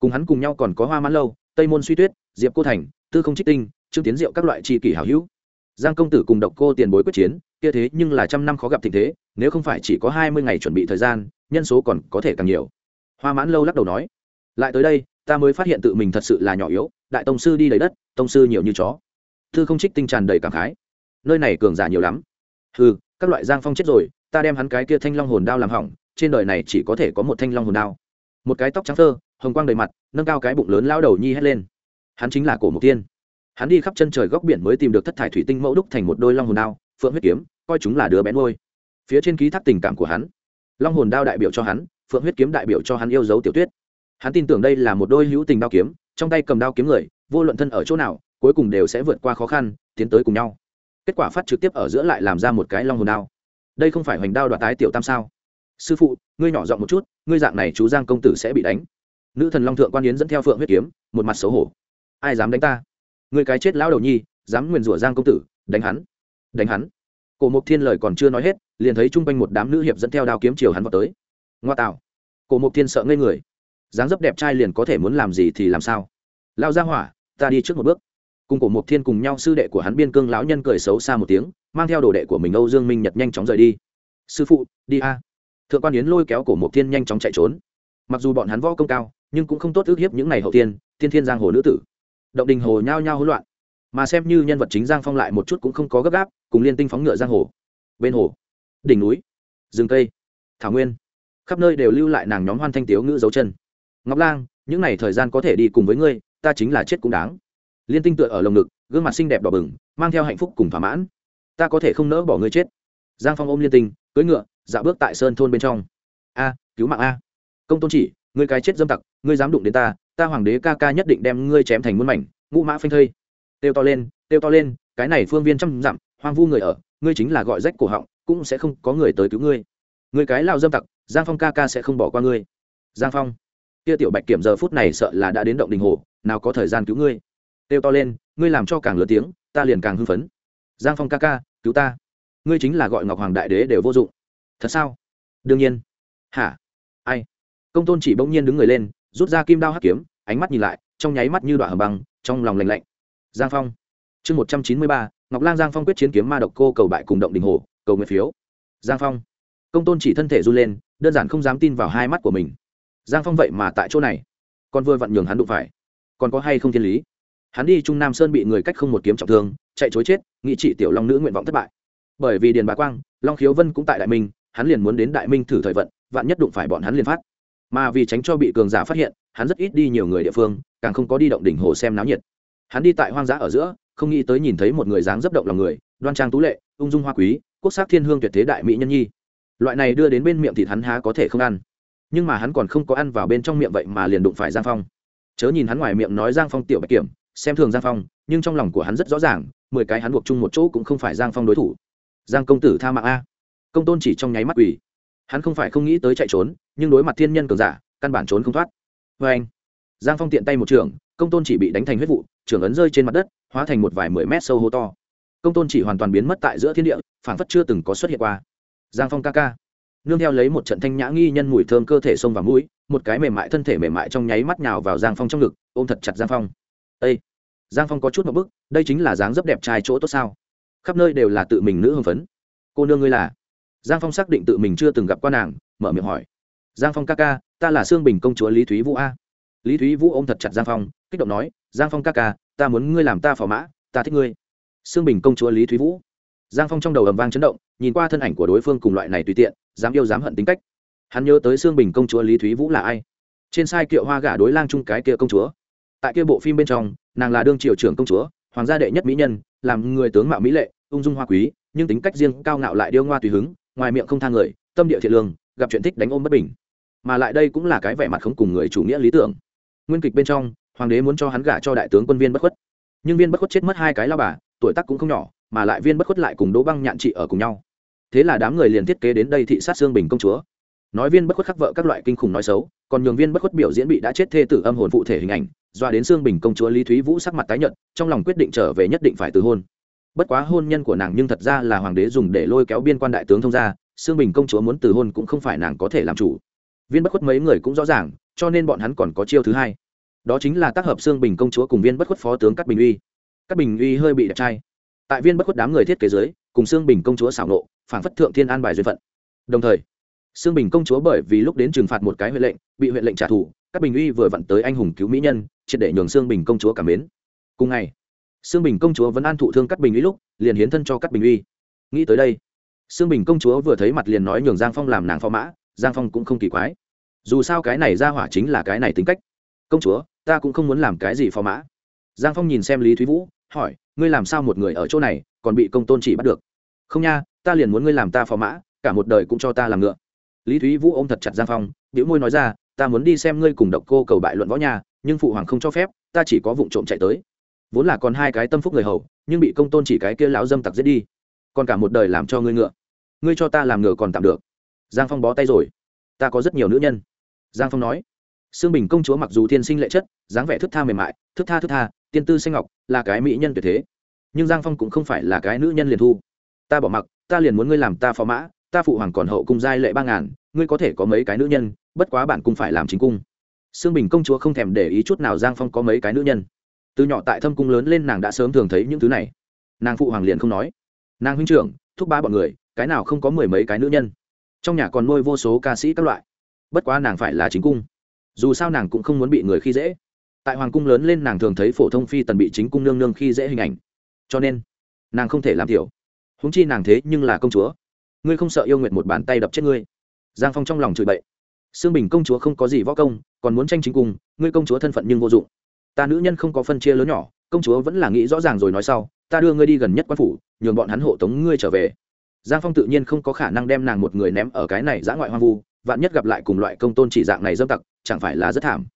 cùng hắn cùng nhau còn có hoa mãn lâu, tây môn suy tuyết, diệp cô thành, tư không trích tinh, trương tiến diệu các loại tri kỷ hảo hữu. Giang công tử cùng độc cô tiền bối quyết chiến, kia thế nhưng là trăm năm khó gặp tình thế, nếu không phải chỉ có hai mươi ngày chuẩn bị thời gian, nhân số còn có thể càng nhiều. Hoa mãn lâu lắc đầu nói, lại tới đây, ta mới phát hiện tự mình thật sự là nhỏ yếu, đại tông sư đi lấy đất, tông sư nhiều như chó. Thư không trích tinh tràn đầy cảm khái, nơi này cường giả nhiều lắm. Ừ các loại giang phong chết rồi, ta đem hắn cái kia thanh long hồn đao làm hỏng, trên đời này chỉ có thể có một thanh long hồn đao. Một cái tóc trắng thơ hồng quang đầy mặt, nâng cao cái bụng lớn lao đầu nhi hét lên. Hắn chính là cổ mục tiên hắn đi khắp chân trời góc biển mới tìm được thất thải thủy tinh mẫu đúc thành một đôi long hồn đao, phượng huyết kiếm, coi chúng là đứa bé ngôi phía trên ký thác tình cảm của hắn. Long hồn đao đại biểu cho hắn, phượng huyết kiếm đại biểu cho hắn yêu dấu tiểu tuyết. Hắn tin tưởng đây là một đôi hữu tình đao kiếm, trong tay cầm đao kiếm người, vô luận thân ở chỗ nào, cuối cùng đều sẽ vượt qua khó khăn, tiến tới cùng nhau. Kết quả phát trực tiếp ở giữa lại làm ra một cái long hồn đao. Đây không phải hoành đao đoạt tái tiểu tam sao? Sư phụ, ngươi nhỏ giọng một chút, ngươi dạng này chú giang công tử sẽ bị đánh nữ thần long thượng quan yến dẫn theo phượng huyết kiếm, một mặt xấu hổ. Ai dám đánh ta? Người cái chết lão đầu nhi, dám nguyền rủa giang công tử, đánh hắn đánh hắn. Cổ mục thiên lời còn chưa nói hết, liền thấy chung quanh một đám nữ hiệp dẫn theo đao kiếm chiều hắn vào tới. Ngoa tạo. Cổ mục thiên sợ ngây người. Dáng dấp đẹp trai liền có thể muốn làm gì thì làm sao? Lao ra hỏa, ta đi trước một bước. Cùng cổ mục thiên cùng nhau, sư đệ của hắn biên cương lão nhân cười xấu xa một tiếng, mang theo đồ đệ của mình âu dương minh nhật nhanh chóng rời đi. Sư phụ, đi a. Thượng quan yến lôi kéo cổ mục thiên nhanh chóng chạy trốn. Mặc dù bọn hắn võ công cao nhưng cũng không tốt ước hiếp những ngày hậu tiên tiên thiên giang hồ nữ tử. Động đình hồ nhao nhao hỗn loạn. Mà xem như nhân vật chính giang phong lại một chút cũng không có gấp gáp, cùng liên tinh phóng ngựa giang hồ. Bên hồ, đỉnh núi, rừng cây, thảo nguyên, khắp nơi đều lưu lại nàng nhóm hoan thanh tiếu ngữ dấu chân. Ngọc lang, những này thời gian có thể đi cùng với ngươi, ta chính là chết cũng đáng. Liên tinh tựa ở lồng ngực, gương mặt xinh đẹp đỏ bừng, mang theo hạnh phúc cùng thỏa mãn. Ta có thể không nỡ bỏ ngươi chết. Giang phong ôm liên tinh, cưỡi ngựa, dạo bước tại sơn thôn bên trong. A, cứu mạng a. Công tôn chỉ ngươi cái chết dâm tặc, ngươi dám đụng đến ta ta hoàng đế ca ca nhất định đem ngươi chém thành muôn mảnh, ngũ mã phanh thây. Têu to lên, têu to lên, cái này phương viên trăm dặm, hoang vu người ở, ngươi chính là gọi rách cổ họng, cũng sẽ không có người tới cứu ngươi. Ngươi cái lao dâm tặc, giang phong ca ca sẽ không bỏ qua ngươi. Giang phong, kia tiểu bạch kiểm giờ phút này sợ là đã đến động đình hồ, nào có thời gian cứu ngươi. Têu to lên, ngươi làm cho càng lớn tiếng, ta liền càng hưng phấn. Giang phong ca ca, cứu ta. Ngươi chính là gọi ngọc hoàng đại đế đều vô dụng. Thật sao? Đương nhiên. Hả? Ai? Công tôn chỉ bỗng nhiên đứng người lên, rút ra kim đao hắc kiếm, ánh mắt nhìn lại, trong nháy mắt như đoạn hầm băng, trong lòng lành lạnh. Giang phong. Chương một trăm chín mươi ba, ngọc lang giang phong quyết chiến kiếm ma độc cô cầu bại cùng động đình hồ, cầu nguyện phiếu. Giang phong. Công tôn chỉ thân thể run lên, đơn giản không dám tin vào hai mắt của mình. Giang phong vậy mà tại chỗ này. Còn vừa vặn nhường hắn đụng phải. Còn có hay không thiên lý? Hắn đi trung nam sơn bị người cách không một kiếm trọng thương, chạy chối chết nghị trị tiểu long nữ nguyện vọng thất bại. Bởi vì điền bà quang, long khiếu vân cũng tại đại minh, hắn liền muốn đến đại minh thử thời vận, vạn nhất đụng phải bọn hắn liền phát mà vì tránh cho bị cường giả phát hiện, hắn rất ít đi nhiều người địa phương, càng không có đi động đỉnh hồ xem náo nhiệt. Hắn đi tại hoang dã ở giữa, không nghĩ tới nhìn thấy một người dáng dấp động lòng người, đoan trang tú lệ, ung dung hoa quý, quốc sắc thiên hương tuyệt thế đại mỹ nhân nhi. Loại này đưa đến bên miệng thịt hắn há có thể không ăn. Nhưng mà hắn còn không có ăn vào bên trong miệng vậy mà liền đụng phải giang phong. Chớ nhìn hắn ngoài miệng nói giang phong tiểu bạch kiểm, xem thường giang phong, nhưng trong lòng của hắn rất rõ ràng, mười cái hắn buộc chung một chỗ cũng không phải giang phong đối thủ. Giang công tử tha mạng a. Công tôn chỉ trong nháy mắt ủy hắn không phải không nghĩ tới chạy trốn, nhưng đối mặt thiên nhân cường giả, căn bản trốn không thoát. Vê anh, giang phong tiện tay một trường, công tôn chỉ bị đánh thành huyết vụ, trường ấn rơi trên mặt đất, hóa thành một vài mười mét sâu hô to. Công tôn chỉ hoàn toàn biến mất tại giữa thiên địa phản phất chưa từng có xuất hiện qua. Giang phong ca ca, nương theo lấy một trận thanh nhã nghi nhân mùi thơm cơ thể xông vào mũi, một cái mềm mại thân thể mềm mại trong nháy mắt nhào vào giang phong trong ngực, ôm thật chặt giang phong. Ây giang phong có chút một bức, đây chính là dáng dấp đẹp trai chỗ tốt sao? Khắp nơi đều là tự mình nữ hưng phấn. Cô nương ngươi là? Giang phong xác định tự mình chưa từng gặp qua nàng, mở miệng hỏi. Giang phong ca ca, ta là sương bình công chúa lý thúy vũ a. Lý thúy vũ ôm thật chặt giang phong, kích động nói, giang phong ca ca, ta muốn ngươi làm ta phò mã, ta thích ngươi. Sương bình công chúa lý thúy vũ. Giang phong trong đầu ầm vang chấn động, nhìn qua thân ảnh của đối phương cùng loại này tùy tiện, dám yêu dám hận tính cách. Hắn nhớ tới sương bình công chúa lý thúy vũ là ai? Trên sai kiệu hoa gả đối lang chung cái kia công chúa. Tại kia bộ phim bên trong, nàng là đương triều trưởng công chúa, hoàng gia đệ nhất mỹ nhân, làm người tướng mạo mỹ lệ, ung dung hoa quý, nhưng tính cách riêng cao ngạo lại điêu ngoa tùy hứng ngoài miệng không tha người, tâm địa thiện lương, gặp chuyện thích đánh ôm bất bình. Mà lại đây cũng là cái vẻ mặt không cùng người chủ nghĩa lý tưởng. Nguyên kịch bên trong, hoàng đế muốn cho hắn gả cho đại tướng quân viên bất khuất. Nhưng viên bất khuất chết mất hai cái lao bà, tuổi tác cũng không nhỏ, mà lại viên bất khuất lại cùng đỗ băng nhạn trị ở cùng nhau. Thế là đám người liền thiết kế đến đây thị sát xương bình công chúa. Nói viên bất khuất khắc vợ các loại kinh khủng nói xấu, còn nhường viên bất khuất biểu diễn bị đã chết thê tử âm hồn phụ thể hình ảnh, doa đến xương bình công chúa lý thúy vũ sắc mặt tái nhợt, trong lòng quyết định trở về nhất định phải từ hôn bất quá hôn nhân của nàng nhưng thật ra là hoàng đế dùng để lôi kéo biên quan đại tướng thông ra xương bình công chúa muốn từ hôn cũng không phải nàng có thể làm chủ. Viên bất khuất mấy người cũng rõ ràng, cho nên bọn hắn còn có chiêu thứ hai. Đó chính là tác hợp xương bình công chúa cùng viên bất khuất phó tướng cát bình uy. Cát bình uy hơi bị đẹp trai. Tại viên bất khuất đám người thiết kế giới cùng xương bình công chúa xảo nộ phản phất thượng thiên an bài duyên phận. Đồng thời xương bình công chúa bởi vì lúc đến trừng phạt một cái huệ lệnh, bị huệ lệnh trả thù, cát bình uy vừa vặn tới anh hùng cứu mỹ nhân, triệt để nhường xương bình công chúa cảm mến. Cùng ngày Sương bình công chúa vẫn an thụ thương cắt bình uy lúc, liền hiến thân cho cắt bình uy. Nghĩ tới đây, Sương bình công chúa vừa thấy mặt liền nói nhường giang phong làm nàng phó mã, giang phong cũng không kỳ quái. Dù sao cái này ra hỏa chính là cái này tính cách. Công chúa, ta cũng không muốn làm cái gì phó mã. Giang phong nhìn xem lý thúy vũ, hỏi, ngươi làm sao một người ở chỗ này, còn bị công tôn chỉ bắt được? Không nha, ta liền muốn ngươi làm ta phó mã, cả một đời cũng cho ta làm ngựa. Lý thúy vũ ôm thật chặt giang phong biểu môi nói ra, ta muốn đi xem ngươi cùng độc cô cầu bại luận võ nhà nhưng phụ hoàng không cho phép, ta chỉ có vụ trộm chạy tới vốn là còn hai cái tâm phúc người hầu, nhưng bị công tôn chỉ cái kia lão dâm tặc giết đi. Còn cả một đời làm cho ngươi ngựa. Ngươi cho ta làm ngựa còn tạm được. Giang phong bó tay rồi. Ta có rất nhiều nữ nhân. Giang phong nói. Sương bình công chúa mặc dù thiên sinh lệ chất, dáng vẻ thức tha mềm mại, thức tha thức tha, tiên tư xanh ngọc, là cái mỹ nhân tuyệt thế. Nhưng giang phong cũng không phải là cái nữ nhân liền thu. Ta bỏ mặc, ta liền muốn ngươi làm ta phó mã, ta phụ hoàng còn hậu cung giai lệ ba ngàn, ngươi có thể có mấy cái nữ nhân, bất quá bản cung phải làm chính cung. Sương bình công chúa không thèm để ý chút nào giang phong có mấy cái nữ nhân từ nhỏ tại thâm cung lớn lên nàng đã sớm thường thấy những thứ này. Nàng phụ hoàng liền không nói. Nàng huynh trưởng, thúc ba bọn người, cái nào không có mười mấy cái nữ nhân. Trong nhà còn nuôi vô số ca sĩ các loại. Bất quá nàng phải là chính cung. Dù sao nàng cũng không muốn bị người khi dễ. Tại hoàng cung lớn lên nàng thường thấy phổ thông phi tần bị chính cung nương nương khi dễ hình ảnh. Cho nên, nàng không thể làm thiểu húng chi nàng thế nhưng là công chúa. Ngươi không sợ yêu nguyện một bàn tay đập chết ngươi? Giang phong trong lòng chửi bậy. Xương bình công chúa không có gì võ công, còn muốn tranh chính cung, ngươi công chúa thân phận nhưng vô dụng ta nữ nhân không có phân chia lớn nhỏ, công chúa vẫn là nghĩ rõ ràng rồi nói sau, ta đưa ngươi đi gần nhất quan phủ, nhường bọn hắn hộ tống ngươi trở về. Giang phong tự nhiên không có khả năng đem nàng một người ném ở cái này giã ngoại hoang vu, vạn nhất gặp lại cùng loại công tôn chỉ dạng này dâm tặc, chẳng phải là rất thảm.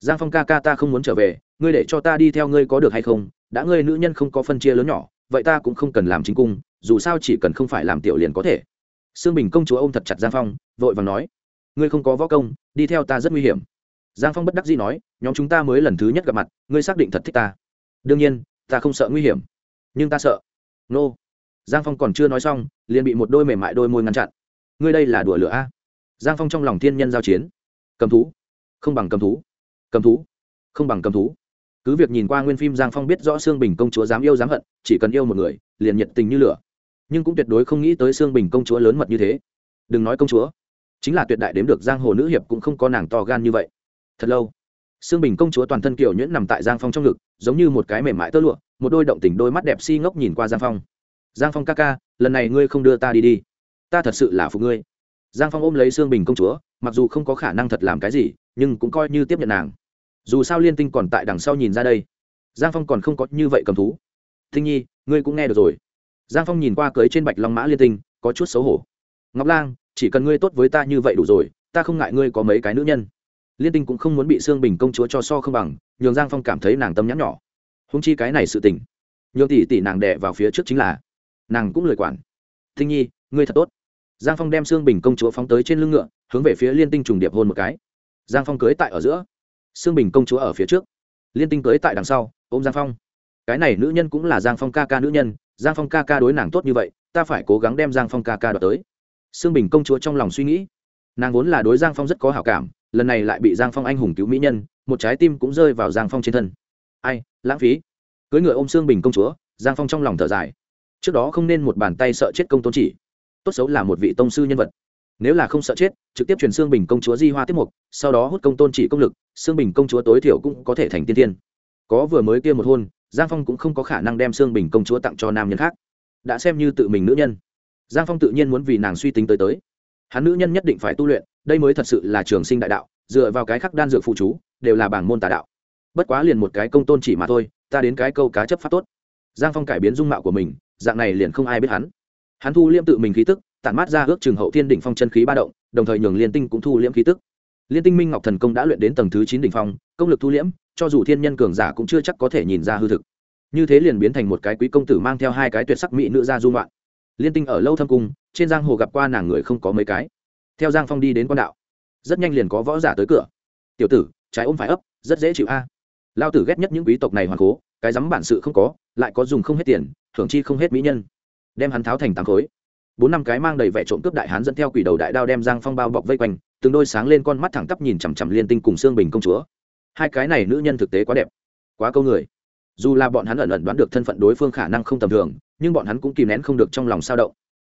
Giang phong ca ca ta không muốn trở về, ngươi để cho ta đi theo ngươi có được hay không, đã ngươi nữ nhân không có phân chia lớn nhỏ, vậy ta cũng không cần làm chính cung, dù sao chỉ cần không phải làm tiểu liền có thể. Sương bình công chúa ôm thật chặt giang phong, vội vàng nói, ngươi không có võ công, đi theo ta rất nguy hiểm giang phong bất đắc dĩ nói, nhóm chúng ta mới lần thứ nhất gặp mặt, ngươi xác định thật thích ta. Đương nhiên, ta không sợ nguy hiểm. Nhưng ta sợ. Nô. Giang phong còn chưa nói xong, liền bị một đôi mềm mại đôi môi ngăn chặn. Ngươi đây là đùa lửa a? Giang phong trong lòng thiên nhân giao chiến. Cầm thú. Không bằng cầm thú. Cầm thú. Không bằng cầm thú. Cứ việc nhìn qua nguyên phim, giang phong biết rõ sương bình công chúa dám yêu dám hận, chỉ cần yêu một người, liền nhiệt tình như lửa. Nhưng cũng tuyệt đối không nghĩ tới sương bình công chúa lớn mật như thế. Đừng nói công chúa, chính là tuyệt đại đếm được giang hồ nữ hiệp cũng không có nàng to gan như vậy thật lâu. Xương bình công chúa toàn thân kiểu nhuyễn nằm tại giang phong trong ngực, giống như một cái mềm mại tơ lụa, một đôi động tình đôi mắt đẹp si ngốc nhìn qua giang phong. Giang phong ca ca, lần này ngươi không đưa ta đi đi. Ta thật sự là phụ ngươi. Giang phong ôm lấy xương bình công chúa, mặc dù không có khả năng thật làm cái gì, nhưng cũng coi như tiếp nhận nàng. Dù sao liên tinh còn tại đằng sau nhìn ra đây. Giang phong còn không có như vậy cầm thú. Thinh nhi, ngươi cũng nghe được rồi. Giang phong nhìn qua cưới trên bạch long mã liên tinh, có chút xấu hổ. Ngọc lang, chỉ cần ngươi tốt với ta như vậy đủ rồi, ta không ngại ngươi có mấy cái nữ nhân liên tinh cũng không muốn bị sương bình công chúa cho so không bằng, nhường giang phong cảm thấy nàng tâm nhắn nhỏ. Húng chi cái này sự tình. Nhường tỷ tỷ nàng đẻ vào phía trước chính là, nàng cũng lời quản. Thinh nhi, ngươi thật tốt. Giang phong đem sương bình công chúa phóng tới trên lưng ngựa, hướng về phía liên tinh trùng điệp hôn một cái. Giang phong cưới tại ở giữa. Sương bình công chúa ở phía trước. Liên tinh cưới tại đằng sau, ôm giang phong. Cái này nữ nhân cũng là giang phong ca ca nữ nhân, giang phong ca ca đối nàng tốt như vậy, ta phải cố gắng đem giang phong ca ca đoạt tới. Sương bình công chúa trong lòng suy nghĩ. Nàng vốn là đối giang phong rất có hảo cảm lần này lại bị giang phong anh hùng cứu mỹ nhân, một trái tim cũng rơi vào giang phong trên thân. Ai, lãng phí. Cưới ngựa ôm xương bình công chúa, giang phong trong lòng thở dài. Trước đó không nên một bàn tay sợ chết công tôn chỉ. Tốt xấu là một vị tông sư nhân vật. Nếu là không sợ chết, trực tiếp truyền xương bình công chúa di hoa tiếp mục, sau đó hút công tôn chỉ công lực, xương bình công chúa tối thiểu cũng có thể thành tiên tiên. Có vừa mới kia một hôn, giang phong cũng không có khả năng đem xương bình công chúa tặng cho nam nhân khác. Đã xem như tự mình nữ nhân. Giang phong tự nhiên muốn vì nàng suy tính tới tới. Hắn nữ nhân nhất định phải tu luyện đây mới thật sự là trường sinh đại đạo, dựa vào cái khắc đan dược phụ chú, đều là bảng môn tà đạo. Bất quá liền một cái công tôn chỉ mà thôi, ta đến cái câu cá chấp pháp tốt. Giang phong cải biến dung mạo của mình, dạng này liền không ai biết hắn. Hắn thu liêm tự mình khí tức, tản mát ra ước trường hậu thiên đỉnh phong chân khí ba động, đồng thời nhường liên tinh cũng thu liễm khí tức. Liên tinh minh ngọc thần công đã luyện đến tầng thứ chín đỉnh phong, công lực thu liễm, cho dù thiên nhân cường giả cũng chưa chắc có thể nhìn ra hư thực. Như thế liền biến thành một cái quý công tử mang theo hai cái tuyệt sắc mỹ nữ ra dung loạn liên tinh ở lâu thâm cung, trên giang hồ gặp qua nàng người không có mấy cái theo giang phong đi đến quan đạo, rất nhanh liền có võ giả tới cửa. Tiểu tử, trái ôm phải ấp, rất dễ chịu a. Lao tử ghét nhất những quý tộc này hoàng cố, cái dám bản sự không có, lại có dùng không hết tiền, thưởng chi không hết mỹ nhân. Đem hắn tháo thành tám khối. Bốn năm cái mang đầy vẻ trộm cướp đại hán dẫn theo quỷ đầu đại đao đem giang phong bao bọc vây quanh, từng đôi sáng lên con mắt thẳng tắp nhìn chằm chằm liên tinh cùng xương bình công chúa. Hai cái này nữ nhân thực tế quá đẹp, quá câu người. Dù là bọn hắn ẩn ẩn đoán được thân phận đối phương khả năng không tầm thường, nhưng bọn hắn cũng kìm nén không được trong lòng sao động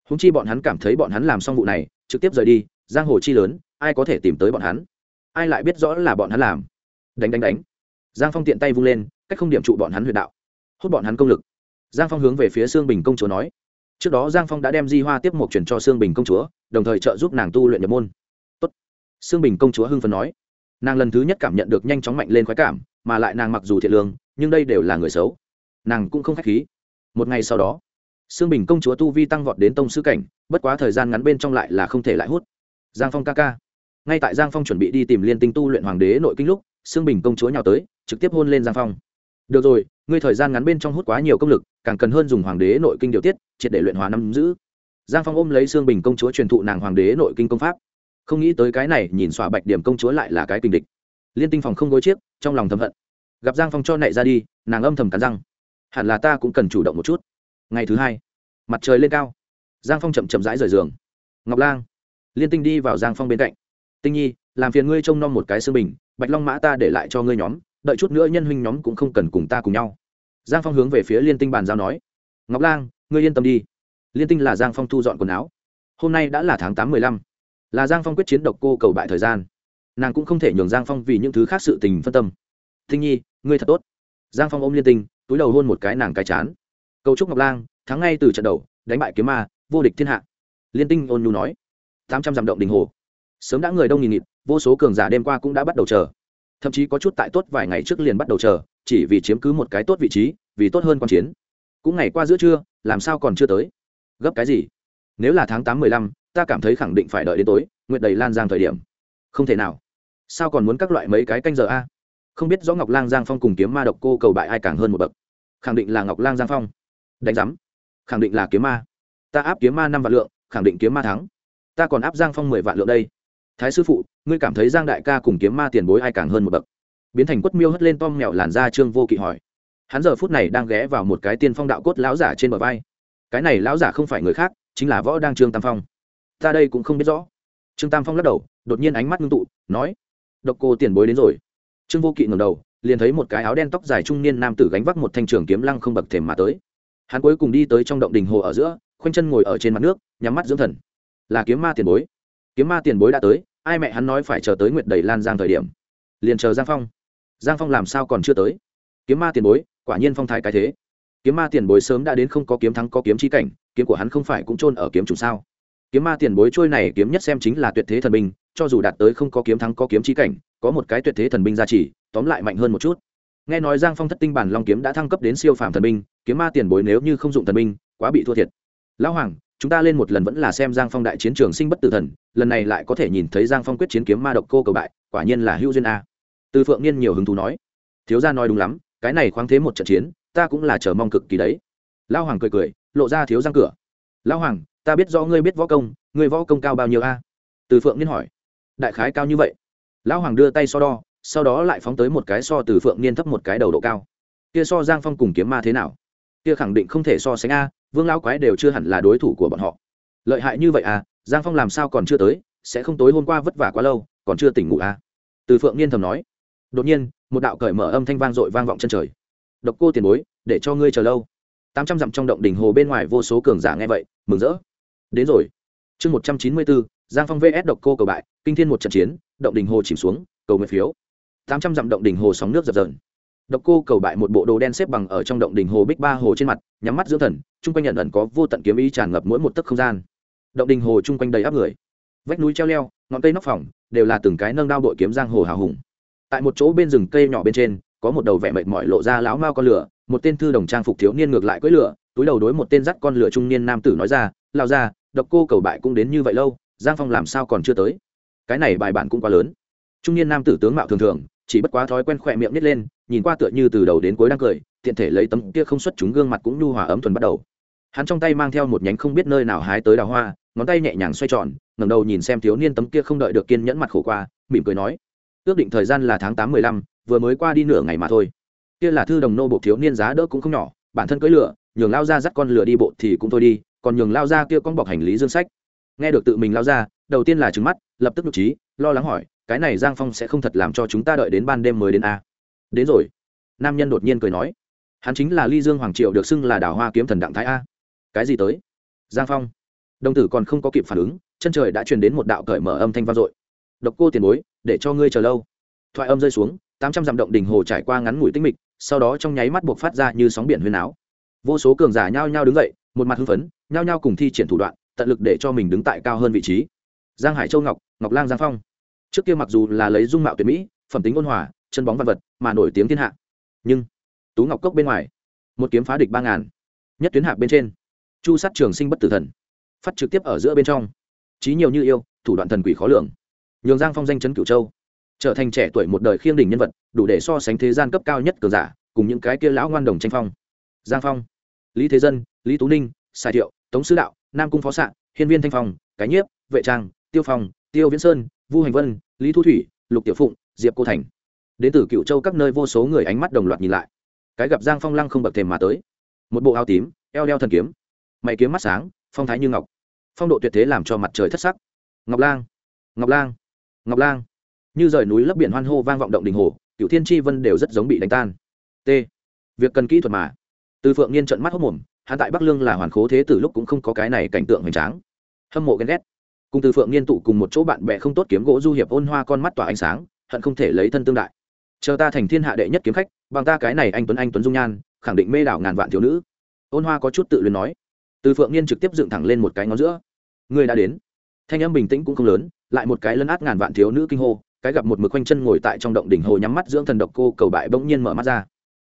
húng chi bọn hắn cảm thấy bọn hắn làm xong vụ này, trực tiếp rời đi, giang hồ chi lớn, ai có thể tìm tới bọn hắn? Ai lại biết rõ là bọn hắn làm? Đánh đánh đánh. Giang phong tiện tay vung lên, cách không điểm trụ bọn hắn huyền đạo. Hút bọn hắn công lực. Giang phong hướng về phía sương bình công chúa nói. Trước đó giang phong đã đem di hoa tiếp một chuyển cho sương bình công chúa, đồng thời trợ giúp nàng tu luyện nhập môn. Tốt. sương bình công chúa hưng phấn nói. Nàng lần thứ nhất cảm nhận được nhanh chóng mạnh lên khoái cảm, mà lại nàng mặc dù thiện lương, nhưng đây đều là người xấu. Nàng cũng không k h á c h khí. Một ngày sau đó sương bình công chúa tu vi tăng vọt đến tông sư cảnh, bất quá thời gian ngắn bên trong lại là không thể lại hút. Giang phong ca ca. Ngay tại giang phong chuẩn bị đi tìm liên tinh tu luyện hoàng đế nội kinh lúc, sương bình công chúa nhào tới, trực tiếp hôn lên giang phong. Được rồi, ngươi thời gian ngắn bên trong hút quá nhiều công lực, càng cần hơn dùng hoàng đế nội kinh điều tiết, triệt để luyện hóa năm giữ. Giang phong ôm lấy sương bình công chúa truyền thụ nàng hoàng đế nội kinh công pháp. Không nghĩ tới cái này, nhìn xòa bạch điểm công chúa lại là cái kinh địch. Liên tinh phòng không gối chiếc, trong lòng thầm hận. Gặp giang phong cho nạy ra đi, nàng âm thầm cắn răng. Hẳn là ta cũng cần chủ động một chút ngày thứ hai, mặt trời lên cao, giang phong chậm chậm rãi rời giường. Ngọc lang, liên tinh đi vào giang phong bên cạnh. Tinh nhi, làm phiền ngươi trông nom một cái xương bình, bạch long mã ta để lại cho ngươi nhóm, đợi chút nữa nhân huynh nhóm cũng không cần cùng ta cùng nhau. Giang phong hướng về phía liên tinh bàn giao nói. Ngọc lang, ngươi yên tâm đi. Liên tinh là giang phong thu dọn quần áo. Hôm nay đã là tháng tám mười lăm, là giang phong quyết chiến độc cô cầu bại thời gian. Nàng cũng không thể nhường giang phong vì những thứ khác sự tình phân tâm. Tinh nhi, ngươi thật tốt. Giang phong ôm liên tinh, túi đầu hôn một cái nàng cái chán cầu trúc ngọc lang, thắng ngay từ trận đầu, đánh bại kiếm ma, vô địch thiên hạ. Liên tinh ôn nhu nói. Tám trăm dặm động đình hồ. Sớm đã người đông nghìn nghịt, vô số cường giả đêm qua cũng đã bắt đầu chờ. Thậm chí có chút tại tốt vài ngày trước liền bắt đầu chờ, chỉ vì chiếm cứ một cái tốt vị trí, vì tốt hơn q chiến. Cũng ngày qua giữa trưa, làm sao còn chưa tới? Gấp cái gì? Nếu là tháng tám mười lăm, ta cảm thấy khẳng định phải đợi đến tối nguyện đầy lan giang thời điểm. Không thể nào. Sao còn muốn các loại mấy cái canh giờ a? Không biết rõ ngọc lang giang phong cùng kiếm ma độc cô cầu bại ai càng hơn một bậc. Khẳng định là ngọc lang giang phong đánh giám. Khẳng định là kiếm ma. Ta áp kiếm ma năm vạn lượng, khẳng định kiếm ma thắng. Ta còn áp giang phong mười vạn lượng đây. Thái sư phụ, ngươi cảm thấy giang đại ca cùng kiếm ma tiền bối ai càng hơn một bậc? Biến thành quất miêu hất lên tom mèo làn ra trương vô kỵ hỏi. Hắn giờ phút này đang ghé vào một cái tiên phong đạo cốt lão giả trên bờ vai. Cái này lão giả không phải người khác, chính là võ đang trương tam phong. Ta đây cũng không biết rõ. Trương tam phong lắc đầu, đột nhiên ánh mắt ngưng tụ, nói, độc cô tiền bối đến rồi. Trương vô kỵ ngầm đầu, liền thấy một cái áo đen tóc dài trung niên nam tử gánh vác một thanh trường kiếm lăng không bậc thềm mà tới hắn cuối cùng đi tới trong động đình hồ ở giữa, khoanh chân ngồi ở trên mặt nước, nhắm mắt dưỡng thần. Là kiếm ma tiền bối. Kiếm ma tiền bối đã tới, ai mẹ hắn nói phải chờ tới nguyệt đầy lan giang thời điểm. Liền chờ giang phong. Giang phong làm sao còn chưa tới? Kiếm ma tiền bối, quả nhiên phong thái cái thế. Kiếm ma tiền bối sớm đã đến không có kiếm thắng có kiếm chi cảnh, kiếm của hắn không phải cũng chôn ở kiếm chủ sao? Kiếm ma tiền bối trôi này kiếm nhất xem chính là tuyệt thế thần binh, cho dù đạt tới không có kiếm thắng có kiếm chi cảnh, có một cái tuyệt thế thần binh gia trì, tóm lại mạnh hơn một chút nghe nói giang phong thất tinh bản long kiếm đã thăng cấp đến siêu phàm thần binh, kiếm ma tiền bối nếu như không dụng thần binh, quá bị thua thiệt. Lão hoàng, chúng ta lên một lần vẫn là xem giang phong đại chiến trường sinh bất tử thần, lần này lại có thể nhìn thấy giang phong quyết chiến kiếm ma độc cô cầu bại, quả nhiên là hữu duyên a. Từ phượng niên nhiều hứng thú nói. Thiếu gia nói đúng lắm, cái này khoáng thế một trận chiến, ta cũng là chờ mong cực kỳ đấy. Lão hoàng cười cười, lộ ra thiếu răng cửa. Lão hoàng, ta biết rõ ngươi biết võ công, ngươi võ công cao bao nhiêu a? Từ phượng niên hỏi. Đại khái cao như vậy. Lão hoàng đưa tay so đo sau đó lại phóng tới một cái so từ phượng niên thấp một cái đầu độ cao. Kia so giang phong cùng kiếm ma thế nào? Kia khẳng định không thể so sánh a, vương lão quái đều chưa hẳn là đối thủ của bọn họ. Lợi hại như vậy à giang phong làm sao còn chưa tới, sẽ không tối hôm qua vất vả quá lâu, còn chưa tỉnh ngủ à từ phượng niên thầm nói. Đột nhiên, một đạo cởi mở âm thanh vang dội vang vọng chân trời. Độc cô tiền bối, để cho ngươi chờ lâu. Tám trăm dặm trong động đỉnh hồ bên ngoài vô số cường giả nghe vậy, mừng rỡ. Đến rồi. Chương một trăm chín mươi bốn, giang phong vs độc cô cầu bại, kinh thiên một trận chiến, động đỉnh hồ chìm xuống, cầu nguyện phiếu tám trăm dặm động đỉnh hồ sóng nước dập dờn. Độc cô cầu bại một bộ đồ đen xếp bằng ở trong động đỉnh hồ bích ba hồ trên mặt, nhắm mắt dưỡng thần, chung quanh nhận ẩn có vô tận kiếm ý tràn ngập mỗi một tấc không gian. Động đỉnh hồ chung quanh đầy áp người. Vách núi treo leo, ngọn cây nóc phòng, đều là từng cái nâng đao đội kiếm giang hồ hào hùng. Tại một chỗ bên rừng cây nhỏ bên trên, có một đầu vẻ mệt mỏi lộ ra láo mao con lửa, một tên thư đồng trang phục thiếu niên ngược lại cưỡi lửa, túi đầu đối một tên dắt con lửa trung niên nam tử nói ra lao ra độc cô cầu bại cũng đến như vậy lâu, giang phong làm sao còn chưa tới? Cái này bài bản cũng quá lớn. Trung niên nam tử tướng mạo thường thường chỉ bất quá thói quen khỏe miệng nít lên, nhìn qua tựa như từ đầu đến cuối đang cười, tiện thể lấy tấm kia không xuất chúng gương mặt cũng nhu hòa ấm thuần bắt đầu. Hắn trong tay mang theo một nhánh không biết nơi nào hái tới đào hoa, ngón tay nhẹ nhàng xoay tròn, ngẩng đầu nhìn xem thiếu niên tấm kia không đợi được kiên nhẫn mặt khổ qua, mỉm cười nói, ước định thời gian là tháng tám mười lăm, vừa mới qua đi nửa ngày mà thôi. Kia là thư đồng nô bộ thiếu niên giá đỡ cũng không nhỏ, bản thân cưỡi lửa, nhường lao ra dắt con lửa đi bộ thì cũng thôi đi, còn nhường lao ra kia con bọc hành lý dương sách. Nghe được tự mình lao ra, đầu tiên là trứng mắt, lập tức nhục trí lo lắng hỏi cái này giang phong sẽ không thật làm cho chúng ta đợi đến ban đêm mới đến a. Đến rồi. Nam nhân đột nhiên cười nói. Hắn chính là ly dương hoàng triệu được xưng là đào hoa kiếm thần đặng thái a. Cái gì tới? Giang phong. Đồng tử còn không có kịp phản ứng, chân trời đã truyền đến một đạo cởi mở âm thanh vang dội. Độc cô tiền bối, để cho ngươi chờ lâu. Thoại âm rơi xuống, tám trăm dặm động đỉnh hồ trải qua ngắn ngủi tinh mịch, sau đó trong nháy mắt buộc phát ra như sóng biển huyền áo vô số cường giả nhao nhao đứng dậy, một mặt hưng phấn, nhao nhao cùng thi triển thủ đoạn, tận lực để cho mình đứng tại cao hơn vị trí. Giang hải châu ngọc ngọc lang giang phong trước kia mặc dù là lấy dung mạo tuyệt mỹ, phẩm tính ôn hòa, chân bóng văn vật, mà nổi tiếng thiên hạ. Nhưng, tú ngọc cốc bên ngoài, một kiếm phá địch ba ngàn. Nhất tuyến hạc bên trên, chu sát trường sinh bất tử thần. Phát trực tiếp ở giữa bên trong. Trí nhiều như yêu, thủ đoạn thần quỷ khó lường. Nhường giang phong danh chấn cửu châu. Trở thành trẻ tuổi một đời khiêng đỉnh nhân vật, đủ để so sánh thế gian cấp cao nhất cường giả, cùng những cái kia lão ngoan đồng tranh phong. Giang phong, lý thế dân, lý tú ninh, sài thiệu, tống sứ đạo, nam cung phó s hiên viên thanh phong, cái nhiếp, vệ trang, tiêu phong tiêu viễn sơn, vu hành vân, lý thu thủy, lục tiểu phụng, diệp cô thành. Đến từ cựu châu các nơi vô số người ánh mắt đồng loạt nhìn lại. Cái gặp giang phong lăng không bậc thềm mà tới. Một bộ áo tím, eo đeo thần kiếm. Mày kiếm mắt sáng, phong thái như ngọc. Phong độ tuyệt thế làm cho mặt trời thất sắc. Ngọc lang ngọc lang ngọc lang. Như rời núi lấp biển hoan hô vang vọng động đình hồ cựu thiên tri vân đều rất giống bị đánh tan. T. Việc cần kỹ thuật mà. Từ phượng niên trận mắt hốc mồm hạ tại bắc lương là hoàn khố thế từ lúc cũng không có cái này cảnh tượng hoành tráng. Hâm mộ ghen ghét cùng từ phượng niên tụ cùng một chỗ bạn bè không tốt kiếm gỗ du hiệp ôn hoa con mắt tỏa ánh sáng, hận không thể lấy thân tương đại. Chờ ta thành thiên hạ đệ nhất kiếm khách, bằng ta cái này anh tuấn anh tuấn dung nhan, khẳng định mê đảo ngàn vạn thiếu nữ. Ôn hoa có chút tự luyến nói. Từ phượng niên trực tiếp dựng thẳng lên một cái ngón giữa. Người đã đến. Thanh âm bình tĩnh cũng không lớn, lại một cái lấn át ngàn vạn thiếu nữ kinh hô, cái gặp một mực quanh chân ngồi tại trong động đỉnh hồ nhắm mắt dưỡng thần độc cô cầu bại bỗng nhiên mở mắt ra.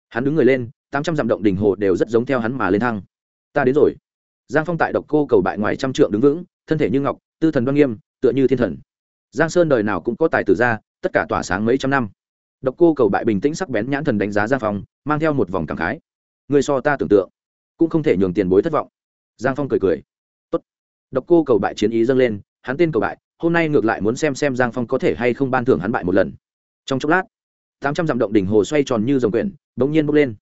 Hắn đứng người lên, tám trăm dặm động đỉnh hồ đều rất giống theo hắn mà lên thăng. Ta đến rồi. Giang phong tại độc cô cầu bại ngoài trăm trượng đứng vững, thân thể như ngọc tư thần đoan nghiêm, tựa như thiên thần. Giang sơn đời nào cũng có tài tử ra tất cả tỏa sáng mấy trăm năm. Độc cô cầu bại bình tĩnh sắc bén nhãn thần đánh giá giang phong, mang theo một vòng cảm khái. Người so ta tưởng tượng, cũng không thể nhường tiền bối thất vọng. Giang phong cười cười. Tốt. độc cô cầu bại chiến ý dâng lên, hắn tên cầu bại, hôm nay ngược lại muốn xem xem giang phong có thể hay không ban thưởng hắn bại một lần. Trong chốc lát, tám trăm dặm động đỉnh hồ xoay tròn như dòng quyển, bỗng nhiên bốc lên.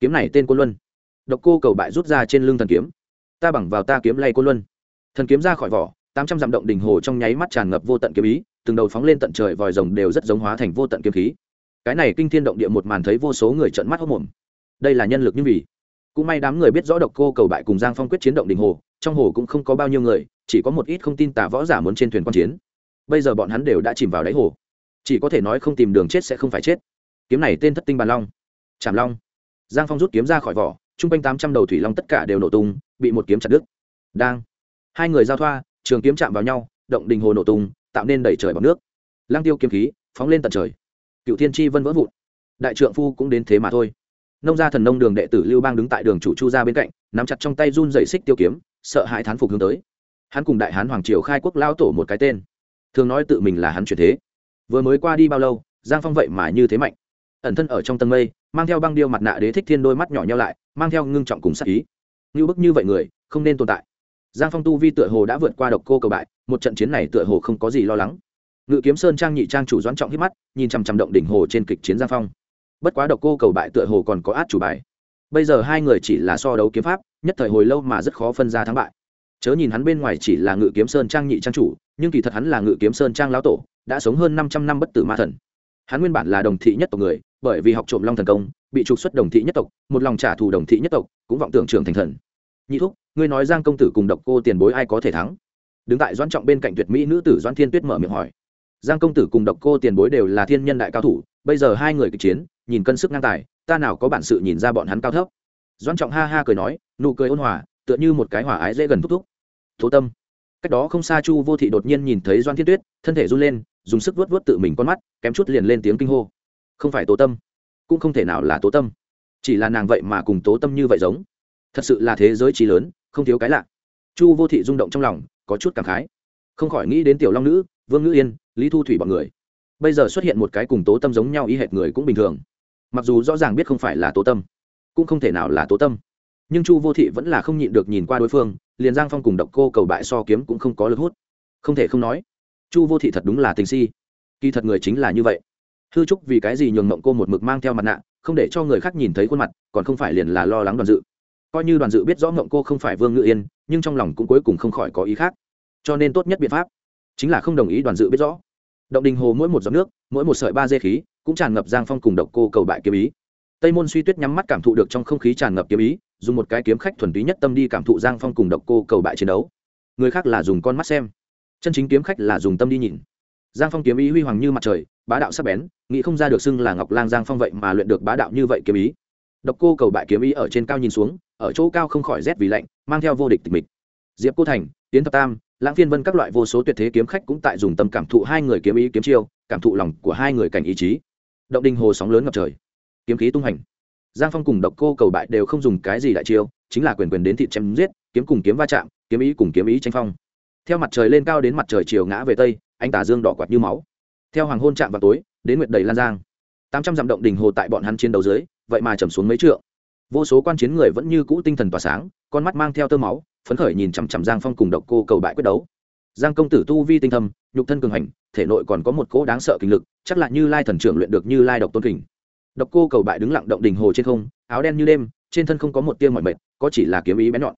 Kiếm này tên côn luân. Độc cô cầu bại rút ra trên lưng thần kiếm. Ta bằng vào ta kiếm lay côn luân. Thần kiếm ra khỏi vỏ tám trăm dặm động đỉnh hồ trong nháy mắt tràn ngập vô tận kiếm ý, từng đầu phóng lên tận trời vòi rồng đều rất giống hóa thành vô tận kiếm khí. Cái này kinh thiên động địa một màn thấy vô số người trợn mắt hốc mồm đây là nhân lực như vì. Cũng may đám người biết rõ độc cô cầu bại cùng giang phong quyết chiến động đỉnh hồ, trong hồ cũng không có bao nhiêu người, chỉ có một ít không tin tả võ giả muốn trên thuyền quan chiến. Bây giờ bọn hắn đều đã chìm vào đáy hồ. Chỉ có thể nói không tìm đường chết sẽ không phải chết. Kiếm này tên thất tinh bàn long. Trảm long. Giang phong rút kiếm ra khỏi vỏ t r u n g quanh tám trăm đầu thủy long tất cả đều nổ tung, bị một kiếm chặt đứt. Đang. Hai người giao thoa trường kiếm chạm vào nhau, động đình hồ nổ tung, tạo nên đẩy trời bằng nước. Lang tiêu kiếm khí phóng lên tận trời. Cựu thiên tri vân vỡ vụn. Đại trượng phu cũng đến thế mà thôi. Nông gia thần nông đường đệ tử lưu bang đứng tại đường chủ chu gia bên cạnh, nắm chặt trong tay run dậy xích tiêu kiếm, sợ hãi thán phục hướng tới. Hắn cùng đại hán hoàng triều khai quốc lao tổ một cái tên. Thường nói tự mình là hắn chuyển thế. Vừa mới qua đi bao lâu, giang phong vậy mà như thế mạnh. Ẩn thân ở trong tầng mây, mang theo băng điêu mặt nạ đế thích thiên đôi mắt nhỏ nhau lại, mang theo ngưng trọng cùng sắc ý. Như bức như vậy người, không nên tồn tại giang phong tu vi tựa hồ đã vượt qua độc cô cầu bại, một trận chiến này tựa hồ không có gì lo lắng. Ngự kiếm sơn trang nhị trang chủ doãn trọng hít mắt, nhìn chằm chằm động đỉnh hồ trên kịch chiến giang phong. Bất quá độc cô cầu bại tựa hồ còn có át chủ bài. Bây giờ hai người chỉ là so đấu kiếm pháp, nhất thời hồi lâu mà rất khó phân ra thắng bại. Chớ nhìn hắn bên ngoài chỉ là ngự kiếm sơn trang nhị trang chủ, nhưng kỳ thật hắn là ngự kiếm sơn trang lão tổ, đã sống hơn năm trăm năm bất tử ma thần. Hắn nguyên bản là đồng thị nhất tộc người, bởi vì học trộm long thần công, bị trục xuất đồng thị nhất tộc, một lòng trả thù đồng thị nhất tộc, cũng vọng tưởng trưởng thành thần. Nhị thúc ngươi nói giang công tử cùng độc cô tiền bối ai có thể thắng? Đứng tại doãn trọng bên cạnh tuyệt mỹ nữ tử doãn thiên tuyết mở miệng hỏi. Giang công tử cùng độc cô tiền bối đều là thiên nhân đại cao thủ, bây giờ hai người kịch chiến, nhìn cân sức ngang tài, ta nào có bản sự nhìn ra bọn hắn cao thấp? Doãn trọng ha ha cười nói, nụ cười ôn hòa, tựa như một cái hòa ái dễ gần thúc thúc. Tố tâm. Cách đó không xa chu vô thị đột nhiên nhìn thấy doan thiên tuyết, thân thể run lên, dùng sức vuốt vuốt tự mình con mắt, kém chút liền lên tiếng kinh hô. Không phải tố tâm, cũng không thể nào là tố tâm. Chỉ là nàng vậy mà cùng tố tâm như vậy giống. Thật sự là thế giới trí lớn không thiếu cái lạ. Chu vô thị rung động trong lòng, có chút cảm khái. Không khỏi nghĩ đến tiểu long nữ, vương ngữ yên, lý thu thủy b ọ n người. Bây giờ xuất hiện một cái cùng tố tâm giống nhau y hệt người cũng bình thường. Mặc dù rõ ràng biết không phải là tố tâm, cũng không thể nào là tố tâm. Nhưng chu vô thị vẫn là không nhịn được nhìn qua đối phương, liền giang phong cùng độc cô cầu bại so kiếm cũng không có lực hút. Không thể không nói, chu vô thị thật đúng là tình si. Kỳ thật người chính là như vậy. Hư trúc vì cái gì nhường mộng cô một mực mang theo mặt nạ, không để cho người khác nhìn thấy khuôn mặt, còn không phải liền là lo lắng đoàn dự coi như đoàn dự biết rõ mộng cô không phải vương ngự yên, nhưng trong lòng cũng cuối cùng không khỏi có ý khác. Cho nên tốt nhất biện pháp chính là không đồng ý đoàn dự biết rõ. Động đình hồ mỗi một giọt nước, mỗi một sợi ba dê khí, cũng tràn ngập giang phong cùng độc cô cầu bại kiếm ý. Tây môn suy tuyết nhắm mắt cảm thụ được trong không khí tràn ngập kiếm ý, dùng một cái kiếm khách thuần túy nhất tâm đi cảm thụ giang phong cùng độc cô cầu bại chiến đấu. Người khác là dùng con mắt xem, chân chính kiếm khách là dùng tâm đi nhìn. Giang phong kiếm ý huy hoàng như mặt trời, bá đạo sắc bén, nghĩ không ra được xưng là ngọc lang giang phong vậy mà luyện được bá đạo như vậy kiếm ý. Độc cô cầu bại kiếm ý ở trên cao nhìn xuống ở chỗ cao không khỏi rét vì lạnh, mang theo vô địch tịch mịch. Diệp cô thành, tiến thập tam, lãng phiên vân các loại vô số tuyệt thế kiếm khách cũng tại dùng tâm cảm thụ hai người kiếm ý kiếm chiêu, cảm thụ lòng của hai người cảnh ý chí. Động đình hồ sóng lớn ngập trời. Kiếm khí tung hành. Giang phong cùng độc cô cầu bại đều không dùng cái gì đại chiêu, chính là quyền quyền đến thịt chém giết, kiếm cùng kiếm va chạm, kiếm ý cùng kiếm ý tranh phong. Theo mặt trời lên cao đến mặt trời chiều ngã về tây anh tà dương đỏ quạt như máu. Theo hoàng hôn chạm vào tối, đến nguyệt đầy lan giang. Tám trăm dặm động đình hồ tại bọn hắn chiến đấu dưới, vậy mà trầm xuống mấy trượng vô số quan chiến người vẫn như cũ tinh thần tỏa sáng, con mắt mang theo tơ máu, phấn khởi nhìn chằm chằm giang phong cùng độc cô cầu bại quyết đấu. Giang công tử tu vi tinh thâm, nhục thân cường hành, thể nội còn có một cỗ đáng sợ kinh lực, chắc là như lai thần trưởng luyện được như lai độc tôn kình. Độc cô cầu bại đứng lặng động đình hồ trên không, áo đen như đêm, trên thân không có một tia mọi mệt, có chỉ là kiếm ý bén nhọn.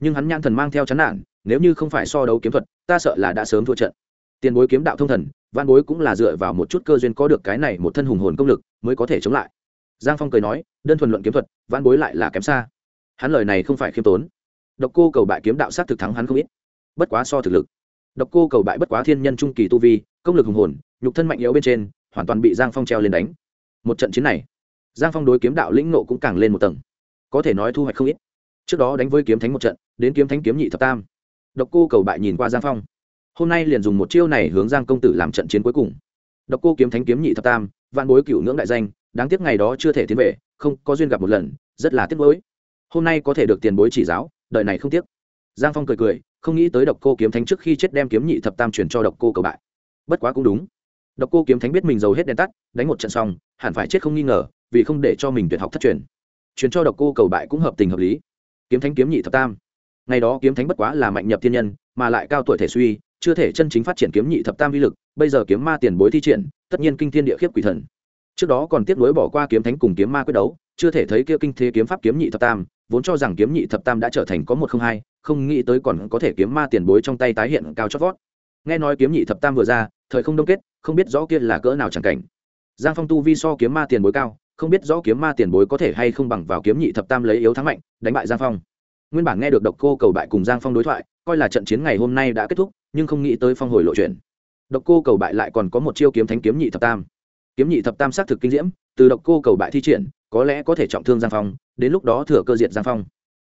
Nhưng hắn nhãn thần mang theo chán nản, nếu như không phải so đấu kiếm thuật, ta sợ là đã sớm thua trận. Tiền bối kiếm đạo thông thần văn bối cũng là dựa vào một chút cơ duyên có được cái này một thân hùng hồn công lực mới có thể chống lại giang phong cười nói, đơn thuần luận kiếm thuật văn bối lại là kém xa. Hắn lời này không phải khiêm tốn. Độc cô cầu bại kiếm đạo sát thực thắng hắn không ít. Bất quá so thực lực. Độc cô cầu bại bất quá thiên nhân trung kỳ tu vi, công lực hùng hồn, nhục thân mạnh yếu bên trên, hoàn toàn bị giang phong treo lên đánh. Một trận chiến này, giang phong đối kiếm đạo lĩnh nộ cũng càng lên một tầng. Có thể nói thu hoạch không ít. Trước đó đánh với kiếm thánh một trận, đến kiếm thánh kiếm nhị thập tam. Độc cô cầu bại nhìn qua giang phong. Hôm nay liền dùng một chiêu này hướng giang công tử làm trận chiến cuối cùng. Độc cô kiếm thánh kiếm nhị thập tam, vạn bối cựu ngưỡng đại danh đáng tiếc ngày đó chưa thể tiến về, không có duyên gặp một lần, rất là tiếc bối hôm nay có thể được tiền bối chỉ giáo, đời này không tiếc. Giang phong cười cười, không nghĩ tới độc cô kiếm thánh trước khi chết đem kiếm nhị thập tam chuyển cho độc cô cầu bại. Bất quá cũng đúng. Độc cô kiếm thánh biết mình giàu hết đèn tắt, đánh một trận xong, hẳn phải chết không nghi ngờ, vì không để cho mình tuyệt học thất truyền. Truyền cho độc cô cầu bại cũng hợp tình hợp lý. Kiếm thánh kiếm nhị thập tam. Ngày đó kiếm thánh bất quá là mạnh nhập thiên nhân, mà lại cao tuổi thể suy, chưa thể chân chính phát triển kiếm nhị thập tam vi lực, bây giờ kiếm ma tiền bối thi triển, tất nhiên kinh thiên địa khiếp quỷ thần trước đó còn tiếc nuối bỏ qua kiếm thánh cùng kiếm ma quyết đấu, chưa thể thấy kia kinh thế kiếm pháp kiếm nhị thập tam, vốn cho rằng kiếm nhị thập tam đã trở thành có một không hai, không nghĩ tới còn có thể kiếm ma tiền bối trong tay tái hiện cao chót vót. Nghe nói kiếm nhị thập tam vừa ra, thời không đông kết, không biết rõ kia là cỡ nào chẳng cảnh. Giang phong tu vi so kiếm ma tiền bối cao, không biết rõ kiếm ma tiền bối có thể hay không bằng vào kiếm nhị thập tam lấy yếu thắng mạnh, đánh bại giang phong. Nguyên bản nghe được độc cô cầu bại cùng giang phong đối thoại, coi là trận chiến ngày hôm nay đã kết thúc, nhưng không nghĩ tới phong hồi lộ chuyện độc cô cầu bại lại còn có một chiêu kiếm thánh kiếm nhị thập tam kiếm nhị thập tam sát thực kinh diễm, từ độc cô cầu bại thi triển, có lẽ có thể trọng thương giang phong, đến lúc đó thừa cơ diệt giang phong.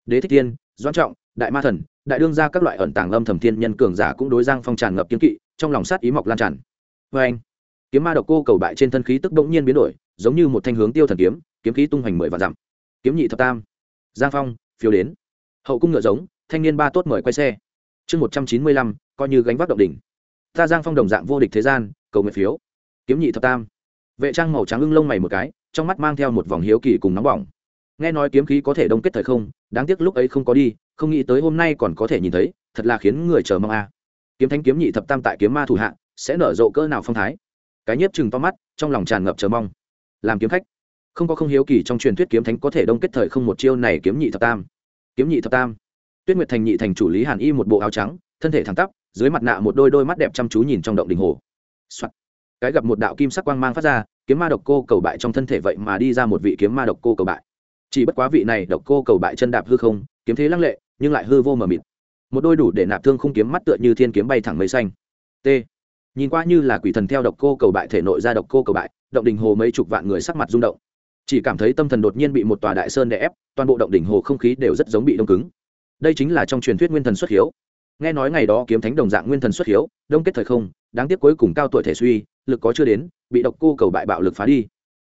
Đế thích tiên doan trọng, đại ma thần, đại đương ra các loại ẩn tàng lâm thầm thiên nhân cường giả cũng đối giang phong tràn ngập kiếm kỵ, trong lòng sát ý mọc lan tràn. Vê anh, kiếm ma độc cô cầu bại trên thân khí tức bỗng nhiên biến đổi, giống như một thanh hướng tiêu thần kiếm kiếm khí tung hoành mười và dặm. Kiếm nhị thập tam, giang phong phiếu đến. Hậu cung ngựa giống, thanh niên ba tốt mời quay xe. Chương một trăm chín mươi lăm, coi như gánh vác động đỉnh. Ta giang phong đồng dạng vô địch thế gian, cầu nguyện phiếu. Kiếm nhị thập tam vệ trang màu trắng ưng lông mày một cái, trong mắt mang theo một vòng hiếu kỳ cùng nóng bỏng. Nghe nói kiếm khí có thể đông kết thời không, đáng tiếc lúc ấy không có đi, không nghĩ tới hôm nay còn có thể nhìn thấy, thật là khiến người chờ mong a. Kiếm thanh kiếm nhị thập tam tại kiếm ma thủ hạ, sẽ nở rộ cỡ nào phong thái? Cái nhiếp chừng to mắt, trong lòng tràn ngập chờ mong. Làm kiếm khách, không có không hiếu kỳ trong truyền thuyết kiếm thánh có thể đông kết thời không một chiêu này kiếm nhị thập tam. Kiếm nhị thập tam. Tuyết nguyệt thành nhị thành chủ lý hàn y một bộ áo trắng, thân thể thẳng tắp, dưới mặt nạ một đôi đôi mắt đẹp chăm chú nhìn trong động đình hồ、Soạn cái gặp một đạo kim sắc quang mang phát ra, kiếm ma độc cô cầu bại trong thân thể vậy mà đi ra một vị kiếm ma độc cô cầu bại. Chỉ bất quá vị này độc cô cầu bại chân đạp hư không, kiếm thế lăng lệ, nhưng lại hư vô mờ mịt. Một đôi đủ để nạp thương không kiếm mắt tựa như thiên kiếm bay thẳng mây xanh. T. Nhìn qua như là quỷ thần theo độc cô cầu bại thể nội ra độc cô cầu bại, động đình hồ mấy chục vạn người sắc mặt rung động. Chỉ cảm thấy tâm thần đột nhiên bị một tòa đại sơn đè ép, toàn bộ động đỉnh hồ không khí đều rất giống bị đông cứng. Đây chính là trong truyền thuyết nguyên thần xuất hiếu nghe nói ngày đó kiếm thánh đồng dạng nguyên thần xuất hiếu, đông kết thời không, đáng tiếc cuối cùng cao tuổi thể suy, lực có chưa đến, bị độc cô cầu bại bạo lực phá đi.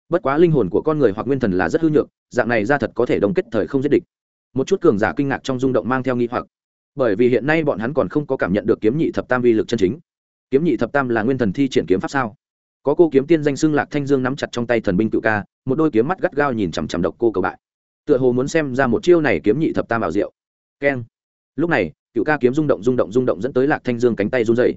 Bất quá linh hồn của con người hoặc nguyên thần là rất hư nhược, dạng này ra thật có thể đông kết thời không giết địch. Một chút cường giả kinh ngạc trong rung động mang theo nghi hoặc. Bởi vì hiện nay bọn hắn còn không có cảm nhận được kiếm nhị thập tam vi lực chân chính. Kiếm nhị thập tam là nguyên thần thi triển kiếm pháp sao? Có cô kiếm tiên danh xưng lạc thanh dương nắm chặt trong tay thần binh cự ca, một đôi kiếm mắt gắt gao nhìn chằm chằm độc cô cầu bại. Tựa hồ muốn xem ra một chiêu này kiếm nhị thập tam ảo diệu. Keng. Lúc này cựu ca kiếm rung động rung động rung động dẫn tới lạc thanh dương cánh tay run dày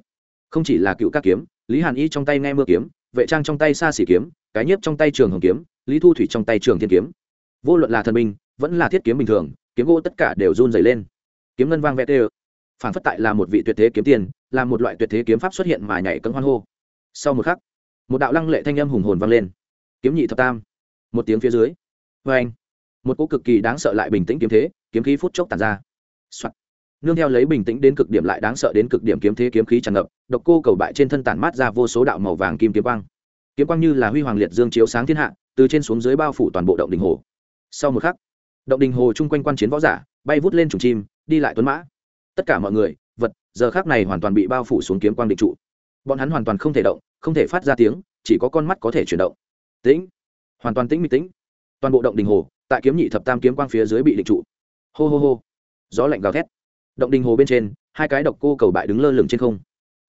không chỉ là cựu ca kiếm, lý hàn y trong tay nghe mưa kiếm, vệ trang trong tay xa xỉ kiếm, cái nhiếp trong tay trường hồng kiếm, lý thu thủy trong tay trường thiên kiếm. Vô luận là thần minh vẫn là thiết kiếm bình thường, kiếm gỗ tất cả đều run dày lên. Kiếm ngân vang vẹt ê phản phất tại là một vị tuyệt thế kiếm tiền, là một loại tuyệt thế kiếm pháp xuất hiện mà nhảy cấm hoan hô. Sau một khắc, một đạo lăng lệ thanh âm hùng hồn vang lên. Kiếm nhị thập tam. Một tiếng phía dưới. Vê anh một cỗ cực kỳ đáng sợ lại bình tĩnh kiếm thế, kiếm khí phút chốc tàn ra、Soạn nương theo lấy bình tĩnh đến cực điểm lại đáng sợ đến cực điểm kiếm thế kiếm khí tràn ngập, độc cô cầu bại trên thân tản mát ra vô số đạo màu vàng kim kiếm quang. Kiếm quang như là huy hoàng liệt dương chiếu sáng thiên hạ, từ trên xuống dưới bao phủ toàn bộ động đình hồ. Sau một khắc, động đình hồ chung quanh quan chiến võ giả bay vút lên trùng chim, đi lại tuấn mã. Tất cả mọi người, vật, giờ khác này hoàn toàn bị bao phủ xuống kiếm quang định trụ. Bọn hắn hoàn toàn không thể động, không thể phát ra tiếng, chỉ có con mắt có thể chuyển động. Tĩnh, hoàn toàn tĩnh mịch tĩnh. Toàn bộ động đình hồ, tại kiếm nhị thập tam kiếm quang phía dưới bị định trụ. Hô hô hô. Gió lạnh gào thét động đình hồ bên trên, hai cái độc cô cầu bại đứng lơ lửng trên không.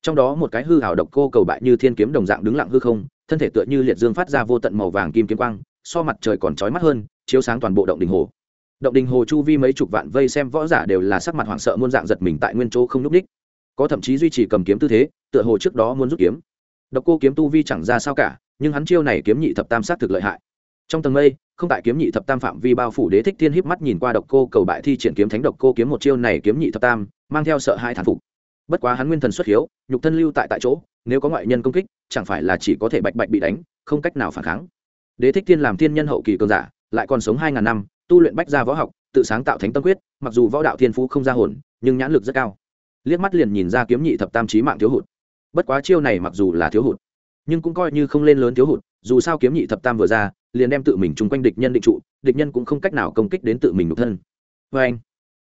Trong đó một cái hư hảo độc cô cầu bại như thiên kiếm đồng dạng đứng lặng hư không, thân thể tựa như liệt dương phát ra vô tận màu vàng kim kiếm quang, so mặt trời còn trói mắt hơn, chiếu sáng toàn bộ động đình hồ. Động đình hồ chu vi mấy chục vạn vây xem võ giả đều là sắc mặt hoảng sợ muôn dạng giật mình tại nguyên chỗ không n ú c ních có thậm chí duy trì cầm kiếm tư thế, tựa hồ trước đó muốn rút kiếm. Độc cô kiếm tu vi chẳng ra sao cả, nhưng hắn chiêu này kiếm nhị thập tam sát thực lợi hại. Trong tầng mây không tại kiếm nhị thập tam phạm vi bao phủ đế thích thiên híp mắt nhìn qua độc cô cầu bại thi triển kiếm thánh độc cô kiếm một chiêu này kiếm nhị thập tam, mang theo sợ hai thản phục. Bất quá hắn nguyên thần xuất hiếu, nhục thân lưu tại tại chỗ, nếu có ngoại nhân công kích, chẳng phải là chỉ có thể bạch bạch bị đánh, không cách nào phản kháng. Đế thích thiên làm thiên nhân hậu kỳ cường giả, lại còn sống hai ngàn năm, tu luyện bách gia võ học, tự sáng tạo thánh tâm quyết, mặc dù võ đạo thiên phú không ra hồn, nhưng nhãn lực rất cao. Liếc mắt liền nhìn ra kiếm nhị thập tam trí mạng thiếu hụt. Bất quá chiêu này mặc dù là thiếu hụt, nhưng cũng coi như không lên lớn thiếu hụt, dù sao kiếm nhị thập tam vừa ra liền đem tự mình chung quanh địch nhân định trụ, địch nhân cũng không cách nào công kích đến tự mình độc thân. Vê anh,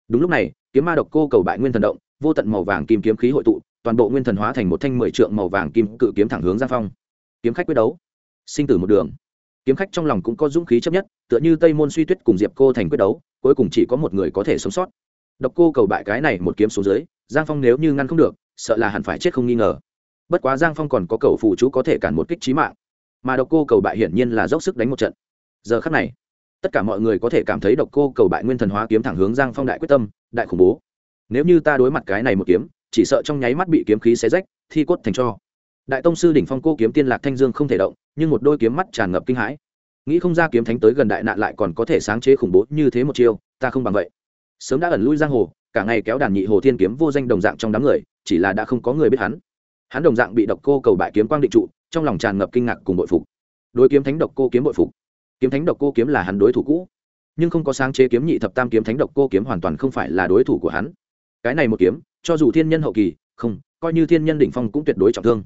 đúng lúc này, kiếm ma độc cô cầu bại nguyên thần động, vô tận màu vàng kim kiếm khí hội tụ, toàn bộ nguyên thần hóa thành một thanh mười trượng màu vàng kim cự kiếm thẳng hướng giang phong. Kiếm khách quyết đấu, sinh tử một đường. Kiếm khách trong lòng cũng có dũng khí chấp nhất, tựa như tây môn suy tuyết cùng diệp cô thành quyết đấu, cuối cùng chỉ có một người có thể sống sót. Độc cô cầu bại cái này một kiếm xuống dưới, giang phong nếu như ngăn không được, sợ là hẳn phải chết không nghi ngờ. Bất quá giang phong còn có cầu phù chú có thể cản một kích trí mạng mà độc cô cầu bại hiển nhiên là dốc sức đánh một trận. Giờ khắc này, tất cả mọi người có thể cảm thấy độc cô cầu bại nguyên thần hóa kiếm thẳng hướng giang phong đại quyết tâm, đại khủng bố. Nếu như ta đối mặt cái này một kiếm, chỉ sợ trong nháy mắt bị kiếm khí xé rách, thi cốt thành cho. Đại tông sư đỉnh phong cô kiếm tiên lạc thanh dương không thể động, nhưng một đôi kiếm mắt tràn ngập kinh hãi. Nghĩ không ra kiếm thánh tới gần đại nạn lại còn có thể sáng chế khủng bố như thế một chiêu, ta không bằng vậy. Sớm đã ẩn lui giang hồ, cả ngày kéo đàn nhị hồ thiên kiếm vô danh đồng dạng trong đám người, chỉ là đã không có người biết hắn. Hắn đồng dạng bị độc cô cầu bại kiếm quang định trụ trong lòng tràn ngập kinh ngạc cùng bội phục. Đối kiếm thánh độc cô kiếm bội phục. Kiếm thánh độc cô kiếm là hắn đối thủ cũ. Nhưng không có sáng chế kiếm nhị thập tam kiếm thánh độc cô kiếm hoàn toàn không phải là đối thủ của hắn. Cái này một kiếm, cho dù thiên nhân hậu kỳ, không, coi như thiên nhân đỉnh phong cũng tuyệt đối trọng thương.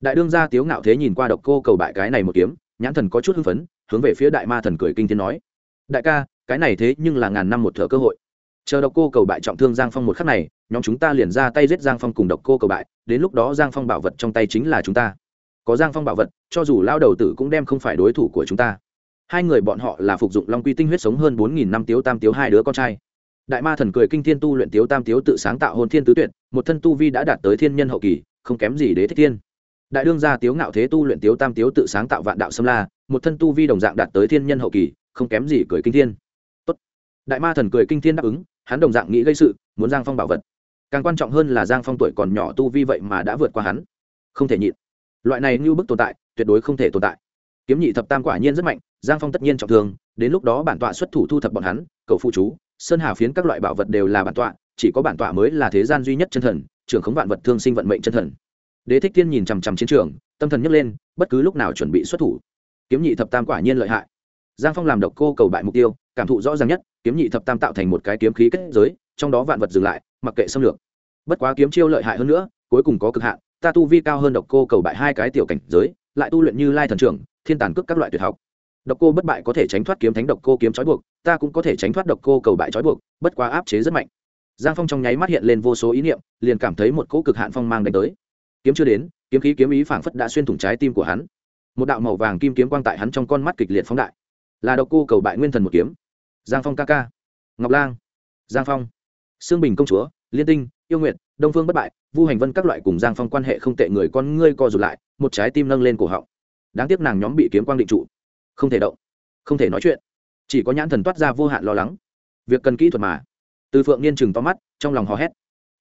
Đại đương gia tiếu ngạo thế nhìn qua độc cô cầu bại cái này một kiếm, nhãn thần có chút hưng phấn, hướng về phía đại ma thần cười kinh thiên nói, đại ca, cái này thế nhưng là ngàn năm một thợ cơ hội. Chờ độc cô cầu bại trọng thương giang phong một khắc này, nhóm chúng ta liền ra tay giết giang phong cùng độc cô cầu bại, đến lúc đó giang phong bảo vật trong tay chính là chúng ta có giang phong bảo vật, cho dù lao đầu tử cũng đem không phải đối thủ của chúng ta. Hai người bọn họ là phục dụng long quy tinh huyết sống hơn bốn nghìn năm tiếu tam tiếu hai đứa con trai. Đại ma thần cười kinh thiên tu luyện tiếu tam tiếu tự sáng tạo hôn thiên tứ tuyệt, một thân tu vi đã đạt tới thiên nhân hậu kỳ, không kém gì đế thích thiên. Đại đương gia tiếu ngạo thế tu luyện tiếu tam tiếu tự sáng tạo vạn đạo Sâm la, một thân tu vi đồng dạng đạt tới thiên nhân hậu kỳ, không kém gì cười kinh thiên. Tốt. đại ma thần cười kinh thiên đáp ứng, hắn đồng dạng nghĩ gây sự, muốn giang phong bảo vật. Càng quan trọng hơn là giang phong tuổi còn nhỏ tu vi vậy mà đã vượt qua hắn. Không thể nhịn loại này như bức tồn tại, tuyệt đối không thể tồn tại. Kiếm nhị thập tam quả nhiên rất mạnh, giang phong tất nhiên trọng thương, đến lúc đó bản tọa xuất thủ thu thập bọn hắn cậu phụ chú, sơn hà phiến các loại bảo vật đều là bản tọa, chỉ có bản tọa mới là thế gian duy nhất chân thần, trưởng khống vạn vật thương sinh vận mệnh chân thần. Đế thích thiên nhìn chằm chằm chiến trường, tâm thần nhấc lên, bất cứ lúc nào chuẩn bị xuất thủ. Kiếm nhị thập tam quả nhiên lợi hại. Giang phong làm độc cô cầu bại mục tiêu, cảm thụ rõ ràng nhất, kiếm nhị thập tam tạo thành một cái kiếm khí kết giới, trong đó vạn vật dừng lại, mặc kệ xâm lược. Bất quá kiếm chiêu lợi hại hơn nữa, cuối cùng có cực hạn ta tu vi cao hơn độc cô cầu bại hai cái tiểu cảnh giới, lại tu luyện như lai thần trưởng, thiên tàn cước các loại tuyệt học. Độc cô bất bại có thể tránh thoát kiếm thánh độc cô kiếm trói buộc, ta cũng có thể tránh thoát độc cô cầu bại trói buộc, bất quá áp chế rất mạnh. Giang phong trong nháy mắt hiện lên vô số ý niệm, liền cảm thấy một cỗ cực hạn phong mang đánh tới. Kiếm chưa đến, kiếm khí kiếm ý phảng phất đã xuyên thủng trái tim của hắn. Một đạo màu vàng kim kiếm quang tại hắn trong con mắt kịch liệt phóng đại. Là độc cô cầu bại nguyên thần một kiếm. Giang phong ca ca. Ngọc lang. Giang phong. Sương bình công chúa, liên tinh yêu nguyện đông phương bất bại, vu hành vân các loại cùng giang phong quan hệ không tệ người con ngươi co rụt lại, một trái tim nâng lên cổ họng. Đáng tiếc nàng nhóm bị kiếm quang định trụ. Không thể động, không thể nói chuyện. Chỉ có nhãn thần toát ra vô hạn lo lắng. Việc cần kỹ thuật mà. Từ phượng niên chừng to mắt, trong lòng hò hét.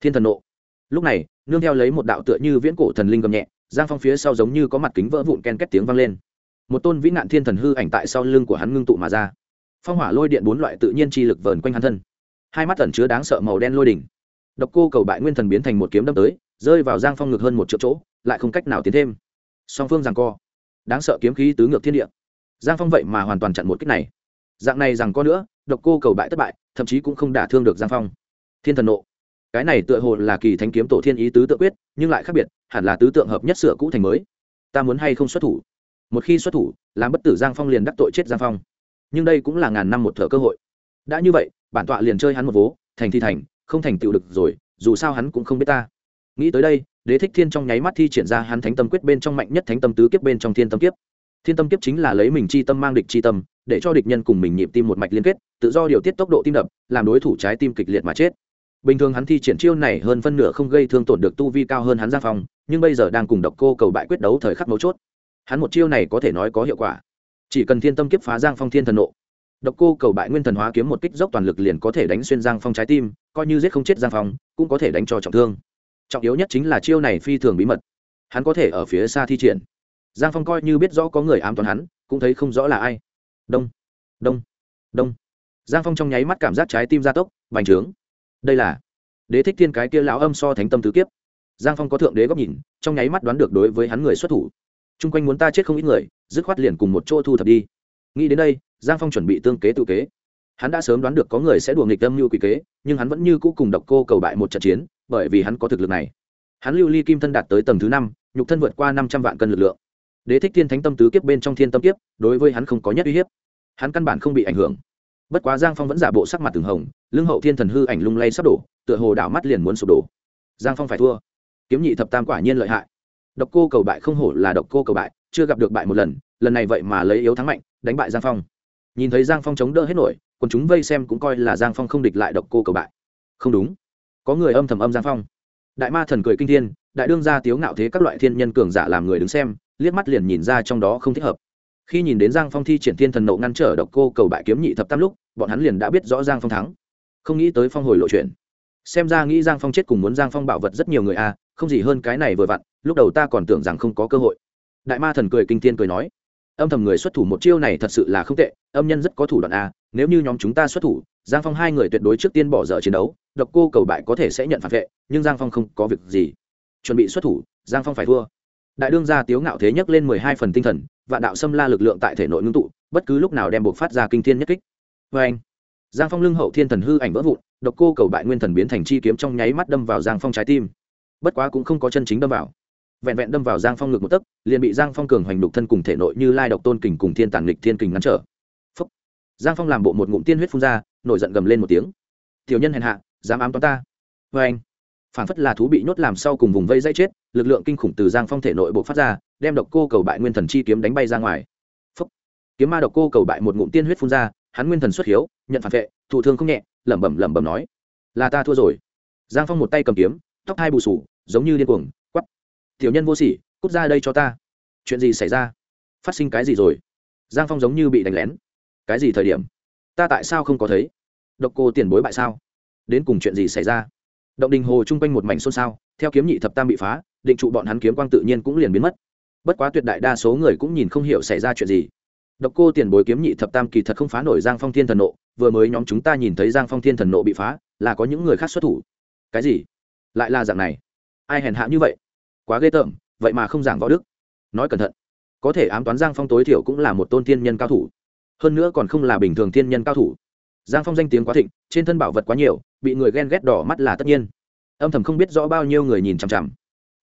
Thiên thần nộ. Lúc này, nương theo lấy một đạo tựa như viễn cổ thần linh gầm nhẹ, giang phong phía sau giống như có mặt kính vỡ vụn ken két tiếng vang lên. Một tôn vĩ nạn thiên thần hư ảnh tại sau lưng của hắn ngưng tụ mà ra. Phong hỏa lôi điện bốn loại tự nhiên chi lực vờn quanh hắn thân. Hai mắt tẩn chứa đáng sợ màu đen lôi đỉnh độc cô cầu bại nguyên thần biến thành một kiếm đâm tới, rơi vào giang phong ngực hơn một triệu chỗ, lại không cách nào tiến thêm. Song phương rằng co. Đáng sợ kiếm khí tứ ngược thiên địa. Giang phong vậy mà hoàn toàn chặn một cách này. Dạng này rằng có nữa, độc cô cầu bại thất bại, thậm chí cũng không đả thương được giang phong. Thiên thần nộ. Cái này tựa hồ là kỳ thánh kiếm tổ thiên ý tứ tự quyết, nhưng lại khác biệt, hẳn là tứ tượng hợp nhất sửa cũ thành mới. Ta muốn hay không xuất thủ? Một khi xuất thủ, làm bất tử giang phong liền đắc tội chết giang phong. Nhưng đây cũng là ngàn năm một thợ cơ hội. Đã như vậy, bản tọa liền chơi hắn một vố, thành thi thành không thành tựu được rồi, dù sao hắn cũng không biết ta. Nghĩ tới đây, đế thích thiên trong nháy mắt thi triển ra hắn thánh tâm quyết bên trong mạnh nhất thánh tâm tứ kiếp bên trong thiên tâm kiếp. Thiên tâm kiếp chính là lấy mình chi tâm mang địch chi tâm, để cho địch nhân cùng mình nhịp tim một mạch liên kết, tự do điều tiết tốc độ tim đập, làm đối thủ trái tim kịch liệt mà chết. Bình thường hắn thi triển chiêu này hơn phân nửa không gây thương tổn được tu vi cao hơn hắn gia phong, nhưng bây giờ đang cùng độc cô cầu bại quyết đấu thời khắc mấu chốt. Hắn một chiêu này có thể nói có hiệu quả. Chỉ cần thiên tâm kiếp phá giang phong thiên thần nộ độc cô cầu bại nguyên thần hóa kiếm một kích dốc toàn lực liền có thể đánh xuyên giang phong trái tim, coi như giết không chết giang phong, cũng có thể đánh cho trọng thương. Trọng yếu nhất chính là chiêu này phi thường bí mật. Hắn có thể ở phía xa thi triển. Giang phong coi như biết rõ có người ám toán hắn, cũng thấy không rõ là ai. Đông đông đông. Giang phong trong nháy mắt cảm giác trái tim gia tốc, bành trướng. Đây là đế thích thiên cái kia lão âm so thánh tâm tứ kiếp. Giang phong có thượng đế góc nhìn, trong nháy mắt đoán được đối với hắn người xuất thủ. Chung quanh muốn ta chết không ít người, dứt khoát liền cùng một chỗ thu thập đi. Nghĩ đến đây giang phong chuẩn bị tương kế tự kế. Hắn đã sớm đoán được có người sẽ đùa nghịch tâm như quỷ kế, nhưng hắn vẫn như cũ cùng độc cô cầu bại một trận chiến, bởi vì hắn có thực lực này. Hắn lưu ly kim thân đạt tới tầng thứ năm, nhục thân vượt qua năm trăm vạn cân lực lượng. Đế thích thiên thánh tâm tứ kiếp bên trong thiên tâm kiếp, đối với hắn không có nhất uy hiếp. Hắn căn bản không bị ảnh hưởng. Bất quá giang phong vẫn giả bộ sắc mặt từng hồng, lưng hậu thiên thần hư ảnh lung lay sắp đổ, tựa hồ đảo mắt liền muốn sụp đổ. Giang phong phải thua. Kiếm nhị thập tam quả nhiên lợi hại. Độc cô cầu bại không hổ là độc cô cầu bại, chưa gặp được bại một lần lần này vậy mà lấy yếu thắng mạnh, đánh bại giang phong nhìn thấy giang phong chống đỡ hết nổi còn chúng vây xem cũng coi là giang phong không địch lại độc cô cầu bại. Không đúng. Có người âm thầm âm giang phong. Đại ma thần cười kinh thiên đại đương gia tiếu ngạo thế các loại thiên nhân cường giả làm người đứng xem liếc mắt liền nhìn ra trong đó không thích hợp. Khi nhìn đến giang phong thi triển thiên thần nộ ngăn trở độc cô cầu bại kiếm nhị thập tam lúc bọn hắn liền đã biết rõ giang phong thắng. Không nghĩ tới phong hồi lộ chuyện. Xem ra nghĩ giang phong chết cùng muốn giang phong bảo vật rất nhiều người a à, không gì hơn cái này vừa vặn lúc đầu ta còn tưởng rằng không có cơ hội. Đại ma thần cười kinh thiên cười nói âm thầm người xuất thủ một chiêu này thật sự là không tệ, âm nhân rất có thủ đoạn a nếu như nhóm chúng ta xuất thủ, giang phong hai người tuyệt đối trước tiên bỏ dở chiến đấu, độc cô cầu bại có thể sẽ nhận phản vệ, nhưng giang phong không có việc gì. Chuẩn bị xuất thủ, giang phong phải thua. Đại đương gia tiếu ngạo thế nhấc lên mười hai phần tinh thần và đạo xâm la lực lượng tại thể nội ngưng tụ, bất cứ lúc nào đem buộc phát ra kinh thiên nhất kích. Vê anh, giang phong lưng hậu thiên thần hư ảnh vỡ vụn, độc cô cầu bại nguyên thần biến thành chi kiếm trong nháy mắt đâm vào giang phong trái tim. Bất quá cũng không có chân chính đâm vào vẹn vẹn đâm vào giang phong ngực một tấc, liền bị giang phong cường hoành đục thân cùng thể nội như lai độc tôn kình cùng thiên tản lịch thiên kình ngăn trở. Phúc. giang phong làm bộ một ngụm tiên huyết phun ra, nổi giận gầm lên một tiếng. Tiểu nhân hèn hạ, dám ám toán ta. Vê anh. Phản phất là thú bị nhốt làm sau cùng vùng vây dây chết, lực lượng kinh khủng từ giang phong thể nội bộ phát ra, đem độc cô cầu bại nguyên thần chi kiếm đánh bay ra ngoài. Phúc. kiếm ma độc cô cầu bại một ngụm tiên huyết phun ra, hắn nguyên thần xuất hiếu, nhận phản vệ, thụ thương không nhẹ, lẩm bẩm lẩm bẩm nói, là ta thua rồi. Giang phong một tay cầm kiếm, tóc hai bù sù, giống như điên cuồng tiểu nhân vô sỉ, cút ra đây cho ta. Chuyện gì xảy ra? Phát sinh cái gì rồi? Giang phong giống như bị đánh lén. Cái gì thời điểm? Ta tại sao không có thấy? Độc cô tiền bối bại sao? Đến cùng chuyện gì xảy ra? Động đình hồ chung quanh một mảnh xôn xao, theo kiếm nhị thập tam bị phá, định trụ bọn hắn kiếm quang tự nhiên cũng liền biến mất. Bất quá tuyệt đại đa số người cũng nhìn không hiểu xảy ra chuyện gì. Độc cô tiền bối kiếm nhị thập tam kỳ thật không phá nổi giang phong thiên thần nộ, vừa mới nhóm chúng ta nhìn thấy giang phong thiên thần nộ bị phá, là có những người khác xuất thủ. Cái gì? Lại là dạng này. Ai hèn hạ như vậy? Quá ghê tởm, vậy mà không giảng võ đức. Nói cẩn thận, có thể ám toán giang phong tối thiểu cũng là một tôn thiên nhân cao thủ. Hơn nữa còn không là bình thường thiên nhân cao thủ. Giang phong danh tiếng quá thịnh, trên thân bảo vật quá nhiều, bị người ghen ghét đỏ mắt là tất nhiên. Âm thầm không biết rõ bao nhiêu người nhìn chằm chằm.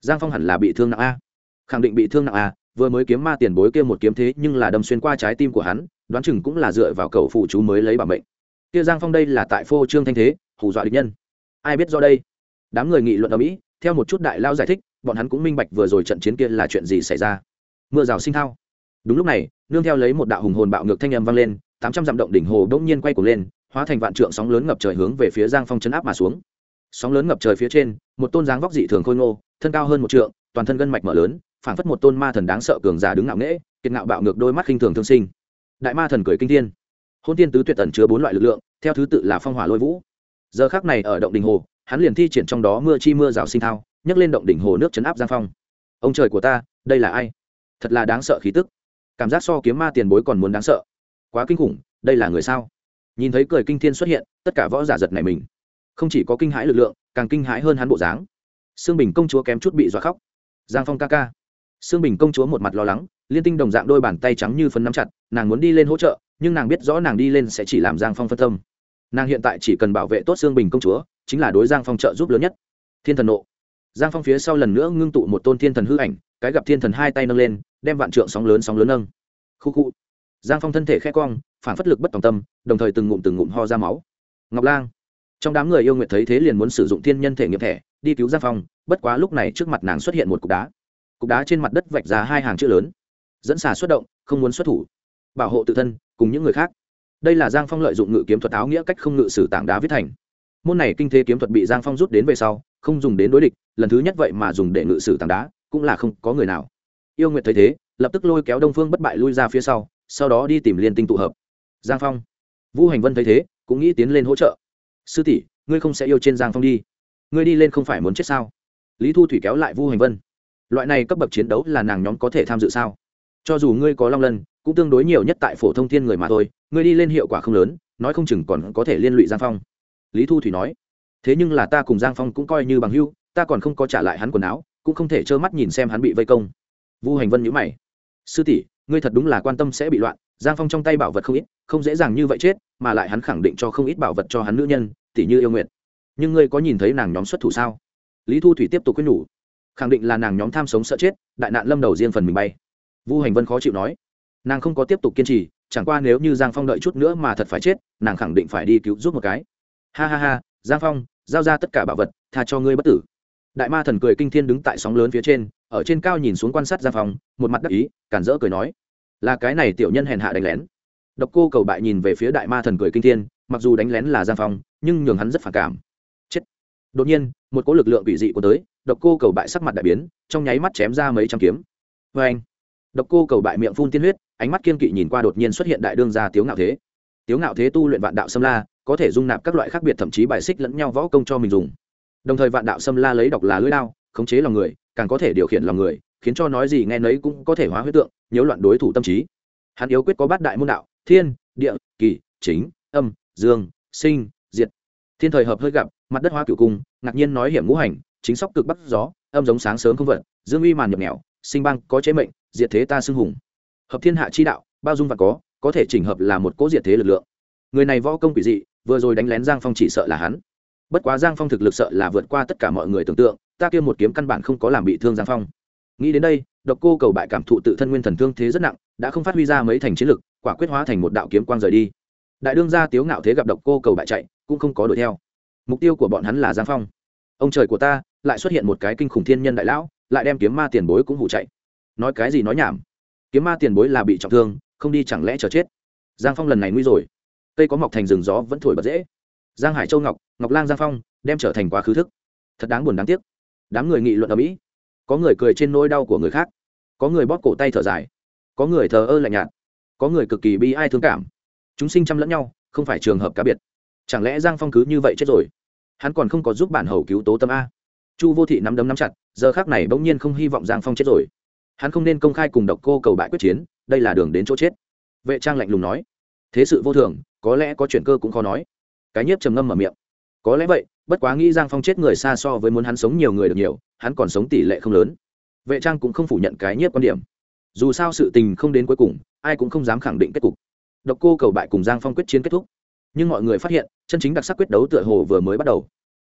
Giang phong hẳn là bị thương nặng a. Khẳng định bị thương nặng a, vừa mới kiếm ma tiền bối kia một kiếm thế nhưng là đâm xuyên qua trái tim của hắn, đoán chừng cũng là dựa vào cầu phụ chú mới lấy bảo mệnh. Kia giang phong đây là tại phô trương thanh thế, hù dọa địch nhân. Ai biết do đây? Đám người nghị luận ở mỹ, theo một chút đại lao giải thích bọn hắn cũng minh bạch vừa rồi trận chiến kia là chuyện gì xảy ra. Mưa rào sinh thao. Đúng lúc này, nương theo lấy một đạo hùng hồn bạo ngược thanh âm vang lên, tám trăm dặm động đỉnh hồ bỗng nhiên quay cuồng lên, hóa thành vạn trượng sóng lớn ngập trời hướng về phía giang phong chấn áp mà xuống. Sóng lớn ngập trời phía trên, một tôn dáng vóc dị thường khôi ngô, thân cao hơn một trượng, toàn thân gân mạch mở lớn, phảng phất một tôn ma thần đáng sợ cường giả đứng ngạo nghễ, kiệt ngạo bạo ngược đôi mắt khinh thường thương sinh. Đại ma thần cười kinh thiên. Hôn tiên tứ tuyệt tần chứa bốn loại lực lượng, theo thứ tự là phong hỏa lôi vũ. Giờ khác này ở động đình hồ, hắn liền thi triển trong đó mưa chi mưa rào sinh thao nhấc lên động đỉnh hồ nước chấn áp giang phong. Ông trời của ta, đây là ai? Thật là đáng sợ khí tức. Cảm giác so kiếm ma tiền bối còn muốn đáng sợ. Quá kinh khủng, đây là người sao? Nhìn thấy cười kinh thiên xuất hiện, tất cả võ giả giật này mình. Không chỉ có kinh hãi lực lượng, càng kinh hãi hơn hắn bộ dáng. Sương bình công chúa kém chút bị dọa khóc. Giang phong ca ca. Sương bình công chúa một mặt lo lắng, liên tinh đồng dạng đôi bàn tay trắng như phấn nắm chặt, nàng muốn đi lên hỗ trợ, nhưng nàng biết rõ nàng đi lên sẽ chỉ làm giang phong phân tâm. Nàng hiện tại chỉ cần bảo vệ tốt sương bình công chúa, chính là đối giang phong trợ giúp lớn nhất. Thiên thần nộ giang phong phía sau lần nữa ngưng tụ một tôn thiên thần hư ảnh, cái gặp thiên thần hai tay nâng lên, đem vạn trượng sóng lớn sóng lớn nâng. Khu khu. Giang phong thân thể khẽ cong, phản phất lực bất tòng tâm, đồng thời từng ngụm từng ngụm ho ra máu. Ngọc lang. Trong đám người yêu nguyện thấy thế liền muốn sử dụng thiên nhân thể nghiệp thẻ, đi cứu giang phong, bất quá lúc này trước mặt nàng xuất hiện một cục đá. Cục đá trên mặt đất vạch ra hai hàng chữ lớn. Dẫn xà xuất động, không muốn xuất thủ. Bảo hộ tự thân, cùng những người khác. Đây là giang phong lợi dụng ngự kiếm thuật áo nghĩa cách không ngự sử tảng đá viết thành. Môn này kinh thế kiếm thuật bị giang phong rút đến về sau không dùng đến đối địch, lần thứ nhất vậy mà dùng để ngự sử tảng đá, cũng là không có người nào. Yêu nguyệt thấy thế, lập tức lôi kéo đông phương bất bại lui ra phía sau sau đó đi tìm liên tinh tụ hợp. Giang phong. Vũ hành vân thấy thế, cũng nghĩ tiến lên hỗ trợ. Sư tỷ, ngươi không sẽ yêu trên giang phong đi. Ngươi đi lên không phải muốn chết sao? Lý thu thủy kéo lại vu hành vân. Loại này cấp bậc chiến đấu là nàng nhóm có thể tham dự sao? Cho dù ngươi có long lân, cũng tương đối nhiều nhất tại phổ thông thiên người mà thôi, ngươi đi lên hiệu quả không lớn, nói không chừng còn có thể liên lụy giang phong. Lý thu thủy nói thế nhưng là ta cùng giang phong cũng coi như bằng hưu ta còn không có trả lại hắn quần áo, cũng không thể trơ mắt nhìn xem hắn bị vây công. Vu hành vân nhữ mày. Sư tỷ, ngươi thật đúng là quan tâm sẽ bị loạn, giang phong trong tay bảo vật không ít, không dễ dàng như vậy chết, mà lại hắn khẳng định cho không ít bảo vật cho hắn nữ nhân, tỷ như yêu nguyện nhưng ngươi có nhìn thấy nàng nhóm xuất thủ sao? Lý thu thủy tiếp tục quyết nhủ. Khẳng định là nàng nhóm tham sống sợ chết, đại nạn lâm đầu riêng phần mình bay. Vu hành vân khó chịu nói. Nàng không có tiếp tục kiên trì, chẳng qua nếu như giang phong đợi chút nữa mà thật phải chết, nàng khẳng định phải đi cứu giúp một cái. Ha ha ha giang phong, giao ra tất cả bảo vật, tha cho ngươi bất tử. Đại ma thần cười kinh thiên đứng tại sóng lớn phía trên, ở trên cao nhìn xuống quan sát giang phong, một mặt đắc ý, cản rỡ cười nói, là cái này tiểu nhân hèn hạ đánh lén. Độc cô cầu bại nhìn về phía đại ma thần cười kinh thiên, mặc dù đánh lén là giang phong, nhưng nhường hắn rất phản cảm. Chết. Đột nhiên, một cỗ lực lượng quỷ dị của tới, độc cô cầu bại sắc mặt đại biến, trong nháy mắt chém ra mấy trăm kiếm. Vê anh độc cô cầu bại miệng phun tiên huyết, ánh mắt kiên kỵ nhìn qua đột nhiên xuất hiện đại đương gia tiếu ngạo thế. Tiếu ngạo thế tu luyện vạn đạo Sâm la có thể dung nạp các loại khác biệt thậm chí bài xích lẫn nhau võ công cho mình dùng. Đồng thời vạn đạo xâm la lấy độc là lưỡi lao khống chế lòng người, càng có thể điều khiển lòng người, khiến cho nói gì nghe nấy cũng có thể hóa huyết tượng, nhiễu loạn đối thủ tâm trí. Hắn yếu quyết có bát đại môn đạo, thiên, địa, kỳ, chính, âm, dương, sinh, diệt. Thiên thời hợp hơi gặp, mặt đất hoa cửu cung, ngạc nhiên nói hiểm ngũ hành, chính sóc cực bắc gió, âm giống sáng sớm không vận dương uy màn nhập nghèo sinh băng có chế mệnh, diệt thế ta xưng hùng. Hợp thiên hạ chi đạo, bao dung và có có thể chỉnh hợp là một cố diệt thế lực lượng. Người này võ công quỷ dị vừa rồi đánh lén giang phong chỉ sợ là hắn. Bất quá giang phong thực lực sợ là vượt qua tất cả mọi người tưởng tượng, ta kia một kiếm căn bản không có làm bị thương giang phong. Nghĩ đến đây, độc cô cầu bại cảm thụ tự thân nguyên thần thương thế rất nặng, đã không phát huy ra mấy thành chiến lực, quả quyết hóa thành một đạo kiếm quang rời đi. Đại đương gia tiếu ngạo thế gặp độc cô cầu bại chạy, cũng không có đuổi theo. Mục tiêu của bọn hắn là giang phong. Ông trời của ta, lại xuất hiện một cái kinh khủng thiên nhân đại lão, lại đem kiếm ma tiền bối cũng hủ chạy. Nói cái gì nói nhảm. Kiếm ma tiền bối là bị trọng thương, không đi chẳng lẽ chờ chết. Giang phong lần này nguy rồi cây có mọc thành rừng gió vẫn thổi bật dễ. Giang hải châu ngọc ngọc lang giang phong, đem trở thành quá khứ thức. Thật đáng buồn đáng tiếc. Đám người nghị luận ở mỹ. Có người cười trên nỗi đau của người khác. Có người bóp cổ tay thở dài. Có người thờ ơ lạnh nhạt. Có người cực kỳ bi ai thương cảm. Chúng sinh chăm lẫn nhau, không phải trường hợp cá biệt. Chẳng lẽ giang phong cứ như vậy chết rồi? Hắn còn không có giúp bản hầu cứu tố tâm a. Chu vô thị nắm đấm nắm chặt, giờ khác này bỗng nhiên không hy vọng giang phong chết rồi. Hắn không nên công khai cùng độc cô cầu bại quyết chiến, đây là đường đến chỗ chết. Vệ trang lạnh lùng nói. Thế sự vô thường có lẽ có chuyện cơ cũng khó nói. Cái nhiếp trầm ngâm mở miệng. Có lẽ vậy, bất quá nghĩ giang phong chết người xa so với muốn hắn sống nhiều người được nhiều, hắn còn sống tỷ lệ không lớn. Vệ trang cũng không phủ nhận cái nhiếp quan điểm. Dù sao sự tình không đến cuối cùng, ai cũng không dám khẳng định kết cục. Độc cô cầu bại cùng giang phong quyết chiến kết thúc. Nhưng mọi người phát hiện, chân chính đặc sắc quyết đấu tựa hồ vừa mới bắt đầu.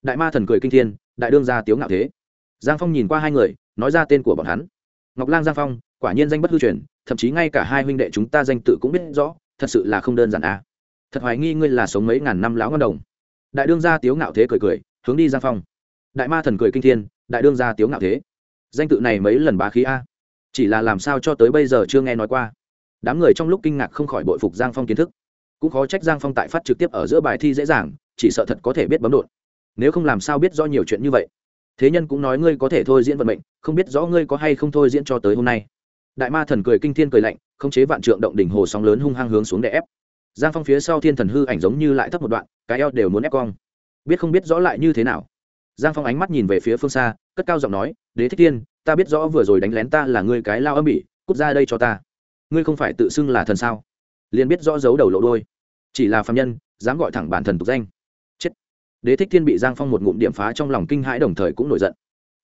Đại ma thần cười kinh thiên, đại đương gia tiếu ngạo thế. Giang phong nhìn qua hai người, nói ra tên của bọn hắn. Ngọc lang giang phong, quả nhiên danh bất hư truyền, thậm chí ngay cả hai huynh đệ chúng ta danh tự cũng biết rõ, thật sự là không đơn giản à thật hoài nghi ngươi là sống mấy ngàn năm láo ngân đồng. Đại đương gia tiếu ngạo thế cười cười, hướng đi giang phong. Đại ma thần cười kinh thiên, đại đương gia tiếu ngạo thế. Danh tự này mấy lần bá khí a. Chỉ là làm sao cho tới bây giờ chưa nghe nói qua. Đám người trong lúc kinh ngạc không khỏi bội phục giang phong kiến thức. Cũng khó trách giang phong tại phát trực tiếp ở giữa bài thi dễ dàng, chỉ sợ thật có thể biết bấm đột nếu không làm sao biết rõ nhiều chuyện như vậy. Thế nhân cũng nói ngươi có thể thôi diễn vận mệnh, không biết rõ ngươi có hay không thôi diễn cho tới hôm nay. Đại ma thần cười kinh thiên cười lạnh không chế vạn trượng động đỉnh hồ sóng lớn hung hăng hướng xuống để ép giang phong phía sau thiên thần hư ảnh giống như lại thấp một đoạn, cái eo đều muốn ép cong. Biết không biết rõ lại như thế nào. Giang phong ánh mắt nhìn về phía phương xa, cất cao giọng nói, đế thích tiên ta biết rõ vừa rồi đánh lén ta là ngươi cái lao âm bỉ, cút ra đây cho ta. Ngươi không phải tự xưng là thần sao? Liền biết rõ giấu đầu lộ đôi. Chỉ là phạm nhân, dám gọi thẳng bản thần tục danh. Chết. Đế thích thiên bị giang phong một ngụm điểm phá trong lòng kinh hãi đồng thời cũng nổi giận.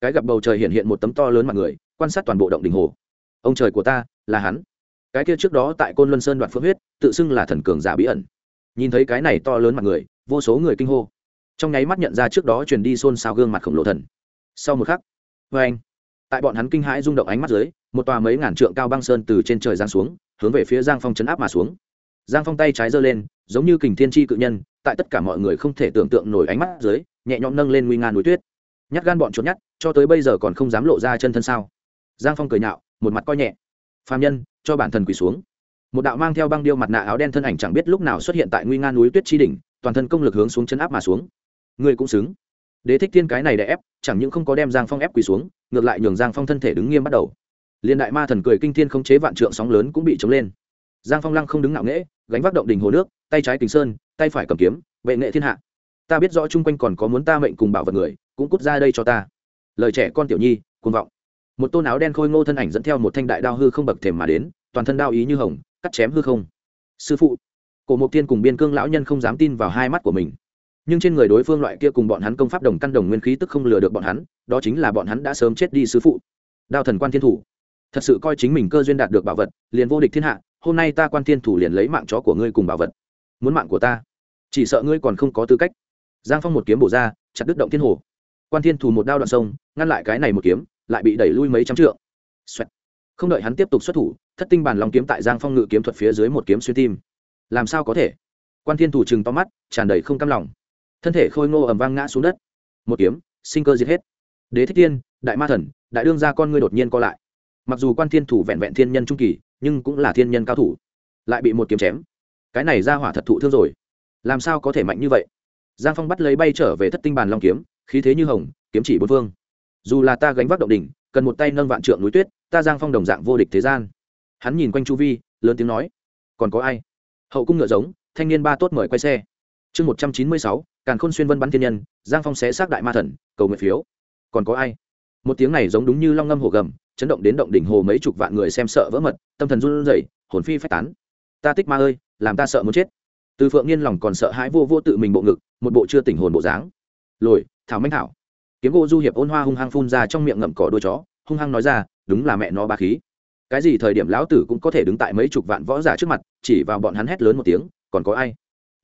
Cái gặp bầu trời hiện hiện một tấm to lớn mặt người, quan sát toàn bộ động đình hồ. Ông trời của ta, là hắn cái kia trước đó tại côn luân sơn đoạt phước huyết, tự xưng là thần cường giả bí ẩn. Nhìn thấy cái này to lớn mặt người, vô số người kinh hô. Trong nháy mắt nhận ra trước đó truyền đi xôn xao gương mặt khổng lồ thần. Sau một khắc vê anh, tại bọn hắn kinh hãi rung động ánh mắt dưới, một tòa mấy ngàn trượng cao băng sơn từ trên trời giang xuống, hướng về phía giang phong chấn áp mà xuống. Giang phong tay trái giơ lên, giống như kình thiên tri cự nhân, tại tất cả mọi người không thể tưởng tượng nổi ánh mắt dưới, nhẹ nhõm nâng lên nguy nga núi tuyết. Nhát gan bọn trốn nhát, cho tới bây giờ còn không dám lộ ra chân thân sao. Giang phong cười nhạo, một mặt coi nhẹ. Phạm nhân cho bản thân quỳ xuống. Một đạo mang theo băng điêu mặt nạ áo đen thân ảnh chẳng biết lúc nào xuất hiện tại nguy nga núi tuyết chi đỉnh, toàn thân công lực hướng xuống chân áp mà xuống. Người cũng xứng. Đế thích thiên cái này để ép, chẳng những không có đem giang phong ép quỳ xuống, ngược lại nhường giang phong thân thể đứng nghiêm bắt đầu. Liên đại ma thần cười kinh thiên không chế vạn trượng sóng lớn cũng bị chống lên. Giang phong lăng không đứng ngạo nghễ, gánh vác động đình hồ nước, tay trái kính sơn, tay phải cầm kiếm, vệ nghệ thiên hạ. Ta biết rõ chung quanh còn có muốn ta mệnh cùng bảo vật người, cũng cút ra đây cho ta. Lời trẻ con tiểu nhi, cuồng vọng một tôn áo đen khôi ngô thân ảnh dẫn theo một thanh đại đao hư không bậc thềm mà đến, toàn thân đao ý như hồng, cắt chém hư không. Sư phụ, cổ mục tiên cùng biên cương lão nhân không dám tin vào hai mắt của mình. Nhưng trên người đối phương loại kia cùng bọn hắn công pháp đồng căn đồng nguyên khí tức không lừa được bọn hắn, đó chính là bọn hắn đã sớm chết đi sư phụ. Đao thần quan thiên thủ. Thật sự coi chính mình cơ duyên đạt được bảo vật, liền vô địch thiên hạ, hôm nay ta quan thiên thủ liền lấy mạng chó của ngươi cùng bảo vật. Muốn mạng của ta? Chỉ sợ ngươi còn không có tư cách. Giang phong một kiếm bổ ra, chặt đứt động thiên hồ. Quan thiên thủ một đao đoạn sông, ngăn lại cái này một kiếm lại bị đẩy lui mấy trăm trượng. Xoẹt. không đợi hắn tiếp tục xuất thủ, thất tinh bàn long kiếm tại giang phong ngự kiếm thuật phía dưới một kiếm xuyên tim. Làm sao có thể? Quan thiên thủ chừng to mắt, tràn đầy không cam lòng. Thân thể khôi ngô ầm vang ngã xuống đất. Một kiếm, sinh cơ diệt hết. Đế thích tiên đại ma thần, đại đương gia con ngươi đột nhiên co lại. Mặc dù quan thiên thủ vẹn vẹn thiên nhân trung kỳ, nhưng cũng là thiên nhân cao thủ. Lại bị một kiếm chém. Cái này ra hỏa thật thụ thương rồi. Làm sao có thể mạnh như vậy? Giang phong bắt lấy bay trở về thất tinh bàn long kiếm, khí thế như hồng, kiếm chỉ bốn phương dù là ta gánh vác động đỉnh, cần một tay nâng vạn trượng núi tuyết, ta giang phong đồng dạng vô địch thế gian. Hắn nhìn quanh chu vi, lớn tiếng nói, còn có ai? Hậu cung ngựa giống, thanh niên ba tốt mời quay xe. Chương một trăm chín mươi sáu, càn khôn xuyên vân bắn thiên nhân, giang phong xé xác đại ma thần, cầu nguyện phiếu. Còn có ai? Một tiếng này giống đúng như long ngâm hồ gầm, chấn động đến động đỉnh hồ mấy chục vạn người xem sợ vỡ mật, tâm thần run rẩy, hồn phi phách tán. Ta tích ma ơi, làm ta sợ muốn chết. Từ phượng niên lòng còn sợ hãi vô vô tự mình bộ ngực, một bộ chưa tỉnh hồn bộ dáng. Lồi, thảo manh thảo kiếm gỗ du hiệp ôn hoa hung hăng phun ra trong miệng ngậm cỏ đuôi chó, hung hăng nói ra, đúng là mẹ nó ba khí. Cái gì thời điểm lão tử cũng có thể đứng tại mấy chục vạn võ giả trước mặt, chỉ vào bọn hắn hét lớn một tiếng, còn có ai?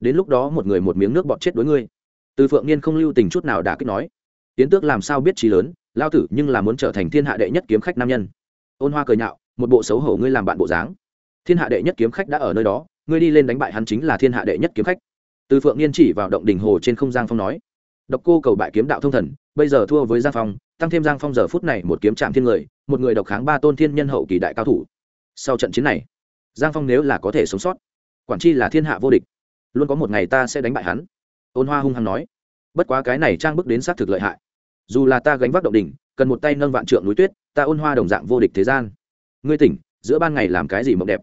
Đến lúc đó một người một miếng nước bọt chết đối ngươi. Từ phượng niên không lưu tình chút nào đã kích nói, tiến tước làm sao biết trí lớn lao tử nhưng là muốn trở thành thiên hạ đệ nhất kiếm khách nam nhân. Ôn hoa cười nhạo, một bộ xấu hổ ngươi làm bạn bộ dáng. Thiên hạ đệ nhất kiếm khách đã ở nơi đó, ngươi đi lên đánh bại hắn chính là thiên hạ đệ nhất kiếm khách. Từ phượng niên chỉ vào động đình hồ trên không giang phong nói độc cô cầu bại kiếm đạo thông thần, bây giờ thua với giang phong, tăng thêm giang phong giờ phút này một kiếm chạm thiên người, một người độc kháng ba tôn thiên nhân hậu kỳ đại cao thủ. Sau trận chiến này, giang phong nếu là có thể sống sót, quản chi là thiên hạ vô địch, luôn có một ngày ta sẽ đánh bại hắn. Ôn hoa hung hăng nói. Bất quá cái này trang bức đến xác thực lợi hại. Dù là ta gánh vác động đỉnh, cần một tay nâng vạn trượng núi tuyết, ta ôn hoa đồng dạng vô địch thế gian. Ngươi tỉnh, giữa ban ngày làm cái gì mộng đẹp?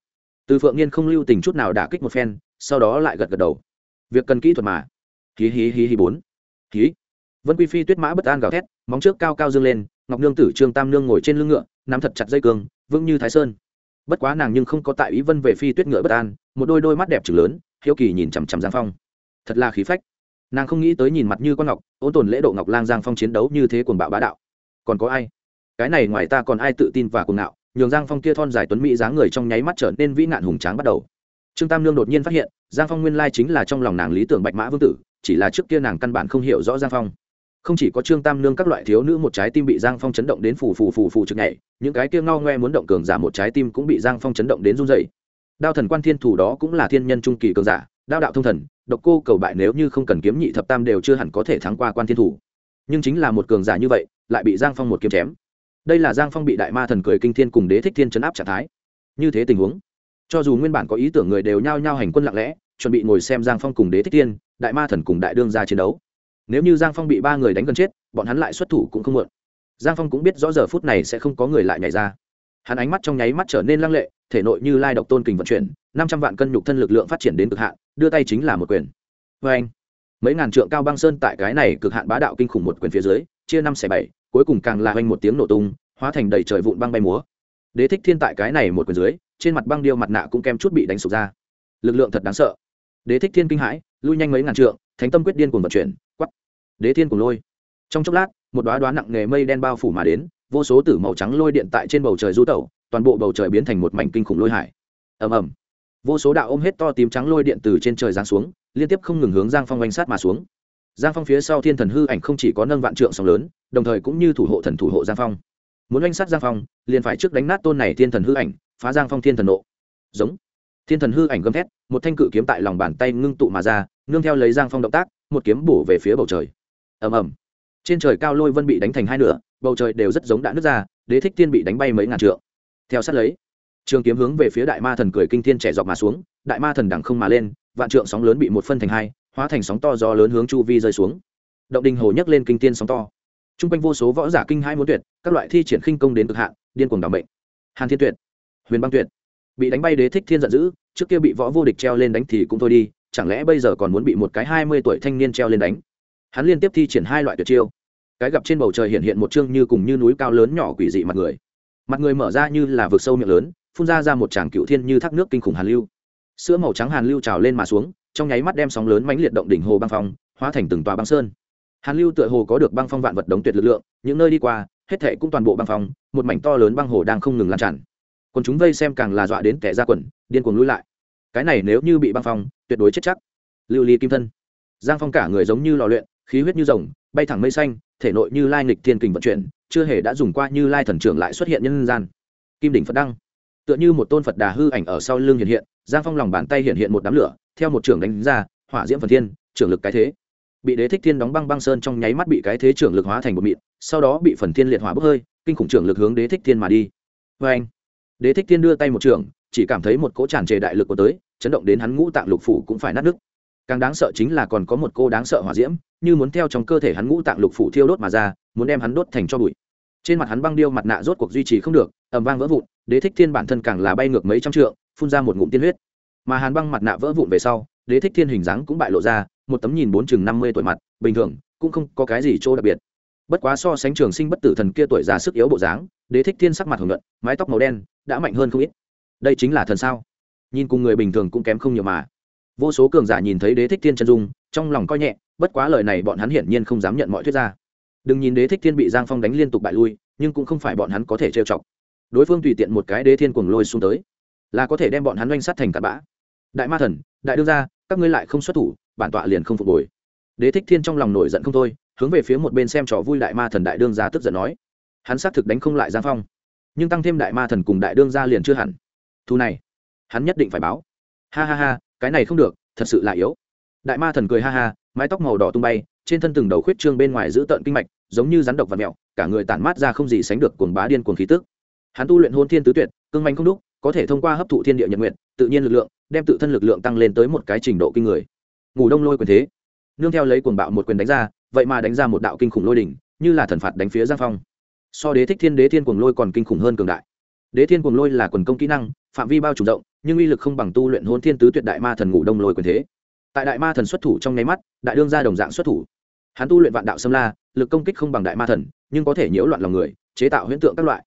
Từ phượng niên không lưu tình chút nào đả kích một phen, sau đó lại gật gật đầu. Việc cần kỹ thuật mà. Hí hí hí hí bốn hí vân quy phi tuyết mã bất an gào thét, móng trước cao cao dương lên, ngọc nương tử trương tam nương ngồi trên lưng ngựa, nắm thật chặt dây cương, vững như thái sơn. Bất quá nàng nhưng không có tại ý vân về phi tuyết ngựa bất an, một đôi đôi mắt đẹp trừng lớn, hiếu kỳ nhìn chằm chằm giang phong. Thật là khí phách. Nàng không nghĩ tới nhìn mặt như con ngọc, ôn tồn lễ độ ngọc lang giang phong chiến đấu như thế cuồng bạo bá đạo. Còn có ai? Cái này ngoài ta còn ai tự tin và cuồng ngạo, nhường giang phong kia thon dài tuấn mỹ dáng người trong nháy mắt trở nên vĩ nạn hùng tráng bắt đầu. Trương tam nương đột nhiên phát hiện, giang phong nguyên lai chính là trong lòng nàng lý tưởng bạch mã vương tử chỉ là trước kia nàng căn bản không hiểu rõ giang phong. Không chỉ có trương tam nương các loại thiếu nữ một trái tim bị giang phong chấn động đến phù phù phù phù trực nhảy, những cái kia ngao ngoe muốn động cường giả một trái tim cũng bị giang phong chấn động đến run dày đao thần quan thiên thủ đó cũng là thiên nhân trung kỳ cường giả, đao đạo thông thần, độc cô cầu bại nếu như không cần kiếm nhị thập tam đều chưa hẳn có thể thắng qua quan thiên thủ. Nhưng chính là một cường giả như vậy, lại bị giang phong một kiếm chém. Đây là giang phong bị đại ma thần cười kinh thiên cùng đế thích thiên chấn áp trạng thái. Như thế tình huống, cho dù nguyên bản có ý tưởng người đều nhao nhao hành quân lặng lẽ chuẩn bị ngồi xem giang phong cùng đế thích thiên, đại ma thần cùng đại đương ra chiến đấu. Nếu như giang phong bị ba người đánh gần chết, bọn hắn lại xuất thủ cũng không muộn. Giang phong cũng biết rõ giờ phút này sẽ không có người lại nhảy ra. Hắn ánh mắt trong nháy mắt trở nên lăng lệ, thể nội như lai độc tôn kình vận chuyển, năm trăm vạn cân nhục thân lực lượng phát triển đến cực hạn, đưa tay chính là một quyền. Vê anh, mấy ngàn trượng cao băng sơn tại cái này cực hạn bá đạo kinh khủng một quyền phía dưới, chia năm xẻ bảy, cuối cùng càng là hoành một tiếng nổ tung, hóa thành đầy trời vụn băng bay múa. Đế thích thiên tại cái này một quyền dưới, trên mặt băng điêu mặt nạ cũng kem chút bị đánh sụp ra. Lực lượng thật đáng sợ đế thích thiên kinh hãi, lui nhanh mấy ngàn trượng, thánh tâm quyết điên cuồng vận chuyển quắp đế thiên cùng lôi. Trong chốc lát, một đoá đoá nặng nghề mây đen bao phủ mà đến, vô số tử màu trắng lôi điện tại trên bầu trời du tẩu, toàn bộ bầu trời biến thành một mảnh kinh khủng lôi hải. Ầm ầm. Vô số đạo ôm hết to tím trắng lôi điện từ trên trời giáng xuống, liên tiếp không ngừng hướng giang phong oanh sát mà xuống. Giang phong phía sau thiên thần hư ảnh không chỉ có nâng vạn trượng sóng lớn, đồng thời cũng như thủ hộ thần thủ hộ giang phong. Muốn oanh sát giang phong, liền phải trước đánh nát tôn này thiên thần hư ảnh, phá giang phong thiên thần nộ. Giống thiên thần hư ảnh gầm thét, một thanh cự kiếm tại lòng bàn tay ngưng tụ mà ra, nương theo lấy giang phong động tác, một kiếm bổ về phía bầu trời. Ầm ầm. Trên trời cao lôi vân bị đánh thành hai nửa, bầu trời đều rất giống đã nứt ra, đế thích thiên bị đánh bay mấy ngàn trượng. Theo sát lấy, trường kiếm hướng về phía đại ma thần cười kinh thiên trẻ dọc mà xuống, đại ma thần đằng không mà lên, vạn trượng sóng lớn bị một phân thành hai, hóa thành sóng to do lớn hướng chu vi rơi xuống. Động đình hồ nhấc lên kinh thiên sóng to. T r u n g quanh vô số võ giả kinh hai muốn tuyệt, các loại thi triển khinh công đến cực hạn, điên cuồng đ ả bệnh hàn thiên tuyệt, huyền băng tuyệt bị đánh bay đế thích thiên giận dữ, trước kia bị võ vô địch treo lên đánh thì cũng thôi đi, chẳng lẽ bây giờ còn muốn bị một cái hai mươi tuổi thanh niên treo lên đánh? Hắn liên tiếp thi triển hai loại tuyệt chiêu. Cái gặp trên bầu trời hiện hiện một chương như cùng như núi cao lớn nhỏ quỷ dị mặt người. Mặt người mở ra như là vực sâu miệng lớn, phun ra ra một tràng cựu thiên như thác nước kinh khủng hàn lưu. Sữa màu trắng hàn lưu trào lên mà xuống, trong nháy mắt đem sóng lớn mãnh liệt động đỉnh hồ băng phong, hóa thành từng tòa băng sơn. Hàn lưu tựa hồ có được băng phong vạn vật đống tuyệt lực lượng, những nơi đi qua, hết thệ cũng toàn bộ băng phong, một mảnh to lớn băng hồ đang không ngừng lan tràn còn chúng vây xem càng là dọa đến kẻ ra quần, điên cuồng lui lại. Cái này nếu như bị băng phong, tuyệt đối chết chắc. Lưu ly kim thân. Giang phong cả người giống như lò luyện, khí huyết như rồng, bay thẳng mây xanh, thể nội như lai nghịch thiên kình vận chuyển, chưa hề đã dùng qua như lai thần trưởng lại xuất hiện nhân gian. Kim đỉnh phật đăng. Tựa như một tôn phật đà hư ảnh ở sau lưng hiện hiện, giang phong lòng bàn tay hiện hiện một đám lửa, theo một trưởng đánh ra, hỏa diễm phần thiên, trưởng lực cái thế. Bị đế thích thiên đóng băng băng sơn trong nháy mắt bị cái thế trưởng lực hóa thành một mịn, sau đó bị phần thiên liệt hỏa bốc hơi, kinh khủng trưởng lực hướng đế thích thiên mà đi. Vê anh đế thích thiên đưa tay một trường, chỉ cảm thấy một cỗ tràn trề đại lực của tới, chấn động đến hắn ngũ tạng lục phủ cũng phải nát nứt. Càng đáng sợ chính là còn có một cô đáng sợ hỏa diễm, như muốn theo trong cơ thể hắn ngũ tạng lục phủ thiêu đốt mà ra, muốn đem hắn đốt thành cho bụi. Trên mặt hắn băng điêu mặt nạ rốt cuộc duy trì không được ẩm vang vỡ vụn, đế thích thiên bản thân càng là bay ngược mấy trăm trượng, phun ra một ngụm tiên huyết. Mà hàn băng mặt nạ vỡ vụn về sau, đế thích thiên hình dáng cũng bại lộ ra, một tấm nhìn bốn chừng năm mươi tuổi mặt, bình thường, cũng không có cái gì chỗ đặc biệt bất quá so sánh trường sinh bất tử thần kia tuổi già sức yếu bộ dáng, đế thích thiên sắc mặt hồng luận mái tóc màu đen, đã mạnh hơn không ít. Đây chính là thần sao? Nhìn cùng người bình thường cũng kém không nhiều mà. Vô số cường giả nhìn thấy đế thích thiên chân dung, trong lòng coi nhẹ, bất quá lời này bọn hắn hiển nhiên không dám nhận mọi thuyết ra. Đừng nhìn đế thích thiên bị giang phong đánh liên tục bại lui, nhưng cũng không phải bọn hắn có thể trêu chọc. Đối phương tùy tiện một cái đế thiên cuồng lôi xuống tới, là có thể đem bọn hắn oanh sát thành cặn bã. Đại ma thần, đại đương gia, các ngươi lại không xuất thủ, bản tọa liền không phục hồi đế thích thiên trong lòng nổi giận không thôi, hướng về phía một bên xem trò vui đại ma thần đại đương gia tức giận nói. Hắn xác thực đánh không lại giang phong, nhưng tăng thêm đại ma thần cùng đại đương gia liền chưa hẳn. Thu này, hắn nhất định phải báo. Ha ha ha, cái này không được, thật sự là yếu. Đại ma thần cười ha ha, mái tóc màu đỏ tung bay, trên thân từng đầu khuyết trương bên ngoài giữ tợn kinh mạch, giống như rắn độc và mẹo cả người tản mát ra không gì sánh được cuồng bá điên cuồng khí tức. Hắn tu luyện hôn thiên tứ tuyệt, cương manh không đúc, có thể thông qua hấp thụ thiên địa nhật nguyện, tự nhiên lực lượng, đem tự thân lực lượng tăng lên tới một cái trình độ kinh người. Ngủ đông lôi quyền thế nương theo lấy cuồng bạo một quyền đánh ra, vậy mà đánh ra một đạo kinh khủng lôi đỉnh, như là thần phạt đánh phía giang phong. So đế thích thiên đế thiên cuồng lôi còn kinh khủng hơn cường đại. Đế thiên cuồng lôi là quần công kỹ năng, phạm vi bao trùm rộng, nhưng uy lực không bằng tu luyện hôn thiên tứ tuyệt đại ma thần ngủ đông lôi quyền thế. Tại đại ma thần xuất thủ trong nháy mắt, đại đương ra đồng dạng xuất thủ. Hắn tu luyện vạn đạo xâm la, lực công kích không bằng đại ma thần, nhưng có thể nhiễu loạn lòng người, chế tạo huyễn tượng các loại.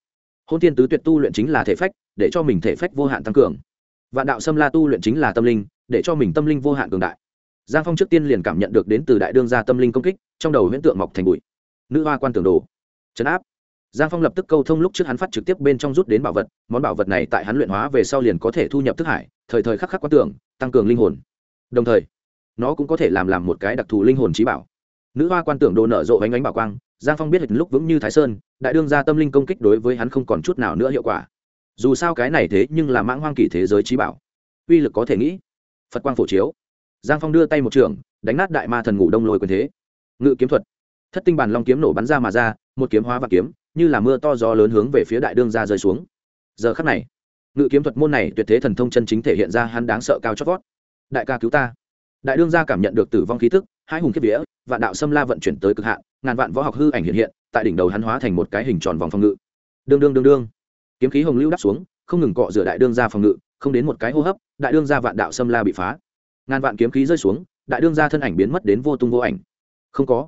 Hôn thiên tứ tuyệt tu luyện chính là thể phách, để cho mình thể phách vô hạn tăng cường. Vạn đạo xâm la tu luyện chính là tâm linh, để cho mình tâm linh vô hạn cường đại giang phong trước tiên liền cảm nhận được đến từ đại đương gia tâm linh công kích, trong đầu huyễn tượng mọc thành bụi. Nữ hoa quan tưởng đồ. Chấn áp. Giang phong lập tức câu thông lúc trước hắn phát trực tiếp bên trong rút đến bảo vật, món bảo vật này tại hắn luyện hóa về sau liền có thể thu nhập thức hải, thời thời khắc khắc quan tưởng, tăng cường linh hồn. Đồng thời, nó cũng có thể làm làm một cái đặc thù linh hồn trí bảo. Nữ hoa quan tưởng đồ nở rộ ánh ánh bảo quang, giang phong biết lúc vững như thái sơn, đại đương gia tâm linh công kích đối với hắn không còn chút nào nữa hiệu quả. Dù sao cái này thế nhưng là mãng hoang kỷ thế giới trí bảo. Uy lực có thể nghĩ. Phật quang phổ chiếu giang phong đưa tay một trường, đánh nát đại ma thần ngủ đông lôi quyền thế. Ngự kiếm thuật. Thất tinh bàn long kiếm nổ bắn ra mà ra, một kiếm hóa và kiếm, như là mưa to gió lớn hướng về phía đại đương gia rơi xuống. Giờ khắc này, ngự kiếm thuật môn này tuyệt thế thần thông chân chính thể hiện ra hắn đáng sợ cao chót vót. Đại ca cứu ta. Đại đương gia cảm nhận được tử vong khí tức, hai hùng kiếp vía, vạn đạo xâm la vận chuyển tới cực hạn, ngàn vạn võ học hư ảnh hiện hiện, tại đỉnh đầu hắn hóa thành một cái hình tròn vòng phòng ngự. Đương đương đương đương. Kiếm khí hồng lưu đắp xuống, không ngừng cọ rửa đại đương gia phòng ngự, không đến một cái hô hấp, đại đương gia vạn đạo xâm la bị phá ngàn vạn kiếm khí rơi xuống, đại đương gia thân ảnh biến mất đến vô tung vô ảnh. Không có.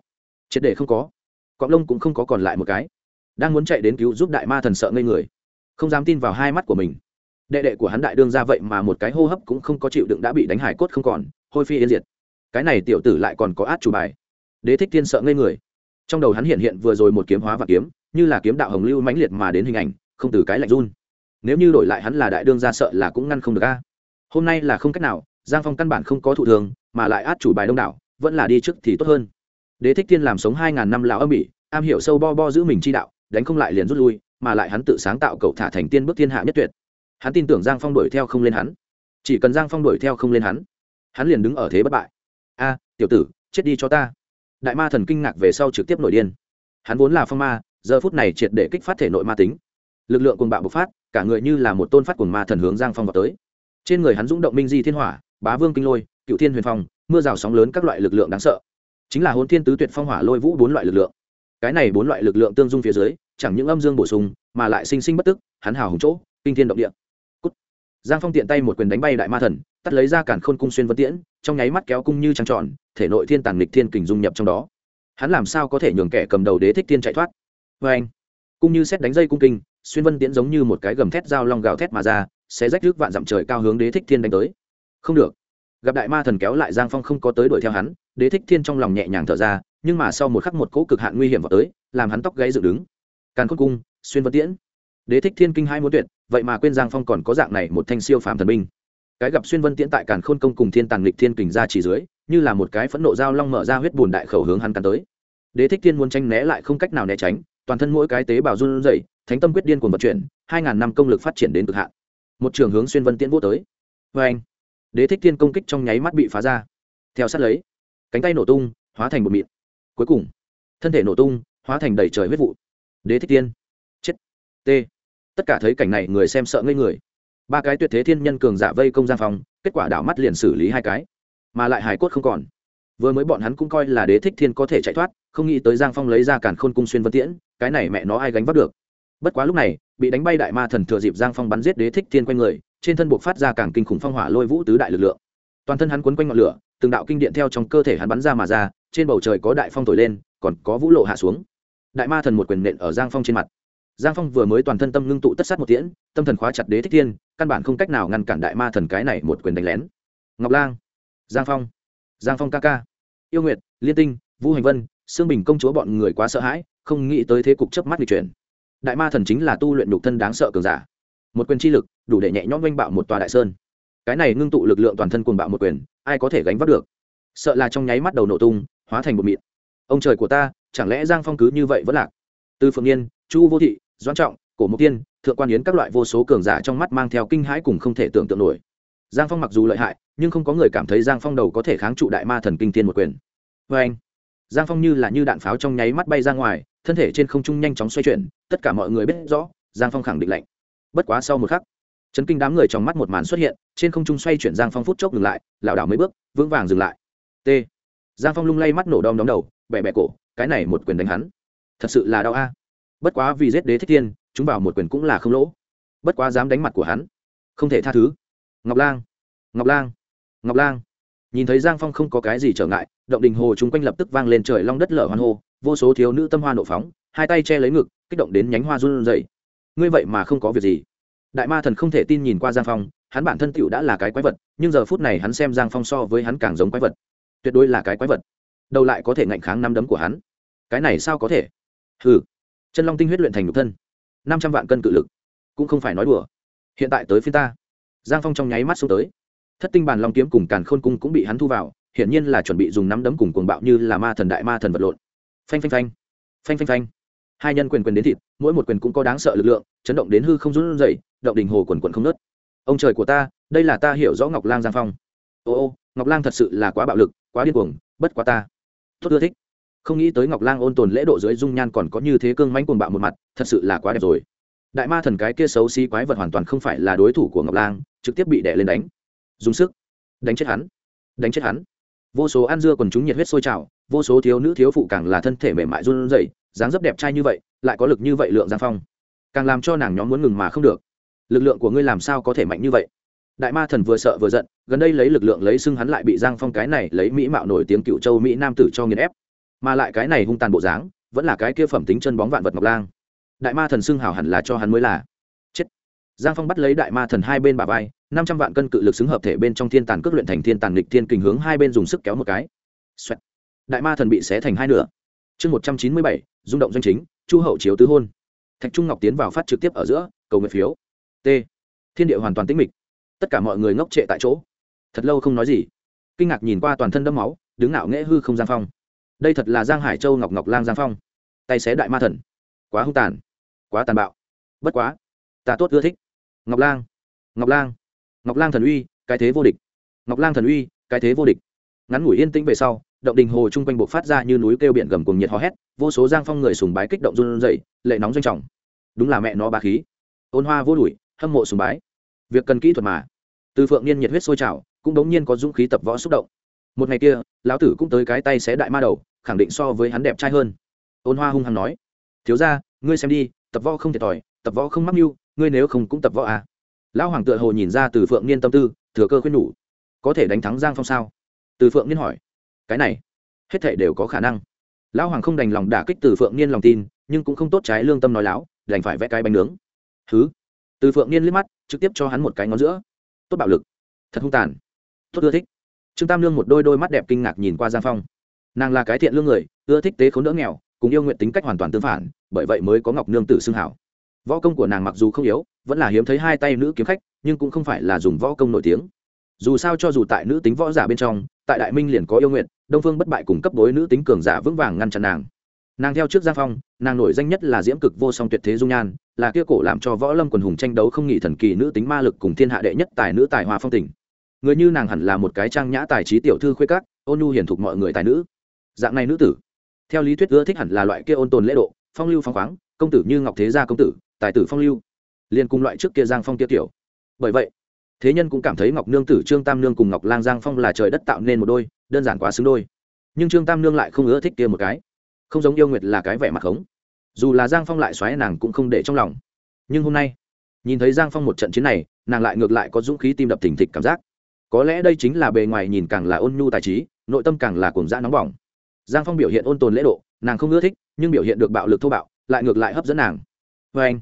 Triệt để không có. Cọng lông cũng không có còn lại một cái. Đang muốn chạy đến cứu giúp đại ma thần sợ ngây người. Không dám tin vào hai mắt của mình. Đệ đệ của hắn đại đương ra vậy mà một cái hô hấp cũng không có chịu đựng đã bị đánh hải cốt không còn, hôi phi yên diệt. Cái này tiểu tử lại còn có át chủ bài. Đế thích thiên sợ ngây người. Trong đầu hắn hiện hiện vừa rồi một kiếm hóa và kiếm, như là kiếm đạo hồng lưu mãnh liệt mà đến hình ảnh, không từ cái lạnh run. Nếu như đổi lại hắn là đại đương ra sợ là cũng ngăn không được a. Hôm nay là không cách nào giang phong căn bản không có thụ thường mà lại át chủ bài đông đảo, vẫn là đi trước thì tốt hơn. Đế thích thiên làm sống hai ngàn năm lão âm ỉ, am hiểu sâu bo bo giữ mình chi đạo, đánh không lại liền rút lui, mà lại hắn tự sáng tạo cậu thả thành tiên bước thiên hạ nhất tuyệt. Hắn tin tưởng giang phong đuổi theo không lên hắn. Chỉ cần giang phong đuổi theo không lên hắn hắn liền đứng ở thế bất bại. A, tiểu tử, chết đi cho ta. Đại ma thần kinh ngạc về sau trực tiếp nổi điên. Hắn vốn là phong ma, giờ phút này triệt để kích phát thể nội ma tính. Lực lượng cùng bạo bộc phát, cả người như là một tôn phát cùng ma thần hướng giang phong vào tới. Trên người hắn dũng động minh di thiên hỏa bá vương kinh lôi, cựu thiên huyền phong, mưa rào sóng lớn các loại lực lượng đáng sợ. Chính là hôn thiên tứ tuyệt phong hỏa lôi vũ bốn loại lực lượng. Cái này bốn loại lực lượng tương dung phía dưới, chẳng những âm dương bổ sung, mà lại sinh sinh bất tức, hắn hào hùng chỗ, kinh thiên động địa. Cút. giang phong tiện tay một quyền đánh bay đại ma thần, tắt lấy ra cản khôn cung xuyên vân tiễn, trong nháy mắt kéo cung như trăng tròn, thể nội thiên tàng lịch thiên kình dung nhập trong đó. Hắn làm sao có thể nhường kẻ cầm đầu đế thích thiên chạy thoát? Vê anh, cung như xét đánh dây cung kinh, xuyên vân tiễn giống như một cái gầm thét dao long gào thét mà ra sẽ rách rước vạn dặm trời cao hướng đế thích thiên đánh tới không được. Gặp đại ma thần kéo lại giang phong không có tới đuổi theo hắn, đế thích thiên trong lòng nhẹ nhàng thở ra, nhưng mà sau một khắc một cỗ cực hạn nguy hiểm vào tới, làm hắn tóc gáy dựng đứng. Càn khôn cung, xuyên vân tiễn. Đế thích thiên kinh hai muốn tuyệt, vậy mà quên giang phong còn có dạng này một thanh siêu phàm thần binh. Cái gặp xuyên vân tiễn tại càn khôn công cùng thiên tàng lịch thiên kình ra chỉ dưới, như là một cái phẫn nộ dao long mở ra huyết bùn đại khẩu hướng hắn cắn tới. Đế thích thiên muốn tranh né lại không cách nào né tránh, toàn thân mỗi cái tế bào run rẩy, thánh tâm quyết điên cuồng vận chuyển, hai ngàn năm công lực phát triển đến cực hạn. Một trường hướng xuyên vân tiễn vô tới. Vê anh đế thích thiên công kích trong nháy mắt bị phá ra. Theo sát lấy, cánh tay nổ tung, hóa thành một mịn. Cuối cùng, thân thể nổ tung, hóa thành đầy trời huyết vụ. Đế thích thiên. Chết. T. Tất cả thấy cảnh này, người xem sợ ngây người. Ba cái tuyệt thế thiên nhân cường giả vây công giang phòng, kết quả đảo mắt liền xử lý hai cái. Mà lại Hải cốt không còn. Vừa mới bọn hắn cũng coi là đế thích thiên có thể chạy thoát, không nghĩ tới giang phong lấy ra cản khôn cung xuyên vân tiễn, cái này mẹ nó ai gánh vác được. Bất quá lúc này, bị đánh bay đại ma thần thừa dịp giang phong bắn giết đế thích thiên quanh người trên thân buộc phát ra càng kinh khủng phong hỏa lôi vũ tứ đại lực lượng. Toàn thân hắn quấn quanh ngọn lửa, từng đạo kinh điện theo trong cơ thể hắn bắn ra mà ra, trên bầu trời có đại phong thổi lên, còn có vũ lộ hạ xuống. Đại ma thần một quyền nện ở giang phong trên mặt. Giang phong vừa mới toàn thân tâm ngưng tụ tất sát một tiễn, tâm thần khóa chặt đế thích thiên, căn bản không cách nào ngăn cản đại ma thần cái này một quyền đánh lén. Ngọc lang, giang phong giang phong ca ca, yêu nguyệt, liên tinh, vũ hành vân xương bình công chúa bọn người quá sợ hãi, không nghĩ tới thế cục chớp mắt lịch chuyển. Đại ma thần chính là tu luyện nhục thân đáng sợ cường giả. Một quyền chi lực đủ để nhẹ nhõm oanh bạo một tòa đại sơn. Cái này ngưng tụ lực lượng toàn thân cuồng bạo một quyền, ai có thể gánh vác được? Sợ là trong nháy mắt đầu nổ tung, hóa thành một mịn. Ông trời của ta, chẳng lẽ giang phong cứ như vậy vẫn lạc? Từ phượng yên chu vô thị, doãn trọng, cổ mục tiên, thượng quan yến các loại vô số cường giả trong mắt mang theo kinh hãi cùng không thể tưởng tượng nổi. Giang phong mặc dù lợi hại, nhưng không có người cảm thấy giang phong đầu có thể kháng trụ đại ma thần kinh tiên một quyền. Vê anh, giang phong như là như đạn pháo trong nháy mắt bay ra ngoài, thân thể trên không trung nhanh chóng xoay chuyển, tất cả mọi người biết rõ, giang phong khẳng định lạnh. Bất quá sau một khắc chấn kinh đám người trong mắt một màn xuất hiện, trên không trung xoay chuyển giang phong phút chốc ngừng lại, lảo đảo mấy bước, vững vàng dừng lại. T. Giang phong lung lay mắt nổ đom đóm đầu bẹ bẹ cổ, cái này một quyền đánh hắn. Thật sự là đau a. Bất quá vì giết đế thích thiên, chúng vào một quyền cũng là không lỗ. Bất quá dám đánh mặt của hắn, không thể tha thứ. Ngọc lang ngọc lang ngọc lang. Nhìn thấy giang phong không có cái gì trở ngại, động đình hồ chúng quanh lập tức vang lên trời long đất lở hoan hô, vô số thiếu nữ tâm hoa nộ phóng, hai tay che lấy ngực, kích động đến nhánh hoa run rẩy. Ngươi vậy mà không có việc gì đại ma thần không thể tin nhìn qua giang phong, hắn bản thân tựu đã là cái quái vật, nhưng giờ phút này hắn xem giang phong so với hắn càng giống quái vật. Tuyệt đối là cái quái vật. Đâu lại có thể ngạnh kháng năm đấm của hắn. Cái này sao có thể? Hừ. Chân long tinh huyết luyện thành nhục thân. Năm trăm vạn cân cự lực. Cũng không phải nói đùa. Hiện tại tới phía ta. Giang phong trong nháy mắt xuống tới. Thất tinh bàn long kiếm cùng càn khôn cung cũng bị hắn thu vào, hiển nhiên là chuẩn bị dùng nắm đấm cùng cuồng bạo như là ma thần đại ma thần vật lộn. Phanh phanh phanh. Phanh phanh phanh. Hai nhân quyền quyền đến thịt, mỗi một quyền cũng có đáng sợ lực lượng, chấn động đến hư không run dậy động đình hồ quần quần không nớt. Ông trời của ta, đây là ta hiểu rõ ngọc lang giang phong. Ô ô, ngọc lang thật sự là quá bạo lực, quá điên cuồng, bất quá ta. Tốt ưa thích. Không nghĩ tới ngọc lang ôn tồn lễ độ dưới dung nhan còn có như thế cương mánh cuồng bạo một mặt, thật sự là quá đẹp rồi. Đại ma thần cái kia xấu xí quái vật hoàn toàn không phải là đối thủ của ngọc lang, trực tiếp bị đẻ lên đánh. Dùng sức. Đánh chết hắn. Đánh chết hắn. Vô số ăn dưa còn chúng nhiệt huyết sôi trào, vô số thiếu nữ thiếu phụ càng là thân thể mềm mại run rẩy, dáng dấp đẹp trai như vậy, lại có lực như vậy lượng giang phong. Càng làm cho nàng nhóm muốn ngừng mà không được lực lượng của ngươi làm sao có thể mạnh như vậy? Đại ma thần vừa sợ vừa giận, gần đây lấy lực lượng lấy xưng hắn lại bị giang phong cái này lấy mỹ mạo nổi tiếng cựu châu mỹ nam tử cho nghiền ép. Mà lại cái này hung tàn bộ dáng, vẫn là cái kia phẩm tính chân bóng vạn vật ngọc lang. Đại ma thần xưng hào hẳn là cho hắn mới là. Chết. Giang phong bắt lấy đại ma thần hai bên bà vai, năm trăm vạn cân cự lực xứng hợp thể bên trong thiên tàn cước luyện thành thiên tàn lịch thiên kình hướng hai bên dùng sức kéo một cái. Xoẹt. đại ma thần bị xé thành hai nửa. Chương một trăm chín mươi bảy, rung động danh chính, chu hậu chiếu tứ hôn. Thạch trung ngọc tiến vào phát trực tiếp ở giữa, cầu nguyện phiếu t. Thiên địa hoàn toàn tĩnh mịch. Tất cả mọi người ngốc trệ tại chỗ. Thật lâu không nói gì. Kinh ngạc nhìn qua toàn thân đẫm máu, đứng ngạo nghễ hư không giang phong. Đây thật là giang hải châu ngọc ngọc lang giang phong. Tay xé đại ma thần. Quá hung tàn. Quá tàn bạo. Bất quá, ta tốt ưa thích. Ngọc lang. Ngọc lang. Ngọc lang thần uy, cái thế vô địch. Ngọc lang thần uy, cái thế vô địch. Ngắn ngủi yên tĩnh về sau, động đình hồ chung quanh buộc phát ra như núi kêu biển gầm cùng nhiệt hò hét, vô số giang phong người sùng bái kích động run rẩy, lệ nóng doanh trọng. Đúng là mẹ nó ba khí. Ôn hoa vô đuổi hâm mộ sùng bái. Việc cần kỹ thuật mà. Từ phượng niên nhiệt huyết sôi trào, cũng đống nhiên có dũng khí tập võ xúc động. Một ngày kia, lão tử cũng tới cái tay xé đại ma đầu, khẳng định so với hắn đẹp trai hơn. Ôn hoa hung hăng nói, thiếu ra ngươi xem đi, tập võ không thiệt thòi, tập võ không mắc mưu, ngươi nếu không cũng tập võ à. Lão hoàng tựa hồ nhìn ra từ phượng niên tâm tư, thừa cơ khuyên nhủ, có thể đánh thắng giang phong sao? Từ phượng niên hỏi, cái này, hết thể đều có khả năng. Lão hoàng không đành lòng đả kích từ phượng niên lòng tin, nhưng cũng không tốt trái lương tâm nói láo, đành phải vẽ cái bánh nướng. Thứ từ phượng niên liếc mắt, trực tiếp cho hắn một cái ngón giữa. Tốt bạo lực. Thật hung tàn. Tốt ưa thích. Trương tam lương một đôi đôi mắt đẹp kinh ngạc nhìn qua giang phong. Nàng là cái thiện lương người, ưa thích tế khốn đỡ nghèo, cùng yêu nguyện tính cách hoàn toàn tương phản, bởi vậy mới có ngọc nương tử xưng hảo. Võ công của nàng mặc dù không yếu, vẫn là hiếm thấy hai tay nữ kiếm khách, nhưng cũng không phải là dùng võ công nổi tiếng. Dù sao cho dù tại nữ tính võ giả bên trong, tại đại minh liền có yêu nguyện, đông phương bất bại cùng cấp đối nữ tính cường giả vững vàng ngăn chặn nàng nàng theo trước giang phong, nàng nổi danh nhất là diễm cực vô song tuyệt thế dung nhan, là kia cổ làm cho võ lâm quần hùng tranh đấu không nghỉ thần kỳ nữ tính ma lực cùng thiên hạ đệ nhất tài nữ tài hoa phong tình. Người như nàng hẳn là một cái trang nhã tài trí tiểu thư khuê các, ôn nhu hiển thục mọi người tài nữ. Dạng này nữ tử. Theo lý thuyết ưa thích hẳn là loại kia ôn tồn lễ độ, phong lưu phong khoáng, công tử như ngọc thế gia công tử, tài tử phong lưu. Liên cùng loại trước kia giang phong kia tiểu. Bởi vậy, thế nhân cũng cảm thấy ngọc nương tử trương tam nương cùng ngọc lang giang phong là trời đất tạo nên một đôi, đơn giản quá xứng đôi. Nhưng trương tam nương lại không ưa thích kia một cái không giống yêu nguyệt là cái vẻ mặt khống. Dù là giang phong lại xoáy nàng cũng không để trong lòng. Nhưng hôm nay, nhìn thấy giang phong một trận chiến này, nàng lại ngược lại có dũng khí tim đập thình thịch cảm giác. Có lẽ đây chính là bề ngoài nhìn càng là ôn nhu tài trí, nội tâm càng là cuồng dã nóng bỏng. Giang phong biểu hiện ôn tồn lễ độ, nàng không ưa thích, nhưng biểu hiện được bạo lực thô bạo, lại ngược lại hấp dẫn nàng. Vê anh,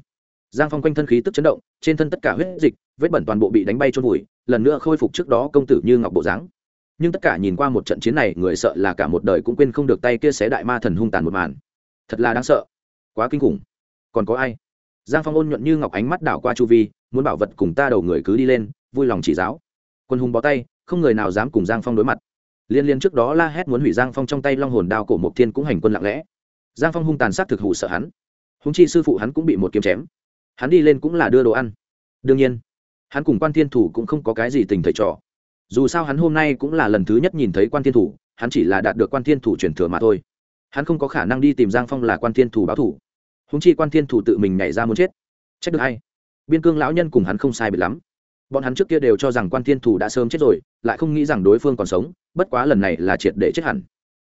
giang phong quanh thân khí tức chấn động, trên thân tất cả huyết dịch, vết bẩn toàn bộ bị đánh bay trôn vùi, lần nữa khôi phục trước đó công tử như ngọc bộ dáng nhưng tất cả nhìn qua một trận chiến này, người sợ là cả một đời cũng quên không được tay kia xé đại ma thần hung tàn một màn. Thật là đáng sợ. Quá kinh khủng. Còn có ai? Giang phong ôn nhuận như ngọc ánh mắt đảo qua chu vi, muốn bảo vật cùng ta đầu người cứ đi lên, vui lòng chỉ giáo. Quân hùng bó tay, không người nào dám cùng giang phong đối mặt. Liên liên trước đó la hét muốn hủy giang phong trong tay long hồn đao cổ mộc thiên cũng hành quân lặng lẽ. Giang phong hung tàn sát thực hụ sợ hắn. Húng chi sư phụ hắn cũng bị một kiếm chém. Hắn đi lên cũng là đưa đồ ăn. Đương nhiên, hắn cùng quan thiên thủ cũng không có cái gì tình thầy trò dù sao hắn hôm nay cũng là lần thứ nhất nhìn thấy quan thiên thủ, hắn chỉ là đạt được quan thiên thủ truyền thừa mà thôi. Hắn không có khả năng đi tìm giang phong là quan thiên thủ báo thủ. Húng chi quan thiên thủ tự mình nhảy ra muốn chết. Trách được hay? Biên cương lão nhân cùng hắn không sai biệt lắm. Bọn hắn trước kia đều cho rằng quan thiên thủ đã sớm chết rồi, lại không nghĩ rằng đối phương còn sống, bất quá lần này là triệt để chết hẳn.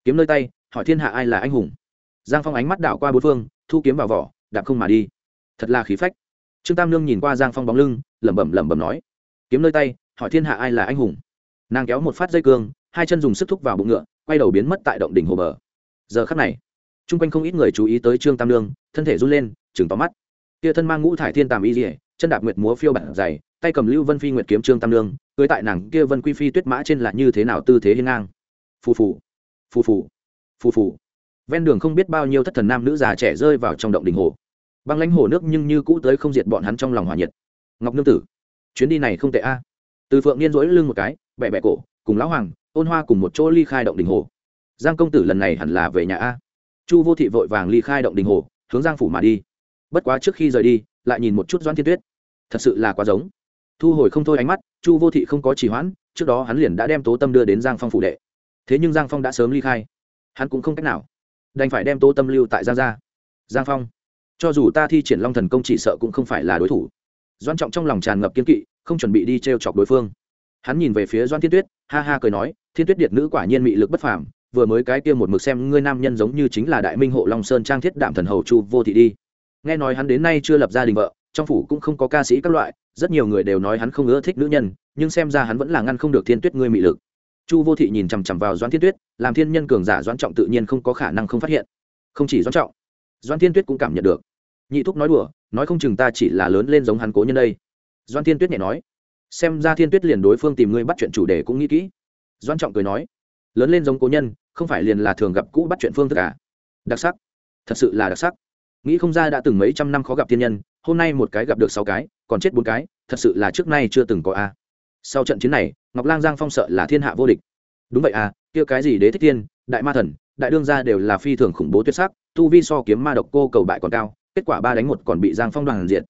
Kiếm nơi tay, hỏi thiên hạ ai là anh hùng. Giang phong ánh mắt đảo qua bốn phương, thu kiếm vào vỏ, đạp không mà đi. Thật là khí phách. Trương tam Nương nhìn qua giang phong bóng lưng, lẩm bẩm lẩm bẩm nói. Kiếm nơi tay, hỏi thiên hạ ai là anh hùng nàng kéo một phát dây cương, hai chân dùng sức thúc vào bụng ngựa, quay đầu biến mất tại động đỉnh hồ bờ. Giờ khắc này, chung quanh không ít người chú ý tới trương tam lương thân thể run lên chừng tóm mắt. Kia thân mang ngũ thải thiên tàm y dỉa chân đạp nguyệt múa phiêu bản dày, tay cầm lưu vân phi nguyệt kiếm trương tam lương cưới tại nàng kia vân quy phi tuyết mã trên là như thế nào tư thế hiên ngang. Phù phù phù phù phù phù. Ven đường không biết bao nhiêu thất thần nam nữ già trẻ rơi vào trong động đình hồ. Băng lãnh hồ nước nhưng như cũ tới không diệt bọn hắn trong lòng hòa nhiệt. Ngọc nương tử, chuyến đi này không tệ a. Từ phượng niên rỗi lưng một cái bẹ bẹ cổ, cùng lão hoàng, ôn hoa cùng một chỗ ly khai động đình hồ. Giang công tử lần này hẳn là về nhà a. Chu vô thị vội vàng ly khai động đình hồ, hướng giang phủ mà đi. Bất quá trước khi rời đi, lại nhìn một chút doan thiên tuyết. Thật sự là quá giống. Thu hồi không thôi ánh mắt, chu vô thị không có trì hoãn, trước đó hắn liền đã đem tố tâm đưa đến giang phong phủ đệ. Thế nhưng giang phong đã sớm ly khai. Hắn cũng không cách nào đành phải đem tố tâm lưu tại giang gia. Giang phong, cho dù ta thi triển long thần công chỉ sợ cũng không phải là đối thủ. Doan trọng trong lòng tràn ngập kiên kỵ, không chuẩn bị đi t r e o chọc đối phương hắn nhìn về phía doan thiên tuyết, ha ha cười nói, thiên tuyết điện nữ quả nhiên mị lực bất phàm, vừa mới cái kia một mực xem ngươi nam nhân giống như chính là đại minh hộ long sơn trang thiết đạm thần hầu chu vô thị đi. Nghe nói hắn đến nay chưa lập gia đình vợ, trong phủ cũng không có ca sĩ các loại, rất nhiều người đều nói hắn không ưa thích nữ nhân, nhưng xem ra hắn vẫn là ngăn không được thiên tuyết ngươi mị lực. Chu vô thị nhìn chằm chằm vào doãn thiên tuyết, làm thiên nhân cường giả doãn trọng tự nhiên không có khả năng không phát hiện. Không chỉ doãn trọng, doãn thiên tuyết cũng cảm nhận được. Nhị thúc nói đùa, nói không chừng ta chỉ là lớn lên giống hắn cố nhân đây. Doãn thiên tuyết nhẹ nói xem ra thiên tuyết liền đối phương tìm ngươi bắt chuyện chủ đề cũng nghĩ kỹ. Doan trọng cười nói, lớn lên giống cố nhân, không phải liền là thường gặp cũ bắt chuyện phương thức cả đặc sắc. Thật sự là đặc sắc. Nghĩ không ra đã từng mấy trăm năm khó gặp thiên nhân, hôm nay một cái gặp được sáu cái, còn chết bốn cái, thật sự là trước nay chưa từng có a. Sau trận chiến này, ngọc lang giang phong sợ là thiên hạ vô địch. Đúng vậy à kia cái gì đế thích tiên, đại ma thần, đại đương gia đều là phi thường khủng bố tuyệt sắc, tu vi so kiếm ma độc cô cầu bại còn cao, kết quả ba đánh một còn bị giang phong đoàn diện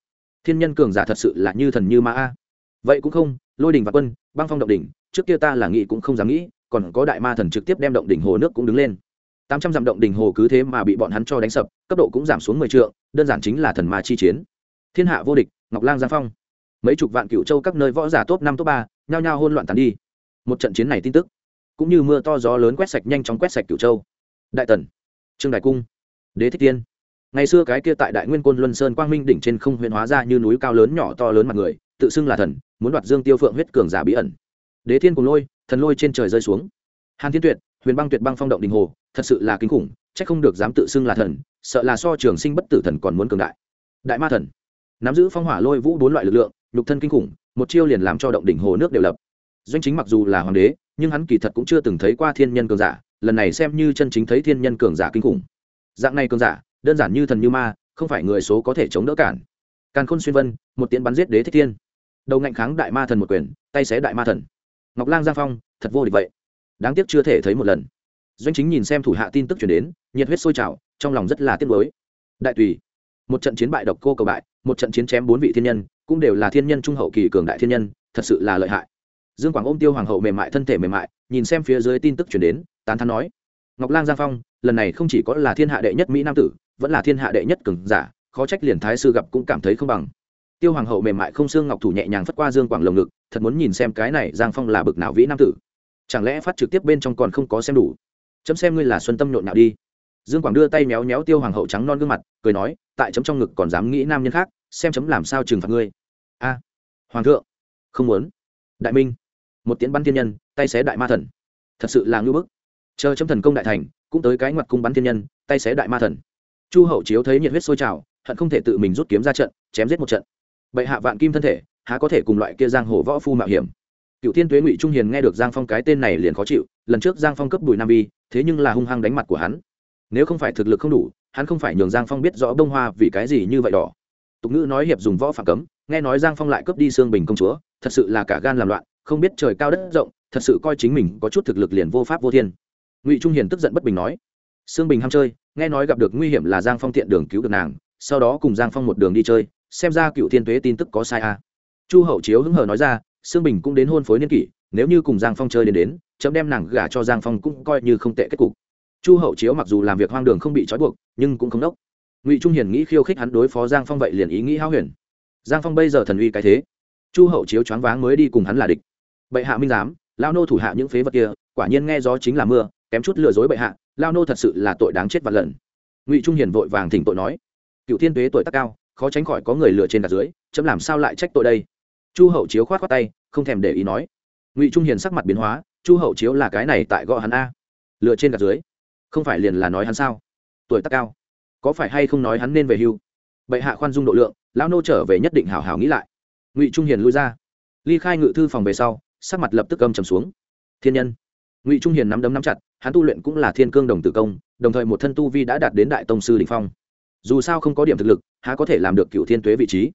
thiên nhân cường giả thật sự là như thần như ma a vậy cũng không, lôi đình và quân, băng phong động đỉnh, trước kia ta là nghĩ cũng không dám nghĩ, còn có đại ma thần trực tiếp đem động đỉnh hồ nước cũng đứng lên. Tám trăm dặm động đỉnh hồ cứ thế mà bị bọn hắn cho đánh sập, cấp độ cũng giảm xuống mười triệu đơn giản chính là thần ma chi chiến. Thiên hạ vô địch, ngọc lang giang phong. Mấy chục vạn cựu châu các nơi võ giả top năm, top ba, nhao nhao hôn loạn tàn đi. Một trận chiến này tin tức, cũng như mưa to gió lớn quét sạch nhanh chóng quét sạch cựu châu. Đại tần, trương đại cung, đế thích tiên ngày xưa cái kia tại đại nguyên côn luân sơn quang minh đỉnh trên không huyện hóa ra như núi cao lớn nhỏ to lớn mặt người tự xưng là thần, muốn đoạt dương tiêu phượng huyết cường giả bí ẩn. Đế thiên cùng lôi, thần lôi trên trời rơi xuống. Hàn thiên tuyệt, huyền băng tuyệt băng phong động đình hồ, thật sự là kinh khủng c h ắ c không được dám tự xưng là thần, sợ là so trường sinh bất tử thần còn muốn cường đại. Đại ma thần. Nắm giữ phong hỏa lôi vũ bốn loại lực lượng, nhục thân kinh khủng, một chiêu liền làm cho động đỉnh hồ nước đều lập. Doanh chính mặc dù là hoàng đế, nhưng hắn kỳ thật cũng chưa từng thấy qua thiên nhân cường giả, lần này xem như chân chính thấy thiên nhân cường giả kinh khủng. Dạng này cường giả, đơn giản như thần như ma, không phải người số có thể chống đỡ cản. Càn khôn xuyên vân, một tiễn bắn giết đế thích thiên đầu ngạnh kháng đại ma thần một quyền, tay xé đại ma thần. Ngọc lang giang phong, thật vô địch vậy. Đáng tiếc chưa thể thấy một lần. Doanh chính nhìn xem thủ hạ tin tức chuyển đến, nhiệt huyết sôi trào, trong lòng rất là tiếc nuối. Đại tùy, một trận chiến bại độc cô cầu bại, một trận chiến chém bốn vị thiên nhân, cũng đều là thiên nhân trung hậu kỳ cường đại thiên nhân, thật sự là lợi hại. Dương quảng ôm tiêu hoàng hậu mềm mại, thân thể mềm mại, nhìn xem phía dưới tin tức chuyển đến, tán thán nói. Ngọc lang giang phong, lần này không chỉ có là thiên hạ đệ nhất mỹ nam tử, vẫn là thiên hạ đệ nhất cường giả, khó trách liền thái sư gặp cũng cảm thấy không bằng tiêu hoàng hậu mềm mại không xương ngọc thủ nhẹ nhàng phất qua dương quảng lồng ngực, thật muốn nhìn xem cái này giang phong là bực nào vĩ nam tử. Chẳng lẽ phát trực tiếp bên trong còn không có xem đủ? Chấm xem ngươi là xuân tâm nhộn nào đi. Dương quảng đưa tay méo méo tiêu hoàng hậu trắng non gương mặt, cười nói, tại chấm trong ngực còn dám nghĩ nam nhân khác, xem chấm làm sao trừng phạt ngươi. A, hoàng thượng, không muốn. Đại minh, một tiến bắn thiên nhân, tay xé đại ma thần. Thật sự là ngưỡng bức. Chờ chấm thần công đại thành, cũng tới cái ngoặt cung bắn thiên nhân, tay xé đại ma thần. Chu hậu chiếu thấy nhiệt huyết sôi trào, hận không thể tự mình rút kiếm ra trận, chém giết một trận bệ hạ vạn kim thân thể, há có thể cùng loại kia giang hồ võ phu mạo hiểm. Cựu thiên tuế ngụy trung hiền nghe được giang phong cái tên này liền khó chịu, lần trước giang phong cấp bùi nam vi, thế nhưng là hung hăng đánh mặt của hắn. Nếu không phải thực lực không đủ, hắn không phải nhường giang phong biết rõ bông hoa vì cái gì như vậy đỏ. Tục ngữ nói hiệp dùng võ phạm cấm, nghe nói giang phong lại cướp đi xương bình công chúa, thật sự là cả gan làm loạn, không biết trời cao đất rộng, thật sự coi chính mình có chút thực lực liền vô pháp vô thiên. Ngụy trung hiền tức giận bất bình nói, sương bình ham chơi, nghe nói gặp được nguy hiểm là giang phong tiện đường cứu được nàng, sau đó cùng giang phong một đường đi chơi xem ra cựu thiên tuế tin tức có sai à. chu hậu chiếu hứng hờ nói ra, sương bình cũng đến hôn phối niên kỷ, nếu như cùng giang phong chơi đến đến, chấm đem nàng gả cho giang phong cũng coi như không tệ kết cục. Chu hậu chiếu mặc dù làm việc hoang đường không bị trói buộc, nhưng cũng không đốc. Ngụy trung hiền nghĩ khiêu khích hắn đối phó giang phong vậy liền ý nghĩ háo huyền. Giang phong bây giờ thần uy cái thế. Chu hậu chiếu choáng váng mới đi cùng hắn là địch. Bệ hạ minh giám lao nô thủ hạ những phế vật kia, quả nhiên nghe gió chính là mưa, kém chút lừa dối bệ hạ lao nô thật sự là tội đáng chết và lần. Ngụy trung hiền vội vàng thỉnh tội nói, cựu thiên tuế tuổi tác cao khó tránh khỏi có người lừa trên đặt dưới, chấm làm sao lại trách tội đây? Chu hậu chiếu khoát khoát tay, không thèm để ý nói. Ngụy trung hiền sắc mặt biến hóa, chu hậu chiếu là cái này tại gõ hắn a. Lừa trên đặt dưới? Không phải liền là nói hắn sao? Tuổi tác cao. Có phải hay không nói hắn nên về hưu? Bệ hạ khoan dung độ lượng, lão nô trở về nhất định hào hào nghĩ lại. Ngụy trung hiền lui ra. Ly khai ngự thư phòng về sau, sắc mặt lập tức âm trầm xuống. Thiên nhân. Ngụy trung hiền nắm đấm nắm chặt, hắn tu luyện cũng là thiên cương đồng tử công, đồng thời một thân tu vi đã đạt đến đại tông sư đình phong dù sao không có điểm thực lực, há có thể làm được cựu thiên tuế vị trí.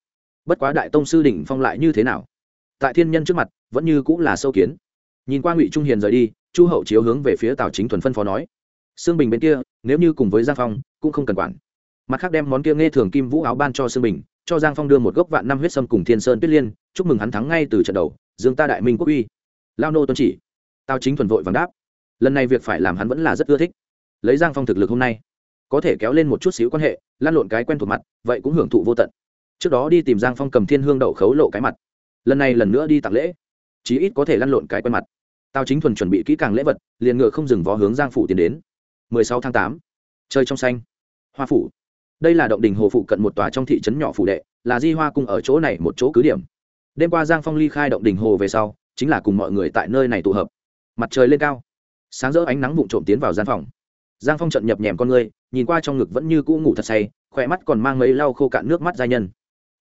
Bất quá đại tông sư đỉnh phong lại như thế nào? Tại thiên nhân trước mặt, vẫn như cũng là sâu kiến. Nhìn qua ngụy trung hiền rời đi, chu hậu chiếu hướng về phía tào chính thuần phân phó nói, sương bình bên kia, nếu như cùng với giang phong, cũng không cần quản. Mặt khác đem món kia nghe thường kim vũ áo ban cho sương bình, cho giang phong đưa một gốc vạn năm huyết sâm cùng thiên sơn tuyết liên, chúc mừng hắn thắng ngay từ trận đầu, dương ta đại minh quốc uy. Lao nô tuân chỉ. Tao chính thuần vội vàng đáp, lần này việc phải làm hắn vẫn là rất ưa thích. Lấy giang phong thực lực hôm nay có thể kéo lên một chút xíu quan hệ, lan lộn cái quen thuộc mặt, vậy cũng hưởng thụ vô tận. Trước đó đi tìm giang phong cầm thiên hương đậu khấu lộ cái mặt. Lần này lần nữa đi tặng lễ. Chí ít có thể lăn lộn cái quen mặt. Tao chính thuần chuẩn bị kỹ càng lễ vật, liền ngựa không dừng vó hướng giang phủ tiến đến. 16 tháng 8. chơi trong xanh. Hoa phủ. Đây là động đình hồ phụ cận một tòa trong thị trấn nhỏ phủ đệ, là di hoa cung ở chỗ này một chỗ cứ điểm. Đêm qua giang phong ly khai động đình hồ về sau, chính là cùng mọi người tại nơi này tụ hợp. Mặt trời lên cao. Sáng rỡ ánh nắng vụn trộm tiến vào gian phòng giang phong trận nhập nhèm con người, nhìn qua trong ngực vẫn như cũ ngủ thật say, khỏe mắt còn mang mấy lau khô cạn nước mắt giai nhân.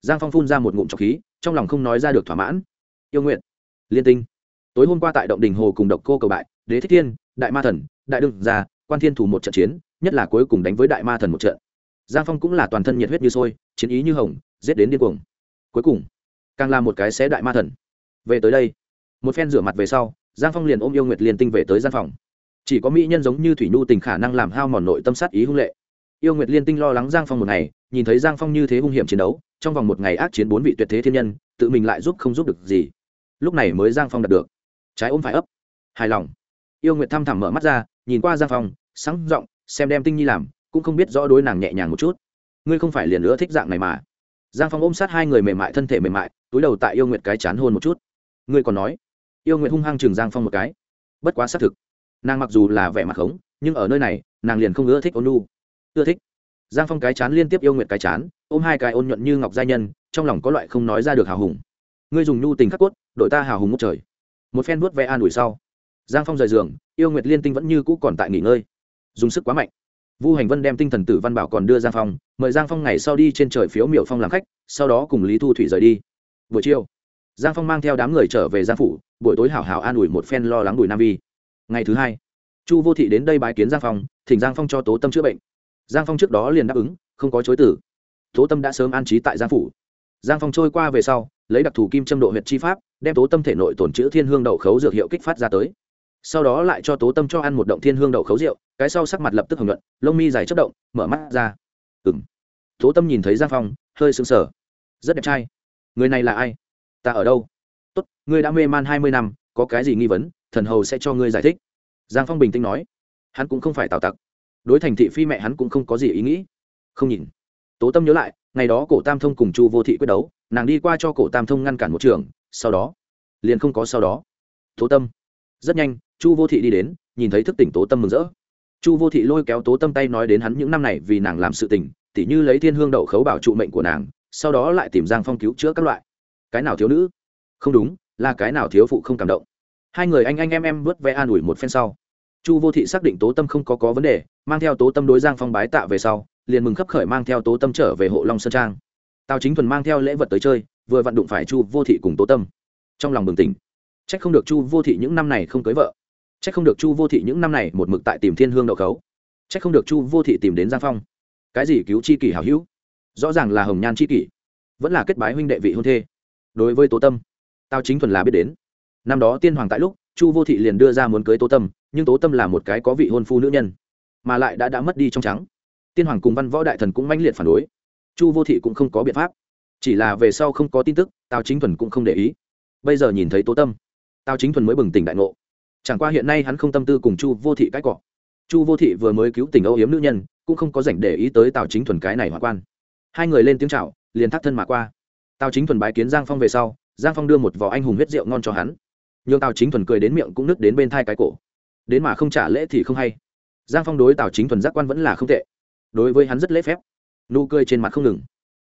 Giang phong phun ra một ngụm trọc khí, trong lòng không nói ra được thỏa mãn. Yêu nguyện liên tinh. Tối hôm qua tại động đình hồ cùng độc cô cầu bại, đế thích thiên, đại ma thần, đại đương già quan thiên thủ một trận chiến, nhất là cuối cùng đánh với đại ma thần một trận. Giang phong cũng là toàn thân nhiệt huyết như sôi, chiến ý như hồng, giết đến điên cuồng. Cuối cùng, càng là một cái xé đại ma thần. Về tới đây, một phen rửa mặt về sau, giang phong liền ôm yêu nguyệt liên tinh về tới gian phòng chỉ có mỹ nhân giống như thủy nhu tình khả năng làm hao mòn nội tâm sát ý hung lệ. Yêu nguyệt liên tinh lo lắng giang phong một ngày, nhìn thấy giang phong như thế hung hiểm chiến đấu, trong vòng một ngày ác chiến bốn vị tuyệt thế thiên nhân, tự mình lại giúp không giúp được gì. Lúc này mới giang phong đạt được. Trái ôm phải ấp. Hài lòng. Yêu nguyệt thăm thẳm mở mắt ra, nhìn qua giang phong, sáng r n g xem đem tinh nhi làm, cũng không biết rõ đối nàng nhẹ nhàng một chút. Ngươi không phải liền nữa thích dạng này mà. Giang phong ôm sát hai người mềm mại, thân thể mềm mại, túi đầu tại yêu nguyệt cái chán hôn một chút. Ngươi còn nói. Yêu nguyệt hung hăng chừng giang phong một cái. Bất quá xác thực nàng mặc dù là vẻ mặt khống, nhưng ở nơi này, nàng liền không ưa thích ôn nu. Ưa thích. Giang phong cái chán liên tiếp yêu nguyệt cái chán, ôm hai cái ôn nhuận như ngọc gia nhân, trong lòng có loại không nói ra được hào hùng. Ngươi dùng nhu tình khắc cốt, đội ta hào hùng ngốc trời. Một phen vuốt ve an ủi sau, giang phong rời giường, yêu nguyệt liên tinh vẫn như cũ còn tại nghỉ ngơi. Dùng sức quá mạnh. Vu hành vân đem tinh thần tử văn bảo còn đưa giang phong, mời giang phong ngày sau đi trên trời phiếu miểu phong làm khách, sau đó cùng lý thu thủy rời đi. Buổi chiều, giang phong mang theo đám người trở về giang phủ, buổi tối hảo hảo an ủi một phen lo lắng đùi nam vi ngày thứ hai, chu vô thị đến đây bái kiến giang phong, thỉnh giang phong cho tố tâm chữa bệnh. Giang phong trước đó liền đáp ứng, không có chối tử tố tâm đã sớm an trí tại giang phủ. Giang phong trôi qua về sau, lấy đặc thù kim châm độ huyện chi pháp, đem tố tâm thể nội tổn chữ thiên hương đậu khấu dược hiệu kích phát ra tới. Sau đó lại cho tố tâm cho ăn một động thiên hương đậu khấu rượu, cái sau sắc mặt lập tức hưởng luận lông mi dài chất động, mở mắt ra. Ừng tố tâm nhìn thấy giang phong, hơi sững sờ. Rất đẹp trai. Người này là ai? Ta ở đâu? Tốt, ngươi đã mê man hai mươi năm, có cái gì nghi vấn? Thần hầu sẽ cho ngươi giải thích. Giang phong bình tĩnh nói, hắn cũng không phải tào tặc. Đối thành thị phi mẹ hắn cũng không có gì ý nghĩ. Không nhìn. Tố tâm nhớ lại, ngày đó cổ tam thông cùng chu vô thị quyết đấu, nàng đi qua cho cổ tam thông ngăn cản một trường, sau đó, liền không có sau đó. Tố tâm. Rất nhanh, chu vô thị đi đến, nhìn thấy thức tỉnh tố tâm mừng rỡ. Chu vô thị lôi kéo tố tâm tay nói đến hắn những năm này vì nàng làm sự tình, tỉ như lấy thiên hương đậu khấu bảo trụ mệnh của nàng, sau đó lại tìm giang phong cứu chữa các loại. Cái nào thiếu nữ? Không đúng, là cái nào thiếu phụ không cảm động hai người anh anh em em vớt vẽ an ủi một phen sau. Chu vô thị xác định tố tâm không có có vấn đề, mang theo tố tâm đối giang phong bái tạ về sau, liền mừng khấp khởi mang theo tố tâm trở về hộ long sơn trang. Tào chính thuần mang theo lễ vật tới chơi, vừa vặn đụng phải chu vô thị cùng tố tâm. Trong lòng bừng tỉnh. C h ắ c không được chu vô thị những năm này không cưới vợ. C h ắ c không được chu vô thị những năm này một mực tại tìm thiên hương đậu khấu. C h ắ c không được chu vô thị tìm đến giang phong. Cái gì cứu c h i kỷ hảo hữu? Rõ ràng là hồng nhan c h i kỷ, vẫn là kết bái huynh đệ vị hôn thê. Đối với tố tâm, tào chính thuần là biết đến năm đó tiên hoàng tại lúc, chu vô thị liền đưa ra muốn cưới tố tâm, nhưng tố tâm là một cái có vị hôn phu nữ nhân, mà lại đã đã mất đi trong trắng. Tiên hoàng cùng văn võ đại thần cũng mãnh liệt phản đối. Chu vô thị cũng không có biện pháp. Chỉ là về sau không có tin tức, tào chính thuần cũng không để ý. Bây giờ nhìn thấy tố tâm, tào chính thuần mới bừng tỉnh đại ngộ. Chẳng qua hiện nay hắn không tâm tư cùng chu vô thị cãi cọ. Chu vô thị vừa mới cứu tình âu hiếm nữ nhân, cũng không có dành để ý tới tào chính thuần cái này hòa quan. Hai người lên tiếng c h à o liền thắt thân mà qua. Tào chính thuần bái kiến giang phong về sau, giang phong đưa một vỏ anh hùng huyết rượu ngon cho hắn nhường tào chính thuần cười đến miệng cũng nứt đến bên thai cái cổ. Đến mà không trả lễ thì không hay. Giang phong đối tào chính thuần giác quan vẫn là không tệ. Đối với hắn rất lễ phép. Nụ cười trên mặt không ngừng.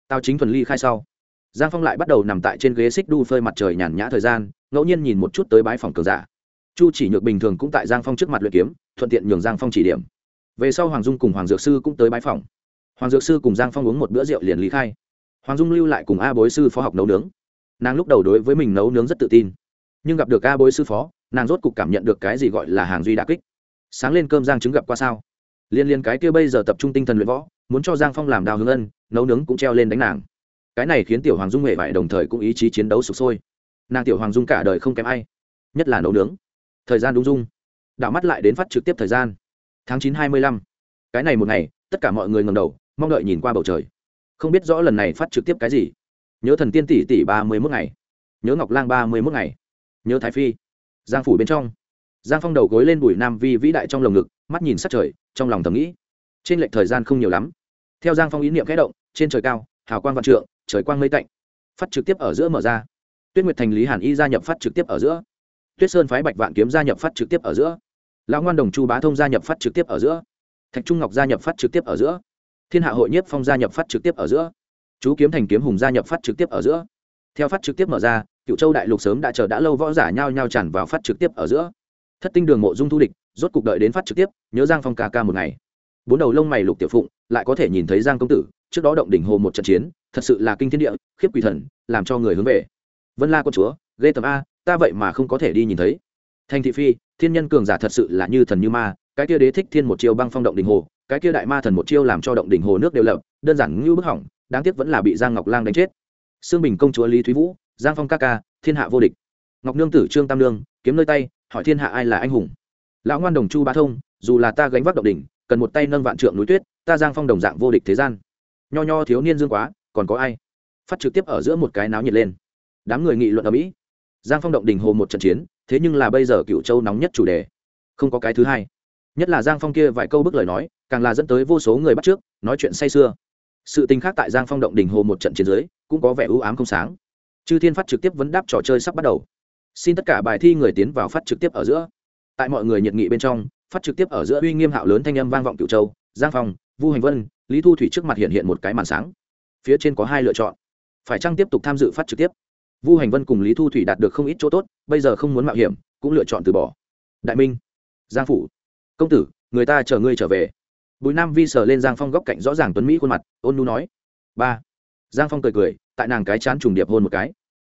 Tào chính thuần ly khai sau. Giang phong lại bắt đầu nằm tại trên ghế xích đu phơi mặt trời nhàn nhã thời gian, ngẫu nhiên nhìn một chút tới bãi phòng cường giả. Chu chỉ nhược bình thường cũng tại giang phong trước mặt luyện kiếm, thuận tiện nhường giang phong chỉ điểm. Về sau hoàng dung cùng hoàng dược sư cũng tới bãi phòng. Hoàng dược sư cùng giang phong uống một bữa rượu liền lý khai. Hoàng dung lưu lại cùng a bối sư phó học nấu nướng. Nàng lúc đầu đối với mình nấu nướng rất tự tin nhưng gặp được a bối sư phó, nàng rốt cục cảm nhận được cái gì gọi là hàng duy đà kích. Sáng lên cơm giang trứng gặp qua sao? Liên liên cái kia bây giờ tập trung tinh thần luyện võ, muốn cho giang phong làm đào hướng ân, nấu nướng cũng treo lên đánh nàng. Cái này khiến tiểu hoàng dung hệ vải đồng thời cũng ý chí chiến đấu sụp sôi. Nàng tiểu hoàng dung cả đời không kém ai, nhất là nấu nướng. Thời gian đúng dung, đảo mắt lại đến phát trực tiếp thời gian. Tháng chín hai mươi lăm. Cái này một ngày, tất cả mọi người ngầm đầu, mong đợi nhìn qua bầu trời. Không biết rõ lần này phát trực tiếp cái gì. Nhớ thần tiên tỷ tỷ ba mươi mốt ngày. Nhớ ngọc lang ba mươi mốt ngày nhớ thái phi giang phủ bên trong giang phong đầu gối lên bùi nam vi vĩ đại trong lồng ngực mắt nhìn sát trời trong lòng thầm nghĩ trên lệch thời gian không nhiều lắm theo giang phong ý niệm khẽ động trên trời cao hào quang văn trượng trời quang mây tạnh phát trực tiếp ở giữa mở ra tuyết nguyệt thành lý hàn y gia nhập phát trực tiếp ở giữa tuyết sơn phái bạch vạn kiếm gia nhập phát trực tiếp ở giữa lão ngoan đồng chu bá thông gia nhập phát trực tiếp ở giữa thạch trung ngọc gia nhập phát trực tiếp ở giữa thiên hạ hội nhất phong gia nhập phát trực tiếp ở giữa chú kiếm thành kiếm hùng gia nhập phát trực tiếp ở giữa theo phát trực tiếp mở ra cựu châu đại lục sớm đã chờ đã lâu võ giả nhao nhao tràn vào phát trực tiếp ở giữa. Thất tinh đường mộ dung thu địch, rốt cuộc đợi đến phát trực tiếp, nhớ giang phong ca ca một ngày. Bốn đầu lông mày lục tiểu phụng, lại có thể nhìn thấy giang công tử, trước đó động đỉnh hồ một trận chiến, thật sự là kinh thiên địa, khiếp quỷ thần, làm cho người hướng về. Vân la con chúa, ghê tầm a, ta vậy mà không có thể đi nhìn thấy. Thành thị phi, thiên nhân cường giả thật sự là như thần như ma, cái kia đế thích thiên một chiêu băng phong động đỉnh hồ, cái kia đại ma thần một chiêu làm cho động đỉnh hồ nước đều lập đơn giản như bức hỏng, đáng tiếc vẫn là bị giang ngọc lang đánh chết. Xương bình công chúa lý thúy vũ giang phong ca ca, thiên hạ vô địch. Ngọc nương tử trương tam nương, kiếm nơi tay, hỏi thiên hạ ai là anh hùng. Lão ngoan đồng chu ba thông, dù là ta gánh vác động đỉnh, cần một tay nâng vạn trượng núi tuyết, ta giang phong đồng dạng vô địch thế gian. Nho nho thiếu niên dương quá, còn có ai? Phát trực tiếp ở giữa một cái náo nhiệt lên. Đám người nghị luận ở mỹ. Giang phong động đình hồ một trận chiến, thế nhưng là bây giờ cựu châu nóng nhất chủ đề. Không có cái thứ hai. Nhất là giang phong kia vài câu bức lời nói, càng là dẫn tới vô số người bắt trước, nói chuyện say sưa. Sự tình khác tại giang phong động đình hồ một trận chiến dưới, cũng có vẻ ưu ám không sáng chư thiên phát trực tiếp vấn đáp trò chơi sắp bắt đầu. Xin tất cả bài thi người tiến vào phát trực tiếp ở giữa. Tại mọi người nhiệt nghị bên trong, phát trực tiếp ở giữa uy nghiêm hạo lớn thanh âm vang vọng cửu châu, giang phong, vu hành vân, lý thu thủy trước mặt hiện hiện một cái màn sáng. Phía trên có hai lựa chọn. Phải chăng tiếp tục tham dự phát trực tiếp? Vu hành vân cùng lý thu thủy đạt được không ít chỗ tốt, bây giờ không muốn mạo hiểm, cũng lựa chọn từ bỏ. Đại minh, giang phủ, công tử, người ta chờ ngươi trở về. Bùi nam vi sờ lên giang phong góc cạnh rõ ràng tuấn mỹ khuôn mặt, ôn nu nói. Ba, giang phong cười cười, tại nàng cái chán trùng điệp hôn một cái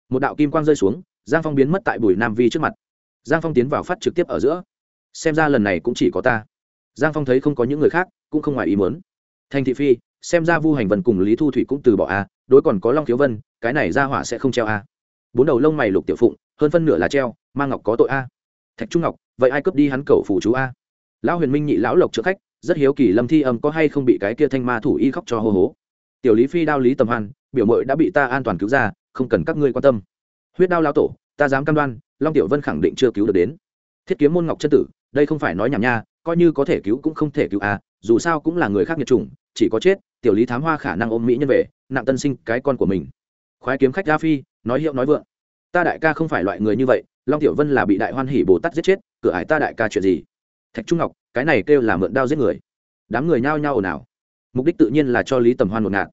một đạo kim quang rơi xuống, giang phong biến mất tại bùi nam vi trước mặt. Giang phong tiến vào phát trực tiếp ở giữa. Xem ra lần này cũng chỉ có ta. Giang phong thấy không có những người khác, cũng không ngoài ý muốn. Thành thị phi, xem ra vu hành vân cùng lý thu thủy cũng từ bỏ a, đối còn có long thiếu vân, cái này ra hỏa sẽ không treo a. Bốn đầu lông mày lục tiểu phụng, hơn phân nửa là treo mang ngọc có tội a. Thạch trung ngọc, vậy ai cướp đi hắn cầu phủ chú a? Lão huyền minh nhị lão lộc trợ khách, rất hiếu kỳ lâm thi âm có hay không bị cái kia thanh ma thủ y khóc cho hô hố. Tiểu lý phi đao lý tầm hoan, biểu mội đã bị ta an toàn cứu ra không cần các ngươi quan tâm. Huyết đao lao tổ, ta dám cam đoan, long tiểu vân khẳng định chưa cứu được đến. Thiết kiếm môn ngọc chân tử, đây không phải nói nhảm nha, coi như có thể cứu cũng không thể cứu à dù sao cũng là người khác nhiệt chủng, chỉ có chết, tiểu lý thám hoa khả năng ôm mỹ nhân về, nặng tân sinh cái con của mình. Khoái kiếm khách a phi, nói hiệu nói vượng. Ta đại ca không phải loại người như vậy, long tiểu vân là bị đại hoan hỉ bồ tát giết chết, cửa ải ta đại ca chuyện gì? Thạch trung ngọc, cái này kêu là mượn đao giết người. Đám người nhao nhao ồn ào. Mục đích tự nhiên là cho lý tầm hoan một ngạt.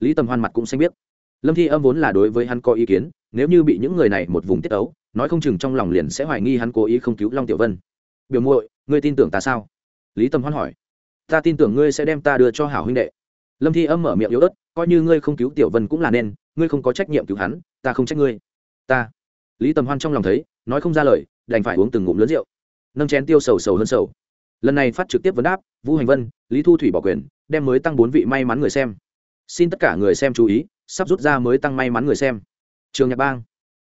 Lý tầm hoan mặt cũng xanh biết lâm thi âm vốn là đối với hắn có ý kiến, nếu như bị những người này một vùng tiết ấu nói không chừng trong lòng liền sẽ hoài nghi hắn cố ý không cứu long tiểu vân. Biểu muội, ngươi tin tưởng ta sao? Lý Tâm hoan hỏi. Ta tin tưởng ngươi sẽ đem ta đưa cho hảo huynh đệ. Lâm thi âm mở miệng yếu ớt, coi như ngươi không cứu tiểu vân cũng là nên, ngươi không có trách nhiệm cứu hắn, ta không trách ngươi. Ta. Lý tầm hoan trong lòng thấy, nói không ra lời, đành phải uống từng ngụm lớn rượu. Nâng chén tiêu sầu sầu hơn sầu. Lần này phát trực tiếp vấn đáp, vũ hành vân, lý thu thủy bỏ quyền, đem mới tăng bốn vị may mắn người xem. Xin tất cả người xem chú ý sắp rút ra mới tăng may mắn người xem. Trường nhạc bang.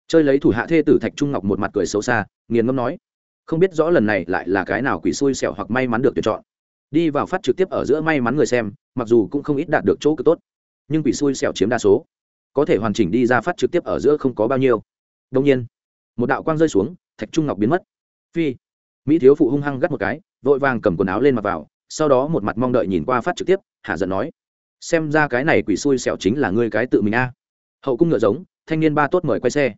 Chơi lấy thủ hạ thê tử thạch trung ngọc một mặt cười xấu xa, nghiền ngâm nói, không biết rõ lần này lại là cái nào quỷ xui xẻo hoặc may mắn được tuyển chọn. Đi vào phát trực tiếp ở giữa may mắn người xem, mặc dù cũng không ít đạt được chỗ cực tốt, nhưng quỷ xui xẻo chiếm đa số. Có thể hoàn chỉnh đi ra phát trực tiếp ở giữa không có bao nhiêu. Đông nhiên, một đạo quang rơi xuống, thạch trung ngọc biến mất. Phi. Mỹ thiếu phụ hung hăng gắt một cái, vội vàng cầm quần áo lên mặc vào, sau đó một mặt mong đợi nhìn qua phát trực tiếp, hạ giận nói xem ra cái này quỷ xui xẻo chính là ngươi cái tự mình a. Hậu cung ngựa giống, thanh niên ba tốt mời quay xe.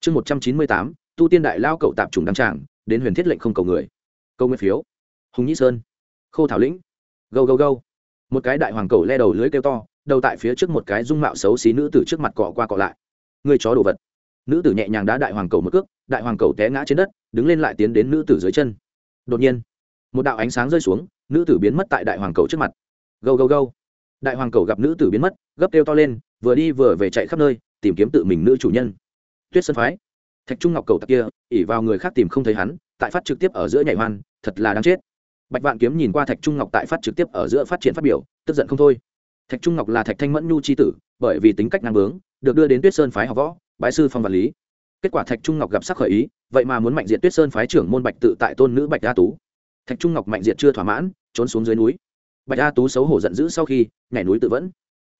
Chương một trăm chín mươi tám, tu tiên đại lao cậu tạp trùng đăng tràng, đến huyền thiết lệnh không cầu người. Câu nguyên phiếu. Hùng nhĩ sơn. Khô thảo lĩnh. Gâu gâu gâu. Một cái đại hoàng cầu le đầu lưới kêu to, đầu tại phía trước một cái dung mạo xấu xí nữ tử trước mặt cọ qua cọ lại. Người chó đồ vật. Nữ tử nhẹ nhàng đá đại hoàng cầu một cước, đại hoàng cầu té ngã trên đất, đứng lên lại tiến đến nữ tử dưới chân. Đột nhiên, một đạo ánh sáng rơi xuống, nữ tử biến mất tại đại hoàng cầu trước mặt. Gâu gâu gâu đại hoàng cầu gặp nữ tử biến mất, gấp kêu to lên, vừa đi vừa về chạy khắp nơi, tìm kiếm tự mình nữ chủ nhân. Tuyết sơn phái. Thạch trung ngọc cầu tặc kia ỉ vào người khác tìm không thấy hắn, tại phát trực tiếp ở giữa nhảy hoan, thật là đáng chết. Bạch vạn kiếm nhìn qua thạch trung ngọc tại phát trực tiếp ở giữa phát triển phát biểu, tức giận không thôi. Thạch trung ngọc là thạch thanh mẫn nhu c h i tử, bởi vì tính cách năng bướng, được đưa đến tuyết sơn phái học võ bãi sư phong vật lý. Kết quả thạch trung ngọc gặp sắc khởi ý, vậy mà muốn mạnh diện tuyết sơn phái trưởng môn bạch tự tại tôn nữ bạch đa tú. Thạch trung ngọc mạnh diện chưa thỏa mãn, trốn xuống dưới núi bạch a tú xấu hổ giận dữ sau khi, nhảy núi tự vẫn.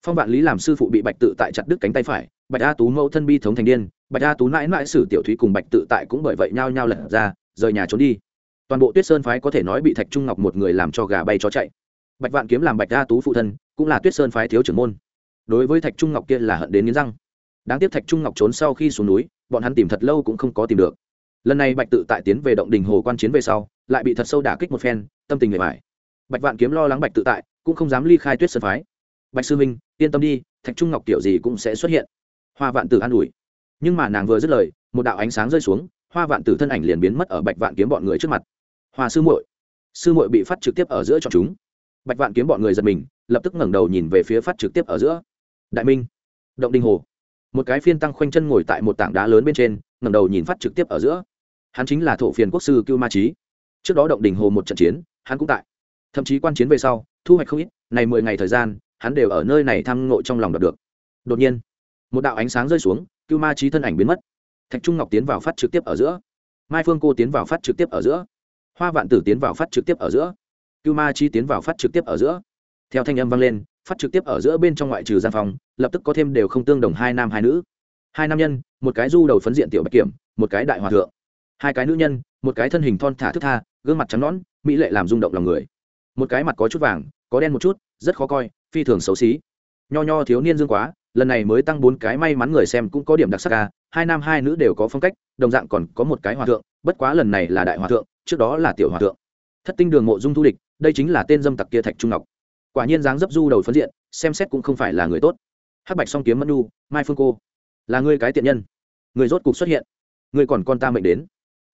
Phong vạn lý làm sư phụ bị bạch tự tại chặt đứt cánh tay phải, bạch a tú mẫu thân bi thống thành điên, bạch a tú mãi mãi xử tiểu thúy cùng bạch tự tại cũng bởi vậy nhao nhao lật ra, rời nhà trốn đi. Toàn bộ tuyết sơn phái có thể nói bị thạch trung ngọc một người làm cho gà bay cho chạy. Bạch vạn kiếm làm bạch a tú phụ thân, cũng là tuyết sơn phái thiếu trưởng môn. Đối với thạch trung ngọc kia là hận đến nghiến răng. Đáng tiếc thạch trung ngọc trốn sau khi xuống núi, bọn hắn tìm thật lâu cũng không có tìm được. Lần này bạch tự tại tiến về động đình hồ quan chiến về sau, lại bị thật sâu đả kích một phen, tâm tình người mải bạch vạn kiếm lo lắng bạch tự tại, cũng không dám ly khai tuyết sơn phái. Bạch sư minh yên tâm đi, thạch trung ngọc tiểu gì cũng sẽ xuất hiện. Hoa vạn tử an ủi. Nhưng mà nàng vừa dứt lời, một đạo ánh sáng rơi xuống, hoa vạn tử thân ảnh liền biến mất ở bạch vạn kiếm bọn người trước mặt. Hoa sư muội sư muội bị phát trực tiếp ở giữa cho chúng. Bạch vạn kiếm bọn người giật mình, lập tức ngẩng đầu nhìn về phía phát trực tiếp ở giữa. Đại minh, động đình hồ. Một cái phiên tăng khoanh chân ngồi tại một tảng đá lớn bên trên, ngẩng đầu nhìn phát trực tiếp ở giữa. Hắn chính là thổ phiền quốc sư cưu ma trí trước đó động đình hồ một trận chiến, hắn cũng tại thậm chí quan chiến về sau, thu hoạch không ít, này mười ngày thời gian, hắn đều ở nơi này tham ngộ trong lòng đạt được. Đột nhiên, một đạo ánh sáng rơi xuống, cưu ma trí thân ảnh biến mất. Thạch trung ngọc tiến vào phát trực tiếp ở giữa. Mai phương cô tiến vào phát trực tiếp ở giữa. Hoa vạn tử tiến vào phát trực tiếp ở giữa. Cưu ma chi tiến vào phát trực tiếp ở giữa. Theo thanh âm vang lên, phát trực tiếp ở giữa bên trong ngoại trừ gian phòng, lập tức có thêm đều không tương đồng hai nam hai nữ. Hai nam nhân, một cái du đầu phấn diện tiểu bạch kiểm, một cái đại hòa thượng. Hai cái nữ nhân, một cái thân hình thon thả thức tha, gương mặt trắng nõn, mỹ lệ làm rung động lòng người một cái mặt có chút vàng, có đen một chút, rất khó coi, phi thường xấu xí. Nho nho thiếu niên dương quá, lần này mới tăng bốn cái may mắn người xem cũng có điểm đặc sắc ca hai nam hai nữ đều có phong cách, đồng dạng còn có một cái hòa thượng, bất quá lần này là đại hòa thượng, trước đó là tiểu hòa thượng. Thất tinh đường mộ dung thu địch, đây chính là tên dâm tặc kia thạch trung ngọc. Quả nhiên dáng dấp du đầu phấn diện, xem xét cũng không phải là người tốt. Hắc bạch song kiếm mẫn nu mai phương cô, là ngươi cái tiện nhân. Người rốt cục xuất hiện, người còn con ta mệnh đến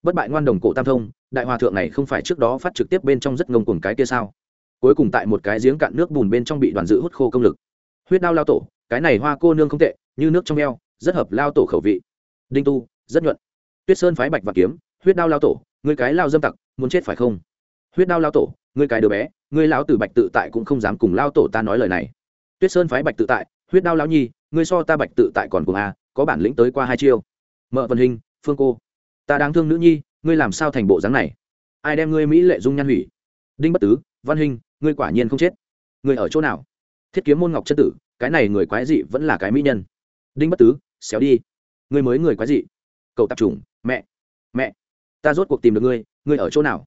bất bại ngoan đồng cổ tam thông, đại hòa thượng này không phải trước đó phát trực tiếp bên trong rất ngông cuồng cái kia sao? Cuối cùng tại một cái giếng cạn nước bùn bên trong bị đoàn dự hút khô công lực. Huyết đao lao tổ, cái này hoa cô nương không tệ, như nước trong eo, rất hợp lao tổ khẩu vị. Đinh tu, rất nhuận. Tuyết sơn phái bạch và kiếm, huyết đao lao tổ người cái lao dâm tặc, muốn chết phải không? Huyết đao lao tổ người cái đứa bé người lão tử bạch tự tại cũng không dám cùng lao tổ ta nói lời này. Tuyết sơn phái bạch tự tại, huyết đao lão nhi, ngươi so ta bạch tự tại còn cùng a, có bản lĩnh tới qua hai chiêu. Mợ vân hình, phương cô ta đáng thương nữ nhi ngươi làm sao thành bộ dáng này? Ai đem ngươi mỹ lệ dung nhan hủy? Đinh bất tứ văn hình ngươi quả nhiên không chết. Ngươi ở chỗ nào? Thiết kiếm môn ngọc chân tử cái này người quái dị vẫn là cái mỹ nhân. Đinh bất tứ xéo đi. Ngươi mới người quái dị. Cậu tạp trùng, mẹ mẹ ta rốt cuộc tìm được ngươi ngươi ở chỗ nào?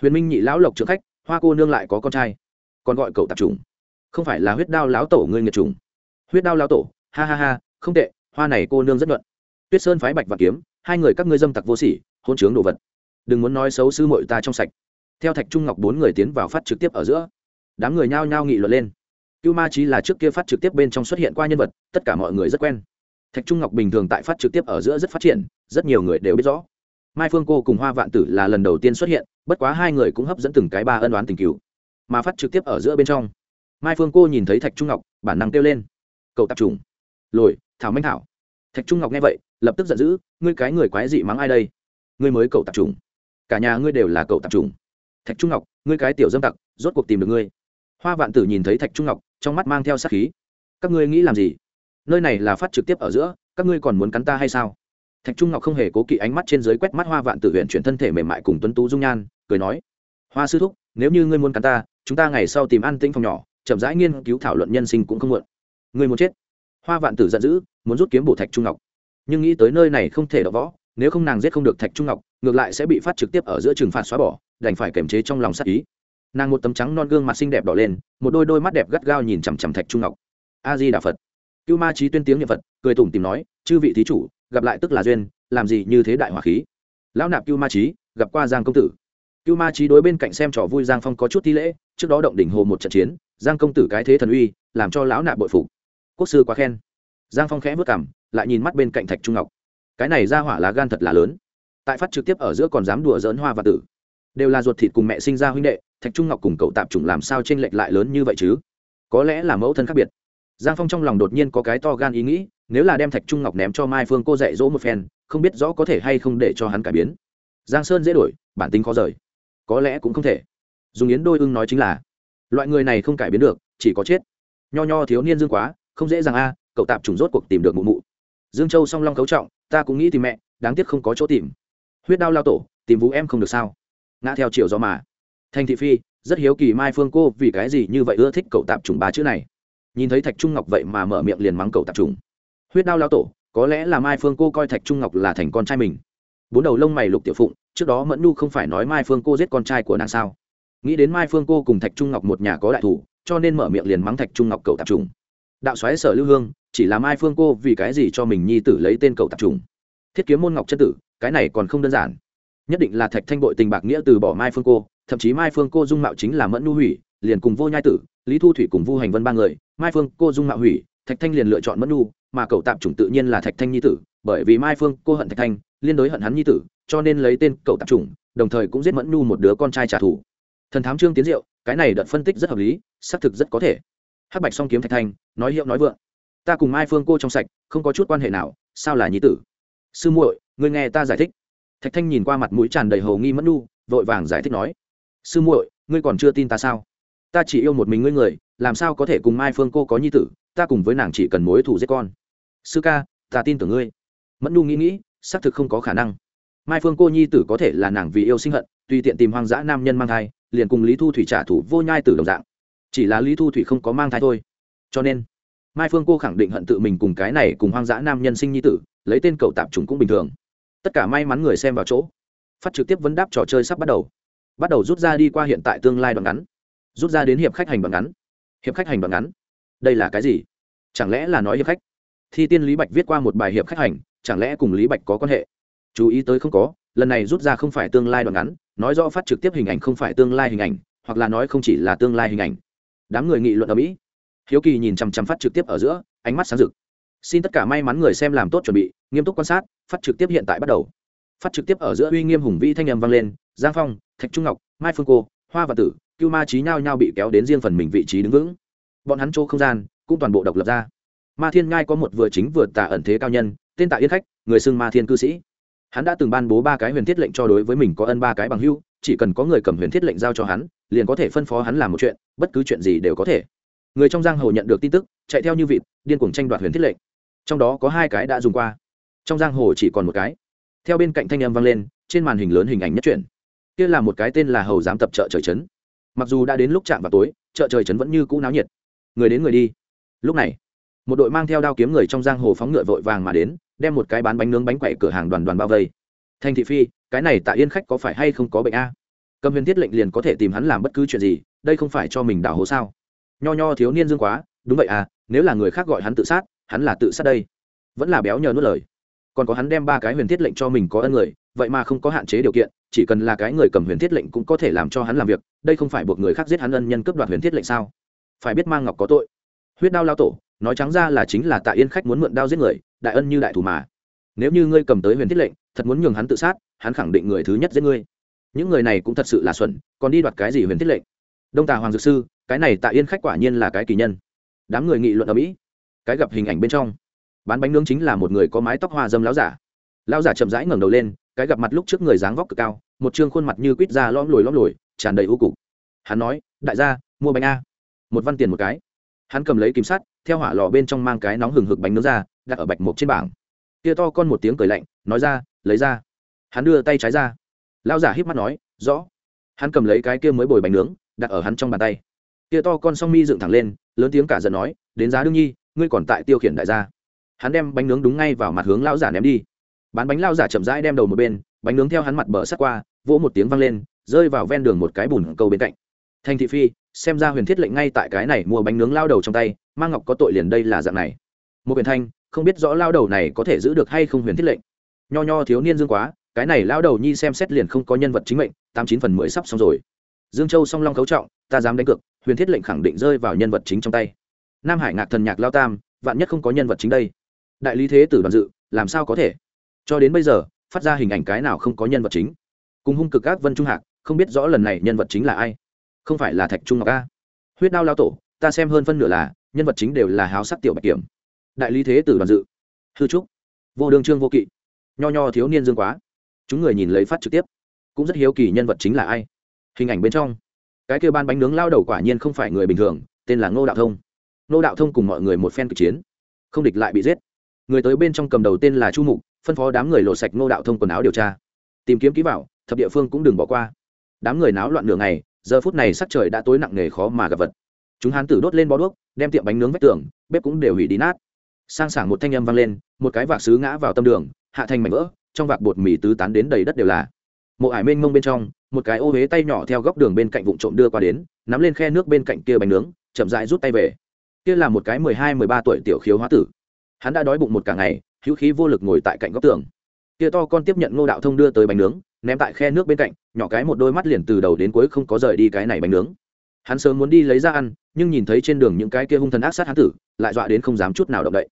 Huyền minh nhị lão lộc trưởng khách hoa cô nương lại có con trai. Còn gọi cậu tạp trùng. không phải là huyết đao lão tổ ngươi nghiệt trùng. huyết đao lão tổ ha ha ha không tệ hoa này cô nương rất nhuận. Tuyết sơn phái bạch và kiếm hai người các ngươi dâm tặc vô sỉ, hôn chướng đồ vật. Đừng muốn nói xấu sư mội ta trong sạch. Theo thạch trung ngọc bốn người tiến vào phát trực tiếp ở giữa. Đám người nhao nhao nghị luận lên. Cưu ma trí là trước kia phát trực tiếp bên trong xuất hiện qua nhân vật, tất cả mọi người rất quen. Thạch trung ngọc bình thường tại phát trực tiếp ở giữa rất phát triển, rất nhiều người đều biết rõ. Mai phương cô cùng hoa vạn tử là lần đầu tiên xuất hiện, bất quá hai người cũng hấp dẫn từng cái ba ân đoán tình cứu mà phát trực tiếp ở giữa bên trong, mai phương cô nhìn thấy thạch trung ngọc, bản năng kêu lên. Cậu tạp trùng. Lồi, thảo Minh thảo. Thạch trung ngọc nghe vậy lập tức giận dữ, ngươi cái người quái dị mắng ai đây? Ngươi mới cậu tạp trùng cả nhà ngươi đều là cậu tạp trùng thạch trung ngọc, ngươi cái tiểu dâm tặc, rốt cuộc tìm được ngươi. Hoa vạn tử nhìn thấy thạch trung ngọc, trong mắt mang theo sát khí. Các ngươi nghĩ làm gì? Nơi này là phát trực tiếp ở giữa, các ngươi còn muốn cắn ta hay sao? Thạch trung ngọc không hề cố kỵ ánh mắt trên dưới quét mắt hoa vạn tử huyện chuyển thân thể mềm mại cùng tuấn tú dung nhan, cười nói, hoa sư thúc, nếu như ngươi muốn cắn ta, chúng ta ngày sau tìm ăn tĩnh phòng nhỏ, chậm rãi nghiên cứu thảo luận nhân sinh cũng không muộn. Ngươi muốn chết? Hoa vạn tử giận dữ, muốn rút kiếm bổ thạch trung ngọc nhưng nghĩ tới nơi này không thể đỡ võ, nếu không nàng giết không được thạch trung ngọc, ngược lại sẽ bị phát trực tiếp ở giữa trừng phạt xóa bỏ, đành phải kềm chế trong lòng sát ý. Nàng một tấm trắng non gương mặt xinh đẹp đỏ lên, một đôi đôi mắt đẹp gắt gao nhìn chằm chằm thạch trung ngọc. A di đà phật. Cưu ma trí tuyên tiếng niệm phật, cười tủm tìm nói, chư vị thí chủ, gặp lại tức là duyên, làm gì như thế đại hỏa khí. Lão nạp cưu ma trí gặp qua giang công tử. Cưu ma trí đối bên cạnh xem trò vui giang phong có chút thi lễ, trước đó động đỉnh hồ một trận chiến, giang công tử cái thế thần uy, làm cho lão nạp bội phục. Quốc sư quá khen. Giang phong khẽ vất cảm lại nhìn mắt bên cạnh thạch trung ngọc. Cái này ra hỏa lá gan thật là lớn. Tại phát trực tiếp ở giữa còn dám đùa dỡn hoa và tử. Đều là ruột thịt cùng mẹ sinh ra huynh đệ, thạch trung ngọc cùng cậu tạp chủng làm sao t r ê n lệch lại lớn như vậy chứ? Có lẽ là mẫu thân khác biệt. Giang phong trong lòng đột nhiên có cái to gan ý nghĩ, nếu là đem thạch trung ngọc ném cho mai phương cô dạy dỗ một phen, không biết rõ có thể hay không để cho hắn cải biến. Giang sơn dễ đổi, bản tính khó rời. Có lẽ cũng không thể. Dùng yến đôi ưng nói chính là, loại người này không cải biến được, chỉ có chết. Nho nho thiếu niên dương quá, không dễ dàng a, cậu tạp trùng rốt cuộc tìm được mụ mụ dương châu song long cấu trọng, ta cũng nghĩ tìm mẹ, đáng tiếc không có chỗ tìm. Huyết đao lao tổ, tìm vũ em không được sao? Ngã theo chiều gió mà. Thành thị phi, rất hiếu kỳ mai phương cô vì cái gì như vậy ưa thích cậu tạp trùng ba chữ này. Nhìn thấy thạch trung ngọc vậy mà mở miệng liền mắng cậu tạp trùng huyết đao lao tổ, có lẽ là mai phương cô coi thạch trung ngọc là thành con trai mình. Bốn đầu lông mày lục tiểu phụng, trước đó mẫn nu không phải nói mai phương cô giết con trai của nàng sao? Nghĩ đến mai phương cô cùng thạch trung ngọc một nhà có đại thủ, cho nên mở miệng liền mắng thạch trung ngọc cậu tạp trùng đạo xoáy sở lưu hương, chỉ làm mai phương cô vì cái gì cho mình nhi tử lấy tên cậu tạp trùng? Thiết kiếm môn ngọc chân tử, cái này còn không đơn giản. Nhất định là thạch thanh bội tình bạc nghĩa từ bỏ mai phương cô, thậm chí mai phương cô dung mạo chính là mẫn nu hủy, liền cùng vô nhai tử, lý thu thủy cùng vu hành vân ba người, mai phương cô dung mạo hủy, thạch thanh liền lựa chọn mẫn nu, mà cậu tạp chủng tự nhiên là thạch thanh nhi tử, bởi vì mai phương cô hận thạch thanh, liên đối hận hắn nhi tử, cho nên lấy tên cậu tạp chủng đồng thời cũng giết mẫn nu một đứa con trai trả thù. Thần thám trương tiến diệu, cái này đợt phân tích rất hợp lý, xác thực rất có thể hắc bạch song kiếm thạch thanh nói hiệu nói vượng. Ta cùng mai phương cô trong sạch, không có chút quan hệ nào, sao là nhí tử? Sư muội người nghe ta giải thích. Thạch thanh nhìn qua mặt mũi tràn đầy hầu nghi Mẫn nu, vội vàng giải thích nói. Sư muội, ngươi còn chưa tin ta sao? Ta chỉ yêu một mình ngươi người, làm sao có thể cùng mai phương cô có nhi tử, ta cùng với nàng chỉ cần mối thủ giết con. Sư ca, ta tin tưởng ngươi. Mẫn nu nghĩ nghĩ, xác thực không có khả năng. Mai phương cô nhi tử có thể là nàng vì yêu sinh hận, tùy tiện tìm hoang dã nam nhân mang thai, liền cùng lý thu thủy trả thù vô nhai tử đồng dạng chỉ là lý thu thủy không có mang thai thôi. Cho nên, mai phương cô khẳng định hận tự mình cùng cái này cùng hoang dã nam nhân sinh nhi tử, lấy tên cậu tạp trùng cũng bình thường. Tất cả may mắn người xem vào chỗ. Phát trực tiếp vấn đáp trò chơi sắp bắt đầu. Bắt đầu rút ra đi qua hiện tại tương lai đoạn ngắn. Rút ra đến hiệp khách hành đoạn ngắn. Hiệp khách hành đoạn ngắn. Đây là cái gì? Chẳng lẽ là nói hiệp khách? Thi tiên lý bạch viết qua một bài hiệp khách hành, chẳng lẽ cùng lý bạch có quan hệ? Chú ý tới không có, lần này rút ra không phải tương lai đoạn ngắn, nói rõ phát trực tiếp hình ảnh không phải tương lai hình ảnh, hoặc là nói không chỉ là tương lai hình ảnh đám người nghị luận ở mỹ. Hiếu kỳ nhìn chằm chằm phát trực tiếp ở giữa, ánh mắt sáng rực. Xin tất cả may mắn người xem làm tốt chuẩn bị, nghiêm túc quan sát, phát trực tiếp hiện tại bắt đầu. Phát trực tiếp ở giữa uy nghiêm hùng vĩ thanh âm vang lên, giang phong, thạch trung ngọc, mai phương cô, hoa và tử, cưu ma trí nhao nhao bị kéo đến riêng phần mình vị trí đứng vững. Bọn hắn chỗ không gian cũng toàn bộ độc lập ra. Ma thiên ngai có một vừa chính vừa tả ẩn thế cao nhân, tên tạ yên khách, người xưng ma thiên cư sĩ hắn đã từng ban bố ba cái huyền thiết lệnh cho đối với mình có ân ba cái bằng hưu chỉ cần có người cầm huyền thiết lệnh giao cho hắn, liền có thể phân phó hắn làm một chuyện, bất cứ chuyện gì đều có thể. Người trong giang hồ nhận được tin tức, chạy theo như vịt, điên cuồng tranh đoạt huyền thiết lệnh. Trong đó có hai cái đã dùng qua. Trong giang hồ chỉ còn một cái. Theo bên cạnh thanh âm vang lên, trên màn hình lớn hình ảnh nhất truyện. Kia là một cái tên là hầu giám tập chợ trời trấn. Mặc dù đã đến lúc chạm vào tối chợ trời trấn vẫn như cũ náo nhiệt. Người đến người đi. Lúc này một đội mang theo đao kiếm người trong giang hồ phóng ngựa vội vàng mà đến, đem một cái bán bánh nướng bánh quậy cửa hàng đoàn đoàn bao vây. Thanh thị phi, cái này tại yên khách có phải hay không có bệnh a? Cầm huyền thiết lệnh liền có thể tìm hắn làm bất cứ chuyện gì, đây không phải cho mình đảo hố sao? Nho nho thiếu niên dương quá, đúng vậy à nếu là người khác gọi hắn tự sát, hắn là tự sát đây. Vẫn là béo nhờ nuốt lời. Còn có hắn đem ba cái huyền thiết lệnh cho mình có ân người, vậy mà không có hạn chế điều kiện, chỉ cần là cái người cầm huyền thiết lệnh cũng có thể làm cho hắn làm việc, đây không phải buộc người khác giết hắn ân nhân cướp đoạt huyền thiết lệnh sao? Phải biết mang ngọc có tội. Huyết đao lao tổ nói trắng ra là chính là tạ yên khách muốn mượn đao giết người, đại ân như đại thủ mà. Nếu như ngươi cầm tới huyền thiết lệnh, thật muốn nhường hắn tự sát, hắn khẳng định người thứ nhất giết ngươi. Những người này cũng thật sự là xuẩn, còn đi đoạt cái gì huyền thiết lệnh? Đông tà hoàng dược sư, cái này tạ yên khách quả nhiên là cái kỳ nhân. Đám người nghị luận ở mỹ, cái gặp hình ảnh bên trong. Bán bánh nướng chính là một người có mái tóc hoa dâm láo giả. Lão giả chậm rãi ngẩng đầu lên, cái gặp mặt lúc trước người dáng vóc cực cao, một chương khuôn mặt như quýt da lõm lồi lõm lồi, tràn đầy ưu cục. Hắn nói, đại gia, mua bánh a. Một văn tiền một cái. Hắn cầm lấy kim sắt theo hỏa lò bên trong mang cái nóng hừng hực bánh nướng ra, đặt ở bạch mộc trên bảng. Kia to con một tiếng cười lạnh, nói ra, lấy ra. Hắn đưa tay trái ra. Lão giả híp mắt nói, rõ. Hắn cầm lấy cái kia mới bồi bánh nướng, đặt ở hắn trong bàn tay. Kia to con song mi dựng thẳng lên, lớn tiếng cả giận nói, đến giá đương nhi, ngươi còn tại tiêu khiển đại gia. Hắn đem bánh nướng đúng ngay vào mặt hướng lão giả ném đi. Bán bánh lao giả chậm rãi đem đầu một bên, bánh nướng theo hắn mặt bờ sắt qua, vỗ một tiếng văng lên, rơi vào ven đường một cái bùn câu bên cạnh. Thành thị phi xem ra huyền thiết lệnh ngay tại cái này mua bánh nướng lao đầu trong tay mang ngọc có tội liền đây là dạng này. Một huyền thanh, không biết rõ lao đầu này có thể giữ được hay không huyền thiết lệnh. Nho nho thiếu niên dương quá, cái này lao đầu nhi xem xét liền không có nhân vật chính mệnh, tám chín phần mười sắp xong rồi. Dương châu song long cấu trọng, ta dám đánh cược, huyền thiết lệnh khẳng định rơi vào nhân vật chính trong tay. Nam hải ngạc thần nhạc lao tam, vạn nhất không có nhân vật chính đây. Đại lý thế tử đoàn dự, làm sao có thể? Cho đến bây giờ, phát ra hình ảnh cái nào không có nhân vật chính? Cùng hung cực các vân trung hạc, không biết rõ lần này nhân vật chính là ai không phải là thạch trung ngọc a? Huyết đao lao tổ, ta xem hơn phân nửa là, nhân vật chính đều là háo sắc tiểu bạch kiểm. Đại lý thế tử đoàn dự. Hư trúc. Vô đương trương vô kỵ. Nho nho thiếu niên dương quá. Chúng người nhìn lấy phát trực tiếp. Cũng rất hiếu kỳ nhân vật chính là ai. Hình ảnh bên trong. Cái kêu ban bánh nướng lao đầu quả nhiên không phải người bình thường, tên là ngô đạo thông. Ngô đạo thông cùng mọi người một phen cực chiến. Không địch lại bị giết. Người tới bên trong cầm đầu tên là chu mục, phân phó đám người lột sạch ngô đạo thông quần áo điều tra. Tìm kiếm ký bảo thập địa phương cũng đừng bỏ qua. Đám người náo loạn nửa ngày giờ phút này sắc trời đã tối nặng nề khó mà gặp vật. Chúng hán tử đốt lên bó đuốc, đem tiệm bánh nướng vách tường, bếp cũng đều hủy đi nát. Sang sảng một thanh âm vang lên, một cái vạc xứ ngã vào tâm đường, hạ thành mảnh vỡ, trong vạc bột mì tứ tán đến đầy đất đều là. Mộ ải mênh mông bên trong, một cái ô huế tay nhỏ theo góc đường bên cạnh vụ trộm đưa qua đến, nắm lên khe nước bên cạnh kia bánh nướng, chậm dại rút tay về. Kia là một cái mười hai, mười ba tuổi tiểu khiếu hóa tử. Hắn đã đói bụng một cả ngày, hữu khí vô lực ngồi tại cạnh góc tường. Kia to con tiếp nhận ngô đạo thông đưa tới bánh nướng ném tại khe nước bên cạnh, nhỏ cái một đôi mắt liền từ đầu đến cuối không có rời đi cái này bánh nướng. Hắn sớm muốn đi lấy ra ăn, nhưng nhìn thấy trên đường những cái kia hung thần ác sát hắn tử, lại dọa đến không dám chút nào động đậy.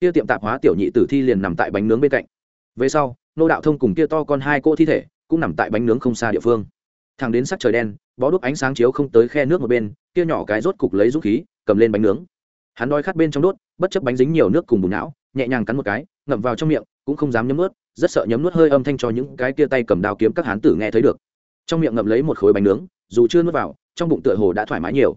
Kia tiệm tạp hóa tiểu nhị tử thi liền nằm tại bánh nướng bên cạnh. Về sau, nô đạo thông cùng kia to con hai cô thi thể cũng nằm tại bánh nướng không xa địa phương. Thằng đến sắc trời đen, bó đúc ánh sáng chiếu không tới khe nước một bên, kia nhỏ cái rốt cục lấy dũng khí, cầm lên bánh nướng. Hắn đói khát bên trong đốt, bất chấp bánh dính nhiều nước cùng bùn não, nhẹ nhàng cắn một cái, ngậm vào trong miệng, cũng không dám nhấm ướt rất sợ nhấm nuốt hơi âm thanh cho những cái kia tay cầm đao kiếm các hán tử nghe thấy được. Trong miệng ngậm lấy một khối bánh nướng, dù chưa nuốt vào, trong bụng tựa hồ đã thoải mái nhiều.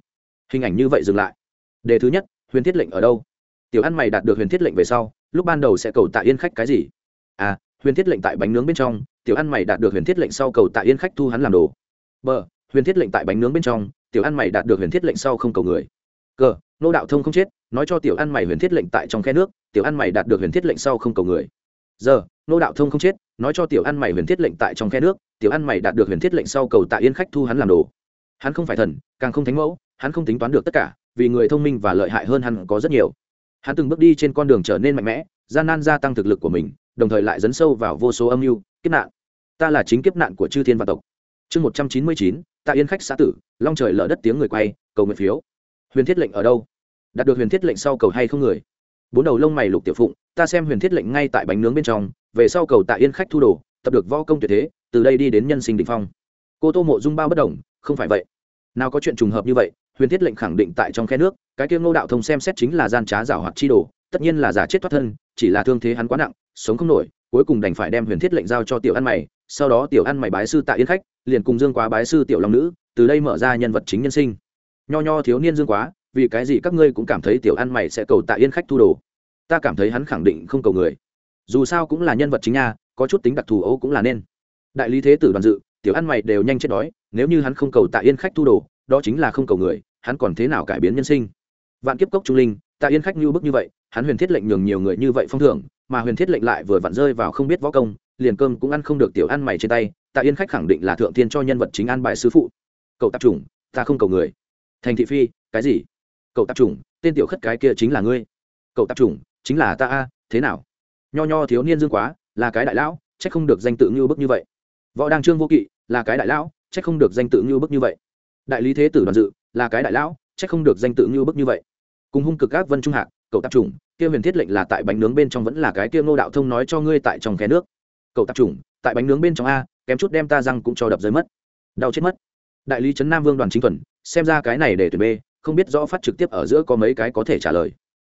Hình ảnh như vậy dừng lại. Đề thứ nhất, huyền thiết lệnh ở đâu? Tiểu ăn mày đạt được huyền thiết lệnh về sau, lúc ban đầu sẽ cầu tạ yên khách cái gì? À huyền thiết lệnh tại bánh nướng bên trong, tiểu ăn mày đạt được huyền thiết lệnh sau cầu tạ yên khách thu hắn làm đồ. B, huyền thiết lệnh tại bánh nướng bên trong, tiểu ăn mày đạt được huyền thiết lệnh sau không cầu người. Cờ nô đạo thông không chết, nói cho tiểu ăn mày huyền thiết lệnh tại trong khe nước, tiểu ăn mày đạt được huyền thiết lệnh sau không cầu người. Giờ nô đạo thông không chết, nói cho tiểu ăn mày huyền thiết lệnh tại trong khe nước, tiểu ăn mày đạt được huyền thiết lệnh sau cầu tạ yên khách thu hắn làm đồ. Hắn không phải thần, càng không thánh mẫu, hắn không tính toán được tất cả, vì người thông minh và lợi hại hơn hắn có rất nhiều. Hắn từng bước đi trên con đường trở nên mạnh mẽ, gian nan gia tăng thực lực của mình, đồng thời lại dấn sâu vào vô số âm mưu, kiếp nạn. Ta là chính kiếp nạn của chư thiên và tộc. Chương một trăm chín mươi chín, tạ yên khách xã tử, long trời lở đất tiếng người quay, cầu nguyện phiếu. Huyền thiết lệnh ở đâu? Đạt được huyền thiết lệnh sau cầu hay không người? Bốn đầu lông mày lục tiểu phụng, ta xem huyền thiết lệnh ngay tại bánh nướng bên trong về sau cầu tạ yên khách thu đồ, tập được võ công tuyệt thế, từ đây đi đến nhân sinh đ phong. Cô tô mộ dung bao bất đồng không phải vậy. Nào có chuyện trùng hợp như vậy, huyền thiết lệnh khẳng định tại trong khe nước, cái kia ngô đạo thông xem xét chính là gian trá giảo hoạt chi đồ, tất nhiên là giả chết thoát thân, chỉ là thương thế hắn quá nặng, sống không nổi, cuối cùng đành phải đem huyền thiết lệnh giao cho tiểu ăn mày, sau đó tiểu ăn mày bái sư tạ yên khách, liền cùng dương quá bái sư tiểu long nữ, từ đây mở ra nhân vật chính nhân sinh. Nho nho thiếu niên dương quá, vì cái gì các ngươi cũng cảm thấy tiểu ăn mày sẽ cầu tạ yên khách thu đồ? Ta cảm thấy hắn khẳng định không cầu người dù sao cũng là nhân vật chính nha, có chút tính đặc thù âu cũng là nên. Đại lý thế tử đoàn dự, tiểu ăn mày đều nhanh chết đói, nếu như hắn không cầu tạ yên khách thu đồ, đó chính là không cầu người, hắn còn thế nào cải biến nhân sinh? Vạn kiếp cốc trung linh, tạ yên khách như bức như vậy, hắn huyền thiết lệnh nhường nhiều người như vậy phong thưởng, mà huyền thiết lệnh lại vừa vặn rơi vào không biết võ công, liền cơm cũng ăn không được tiểu ăn mày trên tay, tạ yên khách khẳng định là thượng tiên cho nhân vật chính an bài sư phụ. Cậu tạp chủng, ta không cầu người. Thành thị phi, cái gì? Cậu tạp chủng, tên tiểu khất cái kia chính là ngươi. Cậu tạp chủng, chính là ta a, thế nào? Nho nho thiếu niên dương quá, là cái đại lão c h ắ c không được danh tự như bức như vậy. Võ đăng trương vô kỵ, là cái đại lão c h ắ c không được danh tự như bức như vậy. Đại lý thế tử đoàn dự, là cái đại lão c h ắ c không được danh tự như bức như vậy. Cùng hung cực các vân trung hạc, cậu tạp chủng, kia huyền thiết lệnh là tại bánh nướng bên trong vẫn là cái kia ngô đạo thông nói cho ngươi tại trong khe nước. Cậu tạp chủng, tại bánh nướng bên trong a, kém chút đem ta răng cũng cho đập rơi mất. Đau chết mất. Đại lý trấn nam vương đoàn chính thuần, xem ra cái này để tuyển b không biết rõ phát trực tiếp ở giữa có mấy cái có thể trả lời.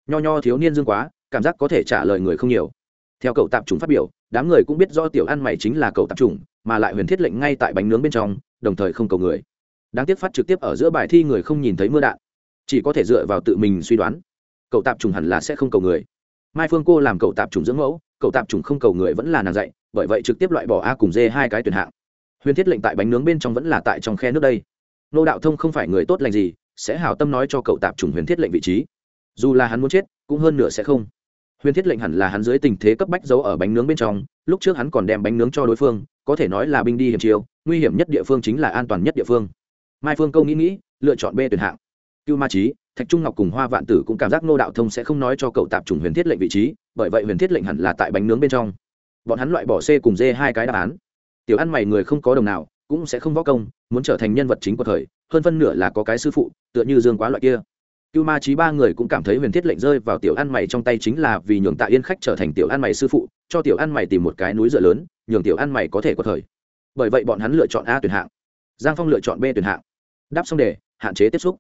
Nho nho thiếu niên dương quá, cảm giác có thể trả lời người không nhiều theo cậu tạp trùng phát biểu, đám người cũng biết do tiểu ăn mày chính là cậu tạp trùng, mà lại huyền thiết lệnh ngay tại bánh nướng bên trong, đồng thời không cầu người. Đáng tiếc phát trực tiếp ở giữa bài thi người không nhìn thấy mưa đạn. Chỉ có thể dựa vào tự mình suy đoán. Cậu tạp trùng hẳn là sẽ không cầu người. Mai phương cô làm cậu tạp trùng dưỡng mẫu, cậu tạp trùng không cầu người vẫn là nàng dạy, bởi vậy trực tiếp loại bỏ a cùng d hai cái tuyển hạng. Huyền thiết lệnh tại bánh nướng bên trong vẫn là tại trong khe nước đây. Nô đạo thông không phải người tốt lành gì, sẽ hảo tâm nói cho cậu tạp trùng huyền thiết lệnh vị trí. Dù là hắn muốn chết, cũng hơn nửa sẽ không huyền thiết lệnh hẳn là hắn dưới tình thế cấp bách giấu ở bánh nướng bên trong, lúc trước hắn còn đem bánh nướng cho đối phương, có thể nói là binh đi hiểm chiêu, nguy hiểm nhất địa phương chính là an toàn nhất địa phương. Mai phương câu nghĩ nghĩ, lựa chọn b tuyển hạng. Cưu ma trí thạch trung ngọc cùng hoa vạn tử cũng cảm giác nô đạo thông sẽ không nói cho cậu tạp chủng huyền thiết lệnh vị trí, bởi vậy huyền thiết lệnh hẳn là tại bánh nướng bên trong. Bọn hắn loại bỏ c cùng d hai cái đáp án. Tiểu ăn mày người không có đồng nào, cũng sẽ không võ công, muốn trở thành nhân vật chính của thời, hơn phân nửa là có cái sư phụ, tựa như dương quá loại kia cưu ma trí ba người cũng cảm thấy huyền thiết lệnh rơi vào tiểu ăn mày trong tay chính là vì nhường tạ yên khách trở thành tiểu ăn mày sư phụ, cho tiểu ăn mày tìm một cái núi dựa lớn, nhường tiểu ăn mày có thể có thời bởi vậy bọn hắn lựa chọn a tuyển hạng. Giang phong lựa chọn b tuyển hạng. Đáp xong đề, hạn chế tiếp xúc.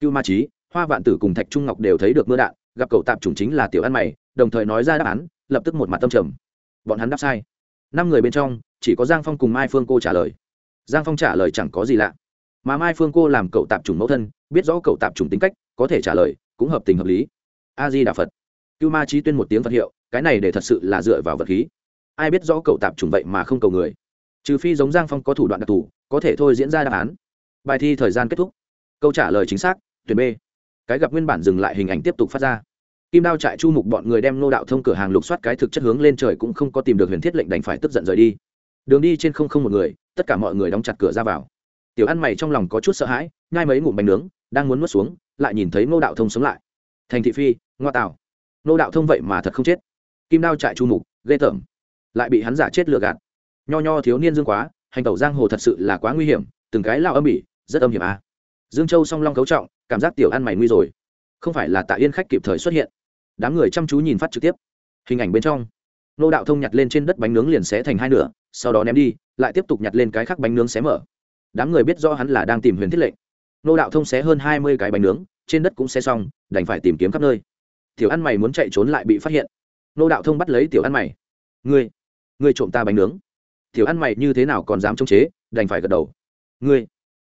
Cưu ma trí hoa vạn tử cùng thạch trung ngọc đều thấy được mưa đạn, gặp cậu tạp chủng chính là tiểu ăn mày, đồng thời nói ra đáp án, lập tức một mặt tâm trầm. Bọn hắn đáp sai. Năm người bên trong, chỉ có giang phong cùng mai phương cô trả lời. Giang phong trả lời chẳng có gì lạ. Mà mai phương cô làm cậu tạp chủng mẫu thân, biết rõ cậu tạp chủng tính cách có thể trả lời, cũng hợp tình hợp lý. A di đà phật. Cưu ma trí tuyên một tiếng phật hiệu, cái này để thật sự là dựa vào vật khí. Ai biết rõ cậu tạp chủng vậy mà không cầu người. Trừ phi giống giang phong có thủ đoạn đặc thù, có thể thôi diễn ra đáp án. Bài thi thời gian kết thúc. Câu trả lời chính xác, tuyển b. Cái gặp nguyên bản dừng lại hình ảnh tiếp tục phát ra. Kim đao trại chu mục bọn người đem nô đạo thông cửa hàng lục soát cái thực chất hướng lên trời cũng không có tìm được huyền thiết lệnh đành phải tức giận rời đi. Đường đi trên không không một người, tất cả mọi người đóng chặt cửa ra vào. Tiểu ăn mày trong lòng có chút sợ hãi, nhai mấy ngụm bánh nướng, đang muốn nuốt xuống lại nhìn thấy ngô đạo thông sống lại. Thành thị phi, ngoa tạo ngô đạo thông vậy mà thật không chết. Kim đao trại chu mục, ghê tởm. Lại bị hắn giả chết lừa gạt. Nho nho thiếu niên dương quá, hành tẩu giang hồ thật sự là quá nguy hiểm, từng cái lao âm ỉ, rất âm hiểm à. dương châu song long cấu trọng, cảm giác tiểu ăn mày nguy rồi. Không phải là tạ yên khách kịp thời xuất hiện. Đám người chăm chú nhìn phát trực tiếp. Hình ảnh bên trong. Nô đạo thông nhặt lên trên đất bánh nướng liền xé thành hai nửa, sau đó ném đi, lại tiếp tục nhặt lên cái khác bánh nướng xé mở. Đám người biết rõ hắn là đang tìm huyền thiết lệnh nô đạo thông xé hơn hai mươi cái bánh nướng, trên đất cũng xé xong, đành phải tìm kiếm khắp nơi. Tiểu ăn mày muốn chạy trốn lại bị phát hiện. Nô đạo thông bắt lấy tiểu ăn mày. Ngươi ngươi trộm ta bánh nướng. Tiểu ăn mày như thế nào còn dám chống chế, đành phải gật đầu. Ngươi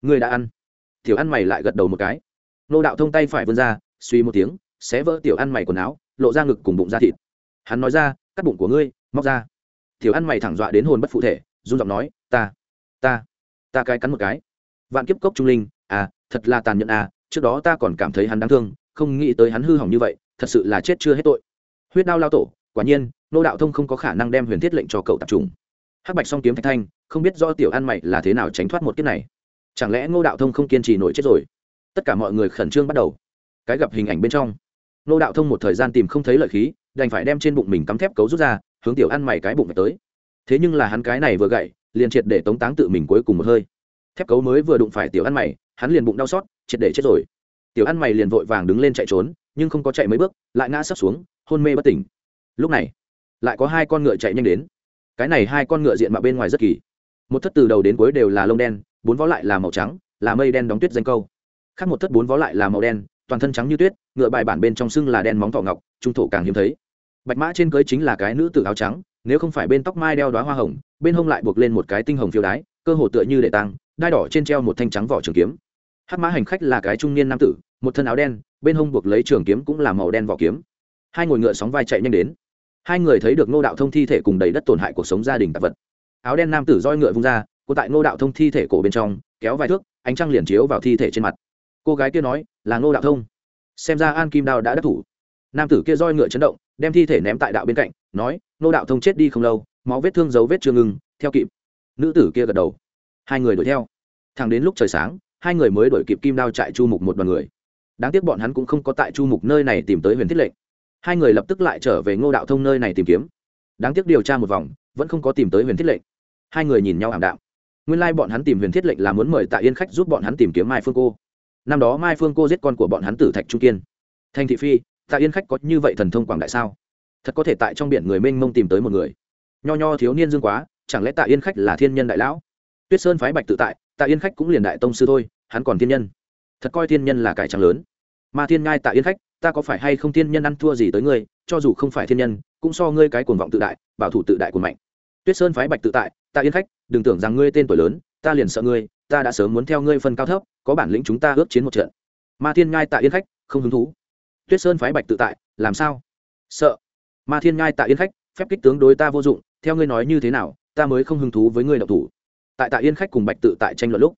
ngươi đã ăn. Tiểu ăn mày lại gật đầu một cái. Nô đạo thông tay phải vươn ra, suy một tiếng, xé vỡ tiểu ăn mày quần áo, lộ ra ngực cùng bụng ra thịt. Hắn nói ra, cắt bụng của ngươi, móc ra. Tiểu ăn mày thẳng dọa đến hồn bất phụ thể, run giọng nói, ta ta ta cái cắn một cái. Vạn kiếp cốc trung linh à thật là tàn nhẫn à trước đó ta còn cảm thấy hắn đáng thương, không nghĩ tới hắn hư hỏng như vậy, thật sự là chết chưa hết tội. Huyết đao lao tổ, quả nhiên, nô đạo thông không có khả năng đem huyền thiết lệnh cho cậu tập trung. Hắc bạch song kiếm thạch thanh, không biết do tiểu ăn mày là thế nào tránh thoát một kiếp này. Chẳng lẽ ngô đạo thông không kiên trì nổi chết rồi? Tất cả mọi người khẩn trương bắt đầu. Cái gặp hình ảnh bên trong. Ngô đạo thông một thời gian tìm không thấy lợi khí, đành phải đem trên bụng mình cắm thép cấu rút ra, hướng tiểu ăn mày cái bụng tới. Thế nhưng là hắn cái này vừa gậy, liền triệt để tống táng tự mình cuối cùng một hơi. Thép cấu mới vừa đụng phải tiểu ăn mày hắn liền bụng đau xót, triệt để chết rồi. Tiểu ăn mày liền vội vàng đứng lên chạy trốn, nhưng không có chạy mấy bước, lại ngã sấp xuống, hôn mê bất tỉnh. Lúc này, lại có hai con ngựa chạy nhanh đến. Cái này hai con ngựa diện mạo bên ngoài rất kỳ. Một thất từ đầu đến cuối đều là lông đen, bốn vó lại là màu trắng, là mây đen đóng tuyết danh câu. Khác một thất bốn vó lại là màu đen, toàn thân trắng như tuyết, ngựa bài bản bên trong sưng là đen móng thỏ ngọc, trung thổ càng hiếm thấy. Bạch mã trên cưới chính là cái nữ tử áo trắng, nếu không phải bên tóc mai đeo đoá hoa hồng, bên hông lại buộc lên một cái tinh hồng phiêu đái, cơ hồ tựa như để tăng đai đỏ trên treo một thanh trắng vỏ trường kiếm hát mã hành khách là cái trung niên nam tử, một thân áo đen, bên hông buộc lấy trường kiếm cũng là màu đen vỏ kiếm. Hai ngồi ngựa sóng vai chạy nhanh đến. Hai người thấy được ngô đạo thông thi thể cùng đầy đất tổn hại cuộc sống gia đình tạp vật. Áo đen nam tử roi ngựa vung ra cô tại ngô đạo thông thi thể cổ bên trong, kéo vài thước, ánh trăng liền chiếu vào thi thể trên mặt. Cô gái kia nói, là ngô đạo thông. Xem ra an kim đao đã đắc thủ. Nam tử kia roi ngựa chấn động, đem thi thể ném tại đạo bên cạnh, nói, ngô đạo thông chết đi không lâu, máu vết thương dấu vết chưa ngừng, theo kịp. Nữ tử kia gật đầu. Hai người đuổi theo. Thẳng đến lúc trời sáng hai người mới đuổi kịp kim đao trại chu mục một đoàn người đáng tiếc bọn hắn cũng không có tại chu mục nơi này tìm tới huyền thiết lệnh hai người lập tức lại trở về ngô đạo thông nơi này tìm kiếm đáng tiếc điều tra một vòng vẫn không có tìm tới huyền thiết lệnh hai người nhìn nhau ảm đạm nguyên lai、like、bọn hắn tìm huyền thiết lệnh là muốn mời tạ yên khách giúp bọn hắn tìm kiếm mai phương cô năm đó mai phương cô giết con của bọn hắn tử thạch trung kiên thanh thị phi tạ yên khách có như vậy thần thông quảng đại sao thật có thể tại trong biển người mênh mông tìm tới một người nho nho thiếu niên dương quá chẳng lẽ tạ yên khách là thiên nhân đại lão tuyết sơn phái bạch tự tại tạ yên khách cũng liền đại tông sư thôi, hắn còn thiên nhân. Thật coi thiên nhân là cải trắng lớn. Mà thiên ngai tạ yên khách, ta có phải hay không thiên nhân ăn thua gì tới ngươi, cho dù không phải thiên nhân, cũng so ngươi cái cuồng vọng tự đại, bảo thủ tự đại của mạnh. Tuyết sơn phái bạch tự tại, Tạ yên khách, đừng tưởng rằng ngươi tên tuổi lớn, ta liền sợ ngươi, ta đã sớm muốn theo ngươi phân cao thấp, có bản lĩnh chúng ta ước chiến một trận. Ma thiên ngai tạ yên khách, không hứng thú. Tuyết sơn phái bạch tự tại, làm sao? Sợ. Ma thiên ngai tạ yên khách, phép kích tướng đối ta vô dụng, theo ngươi nói như thế nào, ta mới không hứng thú với ngươi độc thủ tại tạ yên khách cùng bạch tự tại tranh luận lúc,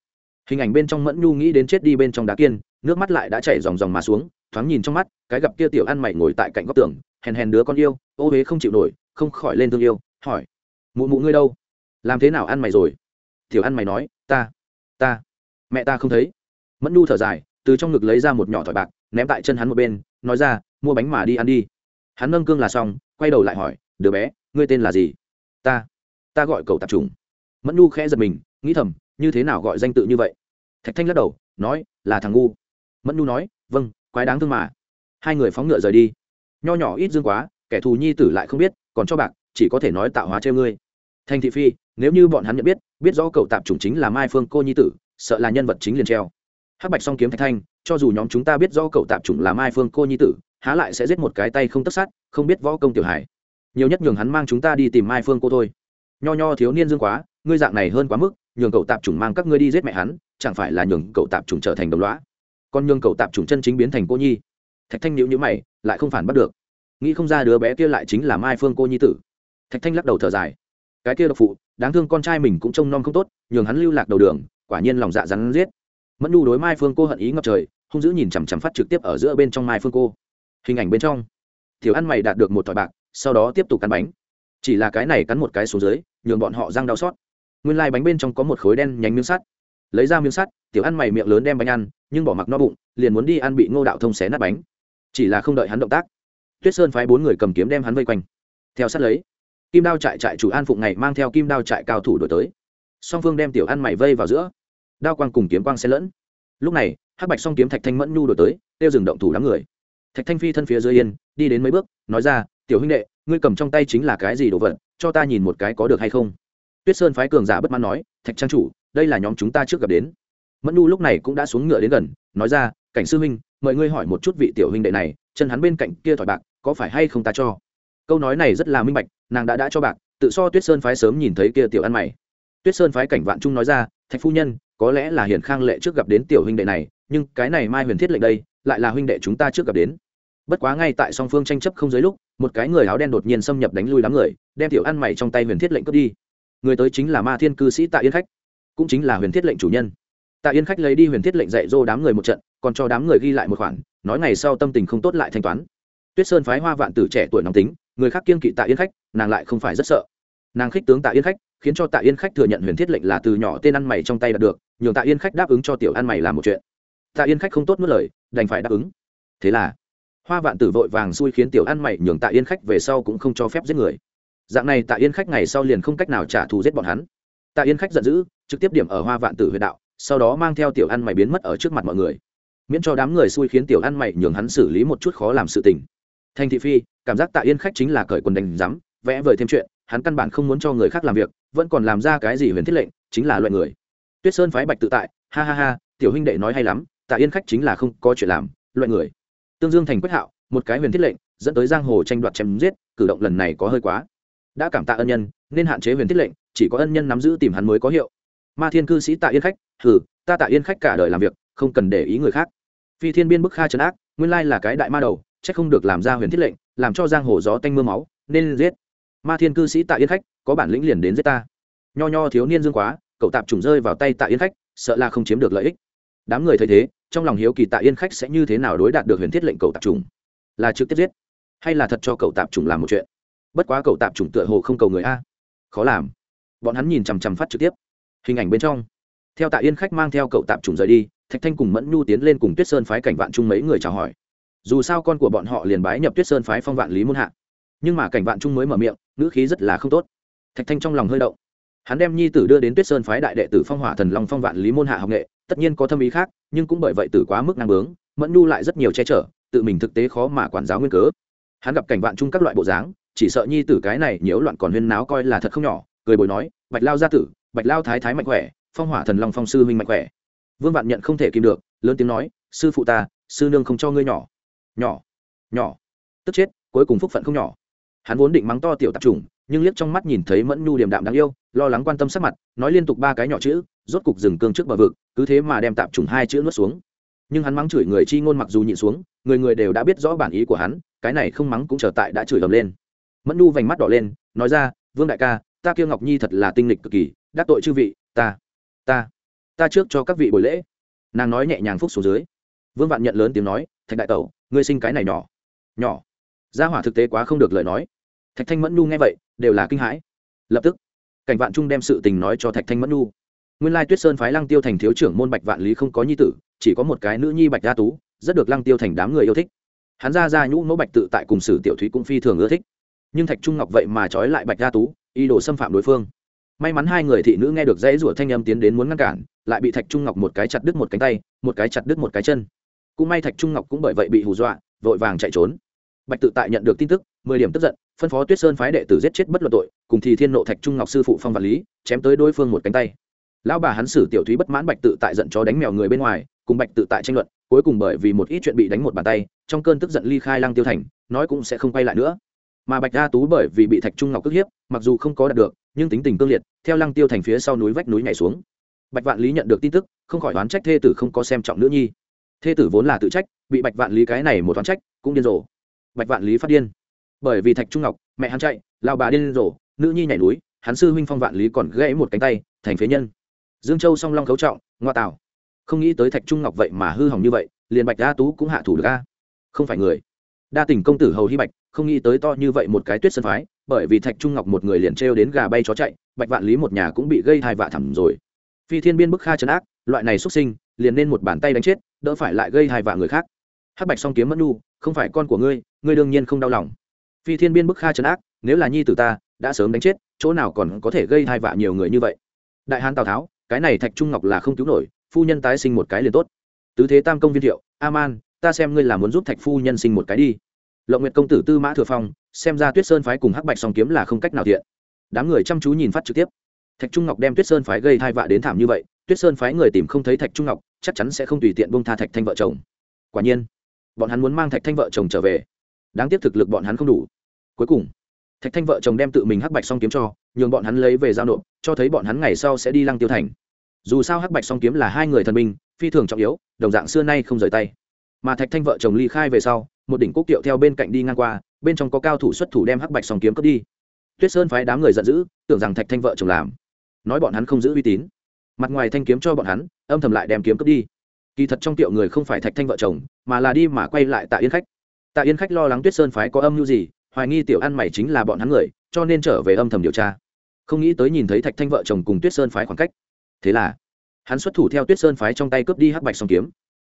hình ảnh bên trong mẫn nhu nghĩ đến chết đi bên trong đá kiên, nước mắt lại đã chảy dòng dòng mà xuống, thoáng nhìn trong mắt, cái gặp kia tiểu ăn mày ngồi tại cạnh góc tường, hèn hèn đứa con yêu, ô huế không chịu nổi, không khỏi lên thương yêu, hỏi, mụ mụ ngươi đâu? Làm thế nào ăn mày rồi? Tiểu ăn mày nói, ta ta, mẹ ta không thấy. Mẫn nhu thở dài, từ trong ngực lấy ra một nhỏ thỏi bạc, ném tại chân hắn một bên, nói ra, mua bánh mà đi ăn đi. Hắn nâng cương là xong, quay đầu lại hỏi, đứa bé, ngươi tên là gì? Ta ta gọi cậu tạp trùng mẫn nhu khẽ giật mình, nghĩ thầm, như thế nào gọi danh tự như vậy? Thạch thanh lắc đầu, nói, là thằng ngu. Mẫn nhu nói vâng quái đáng thương mà. Hai người phóng ngựa rời đi. Nho nhỏ ít dương quá, kẻ thù nhi tử lại không biết, còn cho bạc, chỉ có thể nói tạo hóa treo ngươi. Thanh thị phi, nếu như bọn hắn nhận biết biết rõ cậu tạp chủng chính là mai phương cô nhi tử, sợ là nhân vật chính liền treo. Hắc bạch song kiếm thạch thanh, cho dù nhóm chúng ta biết rõ cậu tạp chủng là mai phương cô nhi tử, há lại sẽ giết một cái tay không tất sát, không biết võ công tiểu hải nhiều nhất nhường hắn mang chúng ta đi tìm mai phương cô thôi. Nho nho thiếu niên dương quá ngươi dạng này hơn quá mức, nhường cậu tạp chủng mang các ngươi đi giết mẹ hắn, chẳng phải là nhường cậu tạp chủng trở thành đồng loá còn nhường cậu tạp chủng chân chính biến thành cô nhi? Thạch thanh nhữ nhữ mày, lại không phản bắt được. Nghĩ không ra đứa bé kia lại chính là mai phương cô nhi tử. Thạch thanh lắc đầu thở dài. Cái kia độc phụ, đáng thương con trai mình cũng trông nom không tốt, nhường hắn lưu lạc đầu đường, quả nhiên lòng dạ rắn giết. Mẫn nhu đối mai phương cô hận ý ngập trời, hung dữ nhìn chằm chằm phát trực tiếp ở giữa bên trong mai phương cô. Hình ảnh bên trong. Thiếu ăn mày đạt được một thỏi bạc, sau đó tiếp tục cắn bánh. Chỉ là cái này cắn một cái xuống dưới, nhường bọn họ răng đau xót nguyên lai bánh bên trong có một khối đen nhánh miếng sắt. Lấy ra miếng sắt, tiểu ăn mày miệng lớn đem bánh ăn, nhưng bỏ mặc no bụng, liền muốn đi ăn bị ngô đạo thông xé nát bánh. Chỉ là không đợi hắn động tác, tuyết sơn phái bốn người cầm kiếm đem hắn vây quanh. Theo sát lấy, kim đao trại trại chủ an phụng ngày mang theo kim đao trại cao thủ đổi tới. Song phương đem tiểu ăn mày vây vào giữa, đao quang cùng kiếm quang xen lẫn. Lúc này, hắc bạch song kiếm thạch thanh mẫn nhu đổi tới, tiêu dừng động thủ đám người. Thạch thanh phi thân phía dưới yên, đi đến mấy bước, nói ra, tiểu huynh đệ, ngươi cầm trong tay chính là cái gì đồ vật, cho ta nhìn một cái có được hay không? Tuyết sơn phái cường giả bất mãn nói, thạch trang chủ, đây là nhóm chúng ta trước gặp đến. Mẫn nhu lúc này cũng đã xuống ngựa đến gần, nói ra, cảnh sư huynh, mời ngươi hỏi một chút vị tiểu huynh đệ này, chân hắn bên cạnh kia thỏi bạc, có phải hay không ta cho? Câu nói này rất là minh bạch, nàng đã đã cho bạc, tự so tuyết sơn phái sớm nhìn thấy kia tiểu ăn mày. Tuyết sơn phái cảnh vạn trung nói ra, thạch phu nhân, có lẽ là hiển khang lệ trước gặp đến tiểu huynh đệ này, nhưng cái này mai huyền thiết lệnh đây, lại là huynh đệ chúng ta trước gặp đến. Bất quá ngay tại song phương tranh chấp không dưới lúc, một cái người áo đen đột nhiên xâm nhập đánh lui đám người, đem tiểu ăn mày trong tay huyền thiết lệnh cướp đi người tới chính là ma thiên cư sĩ tạ yên khách, cũng chính là huyền thiết lệnh chủ nhân. Tạ yên khách lấy đi huyền thiết lệnh dạy dỗ đám người một trận, còn cho đám người ghi lại một khoản, nói ngày sau tâm tình không tốt lại thanh toán. Tuyết sơn phái hoa vạn tử trẻ tuổi nóng tính, người khác kiên kỵ tạ yên khách, nàng lại không phải rất sợ. Nàng khích tướng tạ yên khách, khiến cho tạ yên khách thừa nhận huyền thiết lệnh là từ nhỏ tên ăn mày trong tay đạt được, nhường tạ yên khách đáp ứng cho tiểu ăn mày làm một chuyện. Tạ yên khách không tốt nuốt lời, đành phải đáp ứng. Thế là, hoa vạn tử vội vàng xui khiến tiểu ăn mày nhường tạ yên khách về sau cũng không cho phép giết người dạng này tạ yên khách ngày sau liền không cách nào trả thù giết bọn hắn. Tạ yên khách giận dữ, trực tiếp điểm ở hoa vạn tử huyện đạo, sau đó mang theo tiểu ăn mày biến mất ở trước mặt mọi người. Miễn cho đám người xui khiến tiểu ăn mày nhường hắn xử lý một chút khó làm sự tình. Thành thị phi, cảm giác tạ yên khách chính là cởi quần đành rắm vẽ vời thêm chuyện, hắn căn bản không muốn cho người khác làm việc, vẫn còn làm ra cái gì huyền thiết lệnh, chính là loại người. Tuyết sơn phái bạch tự tại, ha ha ha, tiểu huynh đệ nói hay lắm, tạ yên khách chính là không có chuyện làm, loại người. Tương dương thành quyết hạo, một cái huyền thiết lệnh, dẫn tới giang hồ tranh đoạt chém giết, cử động lần này có hơi quá đã cảm tạ ân nhân, nên hạn chế huyền thiết lệnh, chỉ có ân nhân nắm giữ tìm hắn mới có hiệu. Ma thiên cư sĩ tạ yên khách thử ta tạ yên khách cả đời làm việc, không cần để ý người khác. Phi thiên biên bức kha trấn ác, nguyên lai là cái đại ma đầu c h ắ c không được làm ra huyền thiết lệnh, làm cho giang hồ gió tanh m ư a máu, nên giết. Ma thiên cư sĩ tạ yên khách, có bản lĩnh liền đến giết ta. Nho nho thiếu niên dương quá, cậu tạp trùng rơi vào tay tạ yên khách, sợ là không chiếm được lợi ích. Đám người thấy thế, trong lòng hiếu kỳ tạ yên khách sẽ như thế nào đối đạt được huyền thiết lệnh cậu tạp trùng? Là trực tiếp giết, hay là thật cho cậu tạp trùng làm một chuyện? Bất quá cậu tạp trùng tựa hồ không cầu người a. Khó làm. Bọn hắn nhìn chằm chằm phát trực tiếp. Hình ảnh bên trong. Theo tạ yên khách mang theo cậu tạp trùng rời đi, thạch thanh cùng mẫn nhu tiến lên cùng tuyết sơn phái cảnh vạn trung mấy người chào hỏi. Dù sao con của bọn họ liền bái nhập tuyết sơn phái phong vạn lý môn hạ. Nhưng mà cảnh vạn trung mới mở miệng, ngữ khí rất là không tốt. Thạch thanh trong lòng hơi động. Hắn đem nhi tử đưa đến tuyết sơn phái đại đệ tử phong hỏa thần long phong vạn lý môn hạ học nghệ, tất nhiên có thâm ý khác, nhưng cũng bởi vậy tử quá mức năng bướng, mẫn nhu lại rất nhiều che chở, tự mình thực tế khó mà quản giáo nguyên cớ. Hắn gặp cảnh vạn chung các loại bộ dáng chỉ sợ nhi tử cái này nhiễu loạn còn huyên náo coi là thật không nhỏ, cười bồi nói, bạch lao gia tử, bạch lao thái thái mạnh khỏe, phong hỏa thần long phong sư huynh mạnh khỏe. Vương vạn nhận không thể kìm được, lớn tiếng nói, sư phụ ta, sư nương không cho ngươi nhỏ nhỏ nhỏ, tức chết, cuối cùng phúc phận không nhỏ. Hắn vốn định mắng to tiểu tạp trùng nhưng liếc trong mắt nhìn thấy mẫn nhu điềm đạm đáng yêu, lo lắng quan tâm sắc mặt, nói liên tục ba cái nhỏ chữ, rốt cục dừng cương trước bờ vực, cứ thế mà đem tạp trùng hai chữ nuốt xuống. Nhưng hắn mắng chửi người chi ngôn mặc dù nhịn xuống, người người đều đã biết rõ bản ý của hắn, cái này không mắng cũng trở tại đã chửi ầm lên mẫn Nu vành mắt đỏ lên, nói ra, vương đại ca, ta kêu ngọc nhi thật là tinh lịch cực kỳ, đắc tội chư vị, ta ta ta trước cho các vị buổi lễ. Nàng nói nhẹ nhàng phúc xuống dưới. Vương vạn nhận lớn tiếng nói, thạch đại tẩu, ngươi sinh cái này nhỏ nhỏ, gia hỏa thực tế quá không được lời nói. Thạch thanh mẫn Nu nghe vậy, đều là kinh hãi. Lập tức, cảnh vạn trung đem sự tình nói cho thạch thanh mẫn Nu. nguyên lai tuyết sơn phái lăng tiêu thành thiếu trưởng môn bạch vạn lý không có nhi tử, chỉ có một cái nữ nhi bạch gia tú, rất được lăng tiêu thành đám người yêu thích. Hắn ra ra nhũ mẫu bạch tự tại cùng sử tiểu thúy cũng phi thường ưa thích nhưng thạch trung ngọc vậy mà trói lại bạch gia tú, ý đồ xâm phạm đối phương. May mắn hai người thị nữ nghe được dãy rủa thanh âm tiến đến muốn ngăn cản, lại bị thạch trung ngọc một cái chặt đứt một cánh tay, một cái chặt đứt một cái chân. Cũng may thạch trung ngọc cũng bởi vậy bị hù dọa, vội vàng chạy trốn. Bạch tự tại nhận được tin tức, mười điểm tức giận, phân phó tuyết sơn phái đệ tử giết chết bất luận tội, cùng thì thiên nộ thạch trung ngọc sư phụ phong vật lý, chém tới đối phương một cánh tay. Lão bà hắn xử tiểu thúy bất mãn bạch tự tại giận chó đánh mèo người bên ngoài, cùng bạch tự tại tranh luận, cuối cùng bởi vì một ít chuyện bị đánh một bàn tay, trong cơn tức giận ly khai lăng tiêu thành, nói cũng sẽ không quay lại nữa mà bạch a tú bởi vì bị thạch trung ngọc cướp hiếp mặc dù không có đạt được nhưng tính tình cương liệt theo lăng tiêu thành phía sau núi vách núi nhảy xuống. Bạch vạn lý nhận được tin tức không khỏi oán trách thê tử không có xem trọng nữ nhi. Thê tử vốn là tự trách bị bạch vạn lý cái này một oán trách cũng điên rồ. Bạch vạn lý phát điên. Bởi vì thạch trung ngọc mẹ hắn chạy lao bà điên rồ nữ nhi nhảy núi hắn sư huynh phong vạn lý còn gãy một cánh tay thành phế nhân. Dương châu song long cấu trọng ngoa tào, không nghĩ tới thạch trung ngọc vậy mà hư hỏng như vậy liền bạch đa tú cũng hạ thủ được a. Không phải người đa tình công tử hầu hy bạch, không nghĩ tới to như vậy một cái tuyết sân phái, bởi vì thạch trung ngọc một người liền trêu đến gà bay chó chạy, bạch vạn lý một nhà cũng bị gây thai vạ thẳm rồi. Phi thiên biên bức kha trấn ác, loại này xuất sinh, liền nên một bàn tay đánh chết, đỡ phải lại gây thai vạ người khác. Hắc bạch song kiếm mẫn nu không phải con của ngươi ngươi đương nhiên không đau lòng. Phi thiên biên bức kha trấn ác, nếu là nhi tử ta, đã sớm đánh chết, chỗ nào còn có thể gây thai vạ nhiều người như vậy? Đại hán tào tháo, cái này thạch trung ngọc là không cứu nổi, phu nhân tái sinh một cái liền tốt. Tứ thế tam công viên thiệu, a man ta xem ngươi là muốn giúp thạch phu nhân sinh một cái đi. Lộng nguyệt công tử tư mã thừa phong xem ra tuyết sơn phái cùng hắc bạch song kiếm là không cách nào thiện. Đám người chăm chú nhìn phát trực tiếp. Thạch trung ngọc đem tuyết sơn phái gây thai vạ đến thảm như vậy tuyết sơn phái người tìm không thấy thạch trung ngọc chắc chắn sẽ không tùy tiện bông tha thạch thanh vợ chồng. Quả nhiên bọn hắn muốn mang thạch thanh vợ chồng trở về. Đáng tiếc thực lực bọn hắn không đủ. Cuối cùng thạch thanh vợ chồng đem tự mình hắc bạch song kiếm cho nhường bọn hắn lấy về giao nộp cho thấy bọn hắn ngày sau sẽ đi lăng tiêu thành. Dù sao hắc bạch song kiếm là hai người thần minh, phi thường trọng yếu đồng dạng xưa nay không rời tay mà thạch thanh vợ chồng ly khai về sau, một đỉnh cúc kiệu theo bên cạnh đi ngang qua, bên trong có cao thủ xuất thủ đem hắc bạch song kiếm cướp đi. Tuyết sơn phái đám người giận dữ, tưởng rằng thạch thanh vợ chồng làm. Nói bọn hắn không giữ uy tín. Mặt ngoài thanh kiếm cho bọn hắn, âm thầm lại đem kiếm cướp đi. Kỳ thật trong tiệu người không phải thạch thanh vợ chồng, mà là đi mà quay lại tạ yên khách. Tạ yên khách lo lắng tuyết sơn phái có âm mưu gì, hoài nghi tiểu ăn mày chính là bọn hắn người, cho nên trở về âm thầm điều tra. Không nghĩ tới nhìn thấy thạch thanh vợ chồng cùng tuyết sơn phái khoảng cách. Thế là, hắn xuất thủ theo tuyết sơn phái trong tay cướp đi hắc bạch song kiếm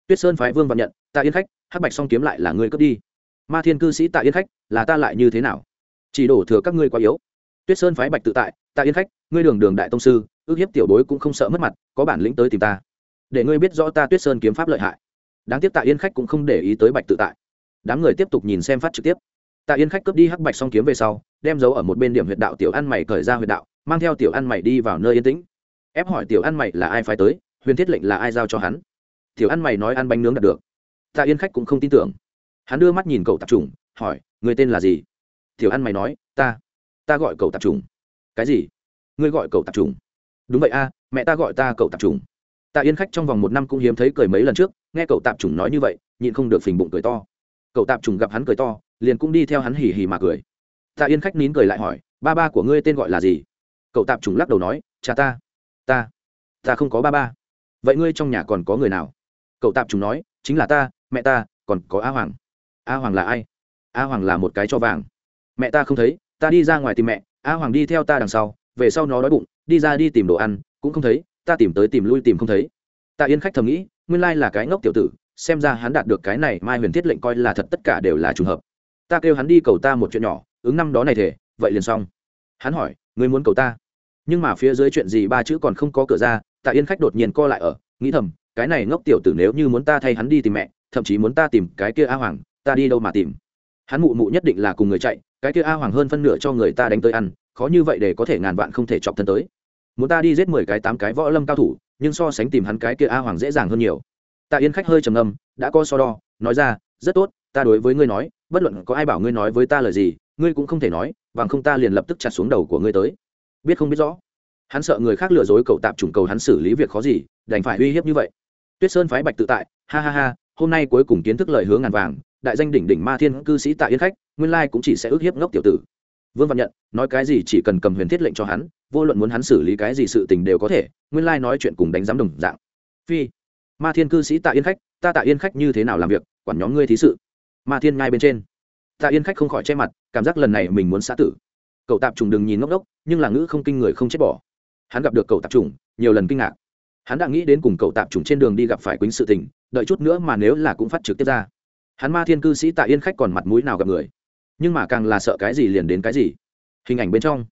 tuyết sơn phái vương vạn nhận tạ yên khách, hắc bạch song kiếm lại là ngươi cướp đi. Ma thiên cư sĩ tạ yên khách, là ta lại như thế nào? Chỉ đổ thừa các ngươi quá yếu. Tuyết sơn phái bạch tự tại tạ yên khách, ngươi đường đường đại tông sư, ước hiếp tiểu bối cũng không sợ mất mặt, có bản lĩnh tới tìm ta. Để ngươi biết rõ ta tuyết sơn kiếm pháp lợi hại. Đáng tiếc tạ yên khách cũng không để ý tới bạch tự tại. Đám người tiếp tục nhìn xem phát trực tiếp. Tạ yên khách cướp đi hắc bạch song kiếm về sau, đem dấu ở một bên điểm huyệt đạo tiểu ăn mày cởi ra huyệt đạo, mang theo tiểu ăn mày đi vào nơi yên tĩnh. Ép hỏi tiểu ăn mày là ai phái tới, huyền thiết lệnh là ai giao cho hắn? Tiểu ăn mày nói ăn bánh nướng đạt được. Tạ yên khách cũng không tin tưởng. Hắn đưa mắt nhìn cậu tạp trùng hỏi, người tên là gì? Tiểu ăn mày nói, ta ta gọi cậu tạp trùng cái gì? Ngươi gọi cậu tạp trùng đúng vậy a, mẹ ta gọi ta cậu tạp trùng tạ yên khách trong vòng một năm cũng hiếm thấy cười mấy lần trước, nghe cậu tạp trùng nói như vậy, nhịn không được phình bụng cười to. Cậu tạp trùng gặp hắn cười to, liền cũng đi theo hắn hì hì mà cười. Tạ yên khách nín cười lại hỏi, ba ba của ngươi tên gọi là gì? Cậu tạp trùng lắc đầu nói, cha ta ta ta không có ba ba. Vậy ngươi trong nhà còn có người nào? Cậu tạp chúng nói, chính là ta, mẹ ta, còn có a hoàng. A hoàng là ai? A hoàng là một cái cho vàng. Mẹ ta không thấy, ta đi ra ngoài tìm mẹ, a hoàng đi theo ta đằng sau, về sau nó đói bụng, đi ra đi tìm đồ ăn, cũng không thấy, ta tìm tới tìm lui tìm không thấy. Ta yên khách thầm nghĩ, nguyên lai là cái ngốc tiểu tử, xem ra hắn đạt được cái này mai huyền thiết lệnh coi là thật tất cả đều là trùng hợp. Ta kêu hắn đi cầu ta một chuyện nhỏ, ứng năm đó này thể vậy liền xong. Hắn hỏi, ngươi muốn cầu ta? Nhưng mà phía dưới chuyện gì ba chữ còn không có cửa ra, tạ yên khách đột nhiên co lại ở, nghĩ thầm cái này ngốc tiểu tử nếu như muốn ta thay hắn đi tìm mẹ, thậm chí muốn ta tìm cái kia a hoàng, ta đi đâu mà tìm? Hắn mụ mụ nhất định là cùng người chạy, cái kia a hoàng hơn phân nửa cho người ta đánh tới ăn, khó như vậy để có thể ngàn vạn không thể chọc thân tới. Muốn ta đi giết mười cái tám cái võ lâm cao thủ, nhưng so sánh tìm hắn cái kia a hoàng dễ dàng hơn nhiều. Tạ yên khách hơi trầm âm đã có so đo, nói ra, rất tốt, ta đối với ngươi nói, bất luận có ai bảo ngươi nói với ta lời gì, ngươi cũng không thể nói, bằng không ta liền lập tức chặt xuống đầu của ngươi tới. Biết không biết rõ. Hắn sợ người khác lừa dối cậu tạm trùng cầu hắn xử lý việc khó gì, đành phải uy hiếp như vậy tuyết sơn phái bạch tự tại, ha ha ha, hôm nay cuối cùng kiến thức lời hướng ngàn vàng, đại danh đỉnh đỉnh ma thiên cư sĩ tạ yên khách, nguyên lai cũng chỉ sẽ ức hiếp ngốc tiểu tử. Vương văn nhận, nói cái gì chỉ cần cầm huyền thiết lệnh cho hắn, vô luận muốn hắn xử lý cái gì sự tình đều có thể, nguyên lai nói chuyện cùng đánh giám đồng dạng. Phi, ma thiên cư sĩ tạ yên khách, ta tạ yên khách như thế nào làm việc, quản nhóm ngươi thí sự. Ma thiên ngay bên trên. Tạ yên khách không khỏi che mặt, cảm giác lần này mình muốn xã tử. Cậu tạp trùng đừng nhìn ngốc đốc, nhưng là ngữ không kinh người không chết bỏ. Hắn gặp được cậu tạp trùng, nhiều lần kinh ngạc hắn đã nghĩ đến cùng cậu tạp trùng trên đường đi gặp phải quýnh sự tình, đợi chút nữa mà nếu là cũng phát trực tiếp ra. Hắn ma thiên cư sĩ tạ yên khách còn mặt mũi nào gặp người? Nhưng mà càng là sợ cái gì liền đến cái gì? Hình ảnh bên trong,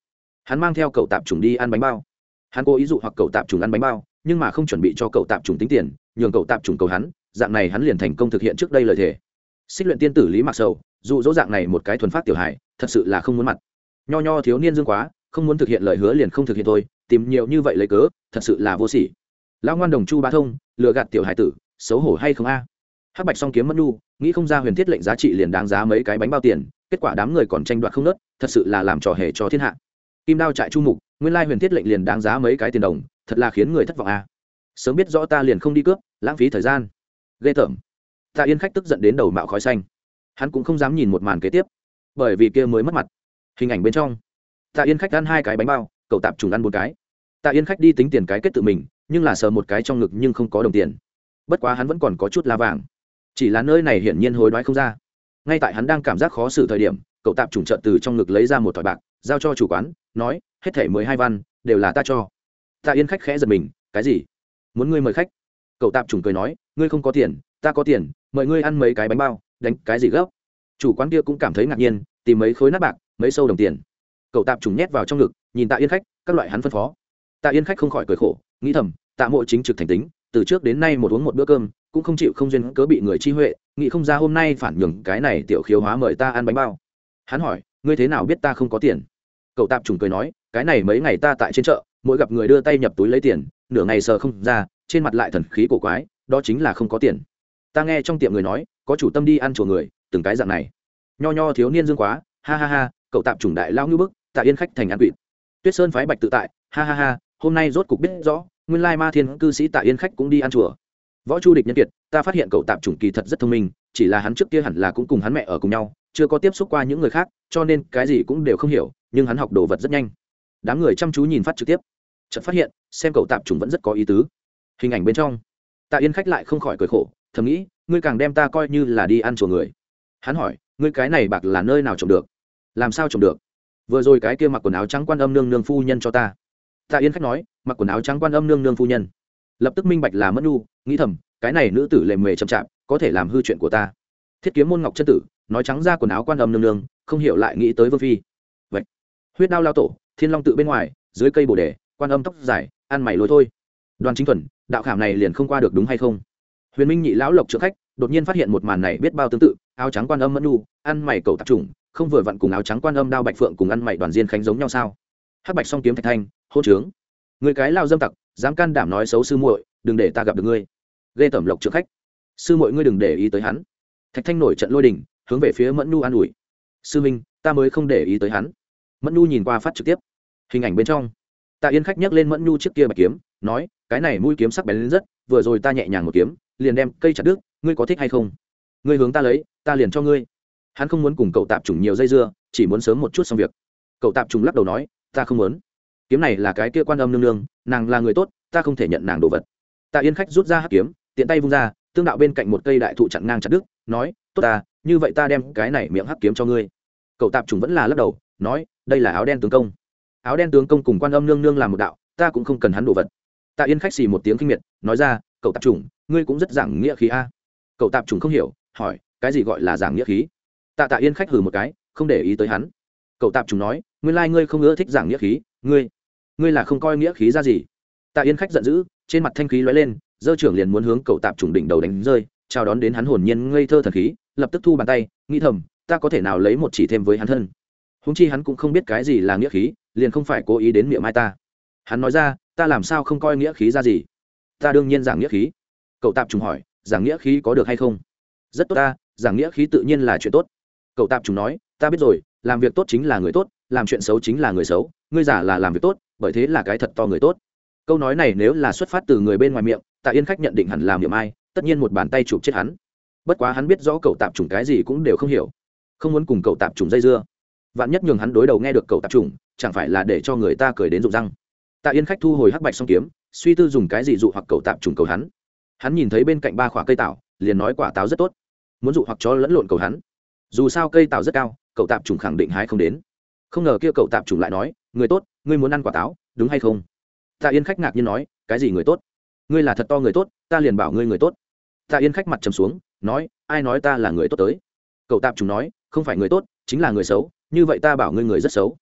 hắn mang theo cậu tạp trùng đi ăn bánh bao. Hắn cố ý dụ hoặc cậu tạp trùng ăn bánh bao, nhưng mà không chuẩn bị cho cậu tạp trùng tính tiền, nhường cậu tạp trùng cầu hắn, dạng này hắn liền thành công thực hiện trước đây lời thề. Xích luyện tiên tử lý mặc sầu, dụ dỗ dạng này một cái thuần phát tiểu hài, thật sự là không muốn mặt. Nho nho thiếu niên dương quá, không muốn thực hiện lời hứa liền không thực hiện thôi, tìm nhiều như vậy lấy cớ, thật sự là vô sỉ lão ngoan đồng chu bá thông, lừa gạt tiểu hải tử, xấu hổ hay không a? Hắc bạch song kiếm mất nu nghĩ không ra huyền thiết lệnh giá trị liền đáng giá mấy cái bánh bao tiền, kết quả đám người còn tranh đoạt không nớt, thật sự là làm trò hề cho thiên hạ. Kim đao trại chu mục, nguyên lai huyền thiết lệnh liền đáng giá mấy cái tiền đồng, thật là khiến người thất vọng a. Sớm biết rõ ta liền không đi cướp, lãng phí thời gian. Ghê tởm. Tạ yên khách tức giận đến đầu mạo khói xanh. Hắn cũng không dám nhìn một màn kế tiếp, bởi vì kia mới mất mặt. Hình ảnh bên trong tạ yên khách ăn hai cái bánh bao, cậu tạp trùng ăn một cái. Tạ yên khách đi tính tiền cái kết tự mình nhưng là sờ một cái trong ngực nhưng không có đồng tiền. Bất quá hắn vẫn còn có chút la vàng. Chỉ là nơi này hiển nhiên hối đoái không ra. Ngay tại hắn đang cảm giác khó xử thời điểm, cậu tạp chủng trợn từ trong ngực lấy ra một thỏi bạc, giao cho chủ quán, nói, hết thẻ mười hai văn, đều là ta cho. Tạ yên khách khẽ giật mình, cái gì? Muốn ngươi mời khách? Cậu tạp chủng cười nói, ngươi không có tiền, ta có tiền, mời ngươi ăn mấy cái bánh bao, đánh cái gì gấp? Chủ quán kia cũng cảm thấy ngạc nhiên, tìm mấy khối nát bạc, mấy sâu đồng tiền. Cậu tạp trùng nhét vào trong ngực, nhìn tạ yên khách, các loại hắn phân phó. Tạ yên khách không khỏi cười khổ, nghĩ thầm tạ mộ chính trực thành tính, từ trước đến nay một uống một bữa cơm, cũng không chịu không duyên cớ bị người chi huệ, nghĩ không ra hôm nay phản nhường cái này tiểu khiếu hóa mời ta ăn bánh bao. Hắn hỏi, ngươi thế nào biết ta không có tiền? Cậu tạp trùng cười nói, cái này mấy ngày ta tại trên chợ, mỗi gặp người đưa tay nhập túi lấy tiền, nửa ngày sờ không ra, trên mặt lại thần khí cổ quái, đó chính là không có tiền. Ta nghe trong tiệm người nói, có chủ tâm đi ăn chùa người, từng cái dạng này. Nho nho thiếu niên dương quá, ha ha ha, cậu tạm trùng đại lao như bức, tạ yên khách thành ăn quỵt. Tuyết sơn phái bạch tự tại, ha ha ha, hôm nay rốt cục biết rõ nguyên lai ma thiên cư sĩ tạ yên khách cũng đi ăn chùa. Võ chu địch nhân kiệt, ta phát hiện cậu tạp chủng kỳ thật rất thông minh, chỉ là hắn trước kia hẳn là cũng cùng hắn mẹ ở cùng nhau, chưa có tiếp xúc qua những người khác, cho nên cái gì cũng đều không hiểu, nhưng hắn học đồ vật rất nhanh. Đám người chăm chú nhìn phát trực tiếp. Chợt phát hiện, xem cậu tạp chủng vẫn rất có ý tứ. Hình ảnh bên trong, tạ yên khách lại không khỏi cười khổ, thầm nghĩ, ngươi càng đem ta coi như là đi ăn chùa người. Hắn hỏi, ngươi cái này bạc là nơi nào trồng được? Làm sao trồng được? Vừa rồi cái kia mặc quần áo trắng quan âm nương nương phu nhân cho ta tạ yên khách nói, mặc quần áo trắng quan âm nương nương phu nhân. Lập tức minh bạch là mẫn nu nghĩ thầm, cái này nữ tử lề mề chậm chạp, có thể làm hư chuyện của ta. Thiết kiếm môn ngọc chân tử, nói trắng ra quần áo quan âm nương nương, không hiểu lại nghĩ tới vương phi. Vậy, huyết đao lao tổ, thiên long tự bên ngoài, dưới cây bồ đề, quan âm tóc dài, ăn mày lối thôi. Đoàn chính thuần, đạo khảm này liền không qua được đúng hay không? Huyền minh nhị lão lộc trượng khách, đột nhiên phát hiện một màn này biết bao tương tự, áo trắng quan âm mẫn nu ăn mày cầu tạp trùng, không vừa vặn cùng áo trắng quan âm đao bạch phượng cùng ăn mày đoàn diên khánh giống nhau sao? Hắc bạch song kiếm thạch thanh hôn trướng. Người cái lao dâm tặc, dám can đảm nói xấu sư muội, đừng để ta gặp được ngươi. Ghê tẩm lộc trượng khách. Sư muội ngươi đừng để ý tới hắn. Thạch thanh nổi trận lôi đình, hướng về phía mẫn nu an ủi. Sư minh, ta mới không để ý tới hắn. Mẫn nu nhìn qua phát trực tiếp. Hình ảnh bên trong. Tạ yên khách nhắc lên mẫn nu trước kia bạch kiếm, nói, cái này mũi kiếm sắc bén lên rất, vừa rồi ta nhẹ nhàng một kiếm, liền đem cây chặt đứt, ngươi có thích hay không? Ngươi hướng ta lấy, ta liền cho ngươi. Hắn không muốn cùng cậu tạp trùng nhiều dây dưa, chỉ muốn sớm một chút xong việc. Cậu tạp trùng lắc đầu nói, ta không muốn kiếm này là cái kia quan âm nương nương, nàng là người tốt, ta không thể nhận nàng đồ vật. Tạ yên khách rút ra hắc kiếm, tiện tay vung ra, tương đạo bên cạnh một cây đại thụ chặn ngang chặt đứt, nói, tốt ta, như vậy ta đem cái này miệng hắc kiếm cho ngươi. Cậu tạp trùng vẫn là lắc đầu, nói, đây là áo đen tướng công. Áo đen tướng công cùng quan âm nương nương làm một đạo, ta cũng không cần hắn đồ vật. Tạ yên khách xì một tiếng kinh miệt, nói ra, cậu tạp chủng ngươi cũng rất giảng nghĩa khí a. Cậu tạp chủng không hiểu, hỏi, cái gì gọi là giảng nghĩa khí? Tạ tạ yên khách hừ một cái, không để ý tới hắn. Cậu tạp chủng nói, nguyên lai、like、ngươi không ưa thích giảng nghĩa khí, ngươi ngươi là không coi nghĩa khí ra gì. Tạ yên khách giận dữ, trên mặt thanh khí lóe lên, dơ trưởng liền muốn hướng cậu tạp chủng đỉnh đầu đánh rơi, chào đón đến hắn hồn nhiên ngây thơ thần khí, lập tức thu bàn tay, nghĩ thầm, ta có thể nào lấy một chỉ thêm với hắn thân. Húng chi hắn cũng không biết cái gì là nghĩa khí, liền không phải cố ý đến miệng mai ta. Hắn nói ra, ta làm sao không coi nghĩa khí ra gì? Ta đương nhiên giảng nghĩa khí. Cậu tạp trùng hỏi, giảng nghĩa khí có được hay không? Rất tốt ta, giảng nghĩa khí tự nhiên là chuyện tốt. Cậu tạp trùng nói, ta biết rồi, làm việc tốt chính là người tốt, làm chuyện xấu chính là người xấu, ngươi giả là làm việc tốt bởi thế là cái thật to người tốt. Câu nói này nếu là xuất phát từ người bên ngoài miệng, tạ yên khách nhận định hẳn làm miệng ai, tất nhiên một bàn tay chụp chết hắn. Bất quá hắn biết rõ cậu tạp trùng cái gì cũng đều không hiểu, không muốn cùng cậu tạp trùng dây dưa. Vạn nhất nhường hắn đối đầu nghe được cậu tạp trùng chẳng phải là để cho người ta cười đến rụng răng. Tạ yên khách thu hồi hắc bạch song kiếm, suy tư dùng cái gì dụ hoặc cậu tạp trùng cầu hắn. Hắn nhìn thấy bên cạnh ba khỏa cây tảo, liền nói quả táo rất tốt. Muốn dụ hoặc cho lẫn lộn cầu hắn. Dù sao cây tảo rất cao, cậu tạp trùng khẳng định hái không đến. Không ngờ kia cậu tạp trùng lại nói người tốt, ngươi muốn ăn quả táo, đúng hay không? Tạ yên khách ngạc nhiên nói, cái gì người tốt? Ngươi là thật to người tốt, ta liền bảo ngươi người tốt. Tạ yên khách mặt trầm xuống, nói, ai nói ta là người tốt tới? Cậu tạp trùng nói, không phải người tốt, chính là người xấu, như vậy ta bảo ngươi người rất xấu.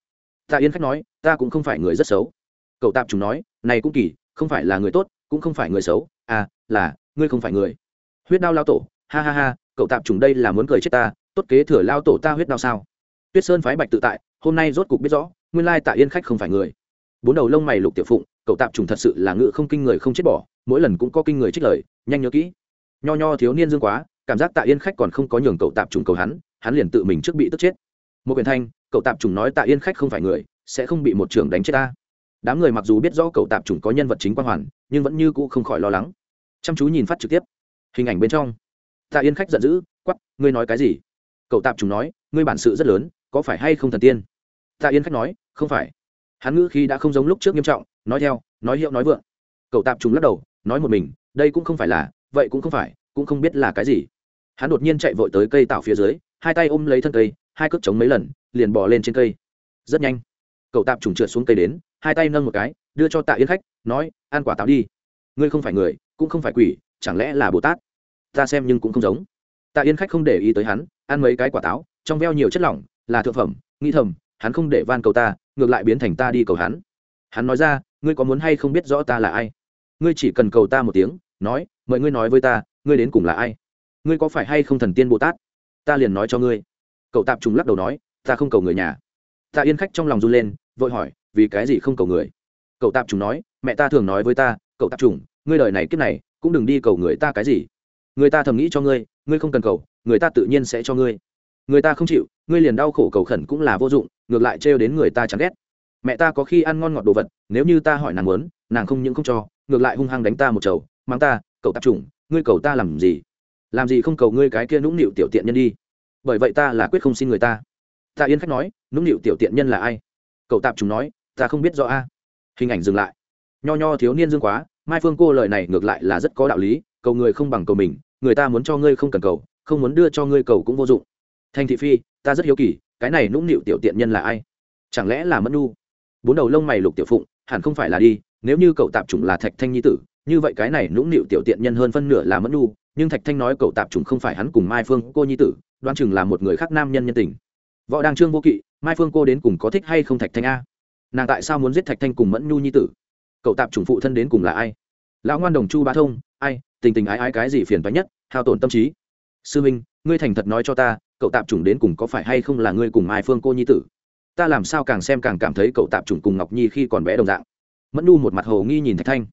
Tạ yên khách nói, ta cũng không phải người rất xấu. Cậu tạp chúng nói, này cũng kỳ, không phải là người tốt, cũng không phải người xấu à là, ngươi không phải người. Huyết đao lao tổ, ha ha ha, cậu tạp chúng đây là muốn cười chết ta, tốt kế thừa lao tổ ta huyết đao sao? Tuyết sơn phái bạch tự tại, hôm nay rốt cục biết rõ nguyên lai tạ yên khách không phải người. Bốn đầu lông mày lục tiểu phụng, cậu tạp trùng thật sự là ngự không kinh người không chết bỏ, mỗi lần cũng có kinh người trích lời, nhanh nhớ kỹ. Nho nho thiếu niên dương quá, cảm giác tạ yên khách còn không có nhường cậu tạp trùng cầu hắn hắn liền tự mình trước bị tức chết. Một quyền thanh, cậu tạp trùng nói tạ yên khách không phải người, sẽ không bị một trưởng đánh chết ta. Đám người mặc dù biết rõ cậu tạp trùng có nhân vật chính quan hoàn, nhưng vẫn như cũ không khỏi lo lắng. Chăm chú nhìn phát trực tiếp. Hình ảnh bên trong. Tạ yên khách giận dữ quắp ngươi nói cái gì? Cậu tạp trùng nói, ngươi bản sự rất lớn, có phải hay không thần tiên? Tạ yên khách nói, không phải. Hắn ngữ khi đã không giống lúc trước nghiêm trọng, nói theo, nói hiệu nói vượng. Cậu tạp trùng lắc đầu, nói một mình, đây cũng không phải là, vậy cũng không phải, cũng không biết là cái gì. Hắn đột nhiên chạy vội tới cây tạo phía dưới, hai tay ôm lấy thân cây, hai cước chống mấy lần, liền bỏ lên trên cây. Rất nhanh, cậu tạp trùng trượt xuống cây đến, hai tay nâng một cái, đưa cho tạ yên khách, nói, ăn quả táo đi. Ngươi không phải người, cũng không phải quỷ, chẳng lẽ là bồ tát? Ta xem nhưng cũng không giống. Tạ yên khách không để ý tới hắn, ăn mấy cái quả táo, trong veo nhiều chất lỏng, là thượng phẩm nghĩ thầm hắn không để van cầu ta, ngược lại biến thành ta đi cầu hắn. Hắn nói ra, ngươi có muốn hay không biết rõ ta là ai? Ngươi chỉ cần cầu ta một tiếng, nói, mời ngươi nói với ta, ngươi đến cùng là ai? Ngươi có phải hay không thần tiên bồ tát? Ta liền nói cho ngươi. Cậu tạp trùng lắc đầu nói, ta không cầu người nhà. Tạ yên khách trong lòng run lên, vội hỏi, vì cái gì không cầu người? Cậu tạp trùng nói, mẹ ta thường nói với ta, cậu tạp trùng, ngươi đời này kiếp này, cũng đừng đi cầu người ta cái gì. Người ta thầm nghĩ cho ngươi ngươi không cần cầu, người ta tự nhiên sẽ cho ngươi. Người ta không chịu, ngươi liền đau khổ cầu khẩn cũng là vô dụng ngược lại trêu đến người ta chán ghét. Mẹ ta có khi ăn ngon ngọt đồ vật, nếu như ta hỏi nàng muốn, nàng không những không cho, ngược lại hung hăng đánh ta một chầu mang ta, cậu tạp chủng, ngươi cầu ta làm gì? Làm gì không cầu ngươi cái kia nũng nịu tiểu tiện nhân đi? Bởi vậy ta là quyết không xin người ta. Ta yên khách nói, nũng nịu tiểu tiện nhân là ai? Cậu tạp chủng nói, ta không biết rõ a. Hình ảnh dừng lại. Nho nho thiếu niên dương quá, mai phương cô lời này ngược lại là rất có đạo lý, cầu người không bằng cầu mình, người ta muốn cho ngươi không cần cầu, không muốn đưa cho ngươi cầu cũng vô dụng. Thành thị phi, ta rất hiếu kỳ cái này nũng nịu tiểu tiện nhân là ai? Chẳng lẽ là mẫn nu bốn đầu lông mày lục tiểu phụng, hẳn không phải là đi, nếu như cậu tạp chủng là thạch thanh nhi tử, như vậy cái này nũng nịu tiểu tiện nhân hơn phân nửa là mẫn nu nhưng thạch thanh nói cậu tạp chủng không phải hắn cùng mai phương cô nhi tử đoan chừng là một người khác nam nhân nhân tình. Võ đăng trương vô kỵ, mai phương cô đến cùng có thích hay không thạch thanh a? Nàng tại sao muốn giết thạch thanh cùng mẫn nhu nhi tử? Cậu tạp chủng phụ thân đến cùng là ai? Lão ngoan đồng chu bá thông, ai, tình tình ái ái cái gì phiền toái nhất, hao tổn tâm trí. Sư minh, ngươi thành thật nói cho ta cậu tạp chủng đến cùng có phải hay không là ngươi cùng mai phương cô nhi tử? Ta làm sao càng xem càng cảm thấy cậu tạp chủng cùng ngọc nhi khi còn bé đồng dạng. Mẫn nu một mặt hồ nghi nhìn thạch thanh.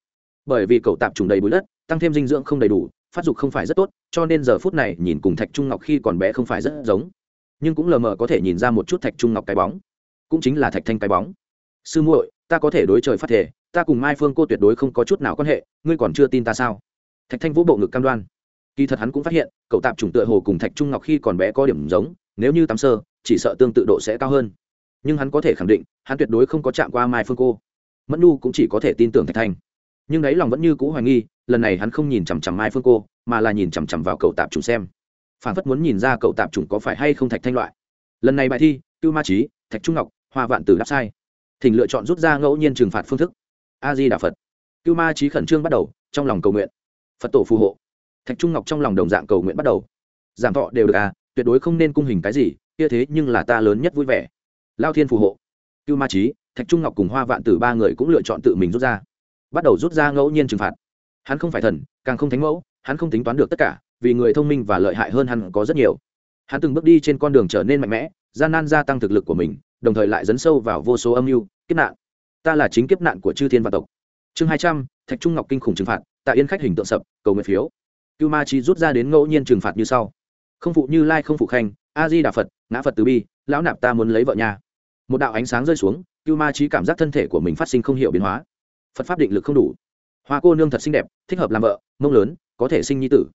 Bởi vì cậu tạp chủng đầy bụi đất, tăng thêm dinh dưỡng không đầy đủ, phát dục không phải rất tốt, cho nên giờ phút này nhìn cùng thạch trung ngọc khi còn bé không phải rất giống. Nhưng cũng lờ mờ có thể nhìn ra một chút thạch trung ngọc cái bóng. Cũng chính là thạch thanh cái bóng. Sư muội, ta có thể đối trời phát thể ta cùng mai phương cô tuyệt đối không có chút nào quan hệ, ngươi còn chưa tin ta sao? Thạch thanh vũ bộ ngực cam đoan kỳ thật hắn cũng phát hiện, cậu tạp chủng tựa hồ cùng thạch trung ngọc khi còn bé có điểm giống, nếu như tắm sơ, chỉ sợ tương tự độ sẽ cao hơn. Nhưng hắn có thể khẳng định, hắn tuyệt đối không có chạm qua mai phương cô. Mẫn nu cũng chỉ có thể tin tưởng thạch thanh. Nhưng đấy lòng vẫn như cũ hoài nghi, lần này hắn không nhìn chằm chằm mai phương cô, mà là nhìn chằm chằm vào cậu tạp chủng xem. Phản phất muốn nhìn ra cậu tạp chủng có phải hay không thạch thanh loại. Lần này bài thi, cưu ma trí thạch trung ngọc, hoa vạn tử đáp sai. Thỉnh lựa chọn rút ra ngẫu nhiên trừng phạt phương thức. A di đà phật. Cưu ma trí khẩn trương bắt đầu, trong lòng cầu nguyện. Phật tổ phù hộ thạch trung ngọc trong lòng đồng dạng cầu nguyện bắt đầu. Giảm thọ đều được à tuyệt đối không nên cung hình cái gì, kia thế nhưng là ta lớn nhất vui vẻ. Lao thiên phù hộ. Cưu ma trí thạch trung ngọc cùng hoa vạn tử ba người cũng lựa chọn tự mình rút ra. Bắt đầu rút ra ngẫu nhiên trừng phạt. Hắn không phải thần, càng không thánh mẫu, hắn không tính toán được tất cả, vì người thông minh và lợi hại hơn hắn có rất nhiều. Hắn từng bước đi trên con đường trở nên mạnh mẽ, gian nan gia tăng thực lực của mình, đồng thời lại dấn sâu vào vô số âm mưu, kiếp nạn. Ta là chính kiếp nạn của chư thiên và tộc. Chương hai trăm, thạch trung ngọc kinh khủng trừng phạt, tạ yên khách hình tượng sập, cầu nguyện phiếu cưu ma chi rút ra đến ngẫu nhiên trừng phạt như sau. Không phụ như lai, không phụ khanh, a di đà phật, ngã phật từ bi, lão nạp ta muốn lấy vợ nhà. Một đạo ánh sáng rơi xuống, cưu ma trí cảm giác thân thể của mình phát sinh không hiểu biến hóa. Phật pháp định lực không đủ. Hoa cô nương thật xinh đẹp, thích hợp làm vợ, mông lớn, có thể sinh nhi tử.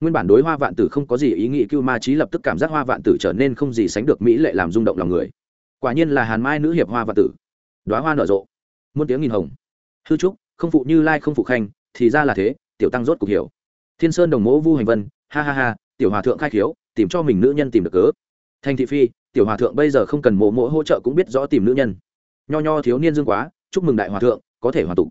Nguyên bản đối hoa vạn tử không có gì ý nghĩ, cưu ma trí lập tức cảm giác hoa vạn tử trở nên không gì sánh được mỹ lệ làm rung động lòng người. Quả nhiên là hàn mai nữ hiệp hoa vạn tử. Đoá hoa nở rộ. Muôn tiếng nghìn hồng. Hư trúc, không phụ như lai, không phụ khanh, thì ra là thế, tiểu tăng rốt cục hiểu thiên sơn đồng mỗ vu hành vân, ha ha ha, tiểu hòa thượng khai khiếu, tìm cho mình nữ nhân tìm được cớ. Thành thị phi, tiểu hòa thượng bây giờ không cần mộ mỗ hỗ trợ cũng biết rõ tìm nữ nhân. Nho nho thiếu niên dương quá, chúc mừng đại hòa thượng, có thể hòa tục.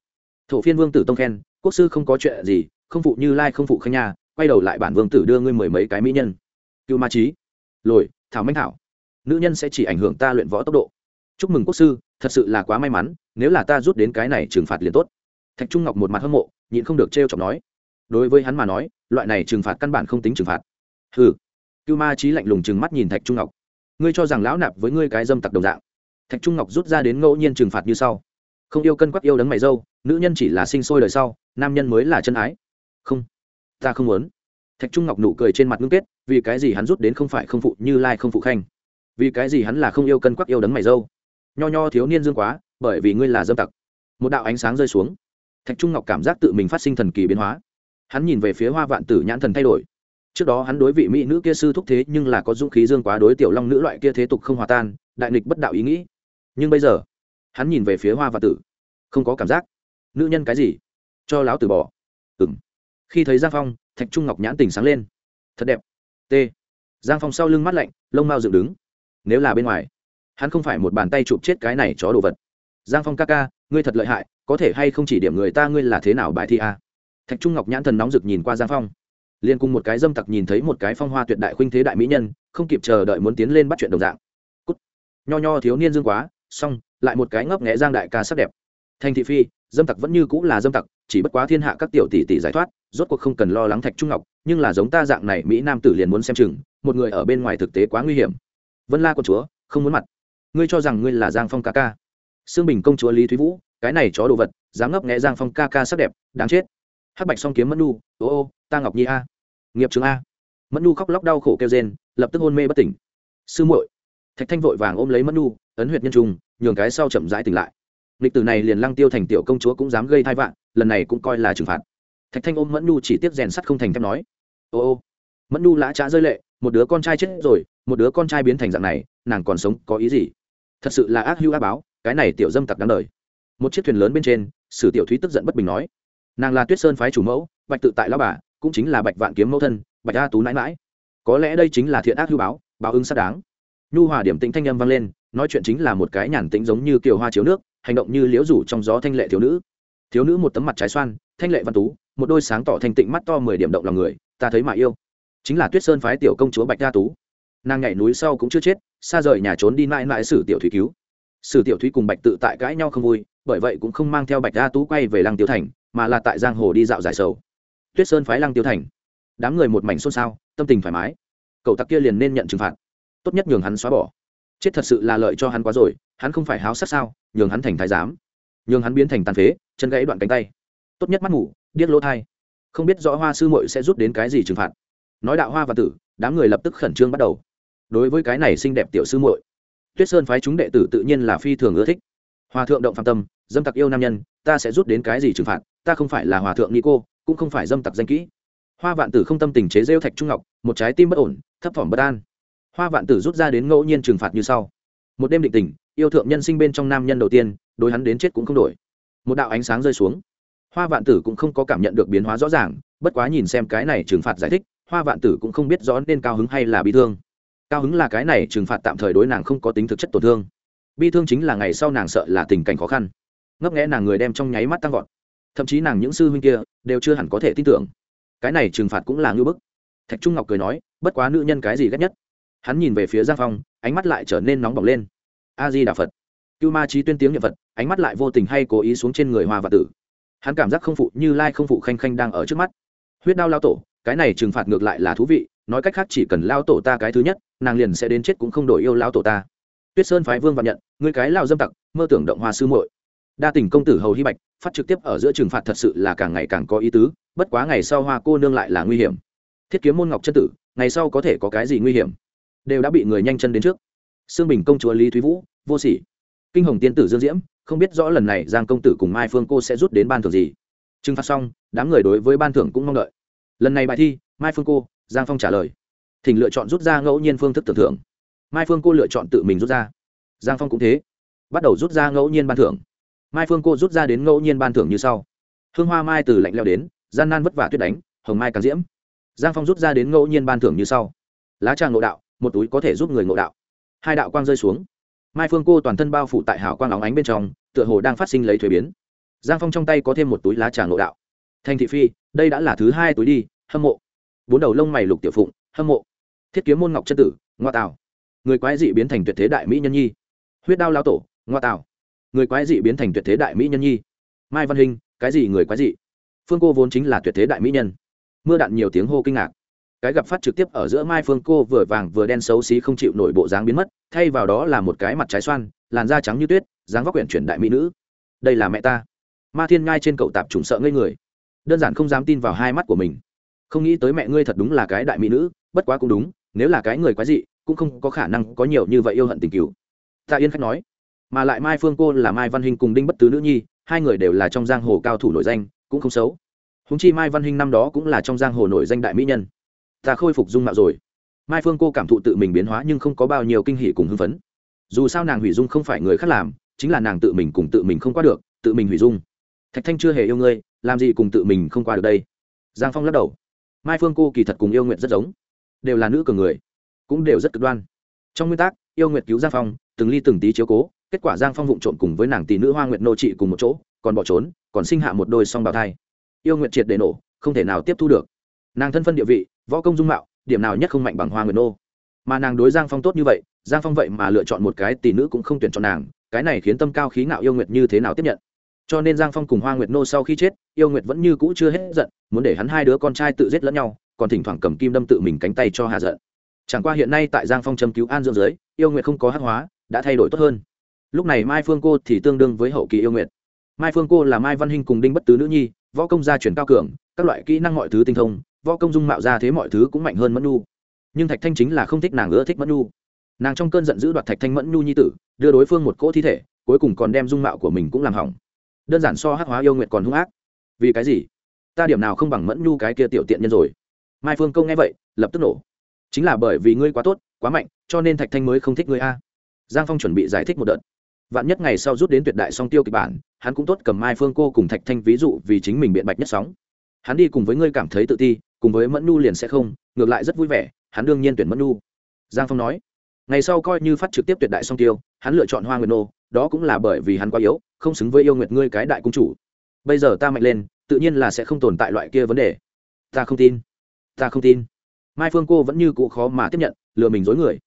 Thổ phiên vương tử tông khen, quốc sư không có chuyện gì, không phụ như lai, không phụ khanh nha, quay đầu lại bản vương tử đưa ngươi mười mấy cái mỹ nhân. Cựu ma trí lồi, thảo minh thảo, nữ nhân sẽ chỉ ảnh hưởng ta luyện võ tốc độ. Chúc mừng quốc sư, thật sự là quá may mắn, nếu là ta rút đến cái này trừng phạt liền tốt. Thạch trung ngọc một mặt hâm mộ, nhịn không được t r chọc nói đối với hắn mà nói, loại này trừng phạt căn bản không tính trừng phạt. Ừ cưu ma trí lạnh lùng trừng mắt nhìn thạch trung ngọc. Ngươi cho rằng lão nạp với ngươi cái dâm tặc đồng dạng. Thạch trung ngọc rút ra đến ngẫu nhiên trừng phạt như sau. Không yêu cân quắc yêu đấng mày dâu, nữ nhân chỉ là sinh sôi đời sau, nam nhân mới là chân ái. Không. Ta không muốn. Thạch trung ngọc nụ cười trên mặt ngưng kết, vì cái gì hắn rút đến không phải không phụ như lai không phụ khanh? Vì cái gì hắn là không yêu cân quắc yêu đấng mày dâu? Nho nho thiếu niên dương quá, bởi vì ngươi là dâm tặc. Một đạo ánh sáng rơi xuống. Thạch trung ngọc cảm giác tự mình phát sinh thần kỳ biến hóa hắn nhìn về phía hoa vạn tử nhãn thần thay đổi. Trước đó hắn đối vị mỹ nữ kia sư thúc thế nhưng là có dũng khí dương quá đối tiểu long nữ loại kia thế tục không hòa tan, đại nghịch bất đạo ý nghĩ. Nhưng bây giờ, hắn nhìn về phía hoa vạn tử, không có cảm giác. Nữ nhân cái gì? Cho láo tử bỏ. Ừng khi thấy giang phong, thạch trung ngọc nhãn tình sáng lên. Thật đẹp. T. Giang phong sau lưng mắt lạnh, lông mao dựng đứng. Nếu là bên ngoài, hắn không phải một bàn tay chụp chết cái này chó đồ vật. Giang phong ca ca, ngươi thật lợi hại, có thể hay không chỉ điểm người ta ngươi là thế nào bài thi a? Thạch trung ngọc nhãn thần nóng rực nhìn qua giang phong. Liên cùng một cái dâm tặc nhìn thấy một cái phong hoa tuyệt đại khuynh thế đại mỹ nhân, không kịp chờ đợi muốn tiến lên bắt chuyện đồng dạng. Cút. nho nho thiếu niên dương quá, xong, lại một cái ngấp nghẽ giang đại ca sắc đẹp. Thành thị phi, dâm tặc vẫn như cũng là dâm tặc, chỉ bất quá thiên hạ các tiểu tỷ tỷ giải thoát, rốt cuộc không cần lo lắng thạch trung ngọc, nhưng là giống ta dạng này mỹ nam tử liền muốn xem chừng, một người ở bên ngoài thực tế quá nguy hiểm. Vân la con chúa, không muốn mặt. Ngươi cho rằng ngươi là giang phong ca ca. Sương bình công chúa lý thúy vũ, cái này chó đồ vật, dám ngấp nghẽ giang phong ca ca sắc đẹp, đáng chết hắc bạch song kiếm mẫn nu ô ô, ta ngọc nhi a, nghiệp trường a. Mẫn nu khóc lóc đau khổ kêu rên, lập tức hôn mê bất tỉnh. Sư muội. Thạch thanh vội vàng ôm lấy mẫn nu ấn huyệt nhân trung, nhường cái sau chậm rãi tỉnh lại. Lịch tử này liền lăng tiêu thành tiểu công chúa cũng dám gây thai vạn lần này cũng coi là trừng phạt. Thạch thanh ôm mẫn nu chỉ tiếp rèn sắt không thành thép nói, ô ô. Mẫn nu lã trá rơi lệ, một đứa con trai chết rồi, một đứa con trai biến thành dạng này, nàng còn sống có ý gì? Thật sự là ác hưu ác báo cái này tiểu dâm tặc đáng đời. Một chiếc thuyền lớn bên trên, sử tiểu thúy tức giận bất bình nói nàng là tuyết sơn phái chủ mẫu, bạch tự tại lao bà, cũng chính là bạch vạn kiếm mẫu thân, bạch a tú nãi mãi có lẽ đây chính là thiện ác hưu báo báo ứng xác đáng. Nhu hòa điểm tĩnh thanh âm vang lên, nói chuyện chính là một cái nhàn tĩnh giống như kiều hoa chiếu nước, hành động như liễu rủ trong gió thanh lệ thiếu nữ. Thiếu nữ một tấm mặt trái xoan, thanh lệ văn tú, một đôi sáng tỏ thanh tịnh mắt to mười điểm động lòng người, ta thấy mà yêu. Chính là tuyết sơn phái tiểu công chúa bạch gia tú. Nàng nhảy núi sau cũng chưa chết, xa rời nhà trốn đi mãi mãi sử tiểu thúy cứu. Sử tiểu thúy cùng bạch tự tại cãi nhau không vui, bởi vậy cũng không mang theo bạch gia tú quay về lăng Tiểu thành mà là tại giang hồ đi dạo giải sầu. Tuyết sơn phái lăng tiêu thành. Đám người một mảnh xôn xao, tâm tình thoải mái. Cậu tặc kia liền nên nhận trừng phạt. Tốt nhất nhường hắn xóa bỏ. Chết thật sự là lợi cho hắn quá rồi, hắn không phải háo sát sao, nhường hắn thành thái giám. Nhường hắn biến thành tàn phế, chân gãy đoạn cánh tay. Tốt nhất mắt ngủ, điếc lỗ thai. Không biết rõ hoa sư muội sẽ rút đến cái gì trừng phạt. Nói đạo hoa và tử, đám người lập tức khẩn trương bắt đầu. Đối với cái này xinh đẹp tiểu sư muội, tuyết sơn phái chúng đệ tử tự nhiên là phi thường ưa thích. Hòa thượng động phạm tâm, dâm tặc yêu nam nhân, ta sẽ rút đến cái gì trừng phạt? Ta không phải là hòa thượng ni cô cũng không phải dâm tặc danh kỹ. Hoa vạn tử không tâm tình chế rêu thạch trung ngọc, một trái tim bất ổn, thấp thỏm bất an. Hoa vạn tử rút ra đến ngẫu nhiên trừng phạt như sau. Một đêm định tình, yêu thượng nhân sinh bên trong nam nhân đầu tiên, đối hắn đến chết cũng không đổi. Một đạo ánh sáng rơi xuống. Hoa vạn tử cũng không có cảm nhận được biến hóa rõ ràng, bất quá nhìn xem cái này trừng phạt giải thích, hoa vạn tử cũng không biết rõ nên cao hứng hay là bị thương. Cao hứng là cái này trừng phạt tạm thời đối nàng không có tính thực chất tổn thương. Bi thương chính là ngày sau nàng sợ là tình cảnh khó khăn. Ngấp nghẽ nàng người đem trong nháy mắt tăng vọt thậm chí nàng những sư huynh kia đều chưa hẳn có thể tin tưởng. Cái này trừng phạt cũng là ngưỡng bức. Thạch trung ngọc cười nói, bất quá nữ nhân cái gì ghét nhất? Hắn nhìn về phía giang phong, ánh mắt lại trở nên nóng bỏng lên. A di đà phật. Cưu ma trí tuyên tiếng nhật phật, ánh mắt lại vô tình hay cố ý xuống trên người hoa và tử. Hắn cảm giác không phụ như lai không phụ khanh khanh đang ở trước mắt. Huyết đao lao tổ, cái này trừng phạt ngược lại là thú vị, nói cách khác chỉ cần lao tổ ta cái thứ nhất, nàng liền sẽ đến chết cũng không đổi yêu lao tổ ta. Tuyết sơn phái vương và nhận người cái lao dâm tặc, mơ tưởng động hoa sư muội. Đa tình công tử hầu hy bạch phát trực tiếp ở giữa trừng phạt thật sự là càng ngày càng có ý tứ, bất quá ngày sau hoa cô nương lại là nguy hiểm. Thiết kiếm môn ngọc chân tử, ngày sau có thể có cái gì nguy hiểm? Đều đã bị người nhanh chân đến trước. Sương bình công chúa lý thúy vũ, vô sỉ. Kinh hồng tiên tử dương diễm, không biết rõ lần này giang công tử cùng mai phương cô sẽ rút đến ban thưởng gì. Trừng phạt xong, đám người đối với ban thưởng cũng mong đợi. Lần này bài thi, mai phương cô, giang phong trả lời. Thỉnh lựa chọn rút ra ngẫu nhiên phương thức tưởng thưởng. Mai phương cô lựa chọn tự mình rút ra. Giang phong cũng thế. Bắt đầu rút ra ngẫu nhiên ban thưởng mai phương cô rút ra đến ngẫu nhiên ban thưởng như sau. Hương hoa mai từ lạnh leo đến, gian nan vất vả tuyết đánh, hồng mai càng diễm. Giang phong rút ra đến ngẫu nhiên ban thưởng như sau. Lá trà ngộ đạo, một túi có thể giúp người ngộ đạo. Hai đạo quang rơi xuống. Mai phương cô toàn thân bao phủ tại hảo quang óng ánh bên trong, tựa hồ đang phát sinh lấy thuế biến. Giang phong trong tay có thêm một túi lá trà ngộ đạo. Thành thị phi, đây đã là thứ hai túi đi, hâm mộ. Bốn đầu lông mày lục tiểu phụng, hâm mộ. Thiết kiếm môn ngọc chân tử, ngoa tào. Người quái dị biến thành tuyệt thế đại mỹ nhân nhi. Huyết đao lao tổ, ngoa tào người quái dị biến thành tuyệt thế đại mỹ nhân nhi. Mai văn hình, cái gì người quái dị? Phương cô vốn chính là tuyệt thế đại mỹ nhân. Mưa đạn nhiều tiếng hô kinh ngạc. Cái gặp phát trực tiếp ở giữa mai phương cô vừa vàng vừa đen xấu xí không chịu nổi bộ dáng biến mất, thay vào đó là một cái mặt trái xoan, làn da trắng như tuyết, dáng vóc quyển chuyển đại mỹ nữ. Đây là mẹ ta. Ma thiên ngai trên cậu tạp trùng sợ ngây người. Đơn giản không dám tin vào hai mắt của mình. Không nghĩ tới mẹ ngươi thật đúng là cái đại mỹ nữ, bất quá cũng đúng, nếu là cái người quái dị, cũng không có khả năng có nhiều như vậy yêu hận tình cựu tạ yên khách nói mà lại mai phương cô là mai văn hình cùng đinh bất tứ nữ nhi, hai người đều là trong giang hồ cao thủ nổi danh, cũng không xấu. Húng chi mai văn hình năm đó cũng là trong giang hồ nổi danh đại mỹ nhân. Ta khôi phục dung mạo rồi. Mai phương cô cảm thụ tự mình biến hóa nhưng không có bao nhiêu kinh hỷ cùng hưng phấn. Dù sao nàng hủy dung không phải người khác làm, chính là nàng tự mình cùng tự mình không qua được, tự mình hủy dung. Thạch thanh chưa hề yêu ngươi, làm gì cùng tự mình không qua được đây? Giang phong lắc đầu. Mai phương cô kỳ thật cùng yêu nguyện rất giống. Đều là nữ cường người, cũng đều rất cực đoan. Trong nguyên tắc, yêu nguyện cứu giang phong, từng ly từng tí chiếu cố kết quả giang phong vụng trộn cùng với nàng tỷ nữ hoa nguyệt nô trị cùng một chỗ, còn bỏ trốn, còn sinh hạ một đôi song bào thai. Yêu nguyệt triệt để nổ, không thể nào tiếp thu được. Nàng thân phân địa vị, võ công dung mạo, điểm nào nhất không mạnh bằng hoa nguyệt nô. Mà nàng đối giang phong tốt như vậy, giang phong vậy mà lựa chọn một cái tỷ nữ cũng không tuyển chọn nàng, cái này khiến tâm cao khí ngạo yêu nguyệt như thế nào tiếp nhận? Cho nên giang phong cùng hoa nguyệt nô sau khi chết, yêu nguyệt vẫn như cũ chưa hết giận, muốn để hắn hai đứa con trai tự giết lẫn nhau, còn thỉnh thoảng cầm kim đâm tự mình cánh tay cho hạ giận. Chẳng qua hiện nay tại giang phong châm cứu an dưỡng giới yêu nguyệt không có hát hóa, đã thay đổi tốt hơn lúc này mai phương cô thì tương đương với hậu kỳ yêu nguyệt. Mai phương cô là mai văn hinh cùng đinh bất tứ nữ nhi, võ công gia truyền cao cường, các loại kỹ năng mọi thứ tinh thông, võ công dung mạo ra thế mọi thứ cũng mạnh hơn mẫn nhu. Nhưng thạch thanh chính là không thích nàng ưa thích mẫn nhu. Nàng trong cơn giận dữ đoạt thạch thanh mẫn nhu nhi tử, đưa đối phương một cỗ thi thể, cuối cùng còn đem dung mạo của mình cũng làm hỏng. Đơn giản so hắc hóa yêu nguyện còn hung ác. Vì cái gì? Ta điểm nào không bằng mẫn nhu cái kia tiểu tiện nhân rồi? Mai phương công nghe vậy, lập tức nổ. Chính là bởi vì ngươi quá tốt, quá mạnh, cho nên thạch thanh mới không thích ngươi a. Giang phong chuẩn bị giải thích một đợt vạn nhất ngày sau rút đến tuyệt đại song tiêu kịch bản, hắn cũng tốt cầm mai phương cô cùng thạch thanh ví dụ vì chính mình biện bạch nhất sóng. Hắn đi cùng với ngươi cảm thấy tự ti, cùng với mẫn nu liền sẽ không, ngược lại rất vui vẻ, hắn đương nhiên tuyển mẫn nu giang phong nói, ngày sau coi như phát trực tiếp tuyệt đại song tiêu, hắn lựa chọn hoa nguyệt nô, đó cũng là bởi vì hắn quá yếu, không xứng với yêu nguyệt ngươi cái đại cung chủ. Bây giờ ta mạnh lên, tự nhiên là sẽ không tồn tại loại kia vấn đề. Ta không tin. Ta không tin. Mai phương cô vẫn như cụ khó mà tiếp nhận, lừa mình dối người.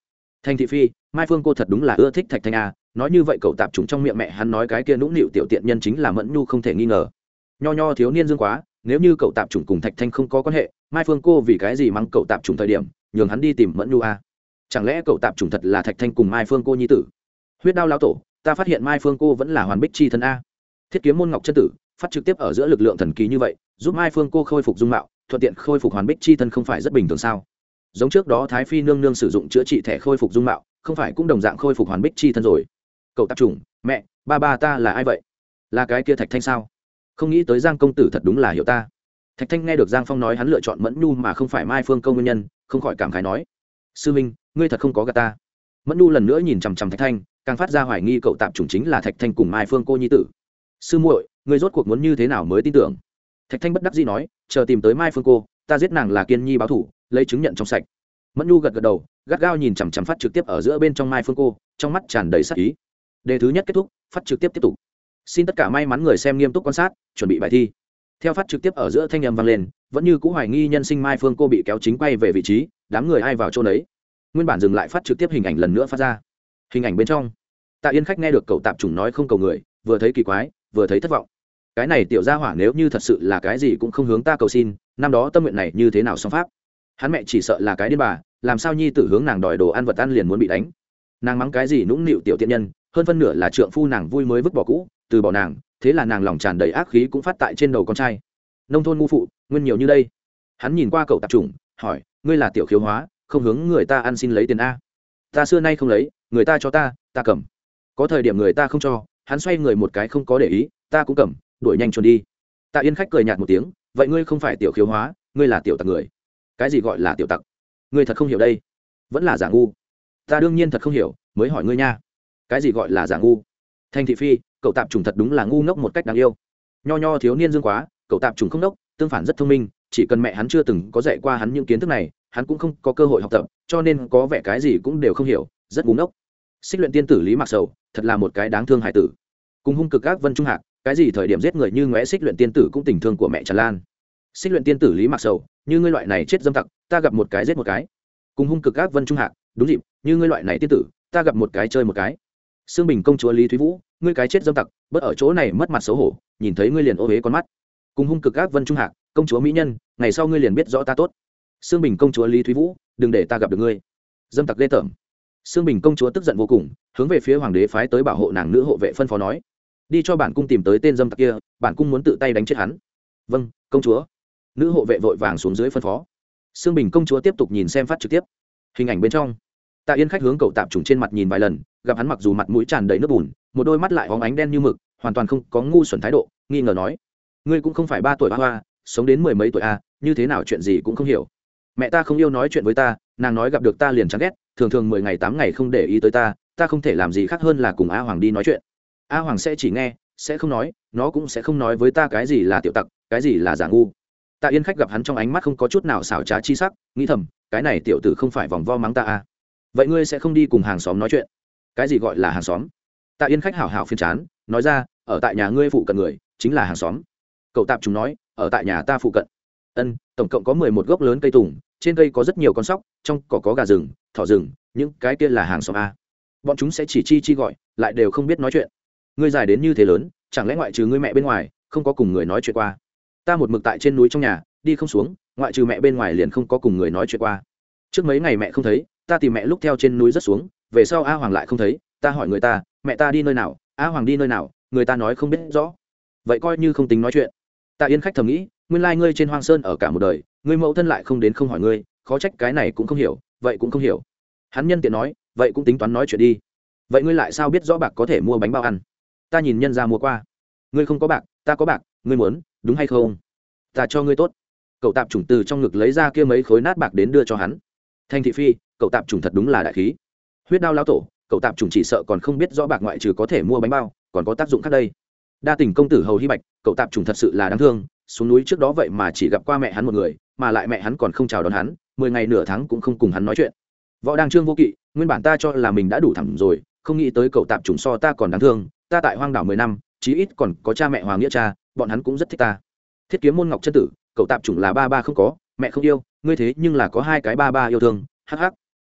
Thành thị phi mai phương cô thật đúng là ưa thích thạch thanh a, nói như vậy cậu tạp trùng trong miệng mẹ hắn nói cái kia nũng nịu tiểu tiện nhân chính là mẫn nhu không thể nghi ngờ. Nho nho thiếu niên dương quá, nếu như cậu tạp trùng cùng thạch thanh không có quan hệ, mai phương cô vì cái gì mắng cậu tạp trùng thời điểm, nhường hắn đi tìm mẫn nhu a? Chẳng lẽ cậu tạp trùng thật là thạch thanh cùng mai phương cô nhi tử? Huyết đao lao tổ, ta phát hiện mai phương cô vẫn là hoàn bích chi thân a. Thiết kiếm môn ngọc chân tử, phát trực tiếp ở giữa lực lượng thần kỳ như vậy, giúp mai phương cô khôi phục dung mạo, thuận tiện khôi phục hoàn bích chi thân không phải rất bình thường sao? Giống trước đó thái phi nương nương sử dụng chữa trị thẻ khôi phục dung mạo không phải cũng đồng dạng khôi phục hoàn bích chi thân rồi. Cậu tạp trùng mẹ, ba ba ta là ai vậy? Là cái kia thạch thanh sao? Không nghĩ tới giang công tử thật đúng là hiểu ta. Thạch thanh nghe được giang phong nói hắn lựa chọn mẫn nhu mà không phải mai phương công nguyên nhân, không khỏi cảm khái nói, sư minh, ngươi thật không có gà ta. Mẫn nhu lần nữa nhìn chằm chằm thạch thanh, càng phát ra hoài nghi cậu tạp chủng chính là thạch thanh cùng mai phương cô nhi tử. Sư muội, ngươi rốt cuộc muốn như thế nào mới tin tưởng? Thạch thanh bất đắc dĩ nói, chờ tìm tới mai phương cô, ta giết nàng là kiên nhi báo thủ, lấy chứng nhận trong sạch mẫn nhu gật gật đầu, gắt gao nhìn chằm chằm phát trực tiếp ở giữa bên trong mai phương cô, trong mắt tràn đầy sắc ý. Đề thứ nhất kết thúc, phát trực tiếp tiếp tục. Xin tất cả may mắn người xem nghiêm túc quan sát, chuẩn bị bài thi. Theo phát trực tiếp ở giữa thanh âm vang lên, vẫn như c ũ hoài nghi nhân sinh mai phương cô bị kéo chính quay về vị trí, đám người ai vào chỗ đấy nguyên bản dừng lại phát trực tiếp hình ảnh lần nữa phát ra. Hình ảnh bên trong. Tạ yên khách nghe được cậu tạp chủng nói không cầu người, vừa thấy kỳ quái, vừa thấy thất vọng. Cái này tiểu ra hỏa nếu như thật sự là cái gì cũng không hướng ta cầu xin, năm đó tâm nguyện này như thế nào xong pháp? Hắn mẹ chỉ sợ là cái điên bà làm sao nhi tử hướng nàng đòi đồ ăn vật ăn liền muốn bị đánh? Nàng mắng cái gì nũng nịu tiểu tiện nhân, hơn phân nửa là trượng phu nàng vui mới vứt bỏ cũ, từ bỏ nàng, thế là nàng lòng tràn đầy ác khí cũng phát tại trên đầu con trai. Nông thôn ngu phụ, nguyên nhiều như đây. Hắn nhìn qua cậu tạp chủng, hỏi, ngươi là tiểu khiếu hóa, không hướng người ta ăn xin lấy tiền a? Ta xưa nay không lấy, người ta cho ta ta cầm. Có thời điểm người ta không cho, hắn xoay người một cái không có để ý, ta cũng cầm, đuổi nhanh trốn đi. Tạ yên khách cười nhạt một tiếng, vậy ngươi không phải tiểu khiếu hóa, ngươi là tiểu tặc người. Cái gì gọi là tiểu tặc? Ngươi thật không hiểu đây. Vẫn là giả ngu. Ta đương nhiên thật không hiểu, mới hỏi ngươi nha. Cái gì gọi là giả ngu? Thanh thị phi, cậu tạp trùng thật đúng là ngu ngốc một cách đáng yêu. Nho nho thiếu niên dương quá, cậu tạp trùng không đốc, tương phản rất thông minh, chỉ cần mẹ hắn chưa từng có dạy qua hắn những kiến thức này, hắn cũng không có cơ hội học tập, cho nên có vẻ cái gì cũng đều không hiểu, rất ngu ngốc. Xích luyện tiên tử lý mặc sầu, thật là một cái đáng thương hải tử. Cùng hung cực các vân trung hạc, cái gì thời điểm giết người như ngóe xích luyện tiên tử cũng tình thương của mẹ tràn lan xích luyện tiên tử lý mặc sầu, như ngươi loại này chết dâm tặc, ta gặp một cái giết một cái. Cùng hung cực các vân trung hạc, đúng dịp, như ngươi loại này tiên tử, ta gặp một cái chơi một cái. Xương bình công chúa lý thúy vũ, ngươi cái chết dâm tặc, bớt ở chỗ này mất mặt xấu hổ, nhìn thấy ngươi liền ô huế con mắt. Cùng hung cực các vân trung hạc, công chúa mỹ nhân, ngày sau ngươi liền biết rõ ta tốt. Xương bình công chúa lý thúy vũ, đừng để ta gặp được ngươi. Dâm tặc ghê tởm. Xương bình công chúa tức giận vô cùng, hướng về phía hoàng đế phái tới bảo hộ nàng nữ hộ vệ phân phó nói. Đi cho bản cung tìm tới tên dâm tặc kia, bản cung muốn tự tay đánh chết hắn. Vâng công chúa nữ hộ vệ vội vàng xuống dưới phân phó. Xương bình công chúa tiếp tục nhìn xem phát trực tiếp. Hình ảnh bên trong. Tạ yên khách hướng cậu tạp trùng trên mặt nhìn vài lần, gặp hắn mặc dù mặt mũi tràn đầy nước bùn, một đôi mắt lại hóng ánh đen như mực, hoàn toàn không có ngu xuẩn thái độ, nghi ngờ nói, ngươi cũng không phải ba tuổi ba hoa, sống đến mười mấy tuổi a như thế nào chuyện gì cũng không hiểu. Mẹ ta không yêu nói chuyện với ta, nàng nói gặp được ta liền chán ghét, thường thường mười ngày tám ngày không để ý tới ta ta không thể làm gì khác hơn là cùng a hoàng đi nói chuyện. A hoàng sẽ chỉ nghe, sẽ không nói, nó cũng sẽ không nói với ta cái gì là tiểu tặc, cái gì là giả ngu tạ yên khách gặp hắn trong ánh mắt không có chút nào xảo trá chi sắc, nghĩ thầm, cái này tiểu tử không phải vòng vo mắng ta à. vậy ngươi sẽ không đi cùng hàng xóm nói chuyện? Cái gì gọi là hàng xóm? Tạ yên khách hảo hảo phiền chán, nói ra, ở tại nhà ngươi phụ cận người, chính là hàng xóm. Cậu tạp chúng nói, ở tại nhà ta phụ cận. Ân, tổng cộng có mười một gốc lớn cây tùng, trên cây có rất nhiều con sóc, trong cỏ có gà rừng, thỏ rừng, những cái kia là hàng xóm a. Bọn chúng sẽ chỉ chi chi gọi, lại đều không biết nói chuyện. Ngươi dài đến như thế lớn, chẳng lẽ ngoại trừ ngươi mẹ bên ngoài, không có cùng người nói chuyện qua? Ta một mực tại trên núi trong nhà, đi không xuống, ngoại trừ mẹ bên ngoài liền không có cùng người nói chuyện qua. Trước mấy ngày mẹ không thấy, ta tìm mẹ lúc theo trên núi rất xuống, về sau a hoàng lại không thấy, ta hỏi người ta, mẹ ta đi nơi nào? A hoàng đi nơi nào? Người ta nói không biết rõ. Vậy coi như không tính nói chuyện. Ta yên khách thầm nghĩ, nguyên lai、like、ngươi trên hoang sơn ở cả một đời, ngươi mẫu thân lại không đến không hỏi ngươi, khó trách cái này cũng không hiểu, vậy cũng không hiểu. Hắn nhân tiện nói, vậy cũng tính toán nói chuyện đi. Vậy ngươi lại sao biết rõ bạc có thể mua bánh bao ăn? Ta nhìn nhân ra mua qua. Ngươi không có bạc, ta có bạc, ngươi muốn đúng hay không? Ta cho ngươi tốt. Cậu tạp chủng từ trong ngực lấy ra kia mấy khối nát bạc đến đưa cho hắn. Thanh thị phi, cậu tạp chủng thật đúng là đại khí. Huyết đao lao tổ, cậu tạp chủng chỉ sợ còn không biết rõ bạc ngoại trừ có thể mua bánh bao, còn có tác dụng khác đây. Đa tình công tử hầu hy bạch, cậu tạp chủng thật sự là đáng thương, xuống núi trước đó vậy mà chỉ gặp qua mẹ hắn một người, mà lại mẹ hắn còn không chào đón hắn, mười ngày nửa tháng cũng không cùng hắn nói chuyện. Võ đăng trương vô kỵ, nguyên bản ta cho là mình đã đủ thẳng rồi, không nghĩ tới cậu tạp chủng so ta còn đáng thương, ta tại hoang đảo mười năm, chí ít còn có cha mẹ hoàng nghĩa cha bọn hắn cũng rất thích ta. Thiết kiếm môn ngọc chân tử, cậu tạp chủng là ba ba không có, mẹ không yêu, ngươi thế nhưng là có hai cái ba ba yêu thương hh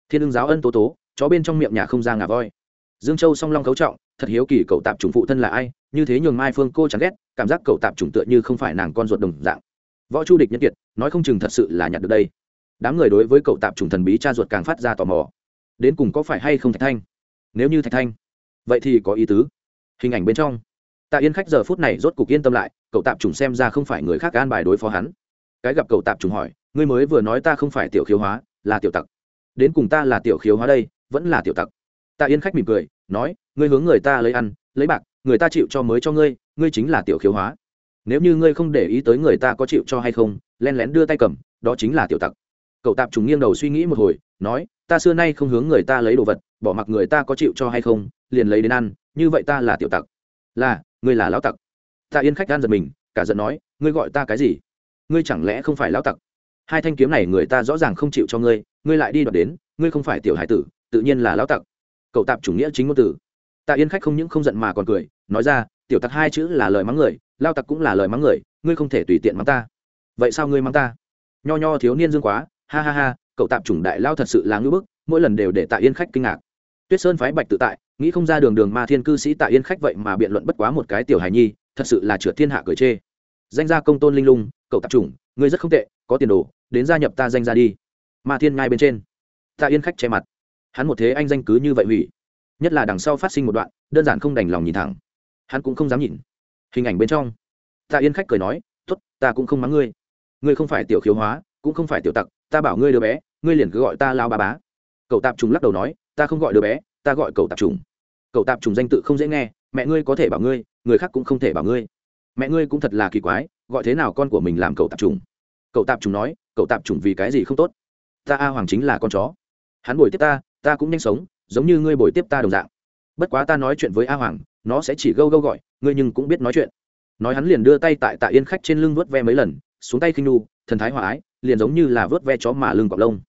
thiên ưng giáo ân tố tố, chó bên trong miệng nhà không ra ngà voi. Dương châu song long cấu trọng, thật hiếu kỳ cậu tạp chủng phụ thân là ai, như thế nhường mai phương cô chẳng ghét, cảm giác cậu tạp chủng tựa như không phải nàng con ruột đồng dạng. Võ chu địch nhân kiệt, nói không chừng thật sự là nhặt được đây. Đám người đối với cậu tạp chủng thần bí cha ruột càng phát ra tò mò. Đến cùng có phải hay không thạch thanh? Nếu như thạch thanh, vậy thì có ý tứ. Hình ảnh bên trong tạ yên khách giờ phút này rốt cục yên tâm lại, cậu tạp trùng xem ra không phải người khác an bài đối phó hắn. Cái gặp cậu tạp trùng hỏi, ngươi mới vừa nói ta không phải tiểu khiếu hóa, là tiểu tặc. Đến cùng ta là tiểu khiếu hóa đây, vẫn là tiểu tặc. Tạ yên khách mỉm cười, nói, ngươi hướng người ta lấy ăn, lấy bạc, người ta chịu cho mới cho ngươi ngươi chính là tiểu khiếu hóa. Nếu như ngươi không để ý tới người ta có chịu cho hay không, len lén đưa tay cầm, đó chính là tiểu tặc. Cậu tạp trùng nghiêng đầu suy nghĩ một hồi, nói, ta xưa nay không hướng người ta lấy đồ vật, bỏ mặc người ta có chịu cho hay không, liền lấy đến ăn, như vậy ta là tiểu tặc. Là ngươi là lão tặc. Ta yên khách gan giật mình, cả giận nói, ngươi gọi ta cái gì? Ngươi chẳng lẽ không phải lão tặc? Hai thanh kiếm này người ta rõ ràng không chịu cho ngươi ngươi lại đi đoạt đến, ngươi không phải tiểu hải tử, tự nhiên là lão tặc. Cậu tạp chủ nghĩa chính ngôn tử. tạ yên khách không những không giận mà còn cười, nói ra, tiểu tặc hai chữ là lời mắng người lao tặc cũng là lời mắng người, ngươi không thể tùy tiện mắng ta. Vậy sao ngươi mắng ta? Nho nho thiếu niên dương quá, ha ha ha, cậu tạp chủng đại lao thật sự là ngưỡng bức, mỗi lần đều để tạ yên khách kinh ngạc tuyết sơn phái bạch tự tại, nghĩ không ra đường đường ma thiên cư sĩ tạ yên khách vậy mà biện luận bất quá một cái tiểu hài nhi, thật sự là trượt thiên hạ cười chê. Danh gia công tôn linh lung, cậu tạp chủng ngươi rất không tệ, có tiền đồ, đến gia nhập ta danh gia đi. Ma thiên ngay bên trên. Tạ yên khách che mặt. Hắn một thế anh danh cứ như vậy hủy. Nhất là đằng sau phát sinh một đoạn, đơn giản không đành lòng nhìn thẳng. Hắn cũng không dám nhìn. Hình ảnh bên trong. Tạ yên khách cười nói t ố t ta cũng không mắng ngươi. Ngươi không phải tiểu khiếu hóa, cũng không phải tiểu tặc, ta bảo ngươi đứa bé, ngươi liền cứ gọi ta lao ba bá. Cậu tạp trùng lắc đầu nói ta không gọi đứa bé, ta gọi cậu tạp trùng cậu tạp trùng danh tự không dễ nghe, mẹ ngươi có thể bảo ngươi, người khác cũng không thể bảo ngươi. Mẹ ngươi cũng thật là kỳ quái, gọi thế nào con của mình làm cậu tạp trùng cậu tạp trùng nói, cậu tạp trùng vì cái gì không tốt? Ta a hoàng chính là con chó. Hắn bồi tiếp ta ta cũng nhanh sống, giống như ngươi bồi tiếp ta đồng dạng. Bất quá ta nói chuyện với a hoàng, nó sẽ chỉ gâu gâu gọi, ngươi nhưng cũng biết nói chuyện. Nói hắn liền đưa tay tại tạ yên khách trên lưng vớt ve mấy lần, xuống tay khinh nu thần thái hòa ái, liền giống như là vớt ve chó mà lưng cọc lông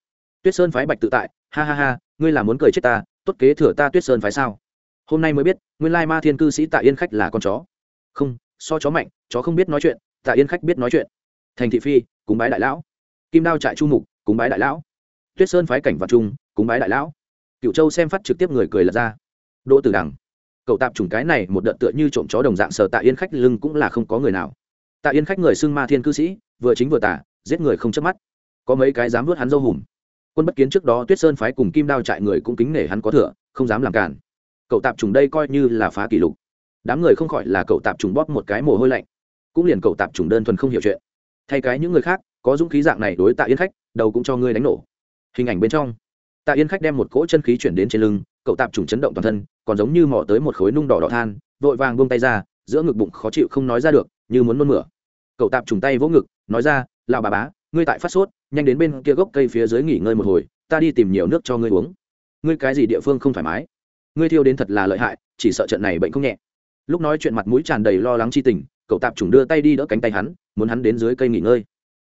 tuyết sơn phái bạch tự tại, ha ha ha, ngươi là muốn cười chết ta, tốt kế thừa ta tuyết sơn phái sao? Hôm nay mới biết, nguyên lai ma thiên cư sĩ tạ yên khách là con chó. Không, so chó mạnh, chó không biết nói chuyện, tạ yên khách biết nói chuyện. Thành thị phi, cúng bái đại lão. Kim đao trại chu mục, cúng bái đại lão. Tuyết sơn phái cảnh vật trung cúng bái đại lão. Cựu châu xem phát trực tiếp người cười lật ra. Đỗ tử đằng, cậu tạp chủng cái này một đợt tựa như trộm chó đồng dạng sờ tạ yên khách lưng cũng là không có người nào. Tạ yên khách người xưng ma thiên cư sĩ, vừa chính vừa tả, giết người không chớp mắt. Có mấy cái dám vớt hắn dâu hùm quân bất kiến trước đó tuyết sơn phái cùng kim đao trại người cũng kính nể hắn có thừa, không dám làm cản. Cậu tạp trùng đây coi như là phá kỷ lục. Đám người không khỏi là cậu tạp trùng bóp một cái mồ hôi lạnh. Cũng liền cậu tạp trùng đơn thuần không hiểu chuyện. Thay cái những người khác, có dũng khí dạng này đối tạ yên khách, đầu cũng cho ngươi đánh nổ. Hình ảnh bên trong, tạ yên khách đem một cỗ chân khí chuyển đến trên lưng, cậu tạp trùng chấn động toàn thân, còn giống như mò tới một khối nung đỏ đỏ than, vội vàng buông tay ra, giữa ngực bụng khó chịu không nói ra được, như muốn nôn mửa. Cậu tạp trùng tay vỗ ngực, nói ra lào bà bá ngươi tại phát sốt, nhanh đến bên kia gốc cây phía dưới nghỉ ngơi một hồi, ta đi tìm nhiều nước cho ngươi uống. Ngươi cái gì địa phương không thoải mái? Ngươi thiêu đến thật là lợi hại, chỉ sợ trận này bệnh không nhẹ. Lúc nói chuyện mặt mũi tràn đầy lo lắng chi tình, cậu tạp trùng đưa tay đi đỡ cánh tay hắn, muốn hắn đến dưới cây nghỉ ngơi.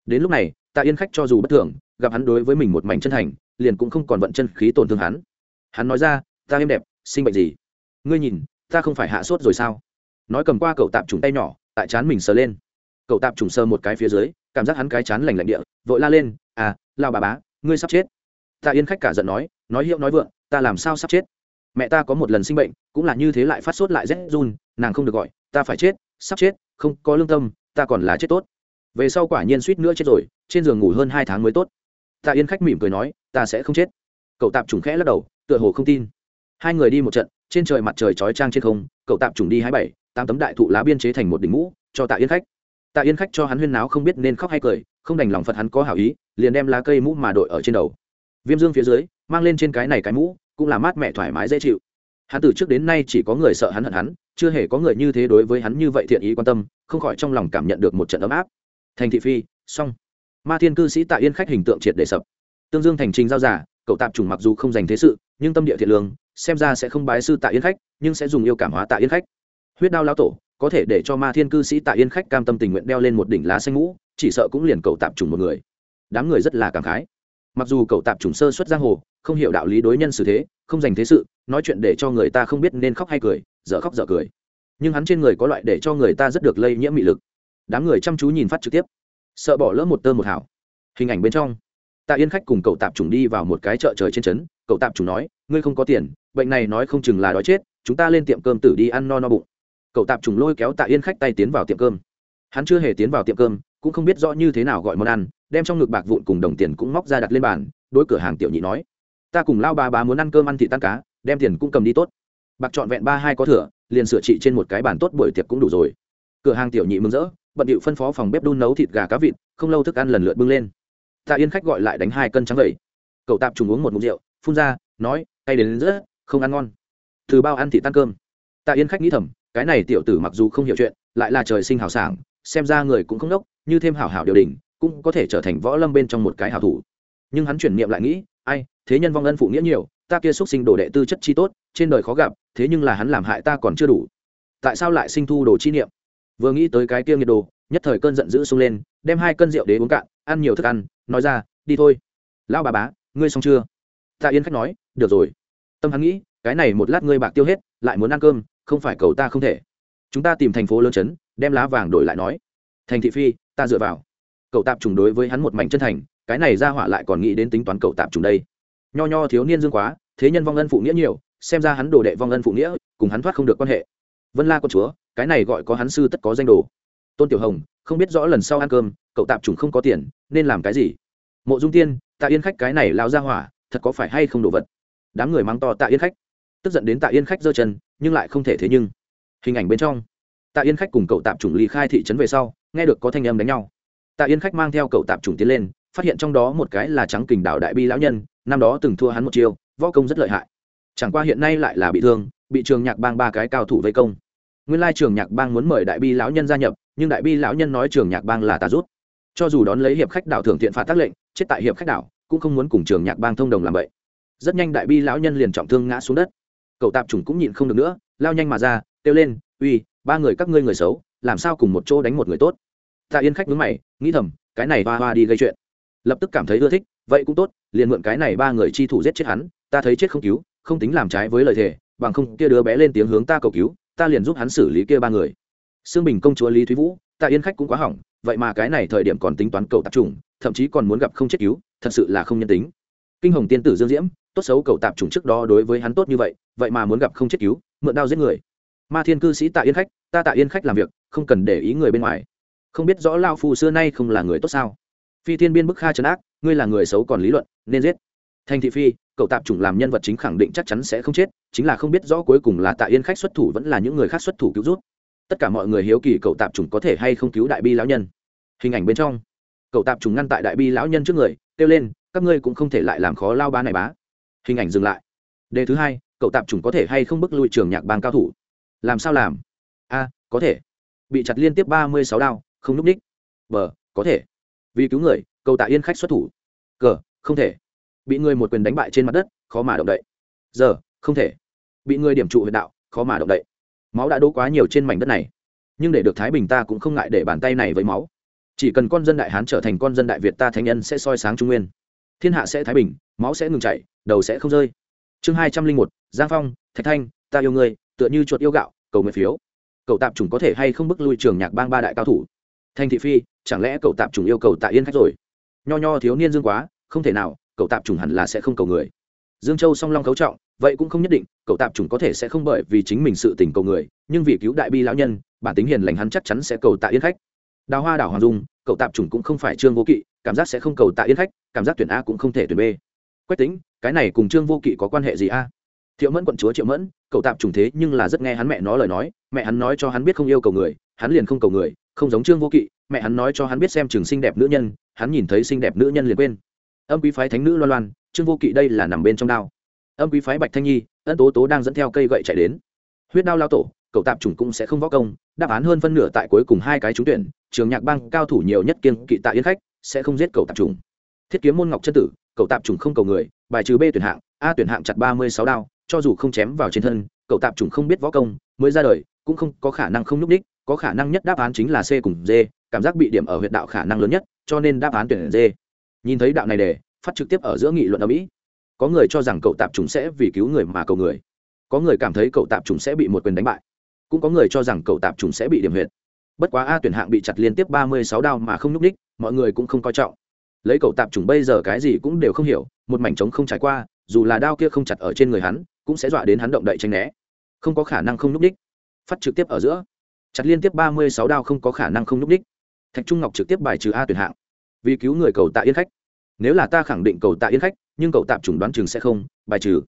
Đến lúc này tạ yên khách cho dù bất thường, gặp hắn đối với mình một mảnh chân thành, liền cũng không còn vận chân khí tổn thương hắn. Hắn nói ra, ta êm đẹp, sinh bệnh gì? Ngươi nhìn, ta không phải hạ sốt rồi sao? Nói cầm qua cậu tạp trùng tay nhỏ, tại chán mình sờ lên. Cậu tạp trùng sờ một cái phía dưới cảm giác hắn cái chán lành lạnh địa, vội la lên à lao bà bá, ngươi sắp chết. Tạ yên khách cả giận nói nói hiệu nói vượng, ta làm sao sắp chết? Mẹ ta có một lần sinh bệnh, cũng là như thế lại phát sốt lại rét run, nàng không được gọi, ta phải chết, sắp chết, không có lương tâm, ta còn là chết tốt. Về sau quả nhiên suýt nữa chết rồi, trên giường ngủ hơn hai tháng mới tốt. Tạ yên khách mỉm cười nói, ta sẽ không chết. Cậu tạp trùng khẽ lắc đầu, tựa hồ không tin. Hai người đi một trận, trên trời mặt trời chói trang trên không, cậu tạp trùng đi hai bảy, tám tấm đại thụ lá biên chế thành một đỉnh mũ, cho tạ yên khách tạ yên khách cho hắn huyên náo không biết nên khóc hay cười, không đành lòng phật hắn có hảo ý, liền đem lá cây mũ mà đội ở trên đầu. Viêm dương phía dưới, mang lên trên cái này cái mũ, cũng là mát mẹ thoải mái dễ chịu. Hắn từ trước đến nay chỉ có người sợ hắn hận hắn, chưa hề có người như thế đối với hắn như vậy thiện ý quan tâm, không khỏi trong lòng cảm nhận được một trận ấm áp. Thành thị phi, xong. Ma thiên cư sĩ tạ yên khách hình tượng triệt để sập. Tương dương thành trình giao giả, cậu tạp trùng mặc dù không dành thế sự, nhưng tâm địa thiện lương, xem ra sẽ không bái sư tạ yên khách, nhưng sẽ dùng yêu cảm hóa tạ yên khách. Huyết đao lão tổ có thể để cho ma thiên cư sĩ tạ yên khách cam tâm tình nguyện đeo lên một đỉnh lá xanh ngũ chỉ sợ cũng liền cậu tạp trùng một người. Đám người rất là cảm khái. Mặc dù cậu tạp trùng sơ xuất giang hồ, không hiểu đạo lý đối nhân xử thế, không dành thế sự, nói chuyện để cho người ta không biết nên khóc hay cười, dở khóc dở cười. Nhưng hắn trên người có loại để cho người ta rất được lây nhiễm mị lực. Đám người chăm chú nhìn phát trực tiếp. Sợ bỏ lỡ một tơ một hảo hình ảnh bên trong, tạ yên khách cùng cậu tạp trùng đi vào một cái chợ trời trên trấn. Cậu tạp trùng nói, ngươi không có tiền, bệnh này nói không chừng là đói chết, chúng ta lên tiệm cơm tử đi ăn no no bụng cậu tạp trùng lôi kéo tạ yên khách tay tiến vào tiệm cơm. Hắn chưa hề tiến vào tiệm cơm cũng không biết rõ như thế nào gọi món ăn đem trong ngực bạc vụn cùng đồng tiền cũng móc ra đặt lên bàn đối cửa hàng tiểu nhị nói ta cùng lao ba bá muốn ăn cơm ăn thị tan cá đem tiền cũng cầm đi tốt. Bạc trọn vẹn ba hai có thừa liền sửa trị trên một cái bàn tốt buổi tiệc cũng đủ rồi. Cửa hàng tiểu nhị mừng rỡ bận điệu phân phó phòng bếp đun nấu thịt gà cá vịt không lâu thức ăn lần lượt bưng lên. Tạ yên khách gọi lại đánh hai cân trắng vậy, cậu tạp trùng uống một mục rượu phun ra nói tay đến rất không ăn ngon. Từ bao ăn thị tan cơm. Tạ yên khách nghĩ thầm cái này tiểu tử mặc dù không hiểu chuyện, lại là trời sinh hào sảng, xem ra người cũng không đốc, như thêm hảo hảo điều đình, cũng có thể trở thành võ lâm bên trong một cái hảo thủ. Nhưng hắn chuyển niệm lại nghĩ, ai, thế nhân vong ân phụ nghĩa nhiều, ta kia xuất sinh đồ đệ tư chất chi tốt, trên đời khó gặp, thế nhưng là hắn làm hại ta còn chưa đủ. Tại sao lại sinh thu đồ chi niệm? Vừa nghĩ tới cái kia nhiệt đồ, nhất thời cơn giận dữ sung lên, đem hai cân rượu đế uống cạn, ăn nhiều thức ăn, nói ra, đi thôi. Lão bà bá, ngươi xong chưa? Tạ yên khách nói, được rồi. Tâm hắn nghĩ, cái này một lát ngươi bạc tiêu hết, lại muốn ăn cơm không phải cầu ta không thể. Chúng ta tìm thành phố lớn chấn, đem lá vàng đổi lại nói. Thành thị phi, ta dựa vào. Cậu tạp trùng đối với hắn một mảnh chân thành, cái này ra hỏa lại còn nghĩ đến tính toán cậu tạp trùng đây. Nho nho thiếu niên dương quá, thế nhân vong ân phụ nghĩa nhiều, xem ra hắn đồ đệ vong ân phụ nghĩa, cùng hắn thoát không được quan hệ. Vân la con chúa, cái này gọi có hắn sư tất có danh đồ. Tôn tiểu hồng, không biết rõ lần sau ăn cơm, cậu tạp trùng không có tiền, nên làm cái gì? Mộ dung tiên, tạ yên khách cái này lao ra hỏa, thật có phải hay không đồ vật? Đám người mang to tạ yên khách. Tức giận đến tạ yên khách giơ chân nhưng lại không thể thế nhưng. Hình ảnh bên trong, tạ yên khách cùng cậu tạp chủng ly khai thị trấn về sau, nghe được có thanh âm đánh nhau. Tạ yên khách mang theo cậu tạp chủng tiến lên, phát hiện trong đó một cái là trắng kình đạo đại bi lão nhân, năm đó từng thua hắn một chiêu, võ công rất lợi hại. Chẳng qua hiện nay lại là bị thương, bị trường nhạc bang ba cái cao thủ vây công. Nguyên lai trường nhạc bang muốn mời đại bi lão nhân gia nhập, nhưng đại bi lão nhân nói trường nhạc bang là tà rút. Cho dù đón lấy hiệp khách đảo thưởng thiện phạt tác lệnh, chết tại hiệp khách đảo, cũng không muốn cùng trường nhạc bang thông đồng làm vậy rất nhanh đại bi lão nhân liền trọng thương ngã xuống đất cậu tạp chủng cũng nhịn không được nữa lao nhanh mà ra kêu lên uy ba người các ngươi người xấu làm sao cùng một chỗ đánh một người tốt? Tạ yên khách mướn mày nghĩ thầm cái này hoa hoa đi gây chuyện. Lập tức cảm thấy ưa thích vậy cũng tốt liền mượn cái này ba người chi thủ giết chết hắn ta thấy chết không cứu không tính làm trái với lời thề bằng không kia đứa bé lên tiếng hướng ta cầu cứu ta liền giúp hắn xử lý kia ba người. Xương bình công chúa lý thúy vũ tạ yên khách cũng quá hỏng vậy mà cái này thời điểm còn tính toán cầu tạp chủng, thậm chí còn muốn gặp không chết cứu thật sự là không nhân tính. Kinh hồng tiên tử dương diễm tốt xấu cầu tạp trùng trước đó đối với hắn tốt như vậy vậy mà muốn gặp không chết cứu, mượn đao giết người. Ma thiên cư sĩ tạ yên khách, ta tạ yên khách làm việc, không cần để ý người bên ngoài. Không biết rõ lao phu xưa nay không là người tốt sao? Phi thiên biên bức kha trấn ác, ngươi là người xấu còn lý luận, nên giết. Thành thị phi cậu tạp chủng làm nhân vật chính khẳng định chắc chắn sẽ không chết, chính là không biết rõ cuối cùng là tạ yên khách xuất thủ vẫn là những người khác xuất thủ cứu rút tất cả mọi người hiếu kỳ cậu tạp chủng có thể hay không cứu đại bi lão nhân. Hình ảnh bên trong cậu tạp chủng ngăn tại đại bi lão nhân trước người, kêu lên, các ngươi cũng không thể lại làm khó lao ba này bá hình ảnh dừng lại. Đề thứ hai, cậu tạp chủng có thể hay không bức lui trường nhạc bang cao thủ? Làm sao làm? A, có thể. Bị chặt liên tiếp ba mươi sáu đao, không n ú c ních. B, có thể. Vì cứu người, cậu tạ yên khách xuất thủ. Cờ không thể. Bị người một quyền đánh bại trên mặt đất, khó mà động đậy. Giờ không thể. Bị người điểm trụ huyện đạo, khó mà động đậy. Máu đã đỗ quá nhiều trên mảnh đất này. Nhưng để được thái bình ta cũng không ngại để bàn tay này với máu. Chỉ cần con dân đại hán trở thành con dân đại việt ta thánh nhân sẽ soi sáng trung nguyên thiên hạ sẽ thái bình, máu sẽ ngừng chảy, đầu sẽ không rơi. Chương hai trăm linh một, giang phong, thạch thanh, ta yêu ngươi, tựa như chuột yêu gạo, cầu nguyện phiếu. Cậu tạp chủng có thể hay không bức lui trường nhạc bang ba đại cao thủ? Thanh thị phi, chẳng lẽ cậu tạp chủng yêu cầu tạ yên khách rồi? Nho nho thiếu niên dương quá, không thể nào, cậu tạp chủng hẳn là sẽ không cầu người. Dương châu song long cấu trọng, vậy cũng không nhất định, cậu tạp chủng có thể sẽ không bởi vì chính mình sự tình cầu người, nhưng vì cứu đại bi lão nhân, bản tính hiền lành hắn chắc chắn sẽ cầu tạ yên khách. Đào hoa đảo hoàng dung, cậu tạp chủng cũng không phải trương vô kỵ cảm giác sẽ không cầu tạ yên khách, cảm giác tuyển a cũng không thể tuyển b. Quách tính cái này cùng trương vô kỵ có quan hệ gì a? Thiệu mẫn quận chúa triệu mẫn, cậu tạp trùng thế nhưng là rất nghe hắn mẹ nói lời nói, mẹ hắn nói cho hắn biết không yêu cầu người, hắn liền không cầu người, không giống trương vô kỵ, mẹ hắn nói cho hắn biết xem trường xinh đẹp nữ nhân, hắn nhìn thấy xinh đẹp nữ nhân liền quên. Âm quý phái thánh nữ loan loan, trương vô kỵ đây là nằm bên trong đao. Âm quý phái bạch thanh nhi, ân tố tố đang dẫn theo cây gậy chạy đến. Huyết đao lao tổ cậu tạp chủng cũng sẽ không võ công, đáp án hơn phân nửa tại cuối cùng hai cái trúng tuyển, trường nhạc bang cao thủ nhiều nhất kiên kỵ tại yên khách, sẽ không giết cậu tạp chủng. Thiết kiếm môn ngọc chân tử cậu tạp chủng không cầu người, bài trừ b tuyển hạng, a tuyển hạng chặt ba mươi sáu đao, cho dù không chém vào trên thân cậu tạp chủng không biết võ công, mới ra đời, cũng không có khả năng không nhúc đích có khả năng nhất đáp án chính là c cùng d, cảm giác bị điểm ở huyện đạo khả năng lớn nhất, cho nên đáp án tuyển d. Nhìn thấy đạo này để, phát trực tiếp ở giữa nghị luận ở mỹ. Có người cho rằng cậu tạp chủng sẽ vì cứu người mà cầu người. Có người cảm thấy cậu tạp chủng sẽ bị một quyền đánh bại cũng có người cho rằng cậu tạp trùng sẽ bị điểm huyệt. Bất quá a tuyển hạng bị chặt liên tiếp ba mươi sáu đao mà không nhúc ních mọi người cũng không coi trọng. Lấy cậu tạp trùng bây giờ cái gì cũng đều không hiểu, một mảnh trống không trải qua, dù là đao kia không chặt ở trên người hắn, cũng sẽ dọa đến hắn động đậy tranh né. Không có khả năng không nhúc ních phát trực tiếp ở giữa. Chặt liên tiếp ba mươi sáu đao không có khả năng không nhúc ních thạch trung ngọc trực tiếp bài trừ a tuyển hạng. Vì cứu người cầu tạ yên khách. Nếu là ta khẳng định cầu tạ yên khách, nhưng cậu tạp chủng đoán chừng sẽ không, bài trừ.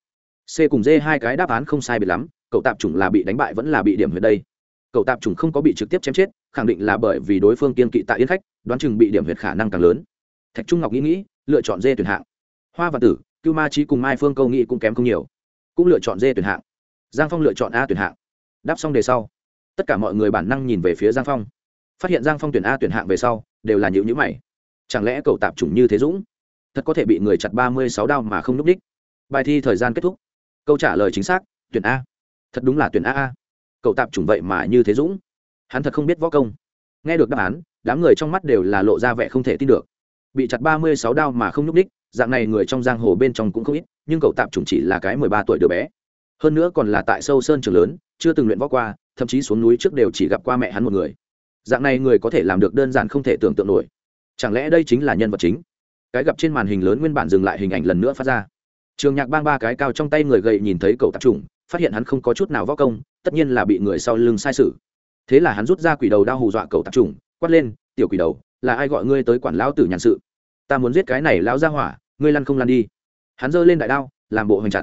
C cùng d hai cái đáp án không sai biệt lắm cậu tạp chủng là bị đánh bại vẫn là bị điểm huyệt đây? Cậu tạp chủng không có bị trực tiếp chém chết, khẳng định là bởi vì đối phương kiên kỵ tại yên khách, đoán chừng bị điểm huyệt khả năng càng lớn. Thạch trung ngọc nghĩ nghĩ, lựa chọn d tuyển hạng. Hoa và tử, cưu ma trí cùng mai phương câu nghĩ cũng kém không nhiều, cũng lựa chọn d tuyển hạng. Giang phong lựa chọn a tuyển hạng. Đáp xong đề sau, tất cả mọi người bản năng nhìn về phía giang phong. Phát hiện giang phong tuyển a tuyển hạng về sau, đều là nhịu nhữ mày. Chẳng lẽ cậu tạp chủng như thế dũng? Thật có thể bị người chặt ba mươi sáu đao mà không n ú c đích. Bài thi thời gian kết thúc. Câu trả lời chính xác, tuyển a thật đúng là tuyển a a. Cậu tạp chủng vậy mà như thế dũng. Hắn thật không biết võ công. Nghe được đáp án, đám người trong mắt đều là lộ ra vẻ không thể tin được. Bị chặt ba mươi sáu đao mà không nhúc đích dạng này người trong giang hồ bên trong cũng không ít, nhưng cậu tạp chủng chỉ là cái mười ba tuổi đứa bé. Hơn nữa còn là tại sâu sơn trường lớn, chưa từng luyện võ qua, thậm chí xuống núi trước đều chỉ gặp qua mẹ hắn một người. Dạng này người có thể làm được đơn giản không thể tưởng tượng nổi. Chẳng lẽ đây chính là nhân vật chính? Cái gặp trên màn hình lớn nguyên bản dừng lại hình ảnh lần nữa phát ra. Trường nhạc bang ba cái cao trong tay người gậy nhìn thấy cậu tạp trùng phát hiện hắn không có chút nào võ công, tất nhiên là bị người sau lưng sai sự thế là hắn rút ra quỷ đầu đao hù dọa cậu tạp trùng, quát lên, tiểu quỷ đầu, là ai gọi ngươi tới quản lão tử nhàn sự? Ta muốn giết cái này lão ra hỏa, ngươi lăn không lăn đi. Hắn giơ lên đại đao, làm bộ hoành chặt.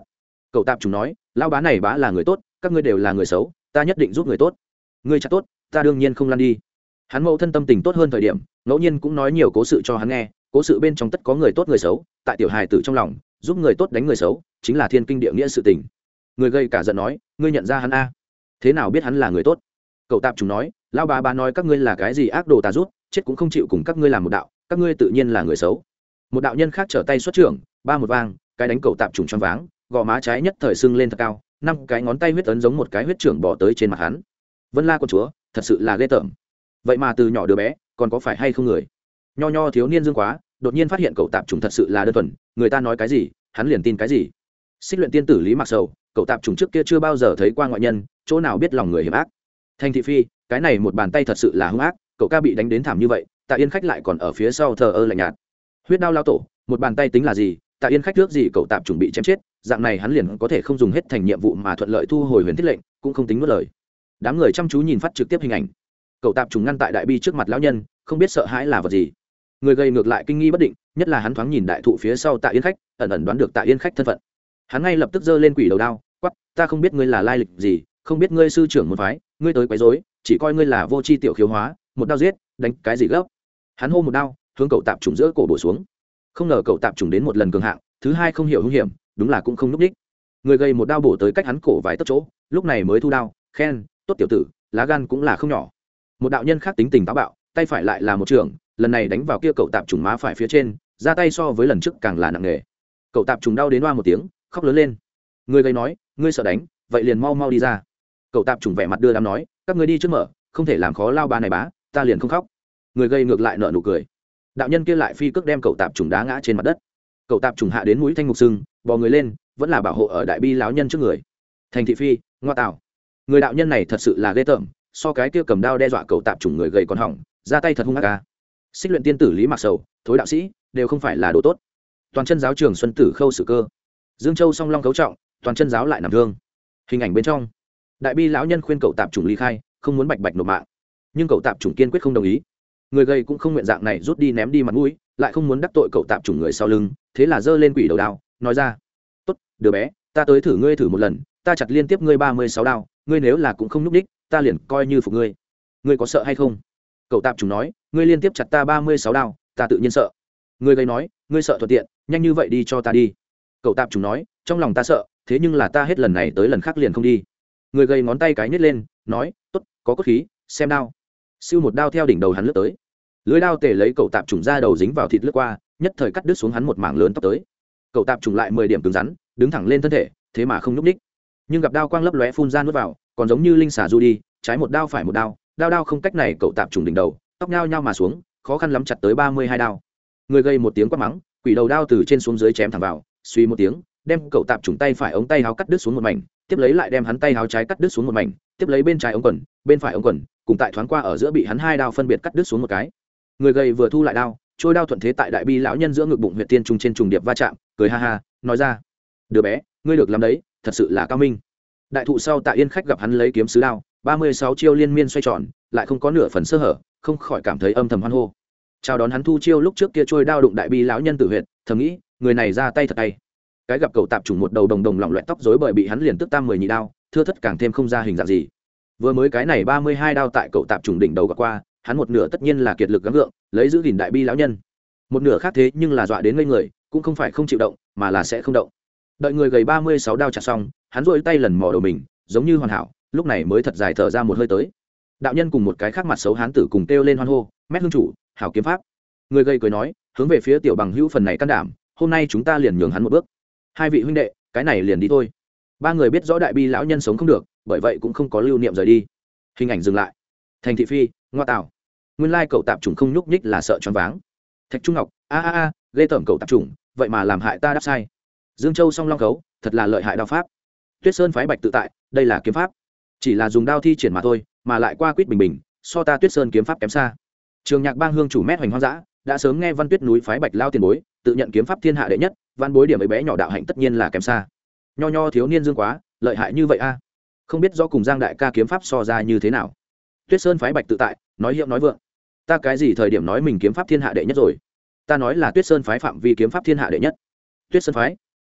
Cậu tạp trùng nói, lão bá này bá là người tốt, các ngươi đều là người xấu, ta nhất định giúp người tốt. Ngươi chặt tốt, ta đương nhiên không lăn đi. Hắn mẫu thân tâm tình tốt hơn thời điểm, ngẫu nhiên cũng nói nhiều cố sự cho hắn nghe, cố sự bên trong tất có người tốt người xấu, tại tiểu hài tử trong lòng, giúp người tốt đánh người xấu, chính là thiên kinh địa nghĩa sự tình người gây cả giận nói, ngươi nhận ra hắn a? Thế nào biết hắn là người tốt? Cậu tạp chúng nói lao bà bà nói các ngươi là cái gì ác đồ tà rút, chết cũng không chịu cùng các ngươi làm một đạo, các ngươi tự nhiên là người xấu. Một đạo nhân khác trở tay xuất trưởng, ba một vang, cái đánh cậu tạp trùng choáng váng, gò má trái nhất thời sưng lên thật cao, năm cái ngón tay huyết ấn giống một cái huyết trưởng bỏ tới trên mặt hắn. Vân la con chúa, thật sự là ghê tởm. Vậy mà từ nhỏ đứa bé, còn có phải hay không người? Nho nho thiếu niên dương quá, đột nhiên phát hiện cậu tạp trùng thật sự là đơn thuần, người ta nói cái gì, hắn liền tin cái gì. Xích luyện tiên tử lý mặc sầu cậu tạp trùng trước kia chưa bao giờ thấy qua ngoại nhân, chỗ nào biết lòng người hiểm ác. Thanh thị phi, cái này một bàn tay thật sự là hung ác, cậu ca bị đánh đến thảm như vậy, tạ yên khách lại còn ở phía sau thờ ơ lạnh nhạt. Huyết đao lao tổ, một bàn tay tính là gì, tạ yên khách trước gì cậu tạp chuẩn bị chém chết, dạng này hắn liền có thể không dùng hết thành nhiệm vụ mà thuận lợi thu hồi huyền thiết lệnh, cũng không tính mất lời. Đám người chăm chú nhìn phát trực tiếp hình ảnh. Cậu tạp trùng ngăn tại đại bi trước mặt lão nhân, không biết sợ hãi là vật gì. Người gây ngược lại kinh nghi bất định, nhất là hắn thoáng nhìn đại thụ phía sau tạ yên khách, ẩn ẩn đoán được tạ yên khách thân phận. Hắn ngay lập tức giơ lên quỷ đầu đao quắp ta không biết ngươi là lai lịch gì, không biết ngươi sư trưởng một phái, ngươi tới quấy dối chỉ coi ngươi là vô c h i tiểu khiếu hóa, một đao giết, đánh cái gì gấp. Hắn hô một đao, hướng cậu tạp trùng giữa cổ bổ xuống. Không ngờ cậu tạp trùng đến một lần cường hạng, thứ hai không hiểu hung hiểm, đúng là cũng không núp đích. Người gây một đao bổ tới cách hắn cổ vài tấc chỗ, lúc này mới thu đao, khen, tốt tiểu tử, lá gan cũng là không nhỏ. Một đạo nhân khác tính tình táo bạo, tay phải lại là một trường, lần này đánh vào kia cậu tạp trùng má phải phía trên, ra tay so với lần trước càng là nặng nề. Cậu tạp trùng đau đến hoa một tiếng, khóc lớn lên. Người gây nói ngươi sợ đánh, vậy liền mau mau đi ra. Cậu tạp trùng vẻ mặt đưa đám nói, các người đi trước mở, không thể làm khó lao bà này bá, ta liền không khóc. Người gây ngược lại nợ nụ cười. Đạo nhân kia lại phi cước đem cậu tạp trùng đá ngã trên mặt đất. Cậu tạp trùng hạ đến mũi thanh mục sưng, bò người lên, vẫn là bảo hộ ở đại bi láo nhân trước người. Thành thị phi, ngoa tạo. Người đạo nhân này thật sự là ghê tởm, so cái kia cầm đao đe dọa cậu tạp chủng người gầy còn hỏng, ra tay thật hung ác ca xích luyện tiên tử lý mạc sầu, thối đạo sĩ, đều không phải là đồ tốt. Toàn chân giáo trường xuân tử khâu sử cơ. Dương châu song long cấu trọng toàn chân giáo lại nằm thương. Hình ảnh bên trong, đại bi lão nhân khuyên cậu tạp chủng ly khai, không muốn bạch bạch nộp mạng. Nhưng cậu tạp chủng kiên quyết không đồng ý. Người gây cũng không nguyện dạng này rút đi ném đi mặt mũi, lại không muốn đắc tội cậu tạp chủng người sau lưng, thế là giơ lên quỷ đầu đao, nói ra, tốt, đứa bé, ta tới thử ngươi thử một lần, ta chặt liên tiếp ngươi ba mươi sáu đao, ngươi nếu là cũng không n ú c đích, ta liền coi như phục ngươi. Ngươi có sợ hay không? Cậu tạp chủng nói, ngươi liên tiếp chặt ta ba mươi sáu đao, ta tự nhiên sợ. Ngươi gây nói, ngươi sợ thuận tiện, nhanh như vậy đi cho ta đi cậu tạp chúng nói, trong lòng ta sợ, thế nhưng là ta hết lần này tới lần khác liền không đi. Người gầy ngón tay cái nhét lên, nói t ố t có cốt khí, xem đao. Siêu một đao theo đỉnh đầu hắn lướt tới. Lưới đao tề lấy cậu tạp trùng ra đầu dính vào thịt lướt qua, nhất thời cắt đứt xuống hắn một mảng lớn tóc tới. Cậu tạp trùng lại mười điểm cứng rắn, đứng thẳng lên thân thể, thế mà không nhúc ních nhưng gặp đao quang lấp lóe phun ra nuốt vào, còn giống như linh xà du đi, trái một đao phải một đao đao đao không cách này cậu tạp trùng đỉnh đầu, tóc nhao nhao mà xuống, khó khăn lắm chặt tới ba mươi hai đao. Người gây một tiếng quát mắng, quỷ đầu đao từ trên xuống dưới chém thẳng vào suy một tiếng, đem cậu tạp trùng tay phải ống tay háo cắt đứt xuống một mảnh, tiếp lấy lại đem hắn tay háo trái cắt đứt xuống một mảnh, tiếp lấy bên trái ống quần, bên phải ống quần, cùng tại thoáng qua ở giữa bị hắn hai đao phân biệt cắt đứt xuống một cái. Người gầy vừa thu lại đao, trôi đao thuận thế tại đại bi lão nhân giữa ngực bụng huyện tiên trung trên trùng điệp va chạm, cười ha ha, nói ra, đứa bé, ngươi được làm đấy, thật sự là cao minh. Đại thụ sau tạ yên khách gặp hắn lấy kiếm sứ đao, ba mươi sáu chiêu liên miên xoay tròn, lại không có nửa phần sơ hở, không khỏi cảm thấy âm thầm hoan hô. Chào đón hắn thu chiêu lúc trước kia trôi đao đụng đại bi lão nhân tử huyện thầm nghĩ người này ra tay thật tay cái gặp cậu tạp trùng một đầu đồng đồng lỏng loẹt tóc rối bởi bị hắn liền tức tam mười nhị đao, thưa thất càng thêm không ra hình dạng gì. Vừa mới cái này ba mươi hai đao tại cậu tạp trùng đỉnh đầu gặp qua, hắn một nửa tất nhiên là kiệt lực gắng gượng, lấy giữ gìn đại bi lão nhân. Một nửa khác thế nhưng là dọa đến ngây người, cũng không phải không chịu động, mà là sẽ không động. Đợi người gầy ba mươi sáu đao chặt xong, hắn rỗi tay lần mò đầu mình, giống như hoàn hảo, lúc này mới thật dài thở ra một hơi tới. Đạo nhân cùng một cái khác mặt xấu hán tử cùng kêu lên hoan hô, mét hương chủ, hảo kiếm pháp. Người gầy cười nói, hướng về phía tiểu bằng hữu phần này can đảm hôm nay chúng ta liền nhường hắn một bước. Hai vị huynh đệ, cái này liền đi thôi. Ba người biết rõ đại bi lão nhân sống không được, bởi vậy cũng không có lưu niệm rời đi. Hình ảnh dừng lại. Thành thị phi, ngoa tạo. Nguyên lai cậu tạp trùng không nhúc nhích là sợ choáng váng. Thạch trung ngọc, a a a, ghê tởm cậu tạp trùng vậy mà làm hại ta đáp sai. Dương châu song long khấu, thật là lợi hại đao pháp. Tuyết sơn phái bạch tự tại, đây là kiếm pháp. Chỉ là dùng đao thi triển mà thôi, mà lại qua quýt bình bình, so ta tuyết sơn kiếm pháp kém xa. Trường nhạc bang hương chủ mét hoành hoang dã, đã sớm nghe văn tuyết núi phái bạch lao tiền bối tự nhận kiếm pháp thiên hạ đệ nhất văn bối điểm ấy bé nhỏ đạo hạnh tất nhiên là kém xa. Nho nho thiếu niên dương quá, lợi hại như vậy a? Không biết do cùng giang đại ca kiếm pháp so ra như thế nào. Tuyết sơn phái bạch tự tại, nói hiệu nói vượng. Ta cái gì thời điểm nói mình kiếm pháp thiên hạ đệ nhất rồi? Ta nói là tuyết sơn phái phạm vi kiếm pháp thiên hạ đệ nhất. Tuyết sơn phái.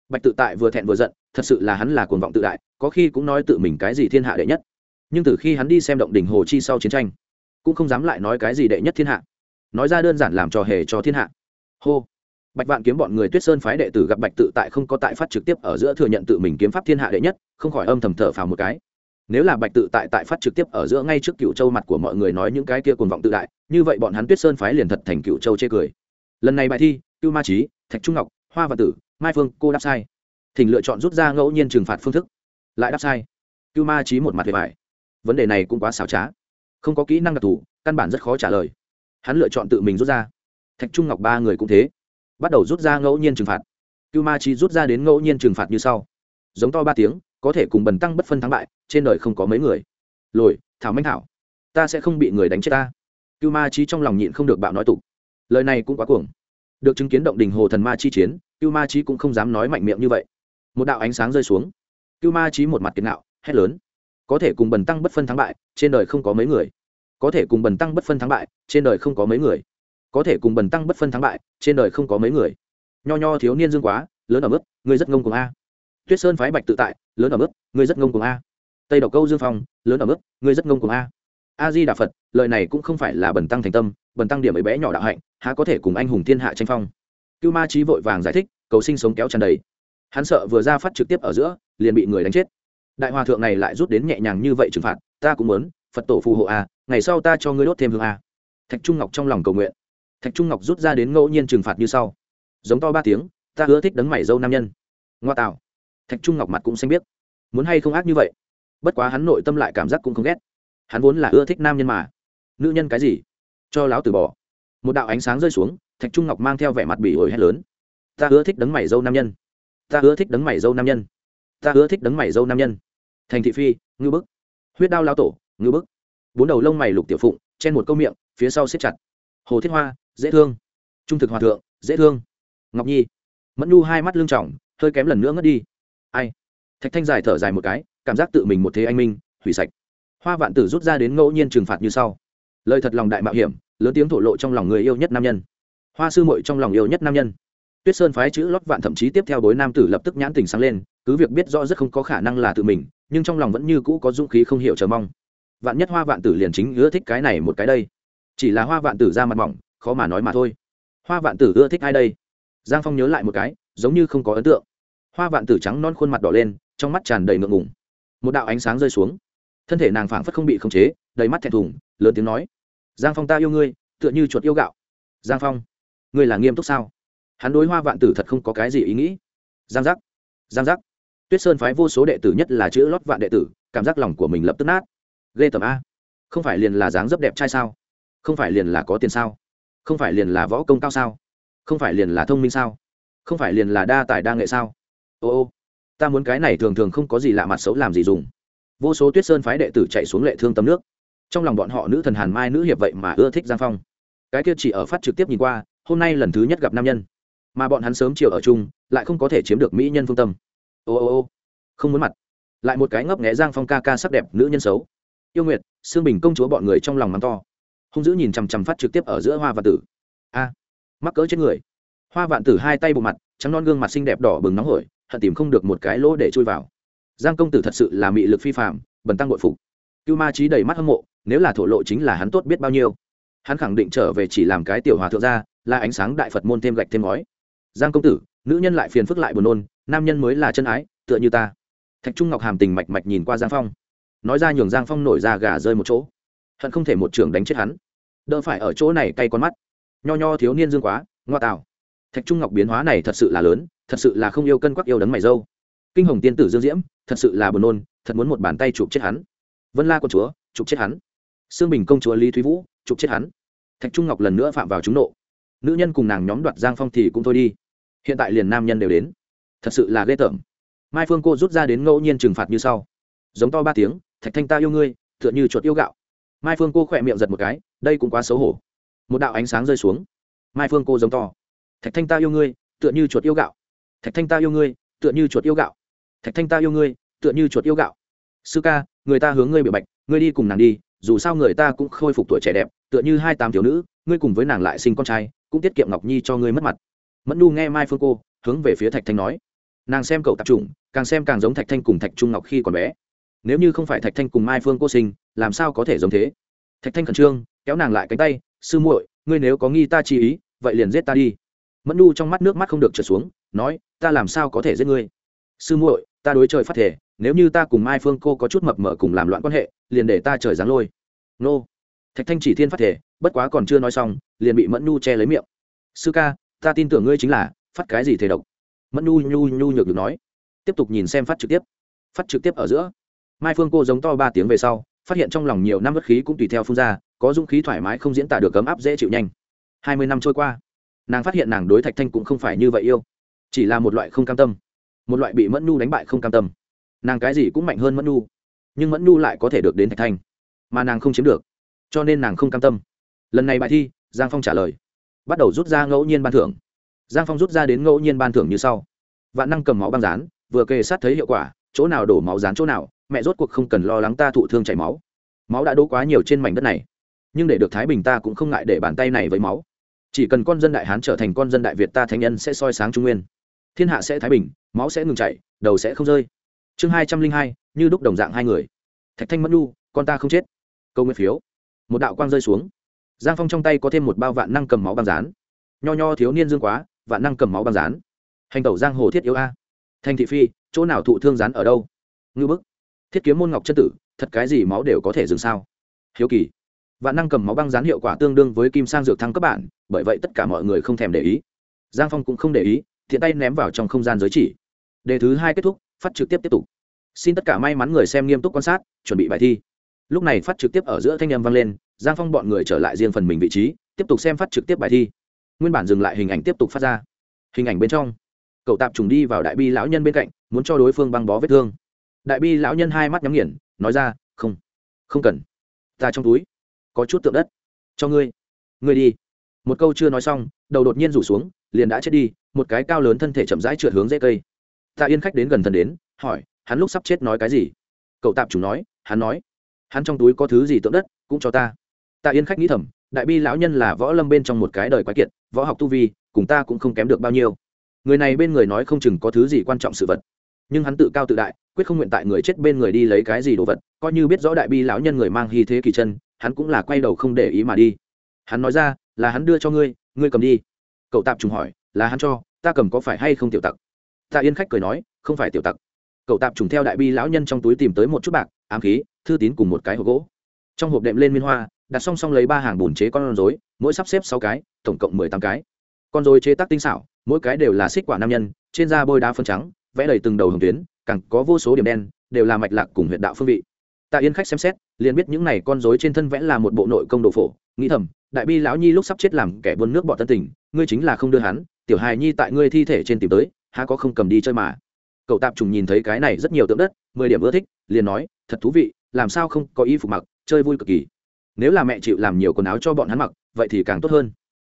Bạch tự tại vừa thẹn vừa giận, thật sự là hắn là cuồng vọng tự đại, có khi cũng nói tự mình cái gì thiên hạ đệ nhất. Nhưng từ khi hắn đi xem động đỉnh hồ chi sau chiến tranh, cũng không dám lại nói cái gì đệ nhất thiên hạ. Nói ra đơn giản làm trò hề cho thiên hạ. Hô bạch vạn kiếm bọn người tuyết sơn phái đệ tử gặp bạch tự tại không có tại phát trực tiếp ở giữa thừa nhận tự mình kiếm pháp thiên hạ đệ nhất, không khỏi âm thầm thở phào một cái. Nếu là bạch tự tại tại phát trực tiếp ở giữa ngay trước cựu châu mặt của mọi người nói những cái kia cuồng vọng tự đại, như vậy bọn hắn tuyết sơn phái liền thật thành cựu châu chê cười. Lần này bài thi, cưu ma trí thạch trung ngọc, hoa và tử, mai phương, cô đáp sai. Thỉnh lựa chọn rút ra ngẫu nhiên trừng phạt phương thức. Lại đáp sai. Cưu ma trí một mặt về vải vấn đề này cũng quá xảo trá. Không có kỹ năng đặc thù, căn bản rất khó trả lời. Hắn lựa chọn tự mình rút ra. Thạch trung ngọc ba người cũng thế bắt đầu rút ra ngẫu nhiên trừng phạt. Cưu ma Chi rút ra đến ngẫu nhiên trừng phạt như sau. Giống to ba tiếng, có thể cùng bần tăng bất phân thắng bại, trên đời không có mấy người. Lồi thảo manh thảo, ta sẽ không bị người đánh chết ta. Cưu ma Chi trong lòng nhịn không được bạo nói tục. Lời này cũng quá cuồng. Được chứng kiến động đình hồ thần ma chi chiến, cưu ma Chi cũng không dám nói mạnh miệng như vậy. Một đạo ánh sáng rơi xuống. Cưu ma Chi một mặt kiệt nạo, hét lớn. Có thể cùng bần tăng bất phân thắng bại, trên đời không có mấy người. Có thể cùng bần tăng bất phân thắng bại, trên đời không có mấy người có thể cùng bần tăng bất phân thắng bại, trên đời không có mấy người. Nho nho thiếu niên dương quá, lớn ở mức, ngươi rất ngông cùng a. Tuyết sơn phái bạch tự tại, lớn ở mức, ngươi rất ngông cùng a. Tây độc câu dương phong, lớn ở mức, ngươi rất ngông cùng a. A di đà phật, lời này cũng không phải là bần tăng thành tâm, bần tăng điểm ấy bé nhỏ đạo hạnh, há có thể cùng anh hùng thiên hạ tranh phong. Cưu ma trí vội vàng giải thích, cầu sinh sống kéo tràn đầy. Hắn sợ vừa ra phát trực tiếp ở giữa, liền bị người đánh chết. Đại hòa thượng này lại rút đến nhẹ nhàng như vậy trừng phạt, ta cũng muốn, phật tổ phù hộ a, ngày sau ta cho ngươi đốt thêm hương a. Thạch trung ngọc trong lòng cầu nguyện thạch trung ngọc rút ra đến ngẫu nhiên trừng phạt như sau. Giống to ba tiếng, ta ưa thích đấng mảy dâu nam nhân. Ngoa tạo. Thạch trung ngọc mặt cũng xanh biết muốn hay không ác như vậy? Bất quá hắn nội tâm lại cảm giác cũng không ghét. Hắn vốn là ưa thích nam nhân mà. Nữ nhân cái gì? Cho láo từ bỏ. Một đạo ánh sáng rơi xuống, thạch trung ngọc mang theo vẻ mặt bỉ ổi hét lớn. Ta ưa thích đấng mảy dâu nam nhân. Ta ưa thích đấng mảy dâu nam nhân. Ta ưa thích đấng mảy dâu nam nhân. Thành thị phi, ngư bức. Huyết đao lao tổ, ngư bức. Bốn đầu lông mày lục tiểu phụng, chen một câu miệng, phía sau xếp chặt. Hồ thiết hoa dễ thương. Trung thực hòa thượng, dễ thương. Ngọc nhi, mẫn nhu hai mắt lưng trọng, hơi kém lần nữa ngất đi. Ai? Thạch thanh dài thở dài một cái, cảm giác tự mình một thế anh minh, hủy sạch. Hoa vạn tử rút ra đến ngẫu nhiên trừng phạt như sau. Lời thật lòng đại mạo hiểm, lớn tiếng thổ lộ trong lòng người yêu nhất nam nhân. Hoa sư mội trong lòng yêu nhất nam nhân. Tuyết sơn phái chữ lót vạn thậm chí tiếp theo đối nam tử lập tức nhãn tình sáng lên, cứ việc biết rõ rất không có khả năng là tự mình, nhưng trong lòng vẫn như cũ có dũng khí không hiểu chờ mong. Vạn nhất hoa vạn tử liền chính ưa thích cái này một cái đây. Chỉ là hoa vạn tử ra mặt mỏng khó mà nói mà thôi. Hoa vạn tử ưa thích ai đây? Giang phong nhớ lại một cái, giống như không có ấn tượng. Hoa vạn tử trắng non khuôn mặt đỏ lên, trong mắt tràn đầy ngượng ngùng. Một đạo ánh sáng rơi xuống. Thân thể nàng phảng phất không bị khống chế, đầy mắt thẹn thùng, lớn tiếng nói. Giang phong ta yêu ngươi, tựa như chuột yêu gạo. Giang phong, ngươi là nghiêm túc sao? Hắn đối hoa vạn tử thật không có cái gì ý nghĩ. Giang giác giang giác. Tuyết sơn phái vô số đệ tử nhất là chữ lót vạn đệ tử, cảm giác lòng của mình lập tức nát. Ghê tầm a. Không phải liền là dáng dấp đẹp trai sao? Không phải liền là có tiền sao? Không phải liền là võ công cao sao? Không phải liền là thông minh sao? Không phải liền là đa tài đa nghệ sao? Ô ô, ta muốn cái này thường thường không có gì lạ mặt xấu làm gì dùng. Vô số tuyết sơn phái đệ tử chạy xuống lệ thương tấm nước. Trong lòng bọn họ nữ thần hàn mai nữ hiệp vậy mà ưa thích giang phong. Cái kia chỉ ở phát trực tiếp nhìn qua, hôm nay lần thứ nhất gặp nam nhân. Mà bọn hắn sớm chiều ở chung, lại không có thể chiếm được mỹ nhân phương tâm. Ô ô ô, không muốn mặt. Lại một cái ngấp nghé giang phong ca ca sắc đẹp nữ nhân xấu. Yêu nguyệt xương bình công chúa bọn người trong lòng mắng to hung dữ nhìn chằm chằm phát trực tiếp ở giữa hoa vạn tử. A, mắc cỡ trên người. Hoa vạn tử hai tay bộ mặt, trắng non gương mặt xinh đẹp đỏ bừng nóng hổi, hận tìm không được một cái lỗ để chui vào. Giang công tử thật sự là mị lực phi phạm bần tăng nội phục. Cưu ma trí đầy mắt hâm mộ, nếu là thổ lộ chính là hắn tốt biết bao nhiêu. Hắn khẳng định trở về chỉ làm cái tiểu hòa thượng ra, là ánh sáng đại phật môn thêm gạch thêm ngói. Giang công tử, nữ nhân lại phiền phức lại buồn nôn, nam nhân mới là chân ái, tựa như ta. Thạch trung ngọc hàm tình mạch mạch nhìn qua giang phong. Nói ra nhường giang phong nổi ra gà rơi một chỗ hận không thể một trường đánh chết hắn. Đỡ phải ở chỗ này cay con mắt. Nho nho thiếu niên dương quá, ngoa tạo thạch trung ngọc biến hóa này thật sự là lớn, thật sự là không yêu cân quắc yêu đấng mày dâu. Kinh hồng tiên tử dương diễm, thật sự là buồn nôn, thật muốn một bàn tay chụp chết hắn. Vân la con chúa, chụp chết hắn. Sương bình công chúa lý thúy vũ, chụp chết hắn. Thạch trung ngọc lần nữa phạm vào trúng nộ. Nữ nhân cùng nàng nhóm đoạt giang phong thì cũng thôi đi. Hiện tại liền nam nhân đều đến. Thật sự là ghê tởm. Mai phương cô rút ra đến ngẫu nhiên trừng phạt như sau. Giống to ba tiếng, thạch thanh ta yêu ngươi, tựa như chuột yêu gạo mai phương cô khỏe miệng giật một cái, đây cũng quá xấu hổ. Một đạo ánh sáng rơi xuống. Mai phương cô giống to. Thạch thanh ta yêu ngươi, tựa như chuột yêu gạo. Thạch thanh ta yêu ngươi, tựa như chuột yêu gạo. Thạch thanh ta yêu ngươi, tựa như chuột yêu gạo. Sư ca, người ta hướng ngươi biểu bạch, ngươi đi cùng nàng đi, dù sao người ta cũng khôi phục tuổi trẻ đẹp, tựa như hai tám thiếu nữ, ngươi cùng với nàng lại sinh con trai, cũng tiết kiệm ngọc nhi cho ngươi mất mặt. Mẫn nu nghe mai phương cô hướng về phía thạch thanh nói. Nàng xem cậu tạp chủng, càng xem càng giống thạch thanh cùng thạch trung ngọc khi còn bé nếu như không phải thạch thanh cùng mai phương cô sinh, làm sao có thể giống thế? Thạch thanh khẩn trương, kéo nàng lại cánh tay, sư muội, ngươi nếu có nghi ta chi ý, vậy liền giết ta đi. Mẫn nu trong mắt nước mắt không được trượt xuống, nói, ta làm sao có thể giết ngươi? Sư muội, ta đối trời phát thể nếu như ta cùng mai phương cô có chút mập mờ cùng làm loạn quan hệ, liền để ta trời giáng lôi. Nô. Thạch thanh chỉ thiên phát thể bất quá còn chưa nói xong, liền bị mẫn nu che lấy miệng. Sư ca, ta tin tưởng ngươi chính là, phát cái gì thể độc? Mẫn nu nhu nhu nhược được nói. Tiếp tục nhìn xem phát trực tiếp. Phát trực tiếp ở giữa mai phương cô giống to ba tiếng về sau, phát hiện trong lòng nhiều năm bất khí cũng tùy theo phun ra, có dũng khí thoải mái không diễn tả được cấm áp dễ chịu nhanh. Hai mươi năm trôi qua, nàng phát hiện nàng đối thạch thanh cũng không phải như vậy yêu, chỉ là một loại không cam tâm, một loại bị mẫn nhu đánh bại không cam tâm. Nàng cái gì cũng mạnh hơn mẫn nhu, nhưng mẫn nhu lại có thể được đến thạch thanh, mà nàng không chiếm được, cho nên nàng không cam tâm. Lần này bài thi, giang phong trả lời, bắt đầu rút ra ngẫu nhiên ban thưởng. Giang phong rút ra đến ngẫu nhiên ban thưởng như sau. Vạn năng cầm máu băng rán vừa kề sát thấy hiệu quả, chỗ nào đổ máu rán chỗ nào mẹ rốt cuộc không cần lo lắng ta thụ thương chảy máu. Máu đã đổ quá nhiều trên mảnh đất này. Nhưng để được thái bình ta cũng không ngại để bàn tay này với máu. Chỉ cần con dân đại hán trở thành con dân đại việt ta thánh nhân sẽ soi sáng trung nguyên. Thiên hạ sẽ thái bình, máu sẽ ngừng chảy, đầu sẽ không rơi. Chương hai trăm linh hai, như đúc đồng dạng hai người. Thạch thanh mẫn nu con ta không chết. Câu nguyên phiếu. Một đạo quang rơi xuống. Giang phong trong tay có thêm một bao vạn năng cầm máu băng rán nho nho thiếu niên dương quá, vạn năng cầm máu băng rán hành tẩu giang hồ thiết yếu a. Thanh thị phi, chỗ nào thụ thương rán ở đâu? Ngư bức thiết kiếm môn ngọc chân tử, thật cái gì máu đều có thể dừng sao? Hiếu kỳ. Vạn năng cầm máu băng rán hiệu quả tương đương với kim sang dược thăng cấp bản, bởi vậy tất cả mọi người không thèm để ý. Giang phong cũng không để ý, thiện tay ném vào trong không gian giới chỉ. Đề thứ hai kết thúc, phát trực tiếp tiếp tục. Xin tất cả may mắn người xem nghiêm túc quan sát, chuẩn bị bài thi. Lúc này phát trực tiếp ở giữa thanh â m vang lên, giang phong bọn người trở lại riêng phần mình vị trí, tiếp tục xem phát trực tiếp bài thi. Nguyên bản dừng lại hình ảnh tiếp tục phát ra. Hình ảnh bên trong, cậu tạp trùng đi vào đại bi lão nhân bên cạnh, muốn cho đối phương băng bó vết thương đại bi lão nhân hai mắt nhắm nghiền, nói ra, không không cần. Ta trong túi có chút tượng đất. Cho ngươi ngươi đi. Một câu chưa nói xong, đầu đột nhiên rủ xuống, liền đã chết đi, một cái cao lớn thân thể chậm rãi trượt hướng dễ cây. Tạ yên khách đến gần thần đến, hỏi, hắn lúc sắp chết nói cái gì? Cậu tạp chủ nói, hắn nói, hắn trong túi có thứ gì tượng đất, cũng cho ta. Tạ yên khách nghĩ thầm, đại bi lão nhân là võ lâm bên trong một cái đời quái kiệt, võ học tu vi, cùng ta cũng không kém được bao nhiêu. Người này bên người nói không chừng có thứ gì quan trọng sự vật nhưng hắn tự cao tự đại, quyết không nguyện tại người chết bên người đi lấy cái gì đồ vật, coi như biết rõ đại bi lão nhân người mang hy thế kỳ chân, hắn cũng là quay đầu không để ý mà đi. Hắn nói ra, là hắn đưa cho ngươi ngươi cầm đi. Cậu tạp trùng hỏi, là hắn cho, ta cầm có phải hay không tiểu tặc? Tạ yên khách cười nói, không phải tiểu tặc. Cậu tạp trùng theo đại bi lão nhân trong túi tìm tới một chút bạc, ám khí, thư tín cùng một cái hộp gỗ. Trong hộp đệm lên miên hoa, đặt song song lấy ba hàng bùn chế con rối, mỗi sắp xếp sáu cái, tổng cộng mười tám cái. Con rối chế tác tinh xảo, mỗi cái đều là xích quả nam nhân, trên da bôi đá phân trắng vẽ đầy từng đầu hồng tuyến, càng có vô số điểm đen, đều là mạch lạc cùng huyện đạo phương vị. Tạ yên khách xem xét, liền biết những này con rối trên thân vẽ là một bộ nội công đồ phổ, nghĩ thầm, đại bi lão nhi lúc sắp chết làm kẻ buôn nước bọn tân tình, ngươi chính là không đưa hắn, tiểu hài nhi tại ngươi thi thể trên tìm tới, há có không cầm đi chơi mà. Cậu tạp trùng nhìn thấy cái này rất nhiều tượng đất, mười điểm ưa thích, liền nói, thật thú vị, làm sao không có y phục mặc, chơi vui cực kỳ. Nếu là mẹ chịu làm nhiều quần áo cho bọn hắn mặc, vậy thì càng tốt hơn.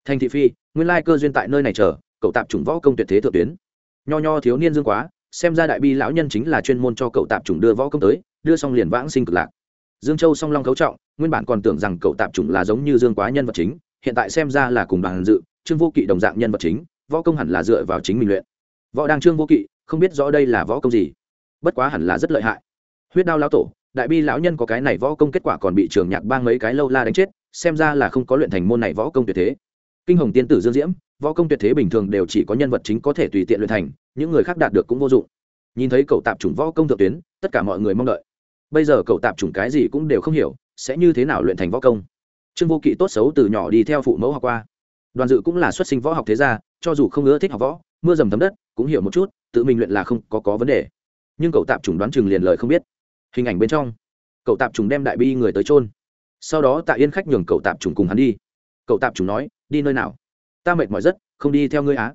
Thành thị phi, nguyên lai cơ duyên tại nơi này chờ, cậu tạp trùng võ công tuyệt thế thượng tuyến nho nho thiếu niên dương quá, xem ra đại bi lão nhân chính là chuyên môn cho cậu tạp chủng đưa võ công tới, đưa xong liền vãng sinh cực lạc. Dương châu song long cấu trọng, nguyên bản còn tưởng rằng cậu tạp chủng là giống như dương quá nhân vật chính, hiện tại xem ra là cùng đoàn dự, trương vô kỵ đồng dạng nhân vật chính, võ công hẳn là dựa vào chính mình luyện. Võ đang trương vô kỵ, không biết rõ đây là võ công gì. Bất quá hẳn là rất lợi hại. Huyết đao lão tổ, đại bi lão nhân có cái này võ công kết quả còn bị trường nhạc bang mấy cái lâu la đánh chết, xem ra là không có luyện thành môn này võ công tuyệt thế. Kinh hồng tiên tử dương diễm võ công tuyệt thế bình thường đều chỉ có nhân vật chính có thể tùy tiện luyện thành, những người khác đạt được cũng vô dụng. Nhìn thấy cậu tạp chủng võ công thượng tuyến, tất cả mọi người mong đợi. Bây giờ cậu tạp chủng cái gì cũng đều không hiểu, sẽ như thế nào luyện thành võ công? Trương vô kỵ tốt xấu từ nhỏ đi theo phụ mẫu học qua. Đoàn dự cũng là xuất sinh võ học thế gia, cho dù không ưa thích học võ, mưa dầm thấm đất, cũng hiểu một chút, tự mình luyện là không có có vấn đề. Nhưng cậu tạp chủng đoán chừng liền lời không biết. Hình ảnh bên trong, cậu tạp chủng đem đại bi người tới trôn sau đó tạ yên khách nhường cậu tạp chủng cùng hắn đi. Cậu tạp chủng nói, đi nơi nào? Ta mệt mỏi rất, không đi theo ngươi á.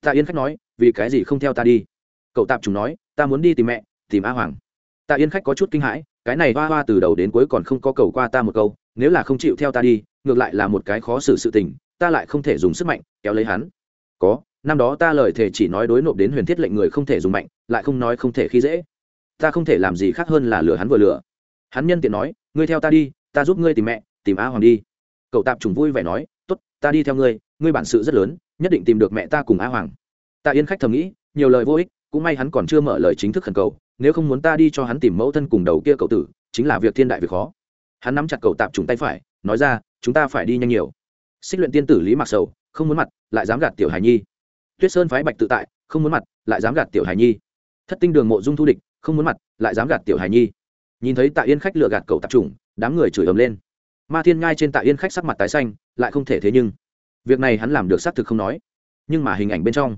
Tạ yên khách nói, vì cái gì không theo ta đi? Cậu tạp chúng nói, ta muốn đi tìm mẹ, tìm a hoàng. Tạ yên khách có chút kinh hãi, cái này hoa hoa từ đầu đến cuối còn không có cầu qua ta một câu, nếu là không chịu theo ta đi, ngược lại là một cái khó xử sự tình, ta lại không thể dùng sức mạnh, kéo lấy hắn. Có, năm đó ta lời thề chỉ nói đối nộp đến huyền thiết lệnh người không thể dùng mạnh, lại không nói không thể khi dễ. Ta không thể làm gì khác hơn là lừa hắn vừa lừa. Hắn nhân tiện nói, ngươi theo ta đi, ta giúp ngươi tìm mẹ, tìm a hoàng đi. Cậu tạp trùng vui vẻ nói t ố t ta đi theo ngươi ngươi bản sự rất lớn, nhất định tìm được mẹ ta cùng a hoàng. Tạ yên khách thầm nghĩ, nhiều lời vô ích, cũng may hắn còn chưa mở lời chính thức khẩn cầu, nếu không muốn ta đi cho hắn tìm mẫu thân cùng đầu kia cậu tử, chính là việc thiên đại việc khó. Hắn nắm chặt cậu tạp trùng tay phải, nói ra, chúng ta phải đi nhanh nhiều. Xích luyện tiên tử lý mặc sầu, không muốn mặt, lại dám gạt tiểu hài nhi. Tuyết sơn phái bạch tự tại, không muốn mặt, lại dám gạt tiểu hài nhi. Thất tinh đường mộ dung thu địch, không muốn mặt, lại dám gạt tiểu hài nhi. Nhìn thấy tạ yên khách lựa gạt cậu tạp trùng, đám người chửi ầm lên. Ma thiên ngai trên tạ yên khách sắc mặt tái xanh, lại không thể thế nhưng việc này hắn làm được xác thực không nói. Nhưng mà hình ảnh bên trong,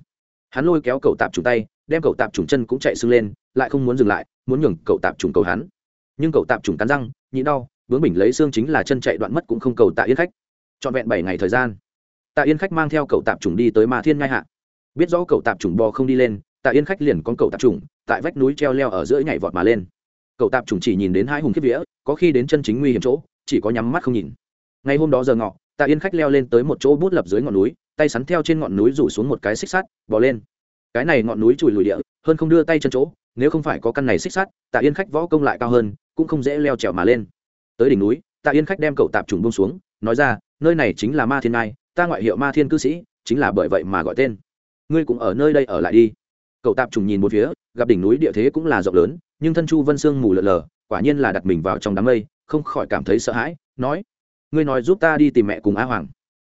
hắn lôi kéo cậu tạp trùng tay, đem cậu tạp trùng chân cũng chạy sưng lên, lại không muốn dừng lại, muốn nhường cậu tạp trùng cầu hắn. Nhưng cậu tạp trùng cắn răng, nhịn đau bướng bình lấy xương chính là chân chạy đoạn mất cũng không cầu tạ yên khách. Trọn vẹn bảy ngày thời gian, tạ yên khách mang theo cậu tạp trùng đi tới ma thiên ngai hạ. Biết rõ cậu tạp trùng bò không đi lên, tạ yên khách liền con cậu tạp trùng, tại vách núi treo leo ở giữa nhảy vọt mà lên. Cậu tạp trùng chỉ nhìn đến hai hùng kiếp vía, có khi đến chân chính nguy hiểm chỗ, chỉ có nhắm mắt không nhìn. Ngày hôm đó giờ ngọ tạ yên khách leo lên tới một chỗ bút lập dưới ngọn núi, tay sắn theo trên ngọn núi rủ xuống một cái xích sắt bỏ lên. Cái này ngọn núi chùi lùi địa, hơn không đưa tay chân chỗ, nếu không phải có căn này xích sắt, tạ yên khách võ công lại cao hơn, cũng không dễ leo trèo mà lên. Tới đỉnh núi, tạ yên khách đem cậu tạp trùng bông xuống, nói ra, nơi này chính là ma thiên ngai, ta ngoại hiệu ma thiên cư sĩ, chính là bởi vậy mà gọi tên. Ngươi cũng ở nơi đây ở lại đi. Cậu tạp trùng nhìn một phía, gặp đỉnh núi địa thế cũng là rộng lớn, nhưng thân chu vân sương mù lờ lờ, quả nhiên là đặt mình vào trong đám mây, không khỏi cảm thấy sợ hãi, nói ngươi nói giúp ta đi tìm mẹ cùng a hoàng.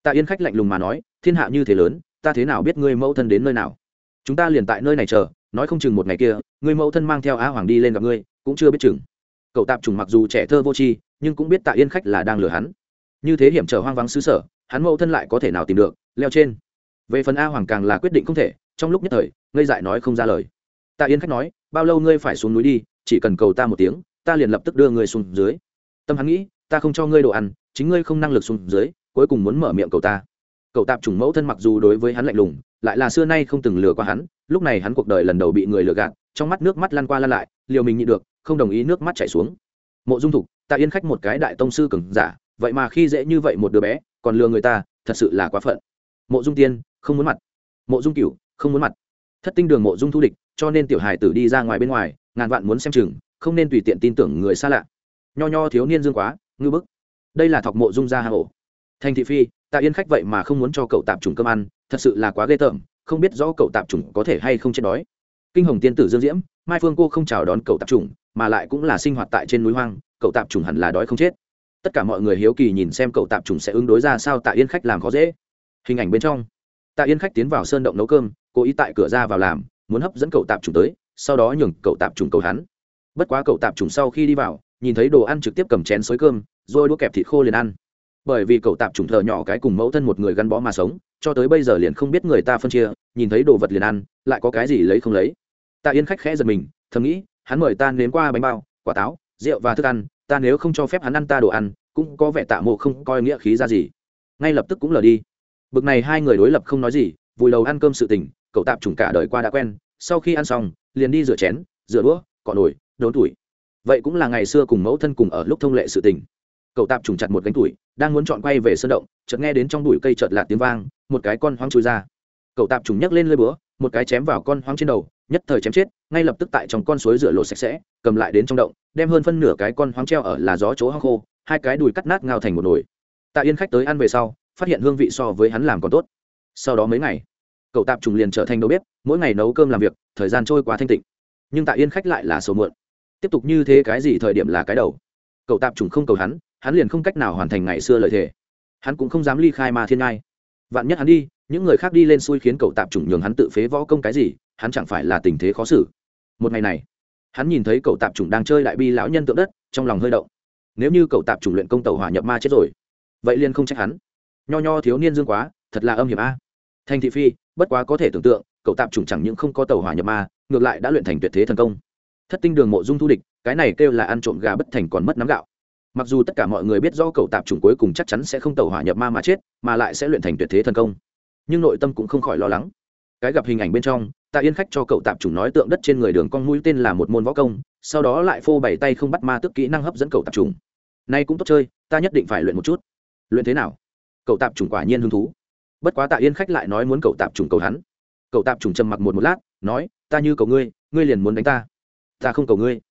Tạ yên khách lạnh lùng mà nói, thiên hạ như thế lớn, ta thế nào biết ngươi mẫu thân đến nơi nào? Chúng ta liền tại nơi này chờ, nói không chừng một ngày kia, ngươi mẫu thân mang theo a hoàng đi lên gặp ngươi, cũng chưa biết chừng. Cậu tạp trùng mặc dù trẻ thơ vô tri, nhưng cũng biết tạ yên khách là đang lừa hắn. Như thế hiểm trở hoang vắng xứ sở, hắn mẫu thân lại có thể nào tìm được, leo trên. Về phần a hoàng càng là quyết định không thể, trong lúc nhất thời, ngây dại nói không ra lời. Tạ yên khách nói, bao lâu ngươi phải xuống núi đi, chỉ cần cầu ta một tiếng, ta liền lập tức đưa ngươi xuống dưới. Tâm hắn nghĩ ta không cho ngươi đồ ăn, chính ngươi không năng lực xuống dưới, cuối cùng muốn mở miệng cầu ta. Cậu tạp chủng mẫu thân mặc dù đối với hắn lạnh lùng, lại là xưa nay không từng lừa qua hắn, lúc này hắn cuộc đời lần đầu bị người lừa gạt, trong mắt nước mắt lăn qua lăn lại, liều mình nhịn được, không đồng ý nước mắt chảy xuống. Mộ dung thục, ta yên khách một cái đại tông sư cường giả, vậy mà khi dễ như vậy một đứa bé, còn lừa người ta, thật sự là quá phận. Mộ dung tiên, không muốn mặt. Mộ dung cửu, không muốn mặt. Thất tinh đường mộ dung thu địch, cho nên tiểu hài tử đi ra ngoài bên ngoài, ngàn vạn muốn xem chừng, không nên tùy tiện tin tưởng người xa lạ. Nho nho thiếu niên dương quá ngư bức. Đây là thọc mộ dung ra hà hổ thành thị phi tạ yên khách vậy mà không muốn cho cậu tạp trùng cơm ăn thật sự là quá ghê tởm không biết rõ cậu tạp trùng có thể hay không chết đói. Kinh hồng tiên tử dương diễm mai phương cô không chào đón cậu tạp trùng, mà lại cũng là sinh hoạt tại trên núi hoang cậu tạp trùng hẳn là đói không chết. Tất cả mọi người hiếu kỳ nhìn xem cậu tạp trùng sẽ ứng đối ra sao tạ yên khách làm khó dễ. Hình ảnh bên trong tạ yên khách tiến vào sơn động nấu cơm cố ý tại cửa ra vào làm muốn hấp dẫn cậu tạp trùng tới sau đó nhường cậu tạp trùng cầu hắn. Bất quá cậu tạp trùng sau khi đi vào nhìn thấy đồ ăn trực tiếp cầm chén xới cơm, rồi đũa kẹp thịt khô liền ăn. Bởi vì cậu tạp trùng thợ nhỏ cái cùng mẫu thân một người gắn bó mà sống, cho tới bây giờ liền không biết người ta phân chia, nhìn thấy đồ vật liền ăn, lại có cái gì lấy không lấy. Tạ yên khách khẽ giật mình, thầm nghĩ, hắn mời ta nếm qua bánh bao, quả táo, rượu và thức ăn, ta nếu không cho phép hắn ăn ta đồ ăn, cũng có vẻ tạ mộ không coi nghĩa khí ra gì. Ngay lập tức cũng lờ đi. Bực này hai người đối lập không nói gì, vùi đầu ăn cơm sự tình, cậu tạp trùng cả đời qua đã quen, sau khi ăn xong, liền đi rửa chén, rửa đũa, cọ nồi, đốn tuổi vậy cũng là ngày xưa cùng mẫu thân cùng ở lúc thông lệ sự tình. Cậu tạp trùng chặt một cánh tuổi, đang muốn chọn quay về sơn động, chợt nghe đến trong bụi cây chợt lạt tiếng vang, một cái con hoang chui ra. Cậu tạp trùng nhấc lên lơi búa, một cái chém vào con hoang trên đầu, nhất thời chém chết, ngay lập tức tại trong con suối rửa lột sạch sẽ, cầm lại đến trong động, đem hơn phân nửa cái con hoang treo ở là gió chỗ hoang khô, hai cái đùi cắt nát ngao thành một nồi. Tạ yên khách tới ăn về sau, phát hiện hương vị so với hắn làm còn tốt. Sau đó mấy ngày, cậu tạp trùng liền trở thành đầu bếp, mỗi ngày nấu cơm làm việc, thời gian trôi qua thanh tịnh. Nhưng tạ yên khách lại là sầu muộn tiếp tục như thế cái gì thời điểm là cái đầu? Cậu tạp trùng không cầu hắn hắn liền không cách nào hoàn thành ngày xưa lợi thế hắn cũng không dám ly khai ma thiên ngai. Vạn nhất hắn đi, những người khác đi lên xui khiến cậu tạp trùng nhường hắn tự phế võ công cái gì, hắn chẳng phải là tình thế khó xử. Một ngày này, hắn nhìn thấy cậu tạp trùng đang chơi đại bi lão nhân tượng đất, trong lòng hơi động. Nếu như cậu tạp trùng luyện công tàu hỏa nhập ma chết rồi, vậy liền không trách hắn. Nho nho thiếu niên dương quá, thật là âm hiểm a. Thành thị phi, bất quá có thể tưởng tượng, cậu tạp trùng chẳng những không có tàu hỏa nhập ma, ngược lại đã luyện thành tuyệt thế thần công thất tinh đường mộ dung thu địch, cái này kêu là ăn trộm gà bất thành còn mất nắm gạo. Mặc dù tất cả mọi người biết do cậu tạp chủng cuối cùng chắc chắn sẽ không tàu hỏa nhập ma mà chết, mà lại sẽ luyện thành tuyệt thế thần công. Nhưng nội tâm cũng không khỏi lo lắng. Cái gặp hình ảnh bên trong, tạ yên khách cho cậu tạp chủng nói tượng đất trên người đường con mũi tên là một môn võ công, sau đó lại phô bày tay không bắt ma tức kỹ năng hấp dẫn cậu tạp chủng. Nay cũng tốt chơi, ta nhất định phải luyện một chút. Luyện thế nào? Cậu tạp chủng quả nhiên hứng thú. Bất quá tạ yên khách lại nói muốn cậu tạp chủng cầu hắn. Cậu tạp chủng trầm mặc một một lát, nói, ta như cầu ngươi ngươi liền muốn đánh ta ta không cầu ngươi.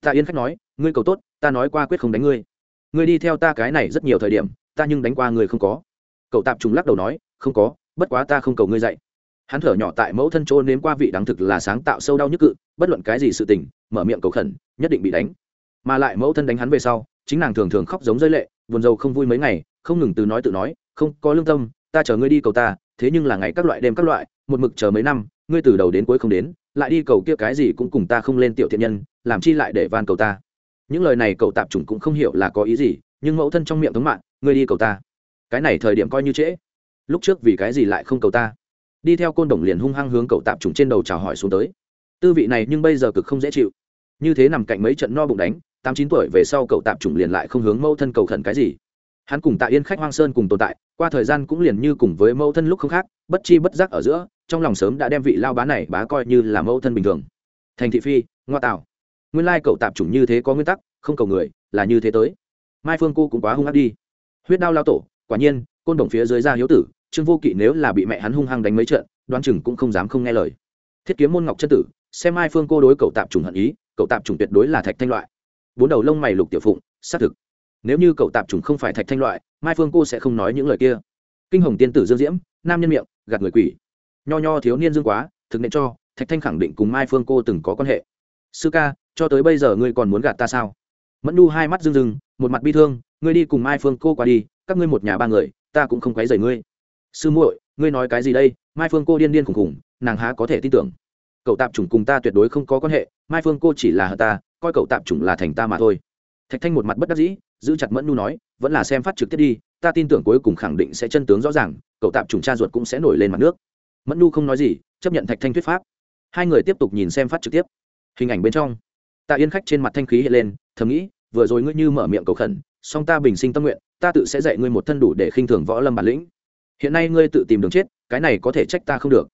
Tạ yên khách nói, ngươi cầu tốt, ta nói qua quyết không đánh ngươi. Ngươi đi theo ta cái này rất nhiều thời điểm, ta nhưng đánh qua ngươi không có. Cậu tạp trùng lắc đầu nói, không có, bất quá ta không cầu ngươi dạy. Hắn thở nhỏ tại mẫu thân chỗ nếm qua vị đáng thực là sáng tạo sâu đau nhức cự, bất luận cái gì sự tình, mở miệng cầu khẩn, nhất định bị đánh. Mà lại mẫu thân đánh hắn về sau, chính nàng thường thường khóc giống rơi lệ, buồn rầu không vui mấy ngày, không ngừng từ nói tự nói, không, có lương tâm, ta chờ ngươi đi cầu ta, thế nhưng là ngày các loại đêm các loại, một mực chờ mấy năm, ngươi từ đầu đến cuối không đến lại đi cầu kia cái gì cũng cùng ta không lên tiểu thiện nhân, làm chi lại để van cầu ta. Những lời này cậu tạp chủng cũng không hiểu là có ý gì, nhưng mẫu thân trong miệng thống mạng, ngươi đi cầu ta. Cái này thời điểm coi như trễ. Lúc trước vì cái gì lại không cầu ta? Đi theo côn đồng liền hung hăng hướng cậu tạp chủng trên đầu chào hỏi xuống tới. Tư vị này nhưng bây giờ cực không dễ chịu. Như thế nằm cạnh mấy trận no bụng đánh, tám chín tuổi về sau cậu tạp chủng liền lại không hướng mẫu thân cầu khẩn cái gì hắn cùng tạ yên khách hoang sơn cùng tồn tại, qua thời gian cũng liền như cùng với mẫu thân lúc không khác, bất chi bất giác ở giữa, trong lòng sớm đã đem vị lao bá này bá coi như là mẫu thân bình thường. Thành thị phi, ngoa tạo. Nguyên lai cậu tạp chủng như thế có nguyên tắc, không cầu người, là như thế tới. Mai phương cô cũng quá hung ác đi. Huyết đao lao tổ, quả nhiên, côn đồng phía dưới ra hiếu tử, trương vô kỵ nếu là bị mẹ hắn hung hăng đánh mấy trận đoan chừng cũng không dám không nghe lời. Thiết kiếm môn ngọc chân tử, xem mai phương cô đối cậu tạp trùng hận ý, cậu tạp trùng tuyệt đối là thạch thanh loại. Bốn đầu lông mày lục tiểu phụng, xác thực nếu như cậu tạp trùng không phải thạch thanh loại, mai phương cô sẽ không nói những lời kia. Kinh hồng tiên tử dương diễm, nam nhân miệng, gạt người quỷ. Nho nho thiếu niên dương quá, thực nệ cho, thạch thanh khẳng định cùng mai phương cô từng có quan hệ. Sư ca, cho tới bây giờ ngươi còn muốn gạt ta sao? Mẫn nu hai mắt rưng rưng, một mặt bi thương, ngươi đi cùng mai phương cô qua đi, các ngươi một nhà ba người, ta cũng không quấy rầy ngươi. Sư muội, ngươi nói cái gì đây? Mai phương cô điên điên khủng khủng, nàng há có thể tin tưởng. Cậu tạp chủng cùng ta tuyệt đối không có quan hệ, mai phương cô chỉ là hờ ta, coi cậu tạp chủng là thành ta mà thôi. Thạch thanh một mặt bất đắc dĩ giữ chặt mẫn nu nói, vẫn là xem phát trực tiếp đi, ta tin tưởng cuối cùng khẳng định sẽ chân tướng rõ ràng, cậu tạp trùng cha ruột cũng sẽ nổi lên mặt nước. Mẫn nu không nói gì, chấp nhận thạch thanh thuyết pháp. Hai người tiếp tục nhìn xem phát trực tiếp. Hình ảnh bên trong, tạ yên khách trên mặt thanh khí hiện lên, thầm nghĩ, vừa rồi ngươi như mở miệng cầu khẩn, song ta bình sinh tâm nguyện, ta tự sẽ dạy ngươi một thân đủ để khinh thường võ lâm bản lĩnh. Hiện nay ngươi tự tìm đường chết, cái này có thể trách ta không được.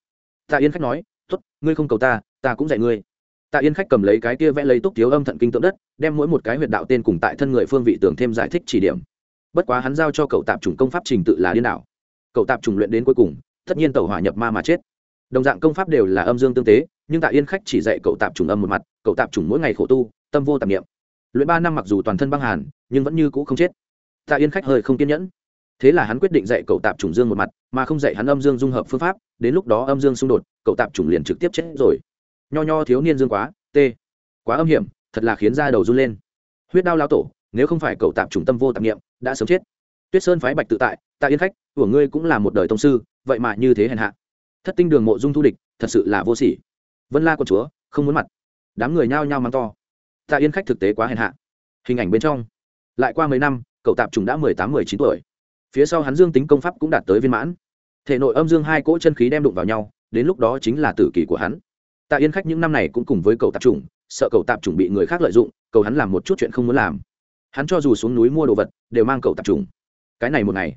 Tạ yên khách nói t ố t ngươi không cầu ta ta cũng dạy ngươi tạ yên khách cầm lấy cái kia vẽ lấy túc thiếu âm thận kinh tượng đất đem mỗi một cái huyệt đạo tên cùng tại thân người phương vị tưởng thêm giải thích chỉ điểm. Bất quá hắn giao cho cậu tạp chủng công pháp trình tự là điên đảo. Cậu tạp chủng luyện đến cuối cùng tất nhiên tẩu hỏa nhập ma mà chết. Đồng dạng công pháp đều là âm dương tương tế nhưng tạ yên khách chỉ dạy cậu tạp chủng âm một mặt cậu tạp chủng mỗi ngày khổ tu tâm vô tạp niệm, luyện ba năm mặc dù toàn thân băng hàn nhưng vẫn như cũ không chết. Tạ yên khách hơi không kiên nhẫn. Thế là hắn quyết định dạy cậu tạp chủng dương một mặt mà không dạy hắn âm dương dung hợp phương pháp đến lúc đó âm dương xung đột cậu tạp chủng liền trực tiếp chết rồi nho nho thiếu niên dương quá t quá âm hiểm, thật là khiến da đầu run lên. Huyết đao lao tổ, nếu không phải cậu tạm trùng tâm vô tạp nghiệm đã sớm chết. Tuyết sơn phái bạch tự tại, tạ yên khách, của ngươi cũng là một đời tông sư, vậy mà như thế hèn hạ. Thất tinh đường mộ dung thu địch, thật sự là vô sỉ. Vân la con chúa, không muốn mặt. Đám người nhao nhao mắng to. Tạ yên khách thực tế quá hèn hạ. Hình ảnh bên trong. Lại qua mấy năm, cậu tạp trùng đã mười tám, mười chín tuổi. Phía sau hắn dương tính công pháp cũng đạt tới viên mãn. Thể nội âm dương hai cỗ chân khí đem đụng vào nhau, đến lúc đó chính là tử kỳ của hắn tạ yên khách những năm này cũng cùng với cậu tạp trùng sợ cậu tạp trùng bị người khác lợi dụng, cầu hắn làm một chút chuyện không muốn làm. Hắn cho dù xuống núi mua đồ vật, đều mang cậu tạp trùng cái này một ngày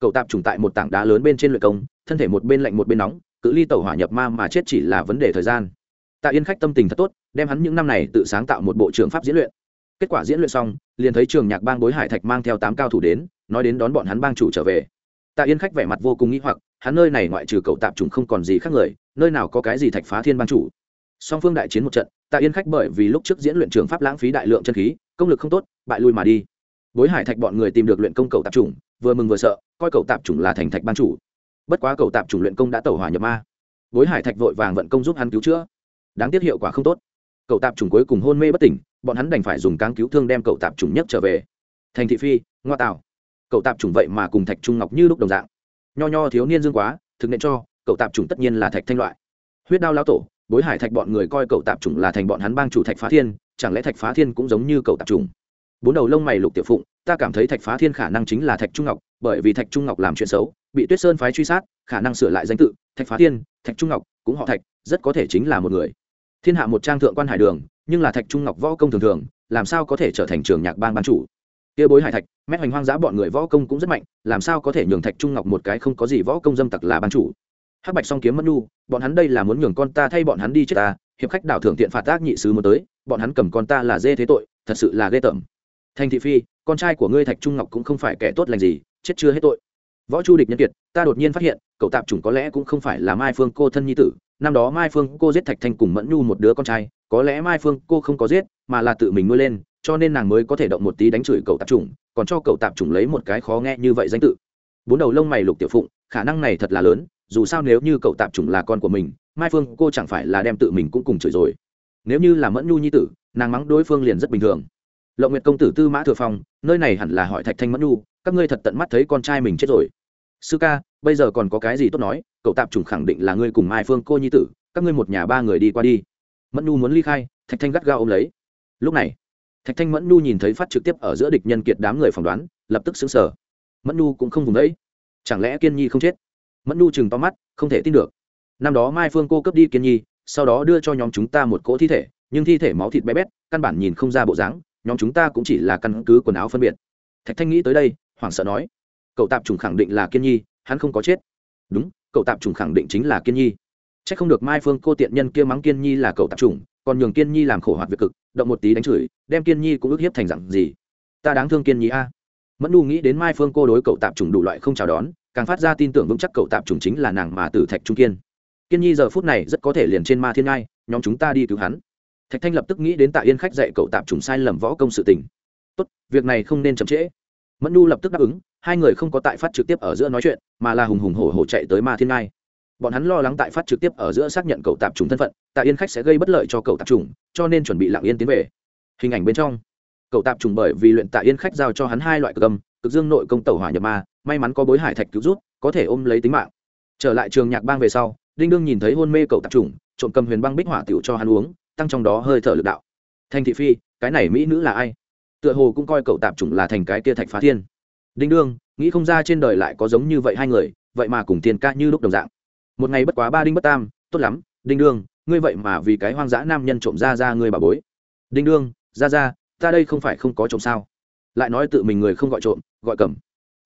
cậu tạp trùng tại một tảng đá lớn bên trên luyện công, thân thể một bên lạnh một bên nóng, cự ly tẩu hỏa nhập ma mà chết chỉ là vấn đề thời gian. Tạ yên khách tâm tình thật tốt, đem hắn những năm này tự sáng tạo một bộ trường pháp diễn luyện. Kết quả diễn luyện xong, liền thấy trường nhạc bang bối hải thạch mang theo tám cao thủ đến, nói đến đón bọn hắn bang chủ trở về. Tạ yên khách vẻ mặt vô cùng nghĩ hoặc hắn nơi này ngoại trừ cậu tạp trùng không còn gì khác người, nơi nào có cái gì thạch phá thiên ban chủ. Song phương đại chiến một trận, tạ yên khách bởi vì lúc trước diễn luyện trường pháp lãng phí đại lượng chân khí, công lực không tốt, bại lui mà đi. Bối hải thạch bọn người tìm được luyện công cầu tạp trùng vừa mừng vừa sợ, coi cầu tạp trùng là thành thạch ban chủ. Bất quá cầu tạp trùng luyện công đã tẩu hỏa nhập ma. Bối hải thạch vội vàng vận công giúp hắn cứu chữa. Đáng tiếc hiệu quả không tốt. Cậu tạp trùng cuối cùng hôn mê bất tỉnh, bọn hắn đành phải dùng cáng cứu thương đem cậu tạp trùng nhất trở về. Thành thị phi, ngoa tạo. Cậu tạp trùng vậy mà cùng thạch trung ngọc như lúc đồng dạng nho nho thiếu niên dương quá, thực nên cho, cậu tạp trùng tất nhiên là thạch thanh loại. Huyết đao lao tổ, bối hải thạch bọn người coi cậu tạp trùng là thành bọn hắn bang chủ thạch phá thiên, chẳng lẽ thạch phá thiên cũng giống như cậu tạp trùng bốn đầu lông mày lục tiểu phụng, ta cảm thấy thạch phá thiên khả năng chính là thạch trung ngọc, bởi vì thạch trung ngọc làm chuyện xấu, bị tuyết sơn phái truy sát, khả năng sửa lại danh tự, thạch phá thiên, thạch trung ngọc, cũng họ thạch, rất có thể chính là một người. Thiên hạ một trang thượng quan hải đường, nhưng là thạch trung ngọc võ công thường thường, làm sao có thể trở thành trường nhạc bang ban chủ? Kia bối hải thạch, mét hoành hoang dã bọn người võ công cũng rất mạnh, làm sao có thể nhường thạch trung ngọc một cái không có gì võ công dâm tặc là ban chủ? Hắc bạch song kiếm mất nu bọn hắn đây là muốn nhường con ta thay bọn hắn đi chết ta, hiệp khách đảo thưởng tiện phạt tác nhị sứ muốn tới, bọn hắn cầm con ta là dê thế tội, thật sự là ghê tởm. Thành thị phi, con trai của ngươi thạch trung ngọc cũng không phải kẻ tốt lành gì, chết chưa hết tội. Võ chu địch nhân kiệt, ta đột nhiên phát hiện, cậu tạp chủng có lẽ cũng không phải là mai phương cô thân nhi tử, năm đó mai phương cô giết thạch thanh cùng mẫn nhu một đứa con trai, có lẽ mai phương cô không có giết, mà là tự mình nuôi lên cho nên nàng mới có thể động một tí đánh chửi cậu tạp chủng, còn cho cậu tạp chủng lấy một cái khó nghe như vậy danh tự. Bốn đầu lông mày lục tiểu phụng, khả năng này thật là lớn, dù sao nếu như cậu tạp chủng là con của mình, mai phương cô chẳng phải là đem tự mình cũng cùng chửi rồi. Nếu như là mẫn nhu nhi tử, nàng mắng đối phương liền rất bình thường. Lộng nguyệt công tử tư mã thừa phong, nơi này hẳn là hỏi thạch thanh mẫn nhu, các ngươi thật tận mắt thấy con trai mình chết rồi. Sư ca, bây giờ còn có cái gì tốt nói, cậu tạp chủng khẳng định là ngươi cùng mai phương cô nhi tử, các ngươi một nhà ba người đi qua đi. Mẫn nhu muốn ly khai, thạch thanh gắt gao ôm lấy. Lúc này thạch thanh mẫn Nu nhìn thấy phát trực tiếp ở giữa địch nhân kiệt đám người phỏng đoán, lập tức xứng sở mẫn Nu cũng không vùng đấy. Chẳng lẽ kiên nhi không chết? Mẫn Nu chừng to mắt, không thể tin được. Năm đó mai phương cô cướp đi kiên nhi, sau đó đưa cho nhóm chúng ta một cỗ thi thể, nhưng thi thể máu thịt bé bét, căn bản nhìn không ra bộ dáng, nhóm chúng ta cũng chỉ là căn cứ quần áo phân biệt. Thạch thanh nghĩ tới đây, hoảng sợ nói, cậu tạp trùng khẳng định là kiên nhi, hắn không có chết. Đúng, cậu tạp trùng khẳng định chính là kiên nhi. C h ắ c không được mai phương cô tiện nhân kia mắng kiên nhi là cậu tạp trùng còn nhường kiên nhi làm khổ hoạt việc cực, động một tí đánh chửi, đem kiên nhi cũng ức hiếp thành dặn gì? Ta đáng thương kiên nhi a. Mẫn nu nghĩ đến mai phương cô đối cậu tạp trùng đủ loại không chào đón, càng phát ra tin tưởng vững chắc cậu tạp trùng chính là nàng mà tử thạch trung kiên. Kiên nhi giờ phút này rất có thể liền trên ma thiên ngai, nhóm chúng ta đi cứu hắn. Thạch thanh lập tức nghĩ đến tạ yên khách dạy cậu tạp trùng sai lầm võ công sự tình. Tốt, việc này không nên chậm trễ. Mẫn nu lập tức đáp ứng, hai người không có tại phát trực tiếp ở giữa nói chuyện, mà là hùng hùng hổ hổ chạy tới ma thiên ngai bọn hắn lo lắng tại phát trực tiếp ở giữa xác nhận cậu tạp trùng thân phận, tạ yên khách sẽ gây bất lợi cho cậu tạp trùng cho nên chuẩn bị lặng yên tiến về. Hình ảnh bên trong, cậu tạp trùng bởi vì luyện tạ yên khách giao cho hắn hai loại cực âm, cực dương nội công tẩu hỏa nhập ma, may mắn có bối hải thạch cứu rút có thể ôm lấy tính mạng. Trở lại trường nhạc bang về sau, đinh đương nhìn thấy hôn mê cậu tạp trùng trộm cầm huyền băng bích hỏa tiểu cho hắn uống, tăng trong đó hơi thở lực đạo. Thanh thị phi, cái này mỹ nữ là ai? Tựa hồ cũng coi cậu tạp trùng là thành cái kia thạch phá thiên. Đinh đương, nghĩ không ra trên đời lại có giống như vậy hai người, vậy mà cùng tiền ca như lúc đồng dạng một ngày bất quá ba đinh bất tam, tốt lắm, đinh đương, ngươi vậy mà vì cái hoang dã nam nhân trộm ra ra ngươi bà bối. Đinh đương, ra ra, ta đây không phải không có trộm sao? Lại nói tự mình người không gọi trộm, gọi cầm.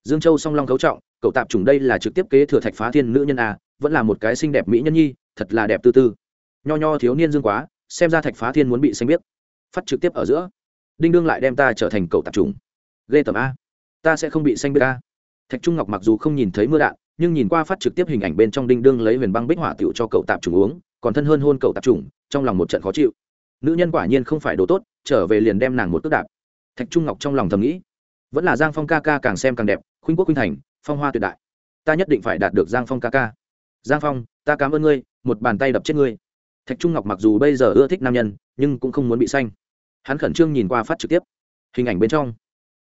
Dương châu song long cấu trọng, cậu tạp chủng đây là trực tiếp kế thừa thạch phá thiên nữ nhân à? vẫn là một cái xinh đẹp mỹ nhân nhi, thật là đẹp tư tư. Nho nho thiếu niên dương quá, xem ra thạch phá thiên muốn bị xanh biết phát trực tiếp ở giữa. Đinh đương lại đem ta trở thành cậu tạp trùng ghê tầm a. Ta sẽ không bị xanh biết a. Thạch trung ngọc mặc dù không nhìn thấy mưa đạn nhưng nhìn qua phát trực tiếp hình ảnh bên trong đinh đương lấy huyền băng bích hỏa tiểu cho cậu tạp trùng uống, còn thân hơn hôn cậu tạp trùng, trong lòng một trận khó chịu. Nữ nhân quả nhiên không phải đồ tốt, trở về liền đem nàng một cước đạp. Thạch trung ngọc trong lòng thầm nghĩ, vẫn là giang phong ca ca càng xem càng đẹp, khuynh quốc khuynh thành, phong hoa tuyệt đại. Ta nhất định phải đạt được giang phong ca ca. Giang phong, ta cảm ơn ngươi, một bàn tay đập chết ngươi. Thạch trung ngọc mặc dù bây giờ ưa thích nam nhân, nhưng cũng không muốn bị xanh hắn khẩn trương nhìn qua phát trực tiếp. Hình ảnh bên trong,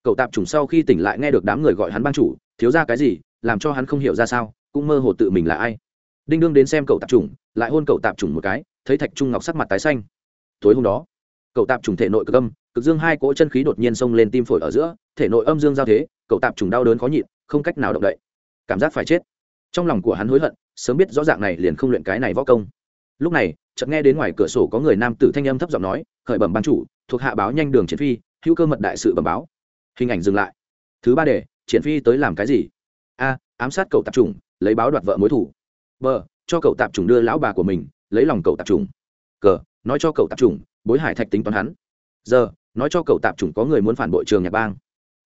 cậu tạp trùng sau khi tỉnh lại nghe được đám người gọi hắn ban chủ, thiếu ra cái gì làm cho hắn không hiểu ra sao, cũng mơ hồ tự mình là ai. Đinh đương đến xem cậu tạp chủng, lại hôn cậu tạp chủng một cái, thấy thạch trung ngọc sắc mặt tái xanh. Tối hôm đó, cậu tạp trùng thể nội cực âm, cực dương hai cỗ chân khí đột nhiên xông lên tim phổi ở giữa, thể nội âm dương giao thế, cậu tạp trùng đau đớn khó nhịn, không cách nào động đậy. Cảm giác phải chết. Trong lòng của hắn hối hận, sớm biết rõ ràng này liền không luyện cái này võ công. Lúc này, chợt nghe đến ngoài cửa sổ có người nam tử thanh âm thấp giọng nói, khởi bẩm ban chủ, thuộc hạ báo nhanh đường triển phi, hữu cơ mật đại sự bẩm báo. Hình ảnh dừng lại. Thứ ba đề, triển phi tới làm cái gì? A, ám sát cậu tạp trùng lấy báo đoạt vợ mối thủ b, cho cậu tạp trùng đưa lão bà của mình, lấy lòng cậu tạp trùng cờ nói cho cậu tạp trùng bối hải thạch tính toán hắn. Giờ nói cho cậu tạp trùng có người muốn phản bội trường nhạc bang.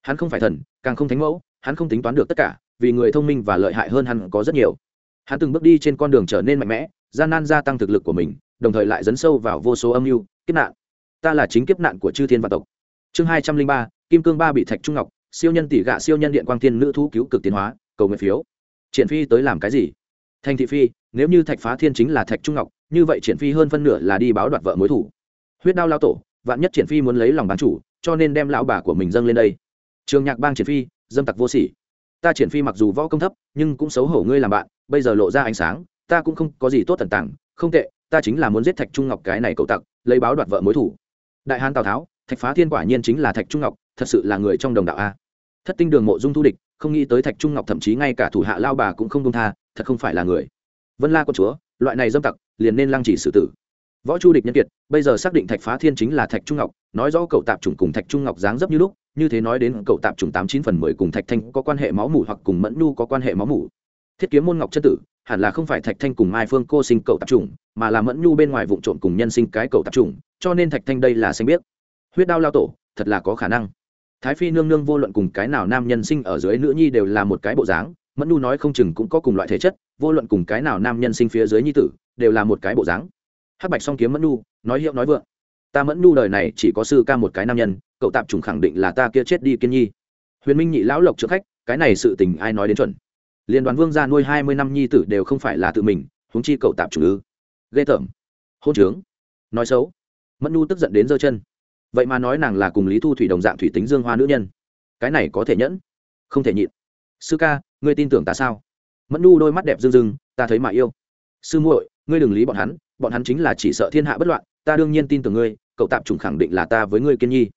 Hắn không phải thần, càng không thánh mẫu, hắn không tính toán được tất cả, vì người thông minh và lợi hại hơn hắn có rất nhiều. Hắn từng bước đi trên con đường trở nên mạnh mẽ, gian nan gia tăng thực lực của mình, đồng thời lại dấn sâu vào vô số âm mưu, kiếp nạn. Ta là chính kiếp nạn của chư thiên vạn tộc. Chương hai trăm linh ba, kim cương ba bị thạch trung ngọc, siêu nhân tỷ gạ siêu nhân điện quang thiên nữ thú cứu cực tiến hóa cầu nguyện phiếu. Triển phi tới làm cái gì? Thành thị phi, nếu như thạch phá thiên chính là thạch trung ngọc, như vậy triển phi hơn phân nửa là đi báo đoạt vợ mối thủ. Huyết đao lao tổ, vạn nhất triển phi muốn lấy lòng bán chủ, cho nên đem lão bà của mình dâng lên đây. Trường nhạc bang triển phi, dâm tặc vô sỉ. Ta triển phi mặc dù võ công thấp, nhưng cũng xấu hổ ngươi làm bạn, bây giờ lộ ra ánh sáng, ta cũng không có gì tốt tần tảng không tệ, ta chính là muốn giết thạch trung ngọc cái này cậu tặc, lấy báo đoạt vợ mối thủ. Đại hán tào tháo, thạch phá thiên quả nhiên chính là thạch trung ngọc, thật sự là người trong đồng đạo a. Thất tinh đường mộ dung thu địch không nghĩ tới thạch trung ngọc thậm chí ngay cả thủ hạ lao bà cũng không công tha, thật không phải là người. Vân la con chúa, loại này dâm tặc, liền nên lăng chỉ xử tử. Võ chu địch nhân kiệt, bây giờ xác định thạch phá thiên chính là thạch trung ngọc, nói rõ cậu tạp chủng cùng thạch trung ngọc dáng dấp như lúc, như thế nói đến cậu tạp chủng tám chín phần mười cùng thạch thanh có quan hệ máu mủ hoặc cùng mẫn nhu có quan hệ máu mủ. Thiết kiếm môn ngọc chân tử, hẳn là không phải thạch thanh cùng mai phương cô sinh cậu tạp chủng, mà là mẫn nhu bên ngoài vụ trộm cùng nhân sinh cái cậu tạp chủng, cho nên thạch thanh đây là xanh biết huyết đao lao tổ, thật là có khả năng thái phi nương nương vô luận cùng cái nào nam nhân sinh ở dưới nữ nhi đều là một cái bộ dáng, mẫn Nu nói không chừng cũng có cùng loại thể chất, vô luận cùng cái nào nam nhân sinh phía dưới nhi tử, đều là một cái bộ dáng. Hắc bạch song kiếm mẫn Nu nói hiệu nói vượng. Ta mẫn Nu đời này chỉ có sư ca một cái nam nhân, cậu tạp trùng khẳng định là ta kia chết đi kiên nhi. Huyền minh nhị lão lộc trước khách, cái này sự tình ai nói đến chuẩn? Liên đoàn vương gia nuôi hai mươi năm nhi tử đều không phải là tự mình, huống chi cậu tạp trùng ư? Ghê tởm. Hôn trướng. Nói xấu. Mẫn Nu tức giận đến giơ chân vậy mà nói nàng là cùng lý thu thủy đồng dạng thủy tính dương hoa nữ nhân cái này có thể nhẫn không thể nhịn sư ca ngươi tin tưởng ta sao mẫn nu đôi mắt đẹp rưng rưng ta thấy mà yêu sư muội ngươi đừng lý bọn hắn bọn hắn chính là chỉ sợ thiên hạ bất loạn ta đương nhiên tin tưởng ngươi cậu tạm trùng khẳng định là ta với ngươi kiên nhi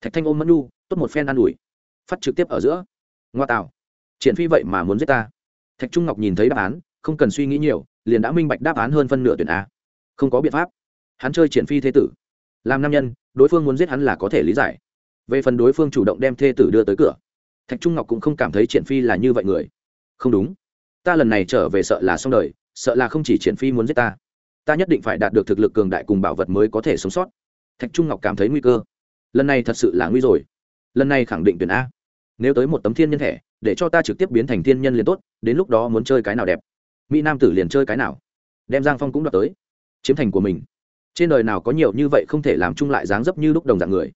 thạch thanh ôm mẫn nu tốt một phen an ủi phát trực tiếp ở giữa ngoa tạo triển phi vậy mà muốn giết ta thạch trung ngọc nhìn thấy đáp án không cần suy nghĩ nhiều liền đã minh bạch đáp án hơn phân nửa tuyển a không có biện pháp hắn chơi triển phi thế tử làm nam nhân, đối phương muốn giết hắn là có thể lý giải. Về phần đối phương chủ động đem thê tử đưa tới cửa, thạch trung ngọc cũng không cảm thấy triển phi là như vậy người. Không đúng. Ta lần này trở về sợ là xong đời, sợ là không chỉ triển phi muốn giết ta. Ta nhất định phải đạt được thực lực cường đại cùng bảo vật mới có thể sống sót. Thạch trung ngọc cảm thấy nguy cơ. Lần này thật sự là nguy rồi. Lần này khẳng định tuyển a. Nếu tới một tấm thiên nhân thẻ, để cho ta trực tiếp biến thành thiên nhân liền tốt, đến lúc đó muốn chơi cái nào đẹp. Mỹ nam tử liền chơi cái nào. Đem giang phong cũng đoạt tới. Chiếm thành của mình trên đời nào có nhiều như vậy không thể làm chung lại dáng dấp như lúc đồng dạng người?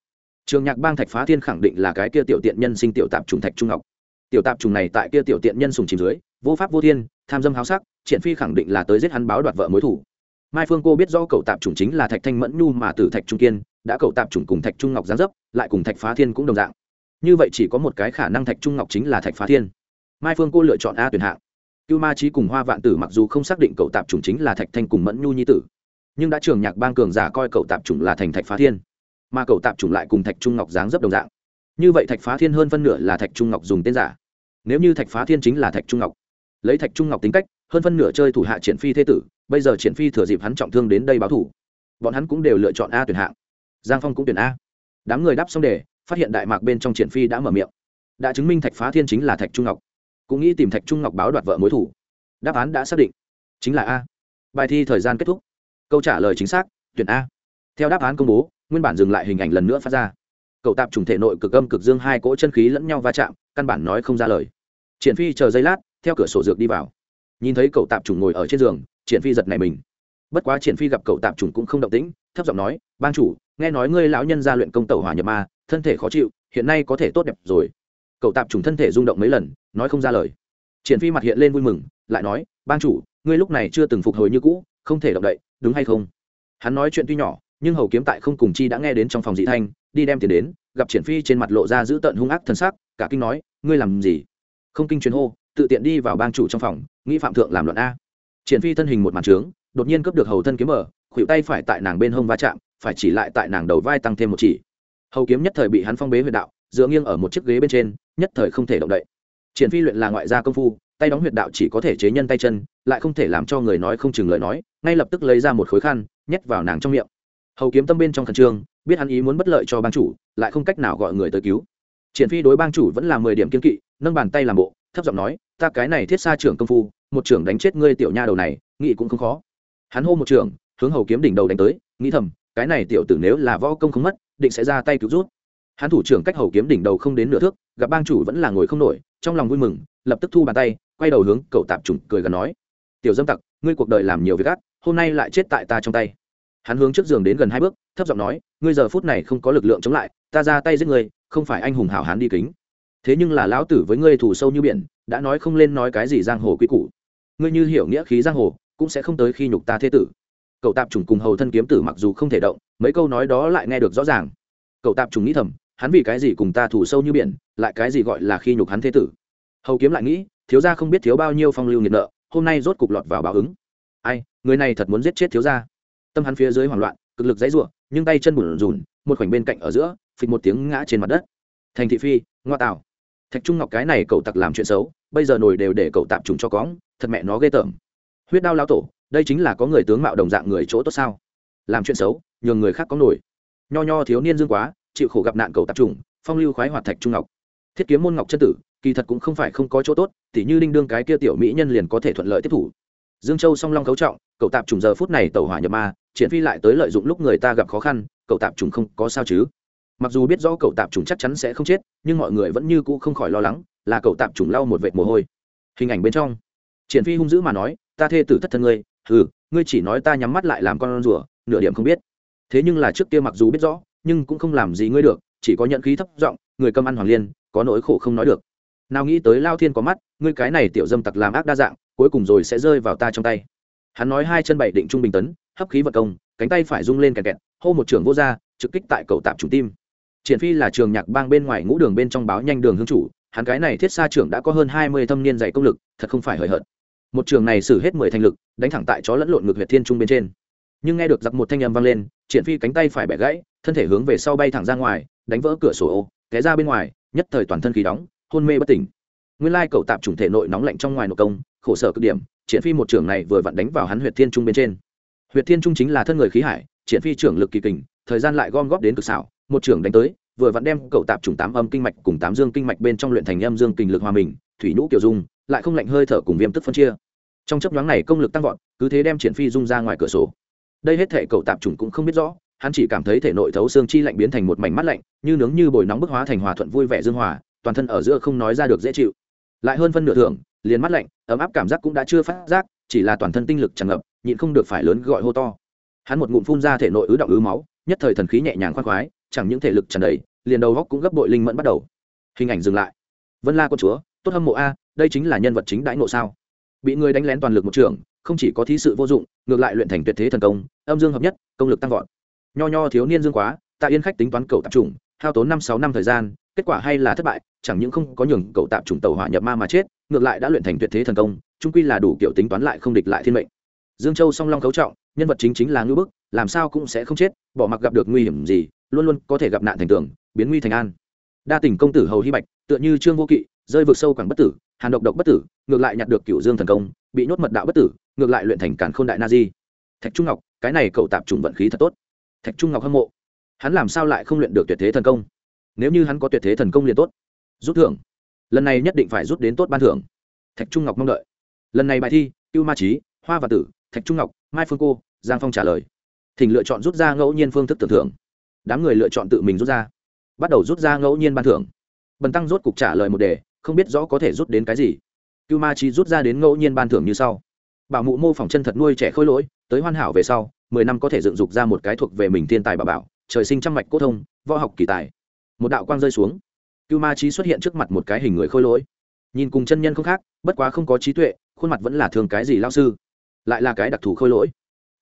Trường nhạc bang thạch phá thiên khẳng định là cái kia tiểu tiện nhân sinh tiểu tạp trùng thạch trung ngọc. Tiểu tạp trùng này tại kia tiểu tiện nhân sùng chìm dưới, vô pháp vô thiên, tham dâm háo sắc, triển phi khẳng định là tới giết hắn báo đoạt vợ mối thủ. Mai phương cô biết do cậu tạp trùng chính là thạch thanh mẫn nhu mà từ thạch trung kiên, đã cậu tạp trùng cùng thạch trung ngọc dáng dấp, lại cùng thạch phá thiên cũng đồng dạng. Như vậy chỉ có một cái khả năng thạch trung ngọc chính là thạch phá thiên. Mai phương cô lựa chọn a tuyển hạng. Cưu ma trí cùng hoa vạn tử mặc dù không xác định cậu tạp trùng chính là thạch thanh cùng mẫn nhu nhi tử nhưng đã trường nhạc bang cường giả coi cậu tạp chủng là thành thạch phá thiên, mà cậu tạp chủng lại cùng thạch trung ngọc dáng dấp đồng dạng. Như vậy thạch phá thiên hơn phân nửa là thạch trung ngọc dùng tên giả. Nếu như thạch phá thiên chính là thạch trung ngọc, lấy thạch trung ngọc tính cách, hơn phân nửa chơi thủ hạ triển phi thế tử, bây giờ triển phi thừa dịp hắn trọng thương đến đây báo thủ. Bọn hắn cũng đều lựa chọn a tuyển hạng. Giang phong cũng tuyển a. Đám người đáp xong để phát hiện đại mạc bên trong triển phi đã mở miệng. Đã chứng minh thạch phá thiên chính là thạch trung ngọc. Cũng nghĩ tìm thạch trung ngọc báo đoạt vợ mối thủ. Đáp án đã xác định. Chính là a. Bài thi thời gian kết thúc câu trả lời chính xác, tuyển a. Theo đáp án công bố, nguyên bản dừng lại hình ảnh lần nữa phát ra. Cậu tạp trùng thể nội cực âm cực dương hai cỗ chân khí lẫn nhau va chạm, căn bản nói không ra lời. Triển phi chờ giây lát, theo cửa sổ dược đi vào. Nhìn thấy cậu tạp trùng ngồi ở trên giường, triển phi giật này mình. Bất quá triển phi gặp cậu tạp trùng cũng không động tĩnh, thấp giọng nói, bang chủ, nghe nói ngươi lão nhân gia luyện công tẩu hỏa nhập ma, thân thể khó chịu, hiện nay có thể tốt đẹp rồi. Cậu tạp trùng thân thể rung động mấy lần, nói không ra lời. Triển phi mặt hiện lên vui mừng, lại nói, bang chủ, ngươi lúc này chưa từng phục hồi như cũ không thể động đậy, đúng hay không? Hắn nói chuyện tuy nhỏ, nhưng hầu kiếm tại không cùng chi đã nghe đến trong phòng dị thanh, đi đem tiền đến, gặp triển phi trên mặt lộ ra giữ tận hung ác thân sắc, cả kinh nói, ngươi làm gì? Không kinh truyền hô, tự tiện đi vào bang chủ trong phòng, nghĩ phạm thượng làm luận a. Triển phi thân hình một màn trướng, đột nhiên cướp được hầu thân kiếm mở, khuỷu tay phải tại nàng bên hông va chạm, phải chỉ lại tại nàng đầu vai tăng thêm một chỉ. Hầu kiếm nhất thời bị hắn phong bế huyệt đạo, dựa nghiêng ở một chiếc ghế bên trên, nhất thời không thể động đậy. Triển phi luyện là ngoại gia công phu, tay đóng huyệt đạo chỉ có thể chế nhân tay chân, lại không thể làm cho người nói không chừng lời nói ngay lập tức lấy ra một khối khăn, nhét vào nàng trong miệng. Hầu kiếm tâm bên trong khẩn trương, biết hắn ý muốn bất lợi cho bang chủ, lại không cách nào gọi người tới cứu. Triển phi đối bang chủ vẫn là mười điểm kiên kỵ, nâng bàn tay làm bộ, thấp giọng nói, ta cái này thiết xa trưởng công phu, một trưởng đánh chết ngươi tiểu nha đầu này, nghĩ cũng không khó. Hắn hô một trưởng, hướng hầu kiếm đỉnh đầu đánh tới, nghĩ thầm, cái này tiểu tử nếu là võ công không mất, định sẽ ra tay cứu rút. Hắn thủ trưởng cách hầu kiếm đỉnh đầu không đến nửa thước, gặp bang chủ vẫn là ngồi không nổi, trong lòng vui mừng, lập tức thu bàn tay, quay đầu hướng cậu tạp trùng cười gần nói, tiểu dâm tặc, ngươi cuộc đời làm nhiều việc ác hôm nay lại chết tại ta trong tay. Hắn hướng trước giường đến gần hai bước, thấp giọng nói, ngươi giờ phút này không có lực lượng chống lại, ta ra tay giết ngươi, không phải anh hùng hảo hán đi kính. Thế nhưng là lão tử với ngươi thủ sâu như biển, đã nói không lên nói cái gì giang hồ quy củ. Ngươi như hiểu nghĩa khí giang hồ, cũng sẽ không tới khi nhục ta thế tử. Cậu tạp trùng cùng hầu thân kiếm tử mặc dù không thể động, mấy câu nói đó lại nghe được rõ ràng. Cậu tạp trùng nghĩ thầm, hắn vì cái gì cùng ta thủ sâu như biển, lại cái gì gọi là khi nhục hắn thế tử? Hầu kiếm lại nghĩ, thiếu gia không biết thiếu bao nhiêu phong lưu nhiệt nợ, hôm nay rốt cục lọt vào báo ứng. Ai người này thật muốn giết chết thiếu gia. Tâm hắn phía dưới hoảng loạn, cực lực dãy ruộng nhưng tay chân bùn rùn một khoảnh bên cạnh ở giữa, phịch một tiếng ngã trên mặt đất. Thành thị phi, ngoa tạo. Thạch trung ngọc cái này cậu tặc làm chuyện xấu, bây giờ nổi đều để cậu tạm trùng cho cóng thật mẹ nó ghê tởm. Huyết đao lao tổ, đây chính là có người tướng mạo đồng dạng người chỗ tốt sao? Làm chuyện xấu, nhường người khác có nổi. Nho nho thiếu niên dương quá, chịu khổ gặp nạn cầu tạp trùng, phong lưu khoái hoạt thạch trung ngọc. Thiết kiếm môn ngọc chân tử, kỳ thật cũng không phải không có chỗ tốt, tỉ như đinh đương cái kia tiểu mỹ nhân liền có thể thuận lợi tiếp thủ dương châu song long cấu trọng, cậu tạp trùng giờ phút này tẩu hỏa nhập ma, triển phi lại tới lợi dụng lúc người ta gặp khó khăn, cậu tạp trùng không có sao chứ? Mặc dù biết rõ cậu tạp trùng chắc chắn sẽ không chết, nhưng mọi người vẫn như cũ không khỏi lo lắng, là cậu tạp trùng lau một vệt mồ hôi. Hình ảnh bên trong, triển phi hung dữ mà nói, ta thê tử thất thân ngươi ừ ngươi chỉ nói ta nhắm mắt lại làm con rùa, nửa điểm không biết. Thế nhưng là trước kia mặc dù biết rõ, nhưng cũng không làm gì ngươi được, chỉ có nhận khí thấp giọng, người cầm ăn hoàng liên, có nỗi khổ không nói được. Nào nghĩ tới lao thiên có mắt, ngươi cái này tiểu dâm tặc làm ác đa dạng cuối cùng rồi sẽ rơi vào ta trong tay. Hắn nói hai chân bảy định trung bình tấn, hấp khí vật công, cánh tay phải rung lên kẹt kẹt, hô một trường vô r trực kích tại cầu tạp trùng tim. Triển phi là trường nhạc bang bên ngoài ngũ đường bên trong báo nhanh đường hương chủ, hắn cái này thiết xa trưởng đã có hơn hai mươi thâm niên dạy công lực, thật không phải hời hợt. Một trường này xử hết mười thành lực, đánh thẳng tại chó lẫn lộn ngược huyệt thiên trung bên trên. Nhưng nghe được giặc một thanh âm vang lên, triển phi cánh tay phải bẻ gãy, thân thể hướng về sau bay thẳng ra ngoài, đánh vỡ cửa sổ ô, té ra bên ngoài, nhất thời toàn thân khí đóng, hôn mê bất tỉnh. Nguyên lai cậu tạp chủng thể nội nóng lạnh trong ngoài nội công khổ sở cực điểm, triển phi một trưởng này vừa vặn đánh vào hắn huyệt thiên trung bên trên. Huyệt thiên trung chính là thân người khí hải, triển phi trưởng lực kỳ kình, thời gian lại gom góp đến cực xảo, một trưởng đánh tới, vừa vặn đem cậu tạp trùng tám âm kinh mạch cùng tám dương kinh mạch bên trong luyện thành âm dương kinh lực hòa mình, thủy nhũ kiểu dung, lại không lạnh hơi thở cùng viêm tức phân chia. Trong chấp nhoáng này công lực tăng vọt, cứ thế đem triển phi dung ra ngoài cửa sổ. Đây hết thể cậu tạp trùng cũng không biết rõ, hắn chỉ cảm thấy thể nội thấu xương chi lạnh biến thành một mảnh mắt lạnh, như nướng như bồi nóng bức hóa thành hòa thuận vui vẻ dương hòa, toàn thân ở giữa không nói ra được dễ chịu. Lại hơn phân nửa thưởng liền mắt lạnh, ấm áp cảm giác cũng đã chưa phát giác, chỉ là toàn thân tinh lực tràn ngập, nhịn không được phải lớn gọi hô to. Hắn một ngụm phun ra thể nội ứ động ứ máu, nhất thời thần khí nhẹ nhàng khoan khoái, chẳng những thể lực tràn đầy, liền đầu góc cũng gấp bội linh mẫn bắt đầu. Hình ảnh dừng lại. Vân la quân chúa, tốt hâm mộ a, đây chính là nhân vật chính đãi ngộ sao? Bị người đánh lén toàn lực một trường, không chỉ có thí sự vô dụng, ngược lại luyện thành tuyệt thế thần công, âm dương hợp nhất, công lực tăng vọt. Nho nho thiếu niên dương quá, tạ yên khách tính toán cầu tạp trùng hao tốn năm sáu năm thời gian kết quả hay là thất bại, chẳng những không có nhường cậu tạp trùng tàu hỏa nhập ma mà chết, ngược lại đã luyện thành tuyệt thế thần công trung quy là đủ kiểu tính toán lại không địch lại thiên mệnh. Dương châu song long cấu trọng, nhân vật chính chính là ngư bức, làm sao cũng sẽ không chết, bỏ mặc gặp được nguy hiểm gì, luôn luôn có thể gặp nạn thành tường, biến nguy thành an. Đa tình công tử hầu hy bạch, tựa như trương vô kỵ, rơi vực sâu quảng bất tử, hàn độc độc bất tử, ngược lại nhặt được cựu dương thần công, bị nhốt mật đạo bất tử, ngược lại luyện thành cản khôn đại na di. Thạch trung ngọc, cái này cậu tạp trùng vận khí thật tốt. Thạch trung ngọc hâm mộ. Hắn làm sao lại không luyện được tuyệt thế thần công? Nếu như hắn có tuyệt thế thần công liền tốt. Rút thưởng. Lần này nhất định phải rút đến tốt ban thưởng. Thạch trung ngọc mong đợi. Lần này bài thi, cưu ma trí hoa và tử, thạch trung ngọc, mai phương cô, giang phong trả lời. Thỉnh lựa chọn rút ra ngẫu nhiên phương thức tưởng thưởng. Đám người lựa chọn tự mình rút ra. Bắt đầu rút ra ngẫu nhiên ban thưởng. Bần tăng rốt cục trả lời một đề, không biết rõ có thể rút đến cái gì. Cưu ma trí rút ra đến ngẫu nhiên ban thưởng như sau. Bảo mụ mô phỏng chân thật nuôi trẻ khôi lỗi, tới hoàn hảo về sau, mười năm có thể dựng dục ra một cái thuộc về mình thiên tài bà bảo, trời sinh trăm mạch cốt thông, võ học kỳ tài một đạo quang rơi xuống. Cưu ma trí xuất hiện trước mặt một cái hình người khôi lỗi. Nhìn cùng chân nhân không khác, bất quá không có trí tuệ, khuôn mặt vẫn là thường cái gì lao sư. Lại là cái đặc thù khôi lỗi.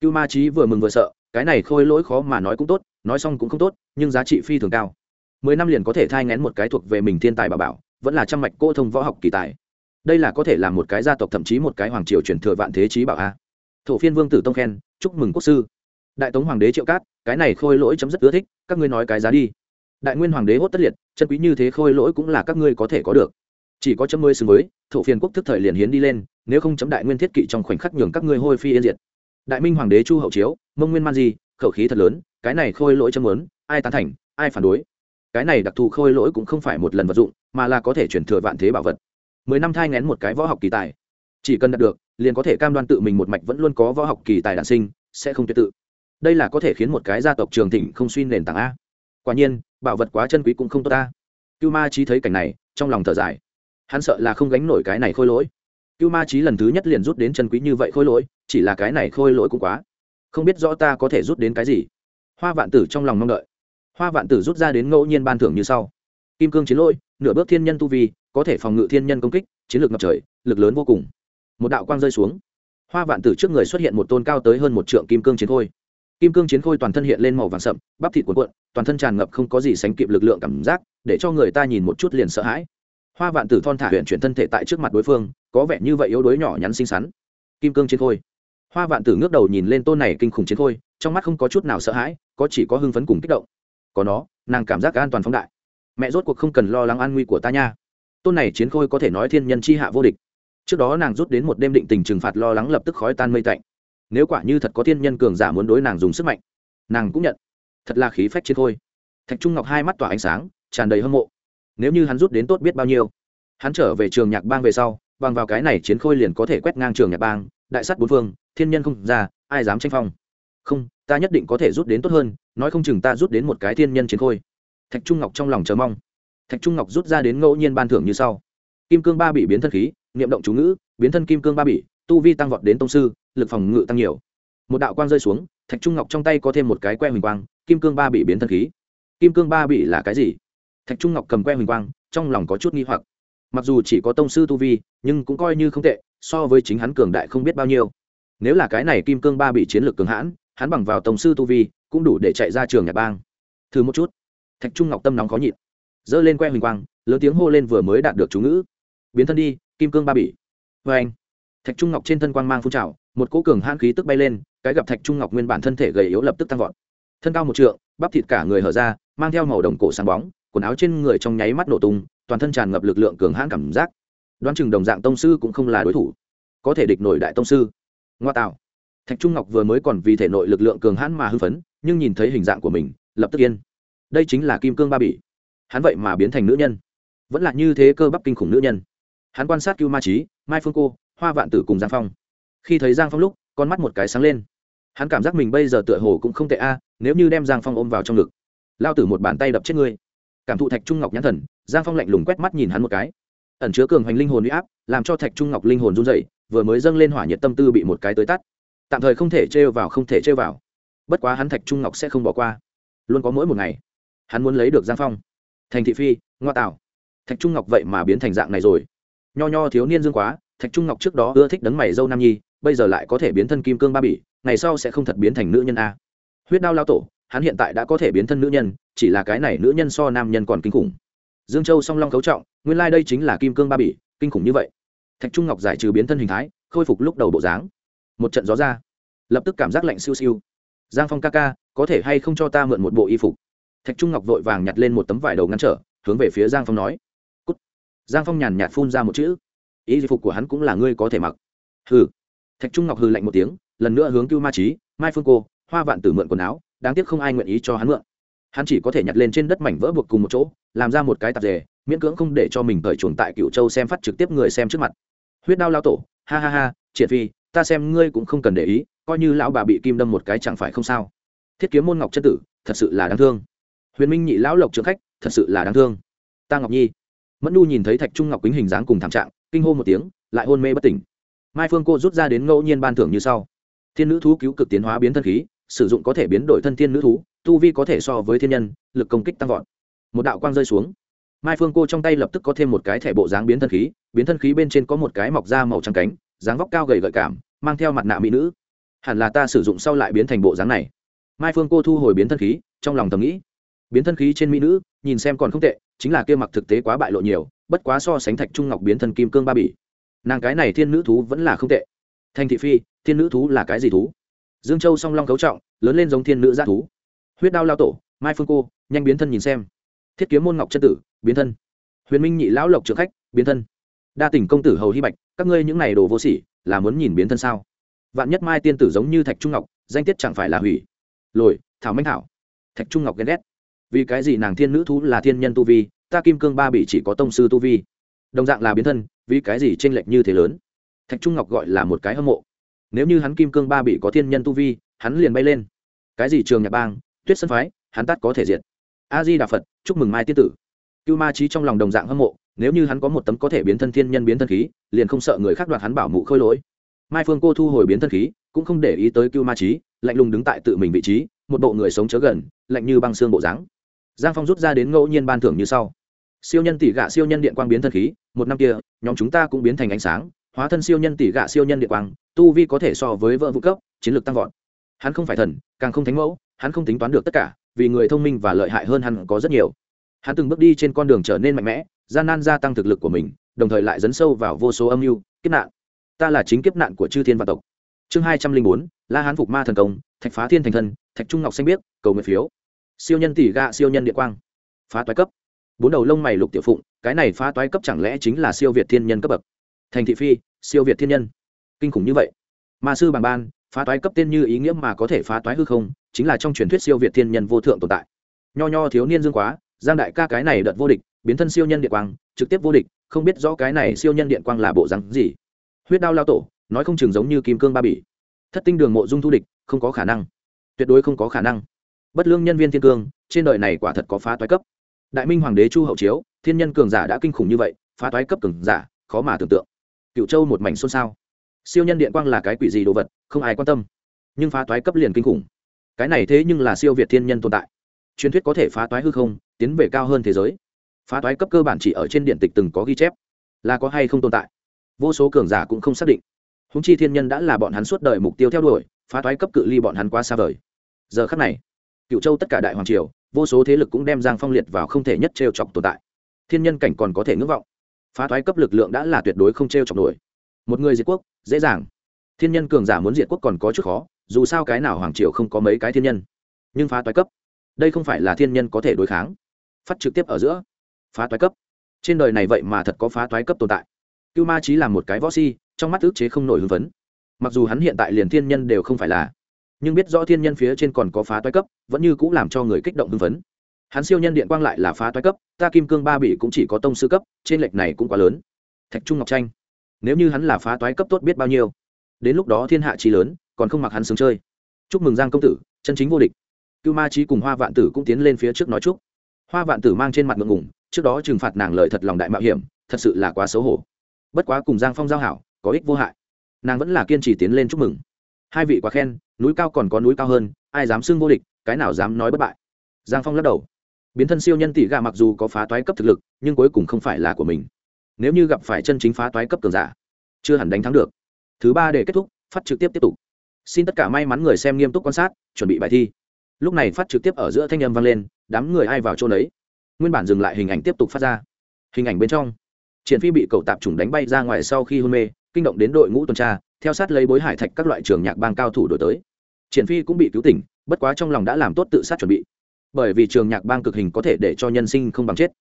Cưu ma trí vừa mừng vừa sợ, cái này khôi lỗi khó mà nói cũng tốt, nói xong cũng không tốt, nhưng giá trị phi thường cao. Mười năm liền có thể thai ngén một cái thuộc về mình thiên tài bà bảo, vẫn là trăm mạch cô thông võ học kỳ tài. Đây là có thể làm một cái gia tộc thậm chí một cái hoàng triều truyền thừa vạn thế trí bảo a. Thổ phiên vương tử tông khen, chúc mừng quốc sư. Đại tống hoàng đế triệu cát, cái này khôi lỗi chấm rất ưa thích, các ngươi nói cái giá đi đại nguyên hoàng đế hốt tất liệt, chân quý như thế khôi lỗi cũng là các ngươi có thể có được. Chỉ có chấm mới xứng với, thổ phiền quốc thức thời liền hiến đi lên, nếu không chấm đại nguyên thiết kỵ trong khoảnh khắc nhường các ngươi hôi phi yên diệt. Đại minh hoàng đế chu hậu chiếu, mông nguyên man di, khẩu khí thật lớn, cái này khôi lỗi chấm lớn ai tán thành, ai phản đối? Cái này đặc thù khôi lỗi cũng không phải một lần vật dụng, mà là có thể chuyển thừa vạn thế bảo vật. Mười năm thai ngén một cái võ học kỳ tài. Chỉ cần đạt được, liền có thể cam đoan tự mình một mạch vẫn luôn có võ học kỳ tài đản sinh, sẽ không tuyệt tự. Đây là có thể khiến một cái gia tộc trường thịnh không suy nền tảng a. Quả nhiên bảo vật quá chân quý cũng không tốt ta. Cưu ma trí thấy cảnh này, trong lòng thở dài. Hắn sợ là không gánh nổi cái này khôi lỗi. Cưu ma trí lần thứ nhất liền rút đến chân quý như vậy khôi lỗi, chỉ là cái này khôi lỗi cũng quá. Không biết rõ ta có thể rút đến cái gì. Hoa vạn tử trong lòng mong đợi. Hoa vạn tử rút ra đến ngẫu nhiên ban thưởng như sau. Kim cương chiến lỗi nửa bước thiên nhân tu vi, có thể phòng ngự thiên nhân công kích, chiến lược ngập trời, lực lớn vô cùng. Một đạo quang rơi xuống. Hoa vạn tử trước người xuất hiện một tôn cao tới hơn một trượng kim cương chiến khôi kim cương chiến khôi toàn thân hiện lên màu vàng sậm, bắp thịt cuộn cuộn, toàn thân tràn ngập không có gì sánh kịp lực lượng cảm giác, để cho người ta nhìn một chút liền sợ hãi. Hoa vạn tử thon thả huyện chuyển thân thể tại trước mặt đối phương, có vẻ như vậy yếu đuối nhỏ nhắn xinh xắn. Kim cương chiến khôi. Hoa vạn tử ngước đầu nhìn lên tôn này kinh khủng chiến khôi, trong mắt không có chút nào sợ hãi, có chỉ có hưng phấn cùng kích động. Có nó, nàng cảm giác an toàn phóng đại. Mẹ rốt cuộc không cần lo lắng an nguy của ta nha. Tôn này chiến khôi có thể nói thiên nhân chi hạ vô địch. Trước đó nàng rút đến một đêm định tình trừng phạt lo lắng lập tức khói tan mây tạnh nếu quả như thật có thiên nhân cường giả muốn đối nàng dùng sức mạnh, nàng cũng nhận. Thật là khí phách chiến thôi thạch trung ngọc hai mắt tỏa ánh sáng, tràn đầy hâm mộ. Nếu như hắn rút đến tốt biết bao nhiêu? Hắn trở về trường nhạc bang về sau, bằng vào cái này chiến khôi liền có thể quét ngang trường nhạc bang, đại sắt bốn phương, thiên nhân không ra, ai dám tranh phong? Không, ta nhất định có thể rút đến tốt hơn, nói không chừng ta rút đến một cái thiên nhân chiến khôi. Thạch trung ngọc trong lòng chờ mong. Thạch trung ngọc rút ra đến ngẫu nhiên ban thưởng như sau. Kim cương ba bị biến thân khí, niệm động chú ngữ, biến thân kim cương ba bị tu vi tăng vọt đến tông sư, lực phòng ngự tăng nhiều. Một đạo quang rơi xuống, thạch trung ngọc trong tay có thêm một cái que huỳnh quang, kim cương ba bị biến thân khí. Kim cương ba bị là cái gì? Thạch trung ngọc cầm que huỳnh quang, trong lòng có chút nghi hoặc. Mặc dù chỉ có tông sư tu vi, nhưng cũng coi như không tệ, so với chính hắn cường đại không biết bao nhiêu. Nếu là cái này kim cương ba bị chiến lược cường hãn, hắn bằng vào tông sư tu vi, cũng đủ để chạy ra trường nhà bang. Thử một chút. Thạch trung ngọc tâm nóng khó nhịn. Giơ lên que huỳnh quang, lớn tiếng hô lên vừa mới đạt được chú ngữ. Biến thân đi, kim cương ba bỉ vê anh thạch trung ngọc trên thân quang mang phun trào, một cỗ cường hãn khí tức bay lên, cái gặp thạch trung ngọc nguyên bản thân thể gầy yếu lập tức tăng vọt. Thân cao một trượng, bắp thịt cả người hở ra, mang theo màu đồng cổ sáng bóng, quần áo trên người trong nháy mắt nổ tung, toàn thân tràn ngập lực lượng cường hãn cảm giác. Đoán chừng đồng dạng tông sư cũng không là đối thủ. Có thể địch nổi đại tông sư. Ngoa tạo. Thạch trung ngọc vừa mới còn vì thể nội lực lượng cường hãn mà hư phấn, nhưng nhìn thấy hình dạng của mình, lập tức yên. Đây chính là kim cương ba bỉ. Hắn vậy mà biến thành nữ nhân. Vẫn là như thế cơ bắp kinh khủng nữ nhân. Hắn quan sát cưu ma trí mai phương cô hoa vạn tử cùng giang phong. Khi thấy giang phong lúc, con mắt một cái sáng lên. Hắn cảm giác mình bây giờ tựa hồ cũng không tệ a, nếu như đem giang phong ôm vào trong ngực. Lao tử một bàn tay đập chết ngươi. Cảm thụ thạch trung ngọc nhãn thần, giang phong lạnh lùng quét mắt nhìn hắn một cái. Ẩn chứa cường hoành linh hồn huy áp, làm cho thạch trung ngọc linh hồn run dậy vừa mới dâng lên hỏa nhiệt tâm tư bị một cái tới tắt. Tạm thời không thể trêu vào, không thể trêu vào. Bất quá hắn thạch trung ngọc sẽ không bỏ qua. Luôn có mỗi một ngày, hắn muốn lấy được giang phong. Thành thị phi, ngoa tạo. Thạch trung ngọc vậy mà biến thành dạng này rồi. Nho nho thiếu niên dương quá thạch trung ngọc trước đó ưa thích đấng mày dâu nam nhi, bây giờ lại có thể biến thân kim cương ba bỉ, ngày sau sẽ không thật biến thành nữ nhân a. Huyết đao lao tổ, hắn hiện tại đã có thể biến thân nữ nhân, chỉ là cái này nữ nhân so nam nhân còn kinh khủng. Dương châu song long cấu trọng, nguyên lai、like、đây chính là kim cương ba bỉ, kinh khủng như vậy. Thạch trung ngọc giải trừ biến thân hình thái, khôi phục lúc đầu bộ dáng. Một trận gió ra, lập tức cảm giác lạnh siêu siêu. Giang phong ca ca, có thể hay không cho ta mượn một bộ y phục? Thạch trung ngọc vội vàng nhặt lên một tấm vải đầu ngăn trở, hướng về phía giang phong nói. Cút. giang phong nhàn nhạt phun ra một chữ y phục của hắn cũng là ngươi có thể mặc. Hừ. Thạch trung ngọc hừ lạnh một tiếng, lần nữa hướng cưu ma trí mai phương cô, hoa vạn tử mượn quần áo, đáng tiếc không ai nguyện ý cho hắn mượn. Hắn chỉ có thể nhặt lên trên đất mảnh vỡ buộc cùng một chỗ, làm ra một cái tạp dề, miễn cưỡng không để cho mình cởi chuồng tại cựu châu xem phát trực tiếp người xem trước mặt. Huyết đao lao tổ, ha ha ha triệt phi, ta xem ngươi cũng không cần để ý, coi như lão bà bị kim đâm một cái chẳng phải không sao. Thiết kiếm môn ngọc chân tử, thật sự là đáng thương. Huyền minh nhị lão lộc trưởng khách, thật sự là đáng thương. Ta ngọc nhi. Mẫn nu nhìn thấy thạch trung ngọc quýnh hình dáng cùng thảm trạng kinh hô một tiếng, lại hôn mê bất tỉnh. Mai phương cô rút ra đến ngẫu nhiên ban thưởng như sau. Thiên nữ thú cứu cực tiến hóa biến thân khí, sử dụng có thể biến đổi thân thiên nữ thú, tu vi có thể so với thiên nhân, lực công kích tăng vọt. Một đạo quang rơi xuống. Mai phương cô trong tay lập tức có thêm một cái thẻ bộ dáng biến thân khí, biến thân khí bên trên có một cái mọc da màu trắng cánh, dáng vóc cao gầy gợi cảm, mang theo mặt nạ mỹ nữ. Hẳn là ta sử dụng sau lại biến thành bộ dáng này. Mai phương cô thu hồi biến thân khí, trong lòng thầm nghĩ biến thân khí trên mỹ nữ, nhìn xem còn không tệ, chính là kia mặc thực tế quá bại lộ nhiều, bất quá so sánh thạch trung ngọc biến thân kim cương ba bỉ. Nàng cái này thiên nữ thú vẫn là không tệ. Thanh thị phi, thiên nữ thú là cái gì thú? Dương châu song long cấu trọng, lớn lên giống thiên nữ g thú. Huyết đao lao tổ, mai phương cô, nhanh biến thân nhìn xem. Thiết kiếm môn ngọc chân tử, biến thân. Huyền minh nhị lão lộc trưởng khách, biến thân. Đa tình công tử hầu hy bạch, các ngươi những n à y đồ vô sỉ, là muốn nhìn biến thân sao? Vạn nhất mai tiên tử giống như thạch trung ngọc, danh tiết chẳng phải là hủy. Lồi, thảo minh thảo. Thạch trung ngọc ghen ghét vì cái gì nàng thiên nữ thú là thiên nhân tu vi, ta kim cương ba bị chỉ có tông sư tu vi. Đồng dạng là biến thân, vì cái gì t r ê n lệch như thế lớn? Thạch trung ngọc gọi là một cái hâm mộ. Nếu như hắn kim cương ba bị có thiên nhân tu vi, hắn liền bay lên. Cái gì trường nhạc bang, tuyết sân phái, hắn tắt có thể diệt. A di đà phật, chúc mừng mai tiên tử. Cưu ma trí trong lòng đồng dạng hâm mộ, nếu như hắn có một tấm có thể biến thân thiên nhân biến thân khí, liền không sợ người khác đoạt hắn bảo mụ khôi lỗi. Mai phương cô thu hồi biến thân khí, cũng không để ý tới cưu ma trí lạnh lùng đứng tại tự mình vị trí, một bộ người sống chớ gần, lạnh như băng xương bộ dáng giang phong rút ra đến ngẫu nhiên ban thưởng như sau. Siêu nhân tỷ gạ siêu nhân điện quang biến thân khí, một năm kia, nhóm chúng ta cũng biến thành ánh sáng, hóa thân siêu nhân tỷ gạ siêu nhân điện quang, tu vi có thể so với vợ vũ cấp, chiến lược tăng vọt. Hắn không phải thần, càng không thánh mẫu, hắn không tính toán được tất cả, vì người thông minh và lợi hại hơn hắn có rất nhiều. Hắn từng bước đi trên con đường trở nên mạnh mẽ, gian nan gia tăng thực lực của mình, đồng thời lại dấn sâu vào vô số âm mưu, kiếp nạn. Ta là chính kiếp nạn của chư thiên văn tộc. Chương hai trăm linh bốn, la hán phục ma thần công, thạch phá thiên thành thân, thạch trung ngọc xanh biết cầu nguyện phiếu siêu nhân tỷ gạ siêu nhân địa quang. Phá toái cấp. Bốn đầu lông mày lục tiểu phụng, cái này phá toái cấp chẳng lẽ chính là siêu việt thiên nhân cấp bậc? Thành thị phi, siêu việt thiên nhân. Kinh khủng như vậy. Ma sư bằng ban, phá toái cấp tên như ý nghĩa mà có thể phá toái hư không, chính là trong truyền thuyết siêu việt thiên nhân vô thượng tồn tại. Nho nho thiếu niên dương quá, giang đại ca cái này đợt vô địch, biến thân siêu nhân điện quang, trực tiếp vô địch, không biết rõ cái này siêu nhân điện quang là bộ rắn gì. Huyết đao lao tổ, nói không chừng giống như kim cương ba bỉ. Thất tinh đường mộ dung thu địch, không có khả năng. Tuyệt đối không có khả năng bất lương nhân viên thiên cương, trên đời này quả thật có phá toái cấp. Đại minh hoàng đế chu hậu chiếu, thiên nhân cường giả đã kinh khủng như vậy, phá toái cấp cường giả, khó mà tưởng tượng. Cựu châu một mảnh xôn xao. Siêu nhân điện quang là cái quỷ gì đồ vật, không ai quan tâm. Nhưng phá toái cấp liền kinh khủng. Cái này thế nhưng là siêu việt thiên nhân tồn tại. Truyền thuyết có thể phá toái hư không, tiến về cao hơn thế giới. Phá toái cấp cơ bản chỉ ở trên điện tịch từng có ghi chép. Là có hay không tồn tại? Vô số cường giả cũng không xác định. Húng chi thiên nhân đã là bọn hắn suốt đời mục tiêu theo đuổi, phá toái cấp cự ly bọn hắn quá xa vời. Giờ khắc này cựu châu tất cả đại hoàng triều, vô số thế lực cũng đem giang phong liệt vào không thể nhất t r e o chọc tồn tại. Thiên nhân cảnh còn có thể ngưỡng vọng. Phá thoái cấp lực lượng đã là tuyệt đối không t r e o chọc nổi. Một người diệt quốc, dễ dàng. Thiên nhân cường giả muốn diệt quốc còn có chút khó, dù sao cái nào hoàng triều không có mấy cái thiên nhân. Nhưng phá toái cấp, đây không phải là thiên nhân có thể đối kháng. Phát trực tiếp ở giữa. Phá toái cấp. Trên đời này vậy mà thật có phá toái cấp tồn tại. Cưu ma trí là một cái võ si, trong mắt ước chế không nổi hưng phấn. Mặc dù hắn hiện tại liền thiên nhân đều không phải là nhưng biết rõ thiên nhân phía trên còn có phá toái cấp, vẫn như cũng làm cho người kích động hưng phấn. Hắn siêu nhân điện quang lại là phá toái cấp, ta kim cương ba bị cũng chỉ có tông sư cấp, trên lệch này cũng quá lớn. Thạch trung ngọc tranh nếu như hắn là phá toái cấp tốt biết bao nhiêu. Đến lúc đó thiên hạ trí lớn, còn không mặc hắn sướng chơi. Chúc mừng giang công tử, chân chính vô địch. Cưu ma trí cùng hoa vạn tử cũng tiến lên phía trước nói chúc. Hoa vạn tử mang trên mặt ngượng ngủng trước đó trừng phạt nàng lời thật lòng đại mạo hiểm, thật sự là quá xấu hổ. Bất quá cùng giang phong giao hảo, có ích vô hại. Nàng vẫn là kiên trì tiến lên chúc mừng hai vị quá khen, núi cao còn có núi cao hơn, ai dám xưng vô địch, cái nào dám nói bất bại. Giang phong lắc đầu. Biến thân siêu nhân tỷ gà mặc dù có phá toái cấp thực lực, nhưng cuối cùng không phải là của mình. Nếu như gặp phải chân chính phá toái cấp cường giả, chưa hẳn đánh thắng được. Thứ ba để kết thúc, phát trực tiếp tiếp tục. Xin tất cả may mắn người xem nghiêm túc quan sát, chuẩn bị bài thi. Lúc này phát trực tiếp ở giữa thanh âm vang lên, đám người ai vào chỗ đấy nguyên bản dừng lại hình ảnh tiếp tục phát ra. Hình ảnh bên trong. Triển phi bị cậu tạp chủng đánh bay ra ngoài sau khi hôn mê, kinh động đến đội ngũ tuần tra theo sát lấy bối hải thạch các loại trường nhạc bang cao thủ đổi tới. Triển phi cũng bị cứu tỉnh, bất quá trong lòng đã làm tốt tự sát chuẩn bị. Bởi vì trường nhạc bang cực hình có thể để cho nhân sinh không bằng chết.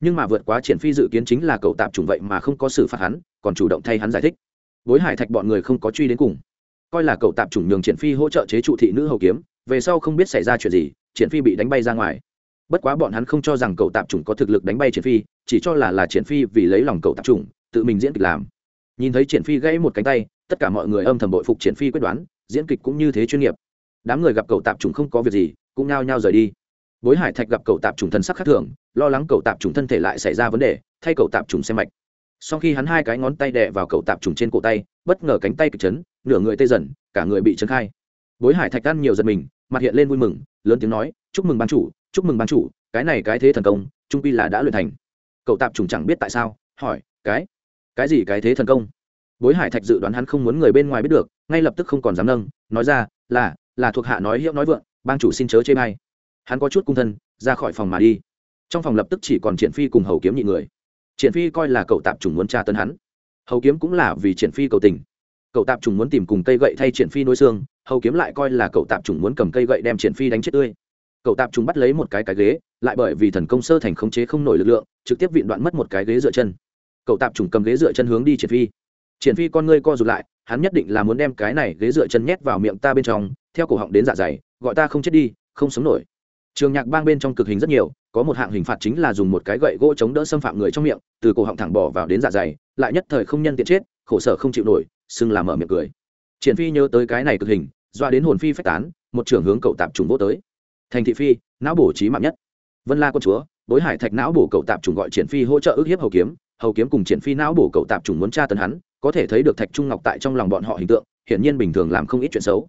Nhưng mà vượt quá triển phi dự kiến chính là cậu tạp chủng vậy mà không có xử phạt hắn, còn chủ động thay hắn giải thích. Bối hải thạch bọn người không có truy đến cùng. Coi là cậu tạp chủng nhường triển phi hỗ trợ chế trụ thị nữ hầu kiếm, về sau không biết xảy ra chuyện gì, triển phi bị đánh bay ra ngoài. Bất quá bọn hắn không cho rằng cậu tạp chủng có thực lực đánh bay triển phi, chỉ cho là là triển phi vì lấy lòng cậu tạp chủng, tự mình diễn kịch làm. Nhìn thấy triển phi gãy một cánh tay tất cả mọi người âm thầm bội phục triển phi quyết đoán, diễn kịch cũng như thế chuyên nghiệp. Đám người gặp cậu tạp trùng không có việc gì, cũng nao nhao rời đi. Bối hải thạch gặp cậu tạp trùng thân sắc khác thường, lo lắng cậu tạp trùng thân thể lại xảy ra vấn đề, thay cậu tạp trùng xem mạch. Sau khi hắn hai cái ngón tay đè vào cậu tạp trùng trên cổ tay, bất ngờ cánh tay kịch chấn, nửa người tê dần, cả người bị chấn khai. Bối hải thạch ăn nhiều giật mình, mặt hiện lên vui mừng, lớn tiếng nói, chúc mừng ban chủ, chúc mừng ban chủ, cái này cái thế thần công, trung pi là đã luyện thành. Cậu tạp trùng chẳng biết tại sao, hỏi, cái cái gì cái thế thần công? Bối hải thạch dự đoán hắn không muốn người bên ngoài biết được, ngay lập tức không còn dám nâng, nói ra, là là thuộc hạ nói hiệu nói vượng, bang chủ xin chớ chê bay hắn có chút cung thân, ra khỏi phòng mà đi. Trong phòng lập tức chỉ còn triển phi cùng hầu kiếm nhị người. Triển phi coi là cậu tạp chủng muốn tra tấn hắn. Hầu kiếm cũng là vì triển phi cầu tình. Cậu tạp trùng muốn tìm cùng cây gậy thay triển phi nối xương, hầu kiếm lại coi là cậu tạp trùng muốn cầm cây gậy đem triển phi đánh chết tươi. Cậu tạp trùng bắt lấy một cái cái ghế, lại bởi vì thần công sơ thành khống chế không nổi lực lượng, trực tiếp vịn đoạn mất một cái ghế dựa chân. Cậu tạp trùng cầm ghế dựa chân hướng đi triển phi triển phi con ngươi co rụt lại, hắn nhất định là muốn đem cái này ghế dựa chân nhét vào miệng ta bên trong, theo cổ họng đến dạ dày, gọi ta không chết đi, không sống nổi. Trường nhạc bang bên trong cực hình rất nhiều, có một hạng hình phạt chính là dùng một cái gậy gỗ chống đỡ xâm phạm người trong miệng, từ cổ họng thẳng bỏ vào đến dạ dày, lại nhất thời không nhân tiện chết, khổ sở không chịu nổi, xưng làm mở miệng cười. Triển phi nhớ tới cái này cực hình, doa đến hồn phi phách tán, một trưởng hướng cậu tạp trùng vô tới. Thành thị phi, não bổ trí mạng nhất. Vân la con chúa, bối hải thạch não bổ cậu tạp trùng gọi triển phi hỗ trợ ức hiếp hầu kiếm hầu kiếm cùng triển phi não bổ cậu tạp trùng muốn tra tấn hắn có thể thấy được thạch trung ngọc tại trong lòng bọn họ hình tượng, hiển nhiên bình thường làm không ít chuyện xấu.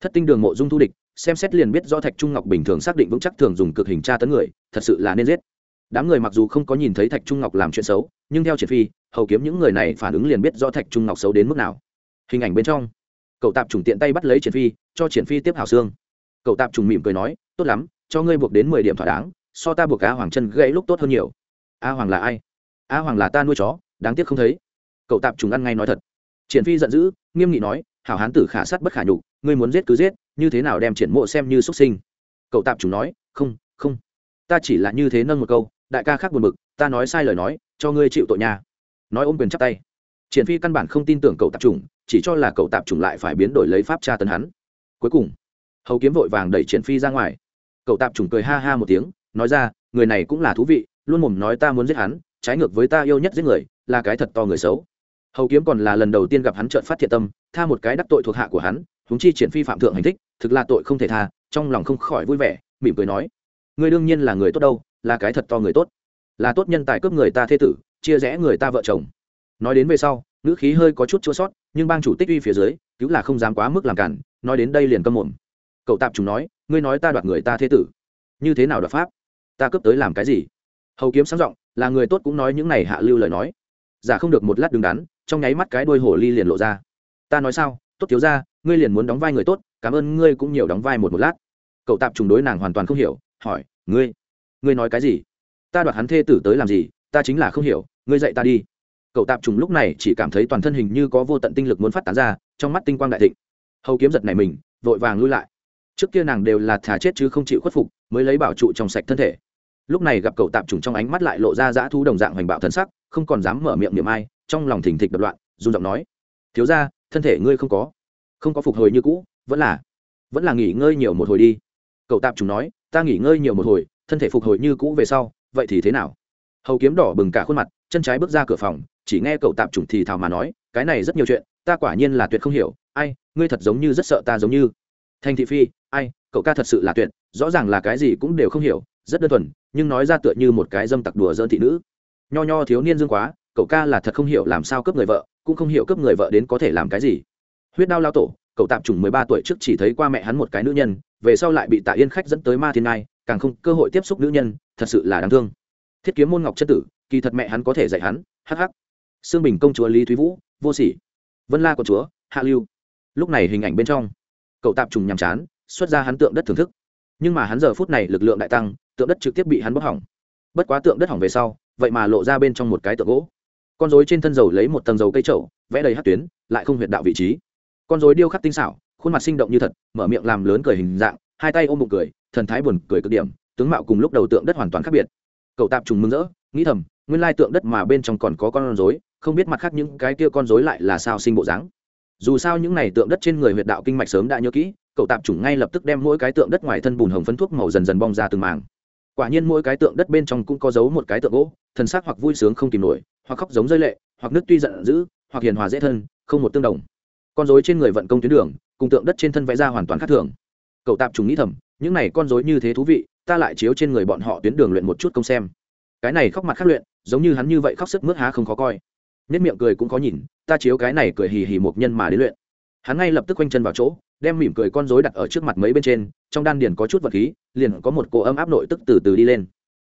Thất tinh đường mộ dung thu địch, xem xét liền biết do thạch trung ngọc bình thường xác định vững chắc thường dùng cực hình tra tấn người, thật sự là nên giết. Đám người mặc dù không có nhìn thấy thạch trung ngọc làm chuyện xấu, nhưng theo triển phi, hầu kiếm những người này phản ứng liền biết do thạch trung ngọc xấu đến mức nào. Hình ảnh bên trong, cậu tạp trùng tiện tay bắt lấy triển phi, cho triển phi tiếp hào xương. Cậu tạp trùng mỉm cười nói, tốt lắm, cho ngươi buộc đến mười điểm thỏa đáng, so ta buộc a hoàng chân gãy lúc tốt hơn nhiều. A hoàng là ai? A hoàng là ta nuôi chó, đáng tiếc không thấy cậu tạp trùng ăn ngay nói thật. Triển phi giận dữ, nghiêm nghị nói, hảo hán tử khả sát bất khả nhục, ngươi muốn giết cứ giết, như thế nào đem triển mộ xem như xuất sinh? Cậu tạp trùng nói, không không, ta chỉ là như thế nâng một câu, đại ca khác buồn bực, ta nói sai lời nói, cho ngươi chịu tội nhà. nói ôm quyền chắp tay. Triển phi căn bản không tin tưởng cậu tạp trùng, chỉ cho là cậu tạp trùng lại phải biến đổi lấy pháp tra tấn hắn. Cuối cùng, hầu kiếm vội vàng đẩy triển phi ra ngoài. Cậu tạp trùng cười ha ha một tiếng, nói ra, người này cũng là thú vị, luôn mồm nói ta muốn giết hắn, trái ngược với ta yêu nhất giết người, là cái thật to người xấu hầu kiếm còn là lần đầu tiên gặp hắn trợn phát thiện tâm, tha một cái đắc tội thuộc hạ của hắn húng chi triển phi phạm thượng hành thích, thực là tội không thể tha, trong lòng không khỏi vui vẻ, mỉm cười nói, ngươi đương nhiên là người tốt đâu, là cái thật to người tốt. Là tốt nhân tài cướp người ta thế tử, chia rẽ người ta vợ chồng. Nói đến về sau, ngữ khí hơi có chút chua sót, nhưng bang chủ tích uy phía dưới, cứu là không dám quá mức làm cản, nói đến đây liền câm mồm. Cậu tạp chúng nói, ngươi nói ta đoạt người ta thế tử. Như thế nào đoạt pháp? Ta cướp tới làm cái gì? Hầu kiếm sáng giọng, là người tốt cũng nói những này hạ lưu lời nói. Giả không được một lát đứng đắn trong nháy mắt cái đuôi hổ ly liền lộ ra. Ta nói sao? Tốt thiếu ra ngươi liền muốn đóng vai người tốt, cảm ơn ngươi cũng nhiều đóng vai một một lát. Cậu tạp trùng đối nàng hoàn toàn không hiểu, hỏi, ngươi ngươi nói cái gì? Ta đoạt hắn thê tử tới làm gì? Ta chính là không hiểu, ngươi dạy ta đi. Cậu tạp trùng lúc này chỉ cảm thấy toàn thân hình như có vô tận tinh lực muốn phát tán ra, trong mắt tinh quang đại thịnh. Hầu kiếm giật này mình, vội vàng lui lại. Trước kia nàng đều là thà chết chứ không chịu khuất phục, mới lấy bảo trụ trong sạch thân thể. Lúc này gặp cậu tạp trùng trong ánh mắt lại lộ ra dã thu đồng dạng hoành bạo thân sắc, không còn dám mở miệng niệm ai trong lòng thình thịch đập loạn, run giọng nói, thiếu ra thân thể ngươi không có không có phục hồi như cũ, vẫn là vẫn là nghỉ ngơi nhiều một hồi đi. Cậu tạp trùng nói, ta nghỉ ngơi nhiều một hồi, thân thể phục hồi như cũ về sau, vậy thì thế nào? Hầu kiếm đỏ bừng cả khuôn mặt, chân trái bước ra cửa phòng, chỉ nghe cậu tạp trùng thì thào mà nói, cái này rất nhiều chuyện, ta quả nhiên là tuyệt không hiểu, ai, ngươi thật giống như rất sợ ta giống như. Thanh thị phi, ai, cậu ca thật sự là tuyệt, rõ ràng là cái gì cũng đều không hiểu, rất đơn thuần, nhưng nói ra tựa như một cái dâm tặc đùa dỡn thị nữ. Nho nho thiếu niên dương quá cậu ca là thật không hiểu làm sao cướp người vợ, cũng không hiểu cướp người vợ đến có thể làm cái gì. Huyết đao lao tổ, cậu tạm trùng mười ba tuổi trước chỉ thấy qua mẹ hắn một cái nữ nhân, về sau lại bị tạ yên khách dẫn tới ma thiên nai càng không cơ hội tiếp xúc nữ nhân, thật sự là đáng thương. Thiết kiếm môn ngọc chất tử, kỳ thật mẹ hắn có thể dạy hắn, hắc hắc. Xương bình công chúa lý thúy vũ, vô sỉ. Vân la của chúa, hạ lưu. Lúc này hình ảnh bên trong, cậu tạp trùng nhàm chán, xuất ra hắn tượng đất thưởng thức. Nhưng mà hắn giờ phút này lực lượng đại tăng, tượng đất trực tiếp bị hắn bóc hỏng. Bất quá tượng đất hỏng về sau, vậy mà lộ ra bên trong một cái tượng gỗ con dối trên thân dầu lấy một tầng dầu cây trậu vẽ đầy hát tuyến, lại không huyệt đạo vị trí. Con dối điêu khắc tinh xảo, khuôn mặt sinh động như thật, mở miệng làm lớn cười hình dạng, hai tay ôm bụng cười, thần thái buồn cười cực điểm, tướng mạo cùng lúc đầu tượng đất hoàn toàn khác biệt. Cậu tạp trùng mừng rỡ, nghĩ thầm, nguyên lai tượng đất mà bên trong còn có con rối, không biết mặt khác những cái kia con rối lại là sao sinh bộ dáng. Dù sao những này tượng đất trên người huyệt đạo kinh mạch sớm đã nhớ kỹ, cậu tạp chủng ngay lập tức đem mỗi cái tượng đất ngoài thân bùn hồng phấn thuốc màu dần dần bong ra từng màng quả nhiên mỗi cái tượng đất bên trong cũng có giấu một cái tượng gỗ, thần sắc hoặc vui sướng không tìm nổi hoặc khóc giống rơi lệ, hoặc nước tuy giận dữ, hoặc hiền hòa dễ thân, không một tương đồng. Con dối trên người vận công tuyến đường, cùng tượng đất trên thân vẽ ra hoàn toàn khác thường. Cậu tạp trùng nghĩ thầm, những này con dối như thế thú vị, ta lại chiếu trên người bọn họ tuyến đường luyện một chút công xem. Cái này khóc mặt khắc luyện, giống như hắn như vậy khóc sức mướt há không khó coi. Nết miệng cười cũng khó nhìn, ta chiếu cái này cười hì hì một nhân mà đến luyện. Hắn ngay lập tức quanh chân vào chỗ, đem mỉm cười con rối đặt ở trước mặt mấy bên trên, trong đan điền có chút vật khí, liền có một cỗ ấm áp nội tức từ từ đi lên.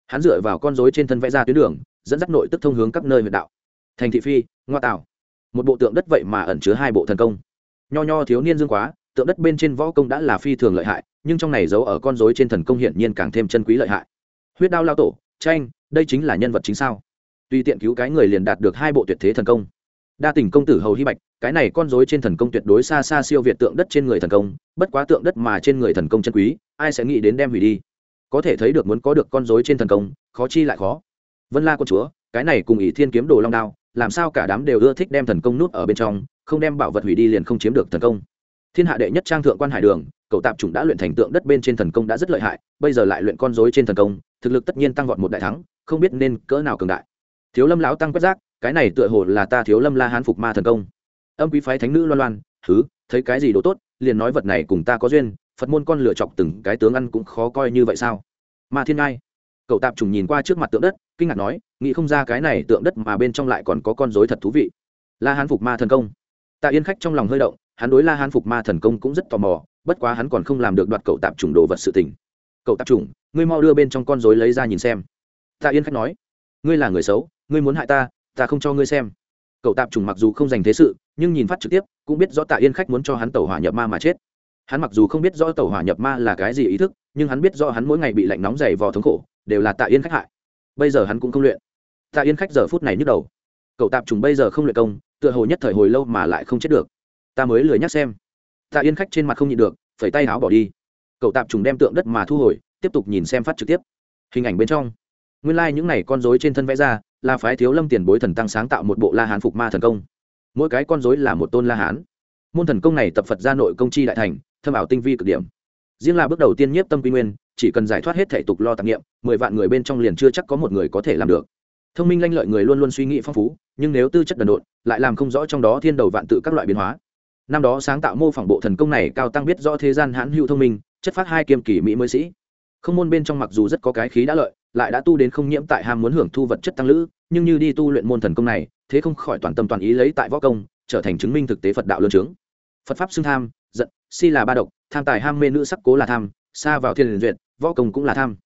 Hắn dựa vào con rối trên thân vẽ ra tuyến đường dẫn dắt nội tức thông hướng các nơi huyện đạo. Thành thị phi, ngoa tạo. Một bộ tượng đất vậy mà ẩn chứa hai bộ thần công. Nho nho thiếu niên dương quá, tượng đất bên trên võ công đã là phi thường lợi hại, nhưng trong này giấu ở con rối trên thần công hiển nhiên càng thêm chân quý lợi hại. Huyết đao lao tổ, tranh, đây chính là nhân vật chính sao? Tuy tiện cứu cái người liền đạt được hai bộ tuyệt thế thần công. Đa tình công tử hầu hy bạch, cái này con dối trên thần công tuyệt đối xa xa siêu việt tượng đất trên người thần công, bất quá tượng đất mà trên người thần công chân quý, ai sẽ nghĩ đến đem hủy đi? Có thể thấy được muốn có được con dối trên thần công, khó chi lại khó vân la quân chúa, cái này cùng ỷ thiên kiếm đồ long đao, làm sao cả đám đều ưa thích đem thần công nút ở bên trong, không đem bảo vật hủy đi liền không chiếm được thần công. Thiên hạ đệ nhất trang thượng quan hải đường cậu tạp chủng đã luyện thành tượng đất bên trên thần công đã rất lợi hại, bây giờ lại luyện con dối trên thần công, thực lực tất nhiên tăng vọt một đại thắng, không biết nên cỡ nào cường đại. Thiếu lâm lão tăng quét rác, cái này tựa hồ là ta thiếu lâm la hán phục ma thần công. Âm quý phái thánh nữ loan loan thứ thấy cái gì đồ tốt, liền nói vật này cùng ta có duyên, phật môn con lựa chọc từng cái tướng ăn cũng khó coi như vậy sao? Ma thiên ngai cậu tạp trùng nhìn qua trước mặt tượng đất kinh ngạc nói, nghĩ không ra cái này tượng đất mà bên trong lại còn có con dối thật thú vị. La hán phục ma thần công. Tạ yên khách trong lòng hơi động, hắn đối la hán phục ma thần công cũng rất tò mò, bất quá hắn còn không làm được đoạt cậu tạp trùng đồ vật sự tình. Cậu tạp trùng ngươi mau đưa bên trong con dối lấy ra nhìn xem. Tạ yên khách nói, ngươi là người xấu, ngươi muốn hại ta ta không cho ngươi xem. Cậu tạp trùng mặc dù không dành thế sự, nhưng nhìn phát trực tiếp, cũng biết rõ tạ yên khách muốn cho hắn tẩu hỏa nhập ma mà chết. Hắn mặc dù không biết rõ tẩu hỏa nhập ma là cái gì ý thức, nhưng hắn biết rõ hắn mỗi ngày bị lạnh nóng dày vò thống khổ, đều là tạ yên khách hại bây giờ hắn cũng không luyện. Tạ yên khách giờ phút này nhức đầu. Cậu tạp trùng bây giờ không luyện công, tựa hồ nhất thời hồi lâu mà lại không chết được. Ta mới lười nhắc xem. Tạ yên khách trên mặt không nhịn được, phẩy tay áo bỏ đi. Cậu tạp trùng đem tượng đất mà thu hồi, tiếp tục nhìn xem phát trực tiếp. Hình ảnh bên trong. Nguyên lai、like、những n à y con dối trên thân vẽ ra, là phái thiếu lâm tiền bối thần tăng sáng tạo một bộ la hán phục ma thần công. Mỗi cái con dối là một tôn la hán. Môn thần công này tập phật ra nội công chi đại thành, thâm ảo tinh vi cực điểm. Riêng là bước đầu tiên nhiếp tâm quy nguyên chỉ cần giải thoát hết thể tục lo tạp nghiệm, mười vạn người bên trong liền chưa chắc có một người có thể làm được. Thông minh lanh lợi người luôn luôn suy nghĩ phong phú, nhưng nếu tư chất đần độn, lại làm không rõ trong đó thiên đầu vạn tự các loại biến hóa. Năm đó sáng tạo mô phỏng bộ thần công này cao tăng biết rõ thế gian hãn hữu thông minh, chất phát hai kiêm kỳ mỹ mới sĩ. Không môn bên trong mặc dù rất có cái khí đã lợi, lại đã tu đến không nhiễm tại ham muốn hưởng thu vật chất tăng lữ, nhưng như đi tu luyện môn thần công này, thế không khỏi toàn tâm toàn ý lấy tại võ công, trở thành chứng minh thực tế phật đạo lương trướng phật pháp xưng tham, giận, si là ba độc, tham tài ham mê nữ sắc cố là tham xa vào thiên liền duyệt võ công cũng là tham.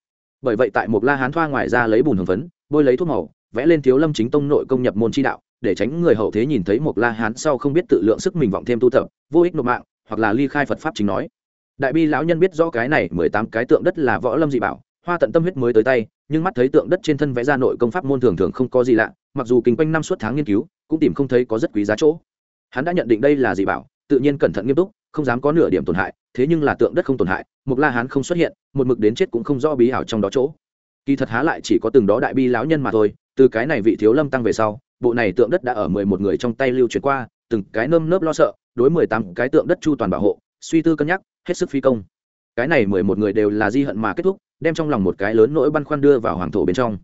Bởi vậy tại một la hán thoa ngoài ra lấy bùn hồng phấn, bôi lấy thuốc màu, vẽ lên thiếu lâm chính tông nội công nhập môn chi đạo, để tránh người hậu thế nhìn thấy một la hán sau không biết tự lượng sức mình vọng thêm tu tập, vô ích nộp mạng, hoặc là ly khai phật pháp chính nói. Đại bi lão nhân biết rõ cái này, mười tám cái tượng đất là võ lâm dị bảo, hoa tận tâm huyết mới tới tay, nhưng mắt thấy tượng đất trên thân vẽ ra nội công pháp môn thường thường không có gì lạ, mặc dù kinh quanh năm suốt tháng nghiên cứu, cũng tìm không thấy có rất quý giá chỗ. Hắn đã nhận định đây là dị bảo, tự nhiên cẩn thận nghiêm túc không dám có nửa điểm tổn hại, thế nhưng là tượng đất không tổn hại mục la hán không xuất hiện, một mực đến chết cũng không rõ bí ảo trong đó chỗ. Kỳ thật há lại chỉ có từng đó đại bi lão nhân mà thôi, từ cái này vị thiếu lâm tăng về sau, bộ này tượng đất đã ở mười một người trong tay lưu truyền qua, từng cái nơm nớp lo sợ, đối mười tám cái tượng đất chu toàn bảo hộ, suy tư cân nhắc, hết sức phi công. Cái này mười một người đều là di hận mà kết thúc, đem trong lòng một cái lớn nỗi băn khoăn đưa vào hoàng thổ bên trong.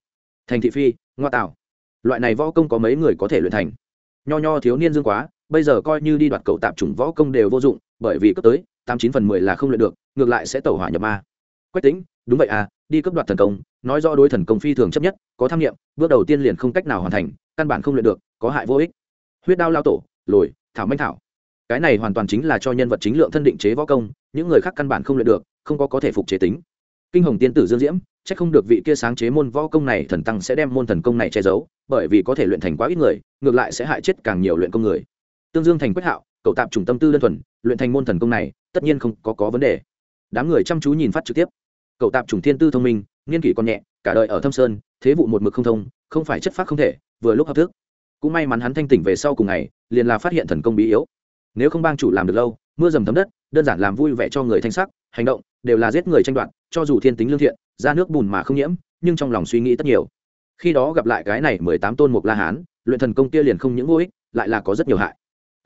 Thành thị phi, ngoa tạo. Loại này võ công có mấy người có thể luyện thành? Nho nho thiếu niên dương quá bây giờ coi như đi đoạt cậu tạp chủng võ công đều vô dụng, bởi vì cấp tới, tám chín phần mười là không luyện được, ngược lại sẽ tẩu hỏa nhập ma. Quách tính đúng vậy à đi cấp đoạt thần công, nói rõ đối thần công phi thường chấp nhất, có tham nghiệm, bước đầu tiên liền không cách nào hoàn thành, căn bản không luyện được, có hại vô ích. Huyết đao lao tổ, lồi, thảo manh thảo. Cái này hoàn toàn chính là cho nhân vật chính lượng thân định chế võ công, những người khác căn bản không luyện được, không có có thể phục chế tính. Kinh hồng tiên tử dương diễm c h ắ c không được vị kia sáng chế môn võ công này thần tăng sẽ đem môn thần công này che giấu, bởi vì có thể luyện thành quá ít người, ngược lại sẽ hại chết càng nhiều luyện công người tương dương thành quách hạo cậu tạp trùng tâm tư đơn thuần luyện thành môn thần công này tất nhiên không có, có vấn đề. Đám người chăm chú nhìn phát trực tiếp. Cậu tạp trùng thiên tư thông minh nghiên kỷ còn nhẹ cả đời ở thâm sơn thế vụ một mực không thông không phải chất phát không thể vừa lúc hợp thức. Cũng may mắn hắn thanh tỉnh về sau cùng ngày liền là phát hiện thần công bí yếu. Nếu không bang chủ làm được lâu mưa dầm thấm đất đơn giản làm vui vẻ cho người thanh sắc hành động đều là giết người tranh đoạt cho dù thiên tính lương thiện ra nước bùn mà không nhiễm nhưng trong lòng suy nghĩ tất nhiều. Khi đó gặp lại cái này mười tám tôn mục la hán luyện thần công kia liền không những vô ích lại là có rất nhiều hại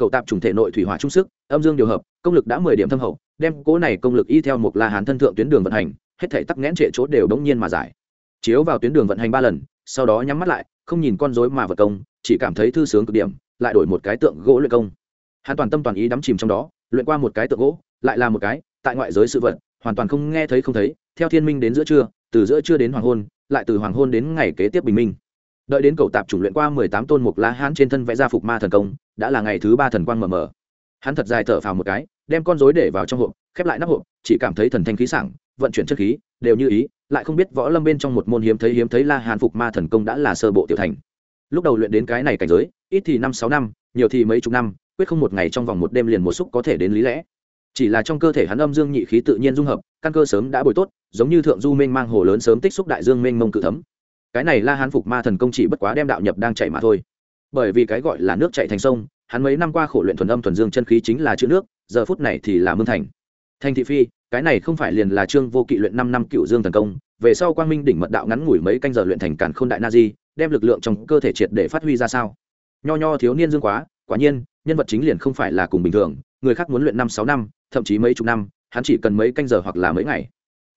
cậu tạp trùng thể nội thủy hỏa trung sức, âm dương điều hợp, công lực đã mười điểm thâm hậu, đem cố này công lực y theo một la hán thân thượng tuyến đường vận hành, hết thể tắc nghẽn trệ chỗ đều đống nhiên mà giải. Chiếu vào tuyến đường vận hành ba lần, sau đó nhắm mắt lại, không nhìn con rối mà vật công, chỉ cảm thấy thư sướng cực điểm, lại đổi một cái tượng gỗ luyện công. Hắn toàn tâm toàn ý đắm chìm trong đó, luyện qua một cái tượng gỗ, lại là một cái, tại ngoại giới sự vật, hoàn toàn không nghe thấy không thấy, theo thiên minh đến giữa trưa, từ giữa trưa đến hoàng hôn, lại từ hoàng hôn đến ngày kế tiếp bình minh đợi đến cậu tạp chủng luyện qua mười tám tôn mục lá hán trên thân vẽ ra phục ma thần công, đã là ngày thứ ba thần quang mờ mờ. Hắn thật dài thở phào một cái, đem con rối để vào trong hộp, khép lại nắp hộp, chỉ cảm thấy thần thanh khí sảng, vận chuyển chất khí, đều như ý, lại không biết võ lâm bên trong một môn hiếm thấy hiếm thấy la hàn phục ma thần công đã là sơ bộ tiểu thành. Lúc đầu luyện đến cái này cảnh giới, ít thì năm sáu năm, nhiều thì mấy chục năm, quyết không một ngày trong vòng một đêm liền một xúc có thể đến lý lẽ. Chỉ là trong cơ thể hắn âm dương nhị khí tự nhiên dung hợp, căn cơ sớm đã bồi tốt, giống như thượng du mênh mang hồ lớn sớm tích xúc đại dương mênh mông cự thấm cái này la hán phục ma thần công chỉ bất quá đem đạo nhập đang chạy mà thôi. Bởi vì cái gọi là nước chạy thành sông, hắn mấy năm qua khổ luyện thuần âm thuần dương chân khí chính là chữ nước, giờ phút này thì là mương thành. Thành thị phi, cái này không phải liền là trương vô kỵ luyện năm năm cựu dương thần công, về sau quang minh đỉnh mật đạo ngắn ngủi mấy canh giờ luyện thành cản khôn đại na di đem lực lượng trong cơ thể triệt để phát huy ra sao. Nho nho thiếu niên dương quá, quả nhiên, nhân vật chính liền không phải là cùng bình thường, người khác muốn luyện năm sáu năm, thậm chí mấy chục năm, hắn chỉ cần mấy canh giờ hoặc là mấy ngày.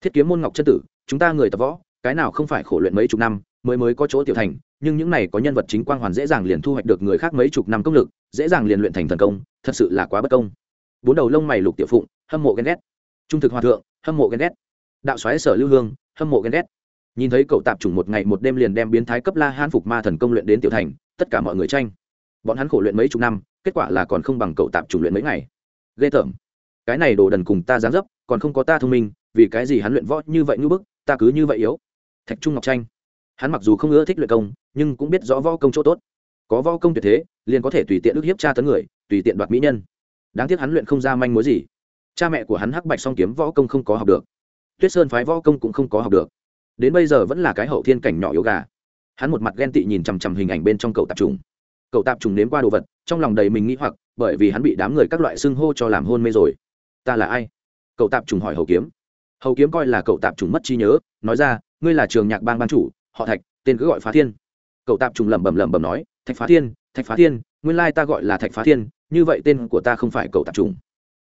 Thiết kiếm môn ngọc chân tử, chúng ta người tập võ cái nào không phải khổ luyện mấy chục năm, mới mới có chỗ tiểu thành, nhưng những này có nhân vật chính quang hoàn dễ dàng liền thu hoạch được người khác mấy chục năm công lực, dễ dàng liền luyện thành thần công, thật sự là quá bất công. Bốn đầu lông mày lục tiểu phụng, hâm mộ ghen ghét. Trung thực hòa thượng, hâm mộ ghen ghét. Đạo xoáy sở lưu hương, hâm mộ ghen ghét. Nhìn thấy cậu tạp chủng một ngày một đêm liền đem biến thái cấp la han phục ma thần công luyện đến tiểu thành, tất cả mọi người tranh. Bọn hắn khổ luyện mấy chục năm, kết quả là còn không bằng cậu tạp chủng luyện mấy ngày. Ghê tởm. Cái này đồ đần cùng ta dáng dấp, còn không có ta thông minh, vì cái gì hắn luyện võ như vậy như bức, ta cứ như vậy yếu thạch trung ngọc tranh. Hắn mặc dù không ưa thích luyện công, nhưng cũng biết rõ võ công chỗ tốt. Có võ công tuyệt thế, liền có thể tùy tiện ức hiếp cha tấn người, tùy tiện đoạt mỹ nhân. Đáng tiếc hắn luyện không ra manh mối gì. Cha mẹ của hắn hắc bạch song kiếm võ công không có học được. Tuyết sơn phái võ công cũng không có học được. Đến bây giờ vẫn là cái hậu thiên cảnh nhỏ yếu gà. Hắn một mặt ghen tị nhìn chằm chằm hình ảnh bên trong cậu tạp trùng. Cậu tạp trùng nếm qua đồ vật, trong lòng đầy mình nghĩ hoặc, bởi vì hắn bị đám người các loại xưng hô cho làm hôn mê rồi. Ta là ai? Cậu tạp trùng hỏi hầu kiếm. Hầu kiếm coi là cậu tạp trùng mất trí nhớ, nói ra ngươi là trường nhạc bang ban chủ, họ thạch, tên cứ gọi phá thiên. Cậu tạp trùng lẩm bẩm lẩm bẩm nói, thạch phá thiên, thạch phá thiên, nguyên lai ta gọi là thạch phá thiên, như vậy tên của ta không phải cậu tạp trùng.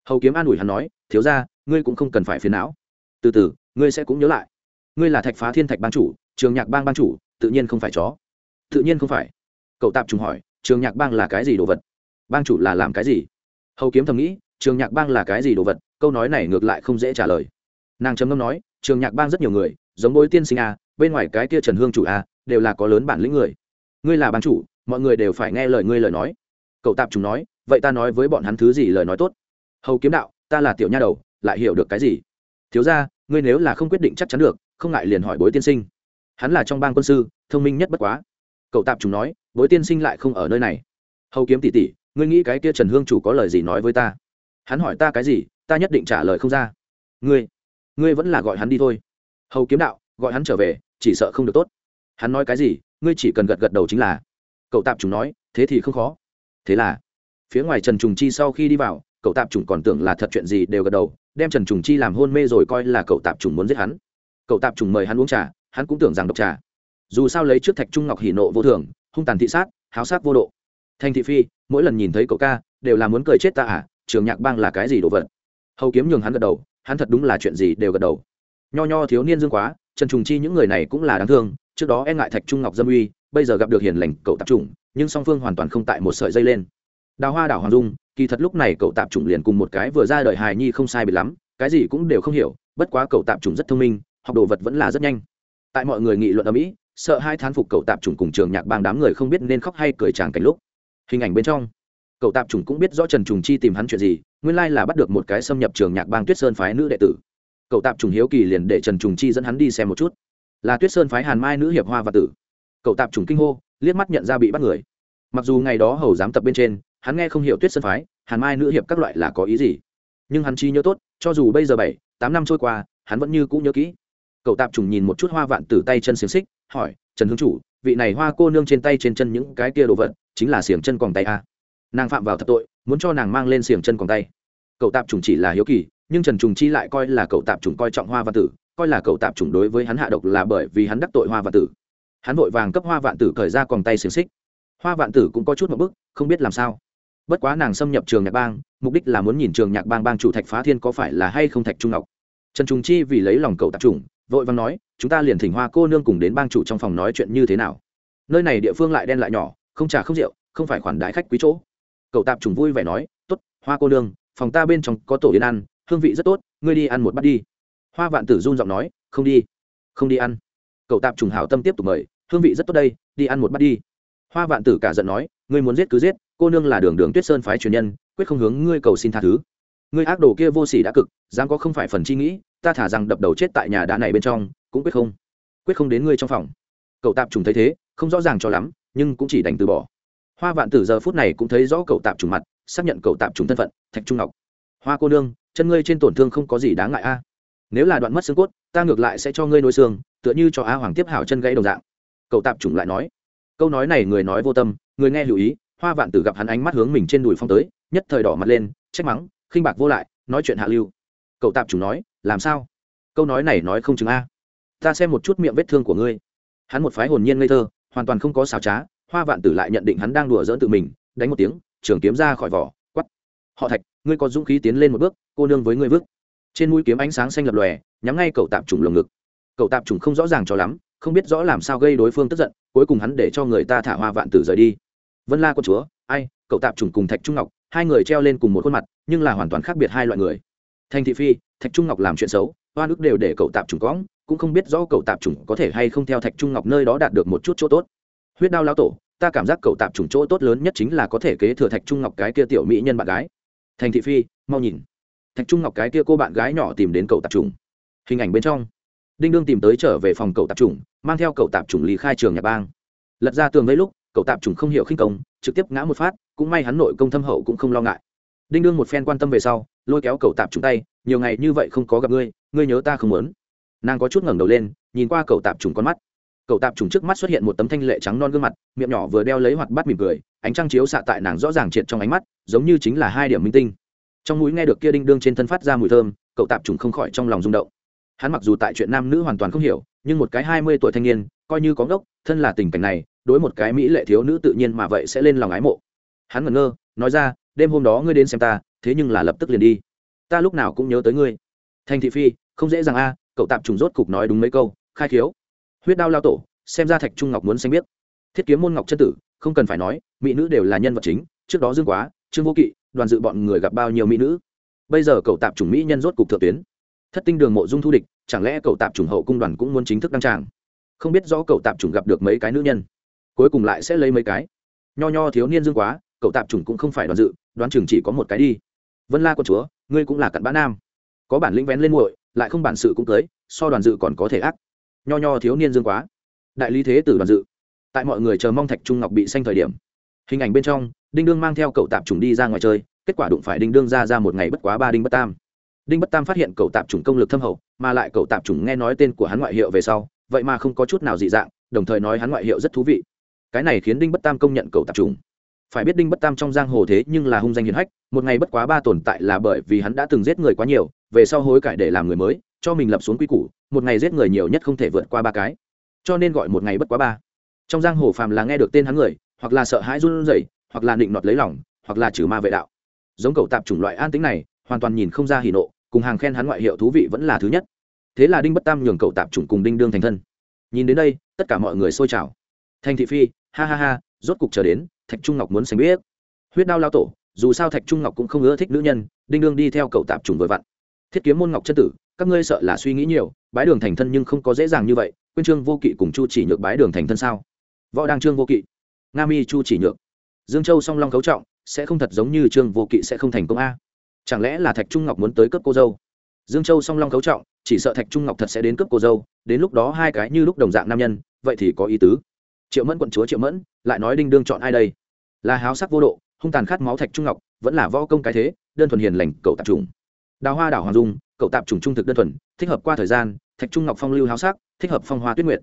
Hầu kiếm an ủi hắn nói, thiếu ra ngươi cũng không cần phải phiền não. Từ từ, ngươi sẽ cũng nhớ lại. Ngươi là thạch phá thiên thạch ban chủ, trường nhạc bang ban chủ, tự nhiên không phải chó. Tự nhiên không phải. Cậu tạp trùng hỏi, trường nhạc bang là cái gì đồ vật? Bang chủ là làm cái gì? Hầu kiếm thầm nghĩ, trường nhạc bang là cái gì đồ vật? Câu nói này ngược lại không dễ trả lời. Nàng trầm ngâm nói, trường nhạc bang rất nhiều người giống bối tiên sinh a, bên ngoài cái kia trần hương chủ a, đều là có lớn bản lĩnh người. Ngươi là bán chủ, mọi người đều phải nghe lời ngươi lời nói. Cậu tạp chúng nói, vậy ta nói với bọn hắn thứ gì lời nói tốt? Hầu kiếm đạo, ta là tiểu nha đầu, lại hiểu được cái gì? Thiếu ra ngươi nếu là không quyết định chắc chắn được, không ngại liền hỏi bối tiên sinh. Hắn là trong bang quân sư, thông minh nhất bất quá. Cậu tạp chúng nói, bối tiên sinh lại không ở nơi này. Hầu kiếm tỉ tỉ ngươi nghĩ cái kia trần hương chủ có lời gì nói với ta? Hắn hỏi ta cái gì, ta nhất định trả lời không ra. Ngươi ngươi vẫn là gọi hắn đi thôi hầu kiếm đạo, gọi hắn trở về, chỉ sợ không được tốt. Hắn nói cái gì, ngươi chỉ cần gật gật đầu chính là. Cậu tạp chủng nói, thế thì không khó. Thế là, phía ngoài trần trùng chi sau khi đi vào, cậu tạp chủng còn tưởng là thật chuyện gì đều gật đầu, đem trần trùng chi làm hôn mê rồi coi là cậu tạp chủng muốn giết hắn. Cậu tạp chủng mời hắn uống trà, hắn cũng tưởng rằng độc trà. Dù sao lấy trước thạch trung ngọc hỉ nộ vô thường, hung tàn thị sát, háo sát vô độ. Thanh thị phi, mỗi lần nhìn thấy cậu ca, đều là muốn cười chết ta à trường nhạc bang là cái gì đồ vật? Hầu kiếm nhường hắn gật đầu, hắn thật đúng là chuyện gì đều gật đầu nho nho thiếu niên dương quá, trần trùng chi những người này cũng là đáng thương, trước đó e ngại thạch trung ngọc dâm uy, bây giờ gặp được hiền lành cậu tạp chủng, nhưng song phương hoàn toàn không tại một sợi dây lên. Đào hoa đảo hoàng dung, kỳ thật lúc này cậu tạp chủng liền cùng một cái vừa ra đời hài nhi không sai bị lắm, cái gì cũng đều không hiểu, bất quá cậu tạp chủng rất thông minh, học đồ vật vẫn là rất nhanh. Tại mọi người nghị luận ở mỹ, sợ hai thán phục cậu tạp chủng cùng trường nhạc bang đám người không biết nên khóc hay cười tràng cảnh lúc. Hình ảnh bên trong, cậu tạp chủng cũng biết rõ trần trùng chi tìm hắn chuyện gì, nguyên lai là bắt được một cái xâm nhập trường nhạc bang tuyết sơn phái nữ đệ tử cậu tạp trùng hiếu kỳ liền để trần trùng chi dẫn hắn đi xem một chút. Là tuyết sơn phái hàn mai nữ hiệp hoa và tử. Cậu tạp trùng kinh hô, liếc mắt nhận ra bị bắt người. Mặc dù ngày đó hầu dám tập bên trên, hắn nghe không hiểu tuyết sơn phái, hàn mai nữ hiệp các loại là có ý gì. Nhưng hắn chi nhớ tốt, cho dù bây giờ bảy, tám năm trôi qua, hắn vẫn như cũ nhớ kỹ. Cậu tạp trùng nhìn một chút hoa vạn tử tay chân xiềng xích, hỏi, trần hương chủ, vị này hoa cô nương trên tay trên chân những cái kia đồ vật, chính là xiềng chân còn tay a nàng phạm vào thập tội, muốn cho nàng mang lên xiềng chân còn tay. Cậu tạp trùng chỉ là hiếu kỳ nhưng trần trùng chi lại coi là cậu tạp trùng coi trọng hoa vạn tử, coi là cậu tạp trùng đối với hắn hạ độc là bởi vì hắn đắc tội hoa vạn tử. Hắn vội vàng cấp hoa vạn tử cởi ra còn tay xiềng xích. Hoa vạn tử cũng có chút một bức, không biết làm sao. Bất quá nàng xâm nhập trường nhạc bang, mục đích là muốn nhìn trường nhạc bang bang chủ thạch phá thiên có phải là hay không thạch trung ngọc. Trần trùng chi vì lấy lòng cậu tạp trùng vội vàng nói, chúng ta liền thỉnh hoa cô nương cùng đến bang chủ trong phòng nói chuyện như thế nào. Nơi này địa phương lại đen lại nhỏ, không trà không rượu, không phải khoản đái khách quý chỗ. Cậu tạp trùng vui vẻ nói t ố t hoa cô nương, phòng ta bên trong có tổ yến ăn hương vị rất tốt, ngươi đi ăn một bát đi. Hoa vạn tử run giọng nói, không đi không đi ăn. Cậu tạp trùng hảo tâm tiếp tục mời, hương vị rất tốt đây, đi ăn một bát đi. Hoa vạn tử cả giận nói, ngươi muốn giết cứ giết, cô nương là đường đường tuyết sơn phái truyền nhân, quyết không hướng ngươi cầu xin tha thứ. Ngươi ác đồ kia vô sỉ đã cực, dám có không phải phần chi nghĩ, ta thả rằng đập đầu chết tại nhà đá này bên trong, cũng quyết không quyết không đến ngươi trong phòng. Cậu tạp trùng thấy thế, không rõ ràng cho lắm, nhưng cũng chỉ đành từ bỏ. Hoa vạn tử giờ phút này cũng thấy rõ cậu tạp trùng mặt, xác nhận cậu tạp trùng thân phận, thạch trung ngọc. Hoa cô nương chân ngươi trên tổn thương không có gì đáng ngại a. À. Nếu là đoạn mất xương cốt, ta ngược lại sẽ cho ngươi nối xương, tựa như cho a hoàng tiếp hảo chân gãy đồng dạng. Cậu tạp chủng lại nói. Câu nói này người nói vô tâm, người nghe lưu ý, hoa vạn tử gặp hắn ánh mắt hướng mình trên đùi phong tới, nhất thời đỏ mặt lên, trách mắng, khinh bạc vô lại, nói chuyện hạ lưu. Cậu tạp chủ nói, làm sao? Câu nói này nói không chừng a. Ta xem một chút miệng vết thương của ngươi. Hắn một phái hồn nhiên ngây thơ, hoàn toàn không có xào trá, hoa vạn tử lại nhận định hắn đang đùa dỡn tự mình, đánh một tiếng, trường kiếm ra khỏi vỏ họ thạch, ngươi có dũng khí tiến lên một bước, cô nương với ngươi vứt. Trên mũi kiếm ánh sáng xanh lập lòe, nhắm ngay cậu tạp trùng lồng ngực. Cậu tạp trùng không rõ ràng cho lắm, không biết rõ làm sao gây đối phương tức giận, cuối cùng hắn để cho người ta thả hoa vạn tử rời đi. Vân la con chúa, ai, cậu tạp trùng cùng thạch trung ngọc, hai người treo lên cùng một khuôn mặt, nhưng là hoàn toàn khác biệt hai loại người. Thành thị phi, thạch trung ngọc làm chuyện xấu, oan nước đều để cậu tạp trùng cõng, cũng không biết rõ cậu tạp trùng có thể hay không theo thạch trung ngọc nơi đó đạt được một chút chỗ tốt. Huyết đao lao tổ, ta cảm giác cậu tạp trùng chỗ tốt lớn nhất chính là có thể kế thừa thạch trung ngọc cái kia tiểu mỹ nhân bạn gái thành thị phi, mau nhìn. Thạch trung ngọc cái kia cô bạn gái nhỏ tìm đến cậu tạp trùng. Hình ảnh bên trong. Đinh đương tìm tới trở về phòng cậu tạp trùng, mang theo cậu tạp trùng lý khai trường nhà bang. Lật ra tường gây lúc cậu tạp trùng không hiểu khinh công, trực tiếp ngã một phát, cũng may hắn nội công thâm hậu cũng không lo ngại. Đinh đương một phen quan tâm về sau, lôi kéo cậu tạp trùng tay, nhiều ngày như vậy không có gặp ngươi ngươi nhớ ta không muốn. Nàng có chút ngẩng đầu lên, nhìn qua cậu tạp trùng con mắt. Cậu tạp trùng trước mắt xuất hiện một tấm thanh lệ trắng non gương mặt, miệng nhỏ vừa đeo lấy hoạt bát mỉm cười, ánh trăng chiếu xạ tại nàng rõ ràng triệt trong ánh mắt giống như chính là hai điểm minh tinh. Trong mũi nghe được kia đinh đương trên thân phát ra mùi thơm, cậu tạp trùng không khỏi trong lòng rung động. Hắn mặc dù tại chuyện nam nữ hoàn toàn không hiểu, nhưng một cái hai mươi tuổi thanh niên, coi như có ngốc, thân là tình cảnh này, đối một cái mỹ lệ thiếu nữ tự nhiên mà vậy sẽ lên lòng ái mộ. Hắn ngẩn ngơ, nói ra, đêm hôm đó ngươi đến xem ta, thế nhưng là lập tức liền đi. Ta lúc nào cũng nhớ tới ngươi. Thành thị phi, không dễ dàng a, cậu tạp trùng rốt cục nói đúng mấy câu, khai khiếu. Huyết đao lao tổ, xem ra thạch trung ngọc muốn xanh biết. Thiết kiếm môn ngọc chân tử, không cần phải nói, mỹ nữ đều là nhân vật chính, trước đó dương quá trương vô kỵ, đoàn dự bọn người gặp bao nhiêu mỹ nữ? Bây giờ cậu tạp chủng mỹ nhân rốt cục thượng tuyến. Thất tinh đường mộ dung thu địch, chẳng lẽ cậu tạp chủng hậu cung đoàn cũng muốn chính thức đăng tràng? Không biết rõ cậu tạp chủng gặp được mấy cái nữ nhân. Cuối cùng lại sẽ lấy mấy cái. Nho nho thiếu niên dương quá, cậu tạp chủng cũng không phải đoàn dự, đoán chừng chỉ có một cái đi. Vân la con chúa, ngươi cũng là cặn bã nam. Có bản lĩnh vén lên muội, lại không bản sự cũng cưới, so đoàn dự còn có thể ác. Nho nho thiếu niên dương quá. Đại lý thế tử đoàn dự. Tại mọi người chờ mong thạch trung ngọc bị xanh thời điểm. Hình ảnh bên trong đinh đương mang theo cậu tạp trùng đi ra ngoài chơi, kết quả đụng phải đinh đương ra ra một ngày bất quá ba đinh bất tam. Đinh bất tam phát hiện cậu tạp trùng công lực thâm hậu, mà lại cậu tạp trùng nghe nói tên của hắn ngoại hiệu về sau, vậy mà không có chút nào dị dạng, đồng thời nói hắn ngoại hiệu rất thú vị. Cái này khiến đinh bất tam công nhận cậu tạp trùng phải biết đinh bất tam trong giang hồ thế nhưng là hung danh hiền hách, một ngày bất quá ba tồn tại là bởi vì hắn đã từng giết người quá nhiều, về sau hối cải để làm người mới, cho mình lập xuống quy củ, một ngày giết người nhiều nhất không thể vượt qua ba cái. Cho nên gọi một ngày bất quá ba. Trong giang hồ phàm là nghe được tên hắn người, hoặc là sợ hãi run rẩy hoặc là định nọt lấy lòng, hoặc là trừ ma vệ đạo. Giống cậu tạp chủng loại an tính này, hoàn toàn nhìn không ra hỉ nộ, cùng hàng khen hắn ngoại hiệu thú vị vẫn là thứ nhất. Thế là đinh bất tam nhường cậu tạp chủng cùng đinh đương thành thân. Nhìn đến đây, tất cả mọi người xôi trào. Thành thị phi, ha ha ha, rốt cục chờ đến, thạch trung ngọc muốn sánh biết huyết đao lao tổ, dù sao thạch trung ngọc cũng không ưa thích nữ nhân, đinh đương đi theo cậu tạp chủng vừa vặn. Thiết kiếm môn ngọc chân tử, các ngươi sợ là suy nghĩ nhiều, bái đường thành thân nhưng không có dễ dàng như vậy quyên trương vô kỵ cùng chu chỉ nhược bái đường thành thân sao? Võ đăng trương vô kỵ. Nga mi chu chỉ nhược dương châu song long cấu trọng, sẽ không thật giống như trương vô kỵ sẽ không thành công a. Chẳng lẽ là thạch trung ngọc muốn tới cướp cô dâu? Dương châu song long cấu trọng, chỉ sợ thạch trung ngọc thật sẽ đến cướp cô dâu, đến lúc đó hai cái như lúc đồng dạng nam nhân, vậy thì có ý tứ. Triệu mẫn quận chúa triệu mẫn, lại nói đinh đương chọn ai đây? Là háo sắc vô độ, hung tàn khát máu thạch trung ngọc, vẫn là võ công cái thế, đơn thuần hiền lành, cậu tạp trùng. Đào hoa đảo hoàng dung, cậu tạp trùng trung thực đơn thuần, thích hợp qua thời gian, thạch trung ngọc phong lưu háo sắc, thích hợp phong hoa tuyết nguyệt.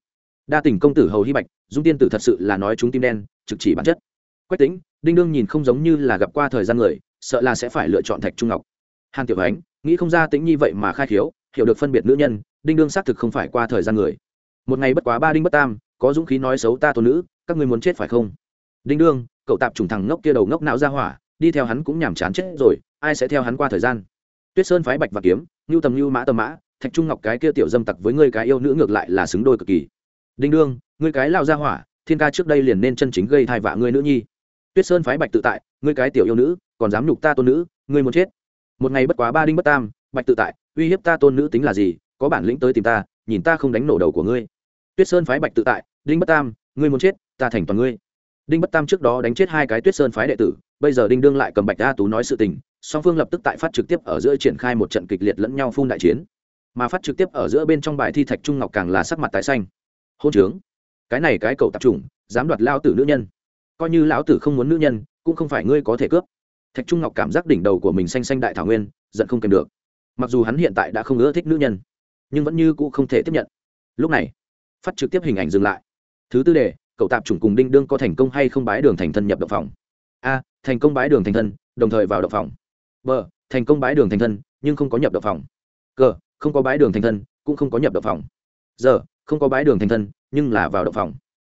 Đa tình công tử hầu hy bạch, dung tiên tử thật sự là nói chúng tim đen, trực chỉ bản chất quách tính đinh đương nhìn không giống như là gặp qua thời gian người, sợ là sẽ phải lựa chọn thạch trung ngọc. Hàn tiểu ánh, nghĩ không ra tĩnh nhi vậy mà khai khiếu, hiểu được phân biệt nữ nhân, đinh đương xác thực không phải qua thời gian người. Một ngày bất quá ba đinh bất tam, có dũng khí nói xấu ta tôn nữ, các ngươi muốn chết phải không? Đinh đương, cậu tạp trùng thằng ngốc kia đầu ngốc não ra hỏa, đi theo hắn cũng nhàm chán chết rồi, ai sẽ theo hắn qua thời gian? Tuyết sơn phái bạch và kiếm ngưu tầm ngưu mã tầm mã, thạch trung ngọc cái kia tiểu dâm tặc với ngươi cái yêu nữ ngược lại là xứng đôi cực kỳ. Đinh đương, ngươi cái lao ra hỏa, thiên ca trước đây liền nên chân chính gây thai vạ ngươi nữ nhi tuyết sơn phái bạch tự tại, ngươi cái tiểu yêu nữ, còn dám nhục ta tôn nữ, ngươi muốn chết. Một ngày bất quá ba đinh bất tam, bạch tự tại, uy hiếp ta tôn nữ tính là gì, có bản lĩnh tới tìm ta, nhìn ta không đánh nổ đầu của ngươi. Tuyết sơn phái bạch tự tại, đinh bất tam, ngươi muốn chết, ta thành toàn ngươi. Đinh bất tam trước đó đánh chết hai cái tuyết sơn phái đệ tử, bây giờ đinh đương lại cầm bạch a tú nói sự tình, song phương lập tức tại phát trực tiếp ở giữa triển khai một trận kịch liệt lẫn nhau phun đại chiến. Mà phát trực tiếp ở giữa bên trong bài thi thạch trung ngọc càng là sắc mặt tái xanh. Hôn trướng. Cái này cái cầu tạp trùng dám đoạt lao tử nữ nhân coi như lão tử không muốn nữ nhân, cũng không phải ngươi có thể cướp. Thạch trung ngọc cảm giác đỉnh đầu của mình xanh xanh đại thảo nguyên, giận không kèm được. Mặc dù hắn hiện tại đã không ưa thích nữ nhân, nhưng vẫn như cũ không thể tiếp nhận. Lúc này, phát trực tiếp hình ảnh dừng lại. Thứ tư đề, cậu tạp chủng cùng đinh đương có thành công hay không bái đường thành thân nhập động phòng? A, thành công bái đường thành thân, đồng thời vào động phòng. B, thành công bái đường thành thân, nhưng không có nhập động phòng. C, không có bái đường thành thân, cũng không có nhập động phòng. Giờ không có bái đường thành thân, nhưng là vào động phòng.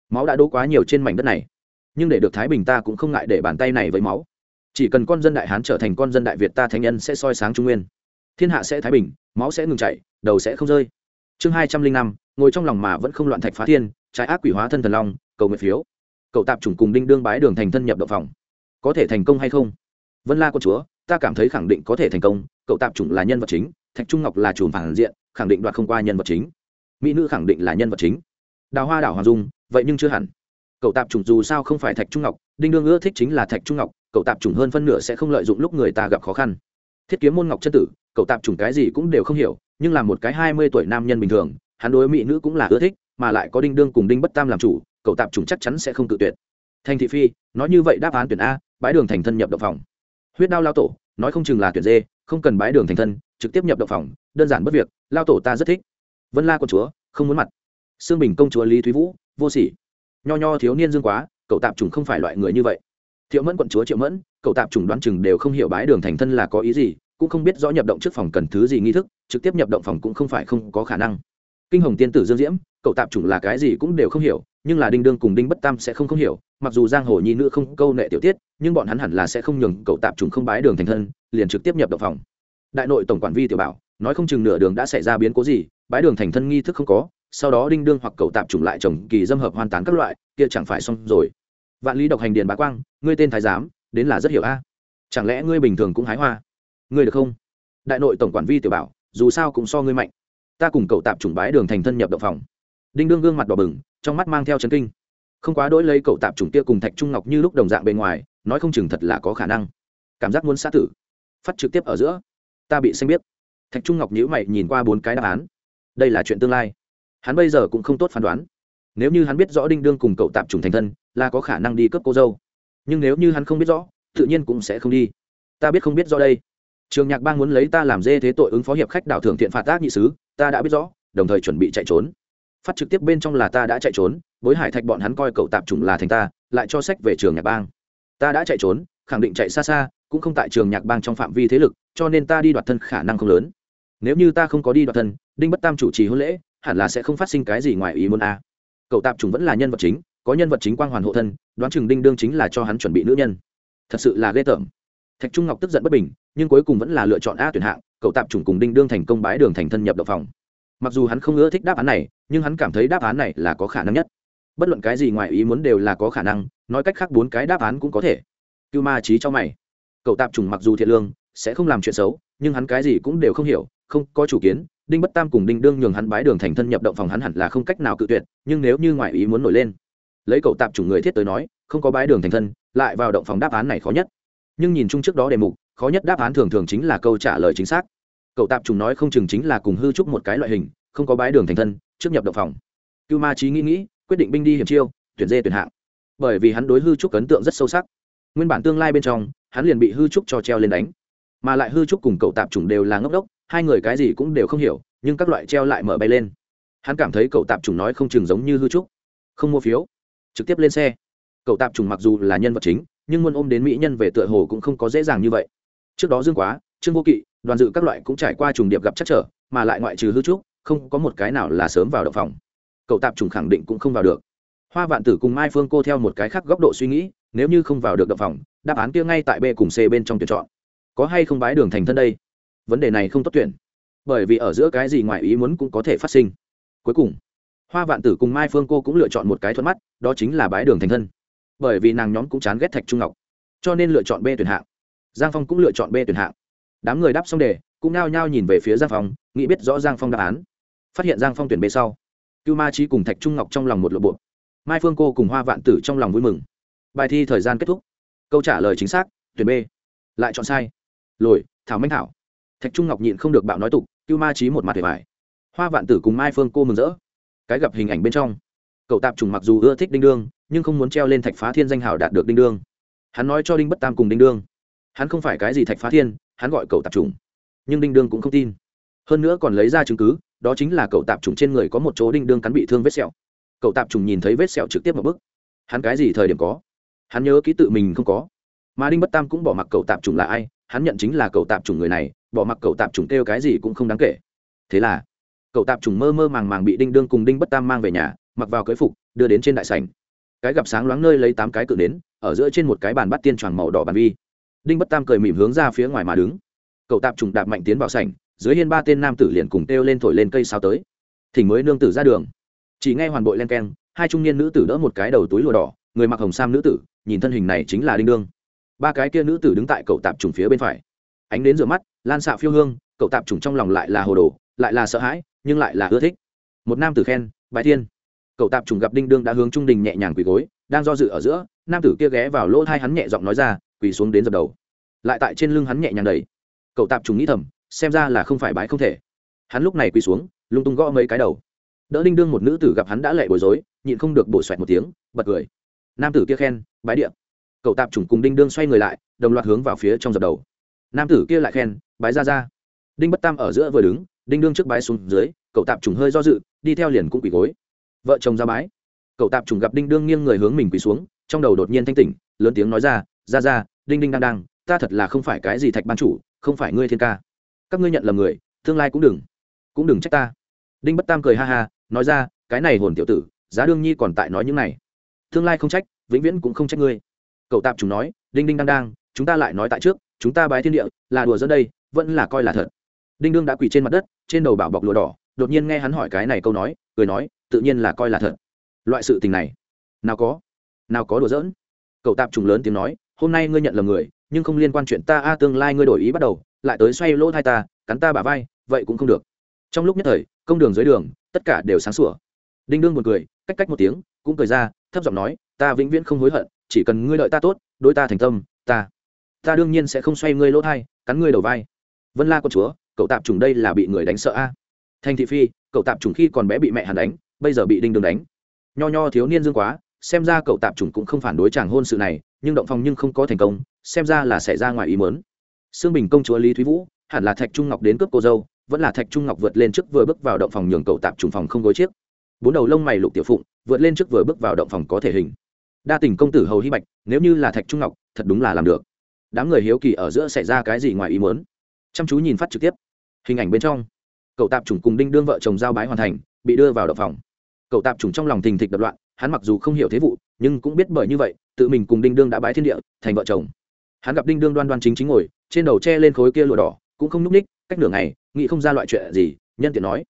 Máu đã đỗ quá nhiều trên mảnh đất này nhưng để được thái bình ta cũng không ngại để bàn tay này với máu. Chỉ cần con dân đại hán trở thành con dân đại việt ta thánh nhân sẽ soi sáng trung nguyên. Thiên hạ sẽ thái bình, máu sẽ ngừng chảy, đầu sẽ không rơi. Chương hai trăm linh năm, ngồi trong lòng mà vẫn không loạn thạch phá thiên, trái ác quỷ hóa thân thần long, cầu nguyện phiếu. Cậu tạp chủng cùng đinh đương bái đường thành thân nhập động phòng. Có thể thành công hay không? Vân la quân chúa, ta cảm thấy khẳng định có thể thành công cậu tạp chủng là nhân vật chính, thạch trung ngọc là chùm phản diện, khẳng định đoạt không qua nhân vật chính. Mỹ nữ khẳng định là nhân vật chính. Đào hoa đảo hoàng dung, vậy nhưng chưa hẳn cậu tạp trùng dù sao không phải thạch trung ngọc, đinh đương ưa thích chính là thạch trung ngọc, cậu tạp trùng hơn phân nửa sẽ không lợi dụng lúc người ta gặp khó khăn. Thiết kiếm môn ngọc chân tử, cậu tạp trùng cái gì cũng đều không hiểu, nhưng là một cái hai mươi tuổi nam nhân bình thường, hắn đối mỹ nữ cũng là ưa thích, mà lại có đinh đương cùng đinh bất tam làm chủ, cậu tạp trùng chắc chắn sẽ không tự tuyệt. Thành thị phi, nói như vậy đáp án tuyển a, bãi đường thành thân nhập động phòng. Huyết đao lao tổ, nói không chừng là tuyển dê không cần bãi đường thành thân, trực tiếp nhập động phòng, đơn giản bất việc, lao tổ ta rất thích. Vân la con chúa, không muốn mặt. Xương bình công chúa lý thúy vũ, vô sỉ nho nho thiếu niên dương quá, cậu tạp chủng không phải loại người như vậy. Thiệu mẫn quận chúa triệu mẫn, cậu tạp chủng đoán chừng đều không hiểu bái đường thành thân là có ý gì, cũng không biết rõ nhập động trước phòng cần thứ gì nghi thức, trực tiếp nhập động phòng cũng không phải không có khả năng. Kinh hồng tiên tử dương diễm, cậu tạp chủng là cái gì cũng đều không hiểu, nhưng là đinh đương cùng đinh bất tam sẽ không không hiểu, mặc dù giang hồ nhi nữ không câu nệ tiểu tiết, nhưng bọn hắn hẳn là sẽ không nhường cậu tạp chủng không bái đường thành thân, liền trực tiếp nhập động phòng. Đại nội tổng quản vi tiểu bảo, nói không chừng nửa đường đã xảy ra biến cố gì, bái đường thành thân nghi thức không có sau đó đinh đương hoặc cậu tạp chủng lại trồng kỳ dâm hợp hoàn tán các loại, kia chẳng phải xong rồi. Vạn lý độc hành điền bá quang, ngươi tên thái giám, đến là rất hiểu a. À? Chẳng lẽ ngươi bình thường cũng hái hoa? Ngươi được không? Đại nội tổng quản vi tiểu bảo, dù sao cũng so ngươi mạnh. Ta cùng cậu tạp chủng bái đường thành thân nhập động phòng. Đinh đương gương mặt đỏ bừng, trong mắt mang theo chấn kinh. Không quá đỗi lấy cậu tạp chủng kia cùng thạch trung ngọc như lúc đồng dạng bề ngoài, nói không chừng thật là có khả năng. Cảm giác muốn xã tử. Phát trực tiếp ở giữa. Ta bị xanh biết. Thạch trung ngọc nhữ mày nhìn qua bốn cái đáp án. Đây là chuyện tương lai hắn bây giờ cũng không tốt phán đoán. Nếu như hắn biết rõ đinh đương cùng cậu tạp trùng thành thân, là có khả năng đi cướp cô dâu. Nhưng nếu như hắn không biết rõ, tự nhiên cũng sẽ không đi. Ta biết không biết rõ đây. Trường nhạc bang muốn lấy ta làm dê thế tội ứng phó hiệp khách đảo thưởng thiện phạt tác nhị sứ, ta đã biết rõ, đồng thời chuẩn bị chạy trốn. Phát trực tiếp bên trong là ta đã chạy trốn bối hải thạch bọn hắn coi cậu tạp trùng là thành ta, lại cho sách về trường nhạc bang. Ta đã chạy trốn, khẳng định chạy xa xa, cũng không tại trường nhạc bang trong phạm vi thế lực, cho nên ta đi đoạt thân khả năng không lớn. Nếu như ta không có đi đoạt thân, đinh bất tam chủ trì hôn lễ hẳn là sẽ không phát sinh cái gì ngoài ý muốn a. Cậu tạp trùng vẫn là nhân vật chính, có nhân vật chính quang hoàn hộ thân, đoán chừng đinh đương chính là cho hắn chuẩn bị nữ nhân. Thật sự là ghê tởm. Thạch trung ngọc tức giận bất bình, nhưng cuối cùng vẫn là lựa chọn a tuyển hạng, cậu tạp trùng cùng đinh đương thành công bái đường thành thân nhập đậu phòng. Mặc dù hắn không ưa thích đáp án này, nhưng hắn cảm thấy đáp án này là có khả năng nhất. Bất luận cái gì ngoài ý muốn đều là có khả năng, nói cách khác bốn cái đáp án cũng có thể. Cưu ma trí cho mày. Cậu tạp trùng mặc dù thiện lương, sẽ không làm chuyện xấu, nhưng hắn cái gì cũng đều không hiểu, không có chủ kiến đinh bất tam cùng đinh đương nhường hắn bái đường thành thân nhập động phòng hắn hẳn là không cách nào cự tuyệt, nhưng nếu như ngoại ý muốn nổi lên, lấy cậu tạp chủng người thiết tới nói, không có bái đường thành thân, lại vào động phòng đáp án này khó nhất. Nhưng nhìn chung trước đó đề mục, khó nhất đáp án thường thường chính là câu trả lời chính xác. Cậu tạp trùng nói không chừng chính là cùng hư trúc một cái loại hình, không có bái đường thành thân, trước nhập động phòng. Cưu ma trí nghĩ nghĩ, quyết định binh đi hiểm chiêu, tuyển dê tuyển hạng. Bởi vì hắn đối hư trúc ấn tượng rất sâu sắc. Nguyên bản tương lai bên trong, hắn liền bị hư trúc cho treo lên đánh. Mà lại hư trúc cùng cậu tạp chủng đều là ngốc đốc hai người cái gì cũng đều không hiểu, nhưng các loại treo lại mở bay lên. Hắn cảm thấy cậu tạp trùng nói không chừng giống như hư trúc, không mua phiếu, trực tiếp lên xe. Cậu tạp trùng mặc dù là nhân vật chính, nhưng muốn ôm đến mỹ nhân về tựa hồ cũng không có dễ dàng như vậy. Trước đó dương quá, trương vô kỵ, đoàn dự các loại cũng trải qua trùng điệp gặp chắc trở, mà lại ngoại trừ hư trúc, không có một cái nào là sớm vào động phòng. Cậu tạp trùng khẳng định cũng không vào được. Hoa vạn tử cùng mai phương cô theo một cái khác góc độ suy nghĩ, nếu như không vào được động phòng, đáp án kia ngay tại b cùng c bên trong tuyển chọn. Có hay không bái đường thành thân đây? Vấn đề này không tốt tuyển. Bởi vì ở giữa cái gì ngoài ý muốn cũng có thể phát sinh. Cuối cùng, hoa vạn tử cùng mai phương cô cũng lựa chọn một cái thuận mắt, đó chính là bái đường thành thân. Bởi vì nàng nhóm cũng chán ghét thạch trung ngọc, cho nên lựa chọn b tuyển hạng. Giang phong cũng lựa chọn b tuyển hạng. Đám người đáp xong đề, cũng nao nhao nhìn về phía giang phong, nghĩ biết rõ giang phong đáp án. Phát hiện giang phong tuyển b sau, cưu ma trí cùng thạch trung ngọc trong lòng một lộ bộ. Mai phương cô cùng hoa vạn tử trong lòng vui mừng. Bài thi thời gian kết thúc. Câu trả lời chính xác, tuyển b lại chọn sai. Lồi, thảo minh thảo thạch trung ngọc nhịn không được bạo nói tục cưu ma trí một mặt để vải, hoa vạn tử cùng mai phương cô mừng rỡ. Cái gặp hình ảnh bên trong cậu tạp trùng mặc dù ưa thích đinh đương nhưng không muốn treo lên thạch phá thiên danh hào đạt được đinh đương. Hắn nói cho đinh bất tam cùng đinh đương hắn không phải cái gì thạch phá thiên hắn gọi cậu tạp trùng. Nhưng đinh đương cũng không tin. Hơn nữa còn lấy ra chứng cứ đó chính là cậu tạp trùng trên người có một chỗ đinh đương cắn bị thương vết sẹo. Cậu tạp trùng nhìn thấy vết sẹo trực tiếp một bức hắn cái gì thời điểm có? Hắn nhớ ký tự mình không có. Mà đinh bất tam cũng bỏ mặc cậu tạp Trùng là ai hắn nhận chính là cậu tạp Trùng người này bỏ mặc cậu tạp trùng kêu cái gì cũng không đáng kể. Thế là, cậu tạp trùng mơ mơ màng màng bị đinh đương cùng đinh bất tam mang về nhà, mặc vào cưới phục, đưa đến trên đại sảnh. Cái gặp sáng loáng nơi lấy tám cái cự đến ở giữa trên một cái bàn bắt tiên tròn màu đỏ bàn vi. Đinh bất tam cười mỉm hướng ra phía ngoài mà đứng. Cậu tạp trùng đạp mạnh tiến vào sảnh, dưới hiên ba tên nam tử liền cùng kêu lên thổi lên cây sao tới. Thỉnh mới nương tử ra đường. Chỉ nghe hoàn bội len keng, hai trung niên nữ tử đỡ một cái đầu túi lụa đỏ, người mặc hồng sam nữ tử, nhìn thân hình này chính là đinh đương. Ba cái kia nữ tử đứng tại cậu tạp trùng phía bên phải. Ánh đến rửa mắt lan xạ phiêu hương, cậu tạp trùng trong lòng lại là hồ đồ, lại là sợ hãi, nhưng lại là ưa thích. Một nam tử khen bài thiên. Cậu tạp trùng gặp đinh đương đã hướng trung đình nhẹ nhàng quỳ gối, đang do dự ở giữa, nam tử kia ghé vào lỗ thai hắn nhẹ giọng nói ra, quỳ xuống đến dập đầu. Lại tại trên lưng hắn nhẹ nhàng đầy cậu tạp trùng nghĩ thầm, xem ra là không phải bái không thể. Hắn lúc này quỳ xuống, lung tung gõ mấy cái đầu. Đỡ đinh đương một nữ tử gặp hắn đã lệ bối rối, nhịn không được bổ xoẹt một tiếng, bật cười. Nam tử kia khen, bái điện cậu tạp trùng cùng đinh đương xoay người lại, đồng loạt hướng vào phía trong dập đầu nam tử kia lại khen, bái ra ra. Đinh bất tam ở giữa vừa đứng, đinh đương trước bái xuống dưới, cậu tạp trùng hơi do dự, đi theo liền cũng quỳ gối. Vợ chồng ra bái. Cậu tạp trùng gặp đinh đương nghiêng người hướng mình quỳ xuống, trong đầu đột nhiên thanh tỉnh, lớn tiếng nói ra ra ra, đinh đinh đang đang, ta thật là không phải cái gì thạch ban chủ, không phải ngươi thiên ca. Các ngươi nhận lầm người, tương lai cũng đừng cũng đừng trách ta. Đinh bất tam cười ha ha, nói ra, cái này hồn tiểu tử, giá đương nhi còn tại nói những này. Tương lai không trách, vĩnh viễn cũng không trách ngươi. Cậu tạp trùng nói, đinh đinh đang đang chúng ta lại nói tại trước, chúng ta bái thiên địa, là đùa dẫn đây, vẫn là coi là thật. Đinh đương đã quỳ trên mặt đất, trên đầu bảo bọc lụa đỏ, đột nhiên nghe hắn hỏi cái này câu nói, cười nói, tự nhiên là coi là thật. Loại sự tình này, nào có nào có đùa giỡn. Cậu tạp trùng lớn tiếng nói, hôm nay ngươi nhận lầm người, nhưng không liên quan chuyện ta, a à, tương lai ngươi đổi ý bắt đầu, lại tới xoay lỗ thai ta, cắn ta bả vai, vậy cũng không được. Trong lúc nhất thời, công đường dưới đường, tất cả đều sáng sủa. Đinh đương một cười, cách cách một tiếng, cũng cười ra, thấp giọng nói, ta vĩnh viễn không hối hận, chỉ cần ngươi lợi ta tốt, đối ta thành tâm, ta ta đương nhiên sẽ không xoay ngươi lỗ thai, cắn ngươi đầu vai. Vân la con chúa, cậu tạp trùng đây là bị người đánh sợ a. À. thành thị phi, cậu tạp trùng khi còn bé bị mẹ hàn đánh, bây giờ bị đinh đường đánh. Nho nho thiếu niên dương quá, xem ra cậu tạp trùng cũng không phản đối chàng hôn sự này, nhưng động phòng nhưng không có thành công, xem ra là xảy ra ngoài ý mớn xương bình công chúa lý thúy vũ, hẳn là thạch trung ngọc đến cướp cô dâu, vẫn là thạch trung ngọc vượt lên trước vừa bước vào động phòng nhường cậu tạp trùng phòng không gối chiếc. Bốn đầu lông mày lục tiểu phụng, vượt lên trước vừa bước vào động phòng có thể hình. Đa tình công tử hầu hy bạch, nếu như là thạch trung ngọc, thật đúng là làm được đám người hiếu kỳ ở giữa xảy ra cái gì ngoài ý muốn. chăm chú nhìn phát trực tiếp. Hình ảnh bên trong, cậu tạp chủng cùng đinh đương vợ chồng giao bái hoàn thành, bị đưa vào động phòng. Cậu tạp chủng trong lòng thình thịch đập loạn, hắn mặc dù không hiểu thế vụ, nhưng cũng biết bởi như vậy, tự mình cùng đinh đương đã bái thiên địa, thành vợ chồng. Hắn gặp đinh đương đoan đoan chính chính ngồi, trên đầu tre lên khối kia lụa đỏ, cũng không núp ních cách nửa ngày, nghĩ không ra loại chuyện gì, nhân tiện nói.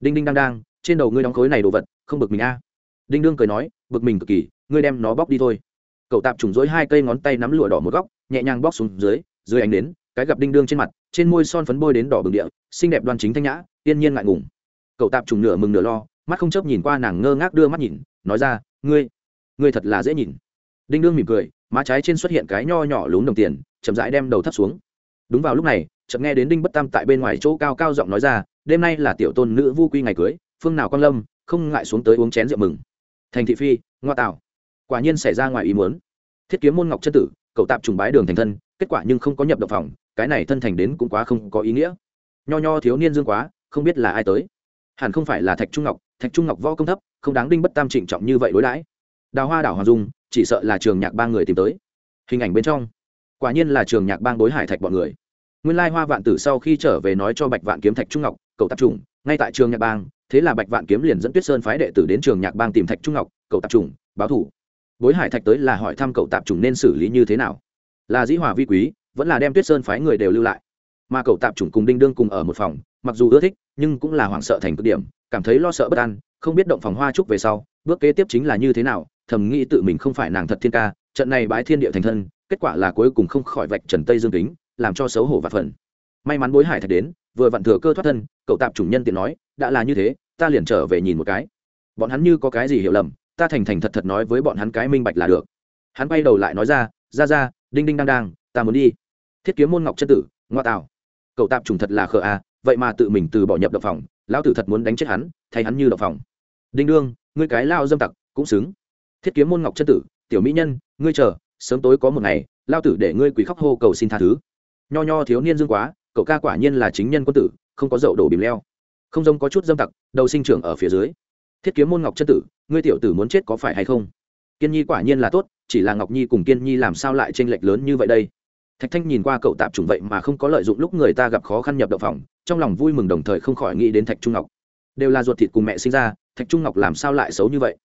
Đinh đinh đang đang, trên đầu ngươi đóng khối này đồ vật, không bực mình a đinh đương cười nói, bực mình cực kỳ, ngươi đem nó bóc đi thôi. Cậu tạp trùng dối hai cây ngón tay nắm lụa đỏ một góc nhẹ nhàng bóc xuống dưới dưới ánh đến cái gặp đinh đương trên mặt, trên môi son phấn bôi đến đỏ bừng địa, xinh đẹp đoan chính thanh nhã tiên nhiên ngại ngùng. Cậu tạp trùng nửa mừng nửa lo, mắt không chớp nhìn qua nàng ngơ ngác đưa mắt nhìn, nói ra, ngươi ngươi thật là dễ nhìn. Đinh đương mỉm cười, má trái trên xuất hiện cái nho nhỏ lún đồng tiền, chậm rãi đem đầu thấp xuống. Đúng vào lúc này, chợt nghe đến đinh bất tam tại bên ngoài chỗ cao cao giọng nói ra, đêm nay là tiểu tôn nữ vu quy ngày cưới, phương nào quan lâm, không ngại xuống tới uống chén rượu mừng. Thành thị phi, ngoa tạo. Quả nhiên xảy ra ngoài ý muốn. Thiết kiếm môn ngọc chân tử cậu tạp trùng bái đường thành thân, kết quả nhưng không có nhập động phòng, cái này thân thành đến cũng quá không có ý nghĩa. Nho nho thiếu niên dương quá, không biết là ai tới. Hẳn không phải là thạch trung ngọc, thạch trung ngọc võ công thấp, không đáng đinh bất tam trịnh trọng như vậy đối đãi. Đào hoa đảo hoàng dung, chỉ sợ là trường nhạc ba người tìm tới. Hình ảnh bên trong, quả nhiên là trường nhạc bang đối hải thạch bọn người. Nguyên lai hoa vạn tử sau khi trở về nói cho bạch vạn kiếm thạch trung ngọc, cậu tạp trùng, ngay tại trường nhạc bang, thế là bạch vạn kiếm liền dẫn tuyết sơn phái đệ tử đến trường nhạc bang tìm thạch trung ngọc, cậu tạp trùng, báo thủ bối hải thạch tới là hỏi thăm cậu tạp trùng nên xử lý như thế nào. Là dĩ hòa vi quý, vẫn là đem tuyết sơn phái người đều lưu lại. Mà cậu tạp trùng cùng đinh đương cùng ở một phòng, mặc dù ưa thích, nhưng cũng là hoảng sợ thành cực điểm, cảm thấy lo sợ bất an, không biết động phòng hoa trúc về sau, bước kế tiếp chính là như thế nào, thầm nghĩ tự mình không phải nàng thật thiên ca, trận này bái thiên địa thành thân, kết quả là cuối cùng không khỏi vạch trần tây dương kính, làm cho xấu hổ và phần may mắn bối hải thạch đến, vừa vặn thừa cơ thoát thân, cậu tạp chủng nhân tiện nói, đã là như thế, ta liền trở về nhìn một cái. Bọn hắn như có cái gì hiểu lầm ta thành thành thật thật nói với bọn hắn cái minh bạch là được. Hắn bay đầu lại nói ra ra ra, đinh đinh đang đang, ta muốn đi. Thiết kiếm môn ngọc chân tử, ngoa tạo. Cậu tạp trùng thật là khờ à vậy mà tự mình từ bỏ nhập đập phòng, lão tử thật muốn đánh chết hắn, thay hắn như đập phòng. Đinh đương, ngươi cái lao dâm tặc, cũng xứng. Thiết kiếm môn ngọc chân tử, tiểu mỹ nhân, ngươi chờ, sớm tối có một ngày, lao tử để ngươi quỳ khóc hô cầu xin tha thứ. Nho nho thiếu niên dương quá, cậu ca quả nhiên là chính nhân quân tử, không có dậu đổ bìm leo. Không giống có chút dâm tặc, đầu sinh trưởng ở phía dưới. Thiết kiếm môn ngọc chân tử ngươi tiểu tử muốn chết có phải hay không? Kiên nhi quả nhiên là tốt, chỉ là ngọc nhi cùng kiên nhi làm sao lại tranh lệch lớn như vậy đây? Thạch thanh nhìn qua cậu tạp chủng vậy mà không có lợi dụng lúc người ta gặp khó khăn nhập đậu phòng, trong lòng vui mừng đồng thời không khỏi nghĩ đến thạch trung ngọc. Đều là ruột thịt cùng mẹ sinh ra, thạch trung ngọc làm sao lại xấu như vậy?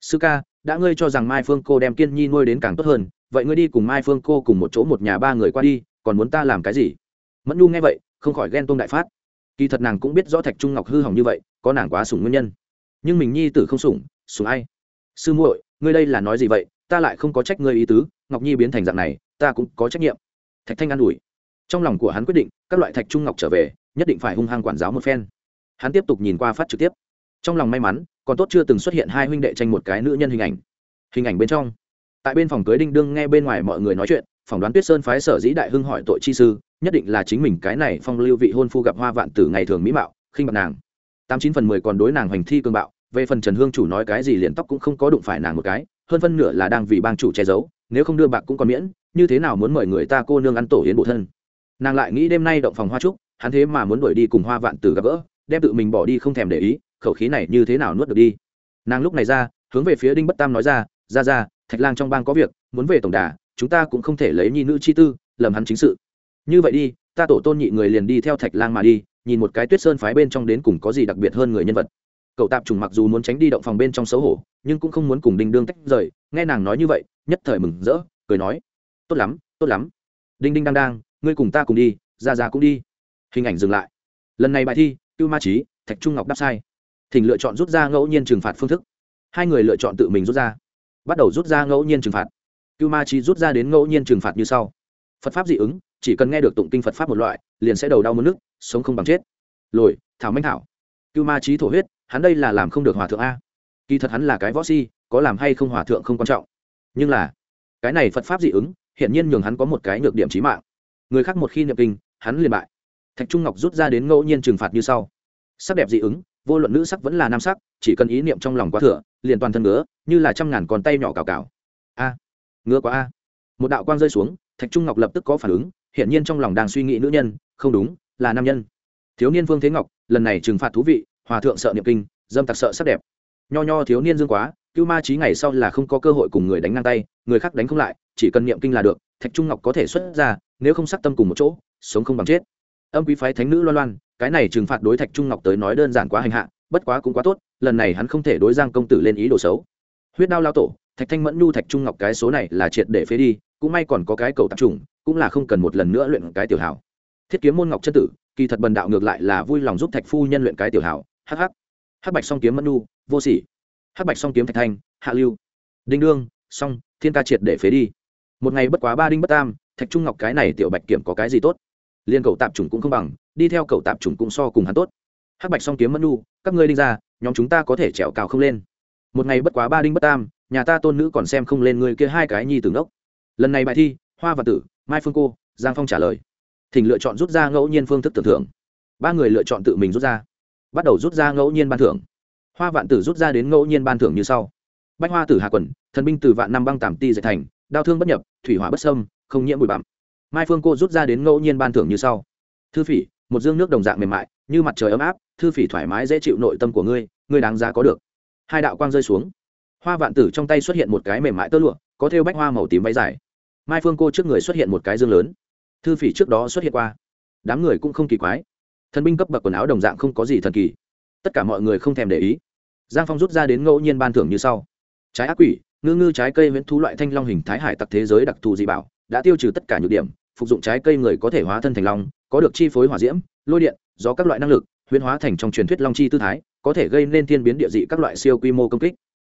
Sư ca, đã ngươi cho rằng mai phương cô đem kiên nhi nuôi đến càng tốt hơn, vậy ngươi đi cùng mai phương cô cùng một chỗ một nhà ba người qua đi, còn muốn ta làm cái gì? Mẫn nhu nghe vậy, không khỏi ghen tôn đại phát. Kỳ thật nàng cũng biết rõ thạch trung ngọc hư hỏng như vậy, có nàng quá sủng nguyên nhân. Nhưng mình nhi tử không sủng sủng ai? Sư muội, ngươi đây là nói gì vậy? Ta lại không có trách ngươi ý tứ, ngọc nhi biến thành dạng này, ta cũng có trách nhiệm. Thạch thanh an ủi. Trong lòng của hắn quyết định, các loại thạch trung ngọc trở về, nhất định phải hung hăng quản giáo một phen. Hắn tiếp tục nhìn qua phát trực tiếp. Trong lòng may mắn, còn tốt chưa từng xuất hiện hai huynh đệ tranh một cái nữ nhân hình ảnh. Hình ảnh bên trong. Tại bên phòng cưới đinh đương nghe bên ngoài mọi người nói chuyện, phỏng đoán tuyết sơn phái sở dĩ đại hưng hỏi tội chi sư, nhất định là chính mình cái này phong lưu vị hôn phu gặp hoa vạn tử ngày thường mỹ mạo, khinh bạc nàng. Tám chín phần mười còn đối nàng hành thi cương bạo về phần trần hương chủ nói cái gì liền tóc cũng không có đụng phải nàng một cái, hơn phân nửa là đang vì bang chủ che giấu, nếu không đưa bạc cũng còn miễn, như thế nào muốn mời người ta cô nương ăn tổ yến bộ thân. Nàng lại nghĩ đêm nay động phòng hoa trúc, hắn thế mà muốn đuổi đi cùng hoa vạn tử gặp gỡ, đem tự mình bỏ đi không thèm để ý, khẩu khí này như thế nào nuốt được đi. Nàng lúc này ra, hướng về phía đinh bất tam nói ra ra ra, thạch lang trong bang có việc, muốn về tổng đà, chúng ta cũng không thể lấy nhi nữ chi tư, lầm hắn chính sự. Như vậy đi, ta tổ tôn nhị người liền đi theo thạch lang mà đi, nhìn một cái tuyết sơn phái bên trong đến cùng có gì đặc biệt hơn người nhân vật cậu tạp trùng mặc dù muốn tránh đi động phòng bên trong xấu hổ, nhưng cũng không muốn cùng đinh đương tách rời. Nghe nàng nói như vậy, nhất thời mừng rỡ, cười nói, tốt lắm tốt lắm. Đinh đinh đang đang, ngươi cùng ta cùng đi, ra ra cũng đi. Hình ảnh dừng lại. Lần này bài thi, cưu ma trí thạch trung ngọc đáp sai. Thỉnh lựa chọn rút ra ngẫu nhiên trừng phạt phương thức. Hai người lựa chọn tự mình rút ra. Bắt đầu rút ra ngẫu nhiên trừng phạt. Cưu ma trí rút ra đến ngẫu nhiên trừng phạt như sau. Phật pháp dị ứng, chỉ cần nghe được tụng kinh phật pháp một loại, liền sẽ đầu đau mất nước, sống không bằng chết. Lồi, thảo minh thảo. Cưu ma trí thổ huyết hắn đây là làm không được hòa thượng a. Kỳ thật hắn là cái võ si, có làm hay không hòa thượng không quan trọng. Nhưng là, cái này phật pháp dị ứng hiện nhiên nhường hắn có một cái nhược điểm trí mạng. Người khác một khi niệm kinh, hắn liền bại. Thạch trung ngọc rút ra đến ngẫu nhiên trừng phạt như sau. Sắc đẹp dị ứng, vô luận nữ sắc vẫn là nam sắc, chỉ cần ý niệm trong lòng quá thừa, liền toàn thân ngứa, như là trăm ngàn con tay nhỏ cào cào. A, ngứa quá a. Một đạo quang rơi xuống, thạch trung ngọc lập tức có phản ứng, hiển nhiên trong lòng đang suy nghĩ nữ nhân, không đúng, là nam nhân. Thiếu niên vương thế ngọc, lần này trừng phạt thú vị hòa thượng sợ niệm kinh dâm tặc sợ sắc đẹp. Nho nho thiếu niên dương quá cưu ma trí ngày sau là không có cơ hội cùng người đánh ngang tay người khác đánh không lại chỉ cần niệm kinh là được thạch trung ngọc có thể xuất ra nếu không sắc tâm cùng một chỗ sống không bằng chết. Âm quý phái thánh nữ loan loan cái này trừng phạt đối thạch trung ngọc tới nói đơn giản quá hành hạ bất quá cũng quá tốt lần này hắn không thể đối giang công tử lên ý đồ xấu. Huyết đao lao tổ thạch thanh mẫn nhu thạch trung ngọc cái số này là triệt để phế đi cũng may còn có cái cầu tập trùng, cũng là không cần một lần nữa luyện cái tiểu hảo. Thiết kiếm môn ngọc chân tử kỳ thật bần đạo ngược lại là vui lòng giúp thạch phu nhân luyện cái tiểu hảo hắc hắc. Hắc bạch song kiếm mẫn nu, vô sỉ. Hắc bạch song kiếm thạch thanh, hạ lưu. Đinh đương song thiên ca triệt để phế đi. Một ngày bất quá ba đinh bất tam, thạch trung ngọc cái này tiểu bạch kiểm có cái gì tốt? Liên cầu tạp chủng cũng không bằng, đi theo cầu tạp chủng cũng so cùng hắn tốt. Hắc bạch song kiếm mẫn nu, các ngươi đinh ra, nhóm chúng ta có thể trèo cao không lên. Một ngày bất quá ba đinh bất tam, nhà ta tôn nữ còn xem không lên người kia hai cái nhi tử ngốc. Lần này bài thi, hoa và tử, mai phương cô, giang phong trả lời. Thỉnh lựa chọn rút ra ngẫu nhiên phương thức tưởng thưởng ba người lựa chọn tự mình rút ra bắt đầu rút ra ngẫu nhiên ban thưởng. Hoa vạn tử rút ra đến ngẫu nhiên ban thưởng như sau. Bách hoa tử hạ quần thần binh từ vạn năm băng tảm ti dạy thành đau thương bất nhập, thủy hỏa bất sâm, không nhiễm bụi bặm. Mai phương cô rút ra đến ngẫu nhiên ban thưởng như sau. Thư phỉ, một dương nước đồng dạng mềm mại, như mặt trời ấm áp, thư phỉ thoải mái dễ chịu nội tâm của ngươi ngươi đáng giá có được. Hai đạo quang rơi xuống. Hoa vạn tử trong tay xuất hiện một cái mềm mại tơ lụa, có thêu bách hoa màu tím váy dài. Mai phương cô trước người xuất hiện một cái dương lớn. Thư phỉ trước đó xuất hiện qua. Đám người cũng không kỳ quái thần binh cấp bậc quần áo đồng dạng không có gì thần kỳ. Tất cả mọi người không thèm để ý. Giang phong rút ra đến ngẫu nhiên ban thưởng như sau. Trái ác quỷ, ngư ngư trái cây miễn thú loại thanh long hình thái hải tặc thế giới đặc thù dị bảo, đã tiêu trừ tất cả nhược điểm, phục dụng trái cây người có thể hóa thân thành long, có được chi phối hỏa diễm, lôi điện do các loại năng lực, huyễn hóa thành trong truyền thuyết long chi tư thái, có thể gây nên thiên biến địa dị các loại siêu quy mô công kích.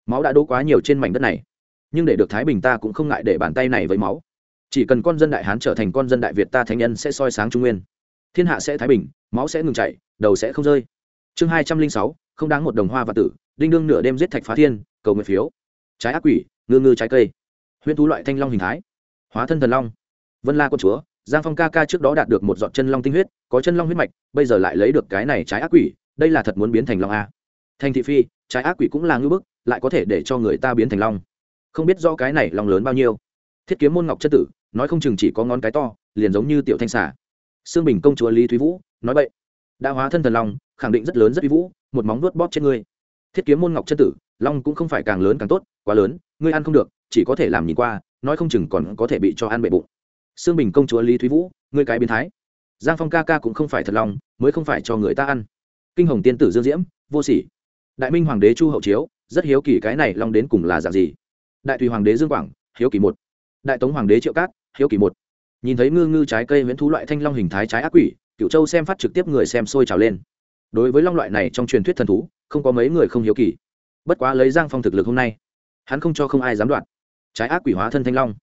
Máu đã đỗ quá nhiều trên mảnh đất này. Nhưng để được thái bình ta cũng không ngại để bàn tay này với máu. Chỉ cần con dân đại hán trở thành con dân đại việt ta thánh nhân sẽ soi sáng trung nguyên thiên hạ sẽ thái bình, máu sẽ ngừng chảy, đầu sẽ không rơi. Chương hai trăm linh sáu, không đáng một đồng hoa và tử, đinh đương nửa đêm giết thạch phá thiên, cầu nguyện phiếu. Trái ác quỷ, ngư ngư trái cây. Huyễn thú loại thanh long hình thái. Hóa thân thần long. Vân la con chúa, giang phong ca ca trước đó đạt được một giọt chân long tinh huyết, có chân long huyết mạch, bây giờ lại lấy được cái này trái ác quỷ, đây là thật muốn biến thành long a. Thành thị phi, trái ác quỷ cũng là ngưỡng bức, lại có thể để cho người ta biến thành long. Không biết do cái này long lớn bao nhiêu. Thiết kiếm môn ngọc chất tử, nói không chừng chỉ có ngón cái to, liền giống như tiểu thanh xà sương bình công chúa lý thúy vũ, nói vậy đã hóa thân thần long, khẳng định rất lớn rất uy vũ, một móng vuốt bóp trên người thiết kiếm môn ngọc chân tử, long cũng không phải càng lớn càng tốt, quá lớn, ngươi ăn không được, chỉ có thể làm nhìn qua, nói không chừng còn có thể bị cho ăn bệ bụng. Sương bình công chúa lý thúy vũ, ngươi cái biến thái. Giang phong ca ca cũng không phải thật lòng mới không phải cho người ta ăn. Kinh hồng tiên tử dương diễm, vô sỉ. Đại minh hoàng đế chu hậu chiếu, rất hiếu kỳ cái này long đến cùng là dạng gì. Đại tùy hoàng đế dương quảng, hiếu kỳ một. Đại tống hoàng đế triệu cát, hiếu kỳ một nhìn thấy ngư ngư trái cây nguyễn thú loại thanh long hình thái trái ác quỷ cựu châu xem phát trực tiếp người xem sôi trào lên. Đối với long loại này trong truyền thuyết thần thú, không có mấy người không hiếu kỳ. Bất quá lấy giang phong thực lực hôm nay, hắn không cho không ai dám đoạt. Trái ác quỷ hóa thân thanh long.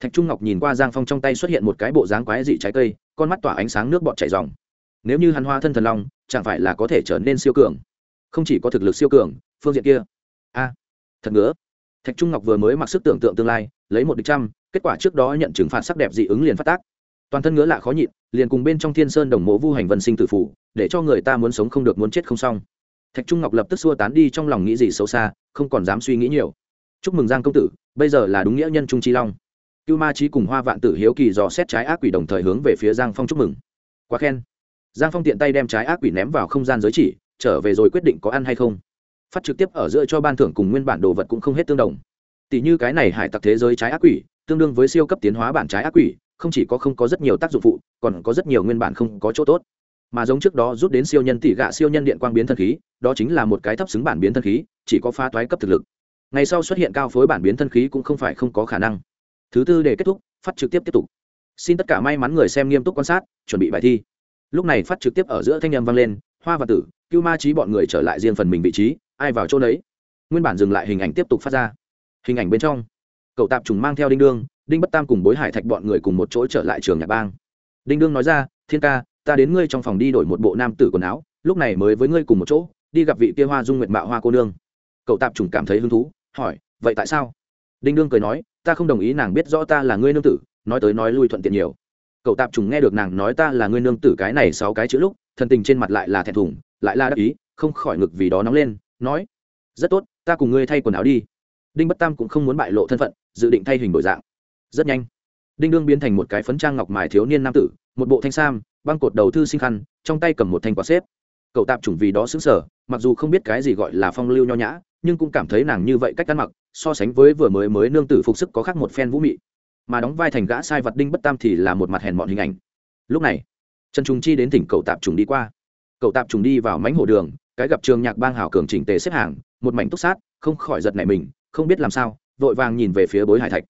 Thạch trung ngọc nhìn qua giang phong trong tay xuất hiện một cái bộ dáng quái dị trái cây, con mắt tỏa ánh sáng nước bọt chảy dòng nếu như hắn hóa thân thần long, chẳng phải là có thể trở nên siêu cường? Không chỉ có thực lực siêu cường, phương diện kia. A, thật ngứa. Thạch trung ngọc vừa mới mặc sức tưởng tượng tương lai, lấy một địch trăm kết quả trước đó nhận trừng phạt sắc đẹp dị ứng liền phát tác. Toàn thân ngứa lạ khó nhịn, liền cùng bên trong thiên sơn đồng mộ vu hành vân sinh tử phủ để cho người ta muốn sống không được muốn chết không xong. Thạch trung ngọc lập tức xua tán đi trong lòng nghĩ gì xấu xa, không còn dám suy nghĩ nhiều. Chúc mừng giang công tử, bây giờ là đúng nghĩa nhân trung chi long. Cưu ma trí cùng hoa vạn tử hiếu kỳ dò xét trái ác quỷ đồng thời hướng về phía giang phong chúc mừng. Quá khen. Giang phong tiện tay đem trái ác quỷ ném vào không gian giới chỉ, trở về rồi quyết định có ăn hay không. Phát trực tiếp ở giữa cho ban thưởng cùng nguyên bản đồ vật cũng không hết tương đồng. Tỷ như cái này hải tặc thế giới trái ác quỷ tương đương với siêu cấp tiến hóa bản trái ác quỷ, không chỉ có không có rất nhiều tác dụng phụ, còn có rất nhiều nguyên bản không có chỗ tốt. Mà giống trước đó rút đến siêu nhân tỷ gạ siêu nhân điện quang biến thân khí, đó chính là một cái thấp xứng bản biến thân khí, chỉ có phá toái cấp thực lực. Ngày sau xuất hiện cao phối bản biến thân khí cũng không phải không có khả năng. Thứ tư để kết thúc, phát trực tiếp tiếp tục. Xin tất cả may mắn người xem nghiêm túc quan sát, chuẩn bị bài thi. Lúc này phát trực tiếp ở giữa thanh â m vang lên, hoa và tử, cưu ma trí bọn người trở lại riêng phần mình vị trí, ai vào chỗ đấy nguyên bản dừng lại hình ảnh tiếp tục phát ra. Hình ảnh bên trong cậu tạp trùng mang theo đinh đương, đinh bất tam cùng bối hải thạch bọn người cùng một chỗ trở lại trường nhạc bang. Đinh đương nói ra, thiên ca, ta đến ngươi trong phòng đi đổi một bộ nam tử quần áo, lúc này mới với ngươi cùng một chỗ, đi gặp vị kia hoa dung nguyện mạo hoa cô nương. Cậu tạp trùng cảm thấy hứng thú, hỏi, vậy tại sao? Đinh đương cười nói, ta không đồng ý nàng biết rõ ta là ngươi nương tử, nói tới nói lui thuận tiện nhiều. Cậu tạp trùng nghe được nàng nói ta là ngươi nương tử cái này sáu cái chữ lúc, thần tình trên mặt lại là thẹn thùng, lại là đắc ý, không khỏi ngực vì đó nóng lên, nói, rất tốt, ta cùng ngươi thay quần áo đi. Đinh bất tam cũng không muốn bại lộ thân phận dự định thay hình đổi dạng. Rất nhanh, đinh đương biến thành một cái phấn trang ngọc mài thiếu niên nam tử, một bộ thanh sam, băng cột đầu thư sinh khăn, trong tay cầm một thanh quả xếp. Cậu tạp chủng vì đó xứng sở, mặc dù không biết cái gì gọi là phong lưu nho nhã, nhưng cũng cảm thấy nàng như vậy cách ăn mặc, so sánh với vừa mới mới nương tử phục sức có khác một phen vũ mị. Mà đóng vai thành gã sai vật đinh bất tam thì là một mặt hèn mọn hình ảnh. Lúc này, trần trung chi đến tỉnh cậu tạp trùng đi qua. Cậu tạp trùng đi vào mánh hồ đường, cái gặp trường nhạc bang hảo cường chỉnh tề xếp hàng, một mảnh túc sát, không khỏi giật nảy mình, không biết làm sao vội vàng nhìn về phía bối hải thạch.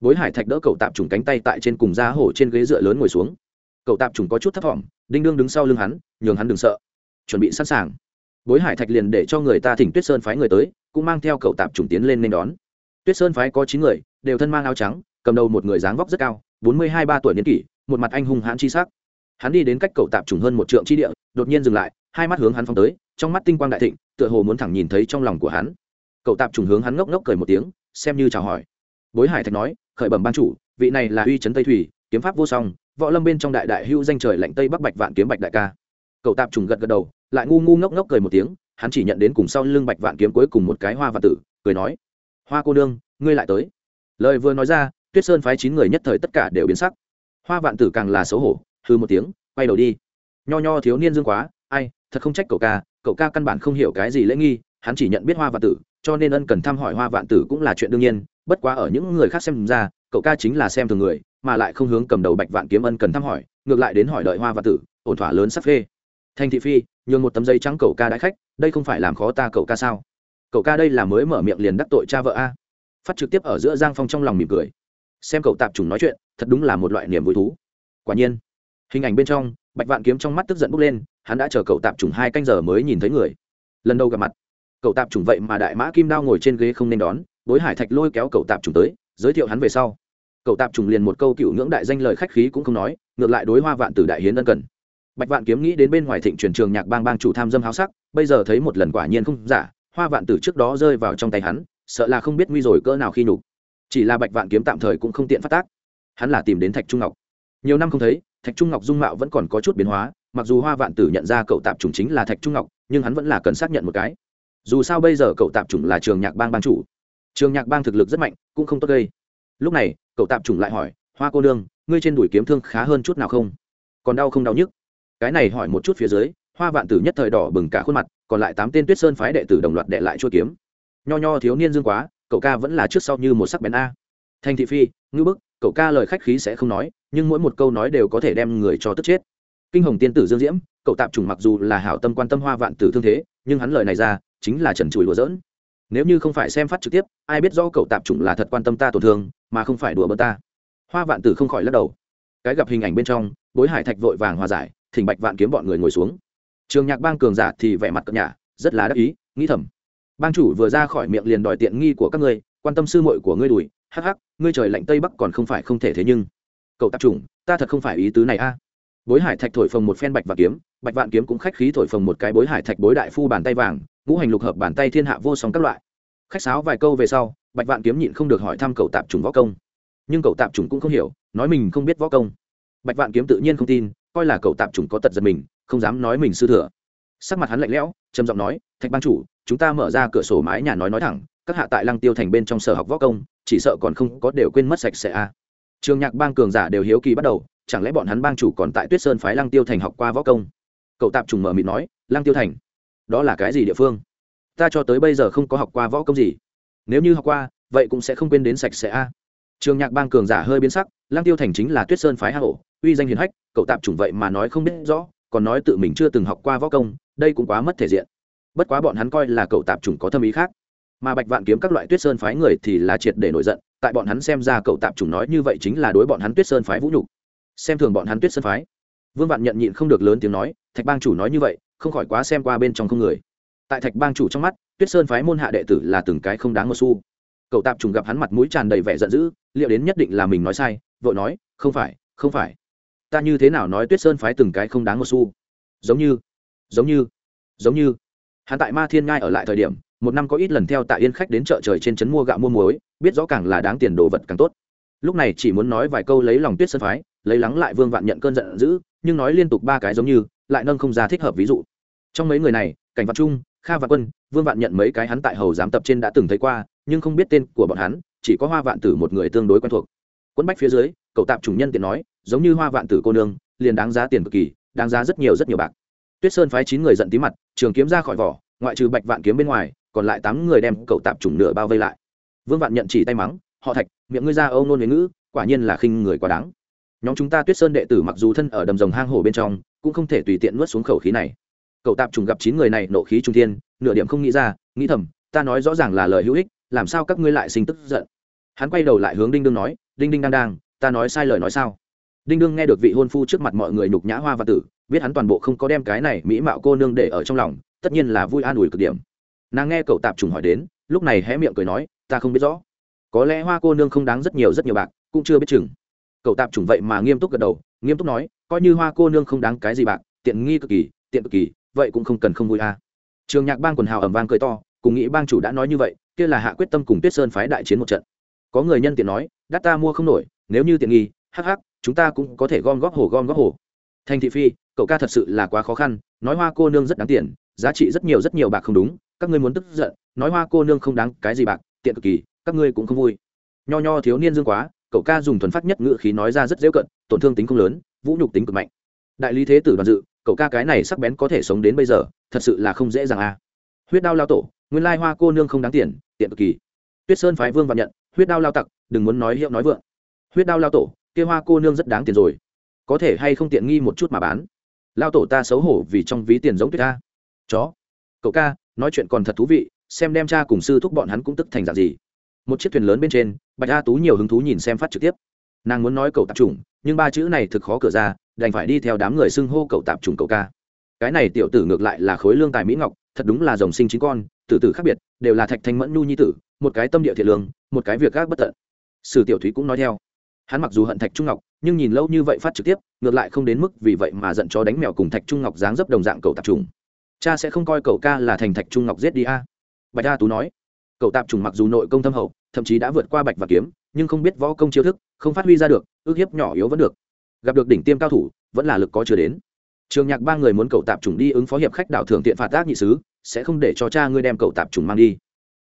Bối hải thạch đỡ cậu tạp trùng cánh tay tại trên cùng da hổ trên ghế dựa lớn ngồi xuống. Cậu tạp trùng có chút thấp t đinh đương đứng sau lưng hắn, nhường hắn đừng sợ. Chuẩn bị sẵn sàng. Bối hải thạch liền để cho người ta thỉnh tuyết sơn phái người tới, cũng mang theo cậu tạp trùng tiến lên nên đón. Tuyết sơn phái có chín người, đều thân mang áo trắng, cầm đầu một người dáng vóc rất cao, bốn mươi hai ba tuổi niên kỷ, một mặt anh hùng hãn chi sắc. Hắn đi đến cách cậu tạp trùng hơn một trượng chi địa, đột nhiên dừng lại, hai mắt hướng hắn phong tới, trong mắt tinh quang đại thịnh, tựa hồ muốn thẳng nhìn thấy trong lòng của hắn. Cậu tạp trùng hướng hắn ngốc ngốc cười một tiếng xem như chào hỏi. Bối hải thạch nói, khởi bẩm ban chủ, vị này là uy trấn tây thủy, kiếm pháp vô song, võ lâm bên trong đại đại hưu danh trời lạnh tây bắc bạch vạn kiếm bạch đại ca. Cậu tạp trùng gật gật đầu, lại ngu ngu ngốc ngốc cười một tiếng, hắn chỉ nhận đến cùng sau lưng bạch vạn kiếm cuối cùng một cái hoa vạn tử, cười nói, hoa cô nương, ngươi lại tới. Lời vừa nói ra, tuyết sơn phái chín người nhất thời tất cả đều biến sắc. Hoa vạn tử càng là xấu hổ hư một tiếng, quay đầu đi. Nho nho thiếu niên dương quá, ai, thật không trách cậu ca cậu ca căn bản không hiểu cái gì lễ nghi, hắn chỉ nhận biết hoa vạn tử cho nên ân cần thăm hỏi hoa vạn tử cũng là chuyện đương nhiên, bất quá ở những người khác xem ra, cậu ca chính là xem thường người, mà lại không hướng cầm đầu bạch vạn kiếm ân cần thăm hỏi, ngược lại đến hỏi đợi hoa vạn tử, ổn thỏa lớn sắc phê. Thanh thị phi, nhường một tấm giấy trắng cậu ca đãi khách, đây không phải làm khó ta cậu ca sao? Cậu ca đây là mới mở miệng liền đắc tội cha vợ a. Phát trực tiếp ở giữa giang phong trong lòng mỉm cười. Xem cậu tạp trùng nói chuyện, thật đúng là một loại niềm vui thú. Quả nhiên, hình ảnh bên trong, bạch vạn kiếm trong mắt tức giận bốc lên, hắn đã chờ cậu tạp trùng hai canh giờ mới nhìn thấy người. Lần đầu gặp mặt cậu tạp trùng vậy mà đại mã kim đao ngồi trên ghế không nên đón bối hải thạch lôi kéo cậu tạp trùng tới, giới thiệu hắn về sau. Cậu tạp trùng liền một câu cựu ngưỡng đại danh lời khách khí cũng không nói, ngược lại đối hoa vạn tử đại hiến ân cần. Bạch vạn kiếm nghĩ đến bên ngoài thịnh truyền trường nhạc bang bang chủ tham dâm háo sắc, bây giờ thấy một lần quả nhiên không giả, hoa vạn tử trước đó rơi vào trong tay hắn, sợ là không biết nguy rồi cỡ nào khi nhục. Chỉ là bạch vạn kiếm tạm thời cũng không tiện phát tác. Hắn là tìm đến thạch trung ngọc. Nhiều năm không thấy, thạch trung ngọc dung mạo vẫn còn có chút biến hóa, mặc dù hoa vạn tử nhận ra cậu tạp chủng chính là thạch trung ngọc, nhưng hắn vẫn là cần xác nhận một cái dù sao bây giờ cậu tạp chủng là trường nhạc bang ban chủ. Trường nhạc bang thực lực rất mạnh, cũng không tốt gây. Lúc này, cậu tạp chủng lại hỏi, hoa cô nương, ngươi trên đùi kiếm thương khá hơn chút nào không? Còn đau không đau nhức? Cái này hỏi một chút phía dưới, hoa vạn tử nhất thời đỏ bừng cả khuôn mặt, còn lại tám tên tuyết sơn phái đệ tử đồng loạt đệ lại chua kiếm. Nho nho thiếu niên dương quá, cậu ca vẫn là trước sau như một sắc bén a. Thành thị phi ngữ bức, cậu ca lời khách khí sẽ không nói, nhưng mỗi một câu nói đều có thể đem người cho tức chết. Kinh hồng tiên tử dương diễm, cậu tạp chủng mặc dù là hảo tâm quan tâm hoa vạn tử thương thế, nhưng hắn lời này ra chính là trần chùi đùa giỡn. Nếu như không phải xem phát trực tiếp, ai biết do cậu tạp chủng là thật quan tâm ta tổn thương, mà không phải đùa bỡ ta. Hoa vạn tử không khỏi lắc đầu. Cái gặp hình ảnh bên trong, bối hải thạch vội vàng hòa giải, thỉnh bạch vạn kiếm bọn người ngồi xuống. Trường nhạc bang cường giả thì vẻ mặt cận nhà rất là đắc ý, nghĩ thầm. Bang chủ vừa ra khỏi miệng liền đòi tiện nghi của các ngươi, quan tâm sư muội của ngươi đùi, hắc hắc, ngươi trời lạnh tây bắc còn không phải không thể thế nhưng. Cậu tạp chủng, ta thật không phải ý tứ này a. Bối hải thạch thổi phồng một phen bạch và kiếm bạch vạn kiếm cũng khách khí thổi phồng một cái bối hải thạch bối đại phu bàn tay vàng, ngũ hành lục hợp bàn tay thiên hạ vô song các loại. Khách sáo vài câu về sau, bạch vạn kiếm nhịn không được hỏi thăm cậu tạp trùng võ công. Nhưng cậu tạp trùng cũng không hiểu, nói mình không biết võ công. Bạch vạn kiếm tự nhiên không tin, coi là cậu tạp trùng có tật giật mình, không dám nói mình sư thừa. Sắc mặt hắn lạnh lẽo, trầm giọng nói, thạch ban chủ, chúng ta mở ra cửa sổ mái nhà nói nói thẳng, các hạ tại lăng tiêu thành bên trong sở học võ công, chỉ sợ còn không có đều quên mất sạch sẽ a. Trường nhạc bang cường giả đều hiếu kỳ bắt đầu, chẳng lẽ bọn hắn bang chủ còn tại tuyết sơn phái lăng tiêu thành học qua võ công? Cậu tạp trùng mở mịt nói, lăng tiêu thành, đó là cái gì địa phương? Ta cho tới bây giờ không có học qua võ công gì. Nếu như học qua, vậy cũng sẽ không quên đến sạch sẽ a. Trường nhạc bang cường giả hơi biến sắc, lăng tiêu thành chính là tuyết sơn phái hạ hổ, uy danh hiền hách, cậu tạp chủng vậy mà nói không biết rõ, còn nói tự mình chưa từng học qua võ công, đây cũng quá mất thể diện. Bất quá bọn hắn coi là cậu tạp chủng có thâm ý khác. Mà bạch vạn kiếm các loại tuyết sơn phái người thì là triệt để nổi giận, tại bọn hắn xem ra cậu tạp chủng nói như vậy chính là đối bọn hắn tuyết sơn phái vũ nhục. Xem thường bọn hắn tuyết sơn phái. Vương vạn nhận nhịn không được lớn tiếng nói thạch bang chủ nói như vậy, không khỏi quá xem qua bên trong không người. Tại thạch bang chủ trong mắt, tuyết sơn phái môn hạ đệ tử là từng cái không đáng một xu. Cậu tạp trùng gặp hắn mặt mũi tràn đầy vẻ giận dữ, liệu đến nhất định là mình nói sai, vội nói, không phải không phải. Ta như thế nào nói tuyết sơn phái từng cái không đáng một xu? Giống như giống như giống như. Hắn tại ma thiên ngai ở lại thời điểm, một năm có ít lần theo tạ yên khách đến chợ trời trên trấn mua gạo mua muối, biết rõ càng là đáng tiền đồ vật càng tốt. Lúc này chỉ muốn nói vài câu lấy lòng tuyết sơn phái, lấy lắng lại vương vạn nhận cơn giận dữ, nhưng nói liên tục ba cái giống như lại nâng không ra thích hợp ví dụ. Trong mấy người này, cảnh vạn trung, kha vạn quân, vương vạn nhận mấy cái hắn tại hầu giám tập trên đã từng thấy qua, nhưng không biết tên của bọn hắn, chỉ có hoa vạn tử một người tương đối quen thuộc. Quấn bách phía dưới, cậu tạp chủ nhân tiện nói, giống như hoa vạn tử cô nương, liền đáng giá tiền cực kỳ, đáng giá rất nhiều rất nhiều bạc. Tuyết sơn phái chín người giận tí mặt, trường kiếm ra khỏi vỏ, ngoại trừ bạch vạn kiếm bên ngoài, còn lại tám người đem cậu tạp chủng nửa bao vây lại. Vương vạn nhận chỉ tay mắng, họ thạch, miệng ngươi ra âu nôn với ngữ, quả nhiên là khinh người quá đáng. Nhóm chúng ta tuyết sơn đệ tử mặc dù thân ở đầm rồng hang hổ bên trong cũng không thể tùy tiện nuốt xuống khẩu khí này. Cậu tạp trùng gặp chín người này nộ khí trung thiên, nửa điểm không nghĩ ra, nghĩ thầm, ta nói rõ ràng là lời hữu ích, làm sao các ngươi lại sinh tức giận? Hắn quay đầu lại hướng đinh đương nói, đinh đinh đang đang, ta nói sai lời nói sao? Đinh đương nghe được vị hôn phu trước mặt mọi người nhục nhã hoa và tử, biết hắn toàn bộ không có đem cái này mỹ mạo cô nương để ở trong lòng, tất nhiên là vui an ủi cực điểm. Nàng nghe cậu tạp trùng hỏi đến, lúc này hé miệng cười nói, ta không biết rõ. Có lẽ hoa cô nương không đáng rất nhiều rất nhiều bạc, cũng chưa biết chừng. Cậu tạp trùng vậy mà nghiêm túc gật đầu, nghiêm túc nói coi như hoa cô nương không đáng cái gì bạc, tiện nghi cực kỳ, tiện cực kỳ, vậy cũng không cần không vui à. trường nhạc bang quần hào ẩm vang cười to, cùng nghĩ bang chủ đã nói như vậy, kia là hạ quyết tâm cùng tuyết sơn phái đại chiến một trận. Có người nhân tiện nói, đắt ta mua không nổi, nếu như tiện nghi, hắc hắc, chúng ta cũng có thể gom góp hồ gom góp hồ. Thành thị phi, cậu ca thật sự là quá khó khăn, nói hoa cô nương rất đáng tiền, giá trị rất nhiều rất nhiều bạc không đúng, các ngươi muốn tức giận, nói hoa cô nương không đáng cái gì bạc, tiện cực kỳ, các ngươi cũng không vui. Nho nho thiếu niên dương quá, cậu ca dùng thuần phát nhất ngữ khí nói ra rất dễ cận, tổn thương tính không lớn vũ nhục tính cực mạnh. Đại lý thế tử đoàn dự, cậu ca cái này sắc bén có thể sống đến bây giờ, thật sự là không dễ dàng a. À. huyết đao lao tổ, nguyên lai hoa cô nương không đáng tiền, tiện cực kỳ. Tuyết sơn phái vương và nhận, huyết đao lao tặc, đừng muốn nói hiệu nói vượng. Huyết đao lao tổ, kia hoa cô nương rất đáng tiền rồi. Có thể hay không tiện nghi một chút mà bán. Lao tổ ta xấu hổ vì trong ví tiền giống tuyết ta. Chó. Cậu ca, nói chuyện còn thật thú vị, xem đem cha cùng sư thúc bọn hắn cũng tức thành dạng gì. Một chiếc thuyền lớn bên trên, bạch a tú nhiều hứng thú nhìn xem phát trực tiếp. Nàng muốn nói cậu tạp chủng nhưng ba chữ này thực khó cửa ra, đành phải đi theo đám người xưng hô cậu tạp trùng cậu ca. Cái này tiểu tử ngược lại là khối lương tài mỹ ngọc, thật đúng là dòng sinh chính con, tử tử khác biệt, đều là thạch thanh mẫn nhu nhi tử, một cái tâm địa thiện lương, một cái việc gác bất tận. Sử tiểu thúy cũng nói theo. Hắn mặc dù hận thạch trung ngọc, nhưng nhìn lâu như vậy phát trực tiếp, ngược lại không đến mức vì vậy mà giận chó đánh mèo cùng thạch trung ngọc dáng dấp đồng dạng cậu tạp trùng. Cha sẽ không coi cậu ca là thành thạch trung ngọc giết đi a. Bạch a tú nói. Cậu tạp trùng mặc dù nội công thâm hậu, thậm chí đã vượt qua bạch và kiếm, nhưng không biết võ công chiêu thức, không phát huy ra được ước hiếp nhỏ yếu vẫn được. Gặp được đỉnh tiêm cao thủ, vẫn là lực có chưa đến. Trường nhạc ba người muốn cậu tạp trùng đi ứng phó hiệp khách đạo thường tiện phạt tác nhị sứ, sẽ không để cho cha ngươi đem cậu tạp trùng mang đi.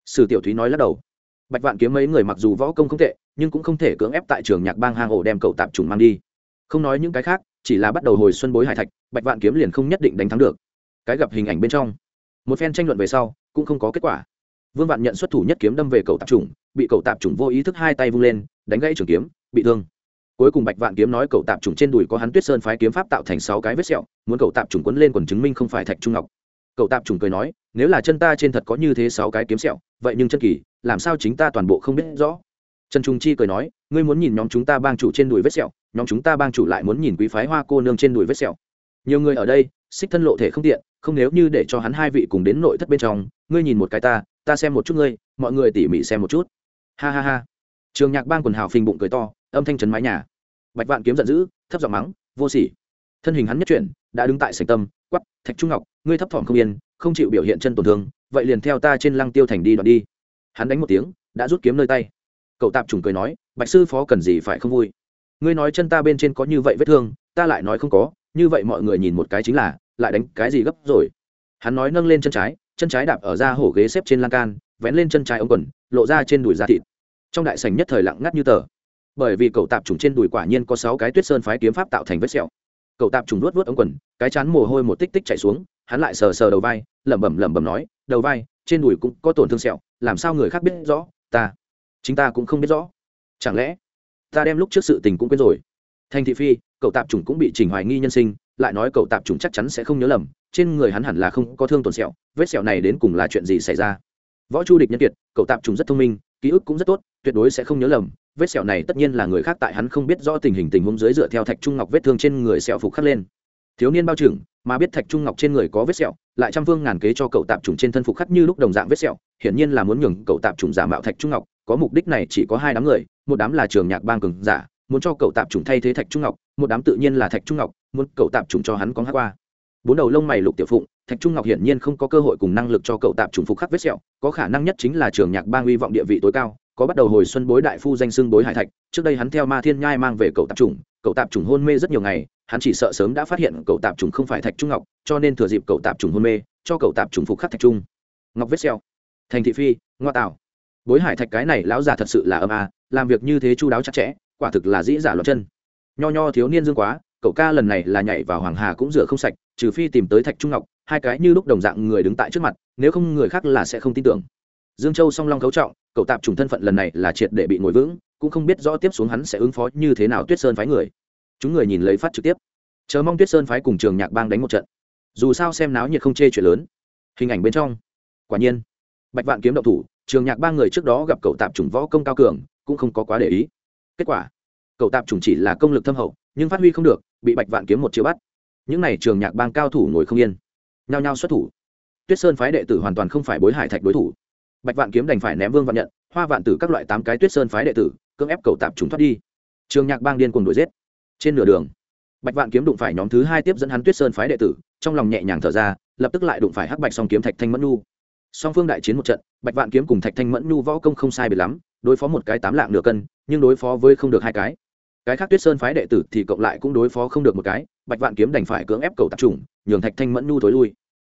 Sử tiểu thúy nói lắc đầu. Bạch vạn kiếm mấy người mặc dù võ công không tệ, nhưng cũng không thể cưỡng ép tại trường nhạc bang hang ổ đem cậu tạp trùng mang đi. Không nói những cái khác, chỉ là bắt đầu hồi xuân bối hải thạch, bạch vạn kiếm liền không nhất định đánh thắng được. Cái gặp hình ảnh bên trong, một phen tranh luận về sau, cũng không có kết quả. Vương vạn nhận xuất thủ nhất kiếm đâm về cậu tạp trùng, bị cậu tạp chủng vô ý thức hai tay vung lên, đánh gãy trường kiếm, bị thương cuối cùng bạch vạn kiếm nói cậu tạp trùng trên đùi có hắn tuyết sơn phái kiếm pháp tạo thành sáu cái vết sẹo, muốn cậu tạp trùng quấn lên còn chứng minh không phải thạch trung ngọc. Cậu tạp trùng cười nói, nếu là chân ta trên thật có như thế sáu cái kiếm sẹo, vậy nhưng chân kỳ, làm sao chính ta toàn bộ không biết rõ? Trần trung chi cười nói, ngươi muốn nhìn nhóm chúng ta bang chủ trên đùi vết sẹo, nhóm chúng ta bang chủ lại muốn nhìn quý phái hoa cô nương trên đùi vết sẹo. Nhiều người ở đây, xích thân lộ thể không tiện, không nếu như để cho hắn hai vị cùng đến nội thất bên trong, ngươi nhìn một cái ta ta xem một chút ngươi, mọi người tỉ mỉ xem một chút. Ha ha ha. Trường nhạc bang quần hào phình bụng cười to, âm thanh trấn mái nhà bạch vạn kiếm giận dữ, thấp giọng mắng, vô sỉ. Thân hình hắn nhất chuyển, đã đứng tại sành tâm quắp thạch trung ngọc, ngươi thấp thỏm không yên, không chịu biểu hiện chân tổn thương, vậy liền theo ta trên lăng tiêu thành đi đoạn đi. Hắn đánh một tiếng, đã rút kiếm nơi tay. Cậu tạp trùng cười nói, bạch sư phó cần gì phải không vui? Ngươi nói chân ta bên trên có như vậy vết thương, ta lại nói không có, như vậy mọi người nhìn một cái chính là, lại đánh cái gì gấp rồi? Hắn nói nâng lên chân trái chân trái đạp ở ra hổ ghế xếp trên lan can, vén lên chân trái ống quần, lộ ra trên đùi da thịt. Trong đại sảnh nhất thời lặng ngắt như tờ bởi vì cậu tạp trùng trên đùi quả nhiên có sáu cái tuyết sơn phái kiếm pháp tạo thành vết sẹo. Cậu tạp trùng luốt luốt ống quần, cái chán mồ hôi một tích tích chạy xuống, hắn lại sờ sờ đầu vai, lẩm bẩm lẩm bẩm nói, đầu vai, trên đùi cũng có tổn thương sẹo, làm sao người khác biết rõ? Ta, chính ta cũng không biết rõ. Chẳng lẽ, ta đem lúc trước sự tình cũng quên rồi? Thành thị phi, cậu tạp trùng cũng bị chỉnh hoài nghi nhân sinh, lại nói cậu tạp trùng chắc chắn sẽ không nhớ lầm, trên người hắn hẳn là không có thương tổn sẹo, vết sẹo này đến cùng là chuyện gì xảy ra? Võ chu địch nhân kiệt, cậu tạp trùng rất thông minh ký ức cũng rất tốt, tuyệt đối sẽ không nhớ lầm, vết sẹo này tất nhiên là người khác tại hắn không biết rõ tình hình tình huống dưới dựa theo thạch trung ngọc vết thương trên người sẹo phục khắc lên. Thiếu niên bao trưởng, mà biết thạch trung ngọc trên người có vết sẹo, lại trăm phương ngàn kế cho cậu tạp trùng trên thân phục khắc như lúc đồng dạng vết sẹo, hiển nhiên là muốn nhường cậu tạp trùng giả mạo thạch trung ngọc, có mục đích này chỉ có hai đám người, một đám là trường nhạc bang cường giả, muốn cho cậu tạp trùng thay thế thạch trung ngọc, một đám tự nhiên là thạch trung ngọc, muốn cậu tạp trùng cho hắn có hát qua. Bốn đầu lông mày lục tiểu phụng thạch trung ngọc hiển nhiên không có cơ hội cùng năng lực cho cậu tạp trùng phục khắc vết sẹo, có khả năng nhất chính là trường nhạc bang uy vọng địa vị tối cao, có bắt đầu hồi xuân bối đại phu danh xưng bối hải thạch, trước đây hắn theo ma thiên nhai mang về cậu tạp trùng cậu tạp trùng hôn mê rất nhiều ngày, hắn chỉ sợ sớm đã phát hiện cậu tạp trùng không phải thạch trung ngọc, cho nên thừa dịp cậu tạp trùng hôn mê, cho cậu tạp trùng phục khắc thạch trung. Ngọc vết sẹo. Thành thị phi, ngoa tạo. Bối hải thạch cái này lão già thật sự là âm a, làm việc như thế chu đáo chặt chẽ, quả thực là dĩ giả loạn chân. Nho nho thiếu niên dương quá, cậu ca lần này là nhảy vào hoàng hà cũng rửa không sạch, trừ phi tìm tới thạch trung ngọc hai cái như lúc đồng dạng người đứng tại trước mặt, nếu không người khác là sẽ không tin tưởng. Dương châu song long cấu trọng, cậu tạp trùng thân phận lần này là triệt để bị ngồi vững, cũng không biết rõ tiếp xuống hắn sẽ ứng phó như thế nào tuyết sơn phái người. Chúng người nhìn lấy phát trực tiếp. Chờ mong tuyết sơn phái cùng trường nhạc bang đánh một trận. Dù sao xem náo nhiệt không chê chuyện lớn. Hình ảnh bên trong. Quả nhiên. Bạch vạn kiếm động thủ, trường nhạc ba người trước đó gặp cậu tạp trùng võ công cao cường, cũng không có quá để ý. Kết quả, cậu tạp trùng chỉ là công lực thâm hậu, nhưng phát huy không được, bị bạch vạn kiếm một chiếu bắt. Những n à y trường nhạc bang cao thủ ngồi không yên nhao nhao xuất thủ. Tuyết sơn phái đệ tử hoàn toàn không phải bối hải thạch đối thủ. Bạch vạn kiếm đành phải ném vương vạn nhận, hoa vạn tử các loại tám cái tuyết sơn phái đệ tử, cưỡng ép cầu tạp chúng thoát đi. Trường nhạc bang điên cùng đuổi giết. Trên nửa đường, bạch vạn kiếm đụng phải nhóm thứ hai tiếp dẫn hắn tuyết sơn phái đệ tử, trong lòng nhẹ nhàng thở ra, lập tức lại đụng phải hắc bạch song kiếm thạch thanh mẫn nhu. Song phương đại chiến một trận, bạch vạn kiếm cùng thạch thanh mẫn nhu võ công không sai biệt lắm, đối phó một cái tám lạng nửa cân, nhưng đối phó với không được hai cái. Cái khác tuyết sơn phái đệ tử thì cộng lại cũng đối phó không được một cái, bạch vạn kiếm đành phải cưỡng ép cầu tập trung nhường thạch thanh mẫn nhu thối lui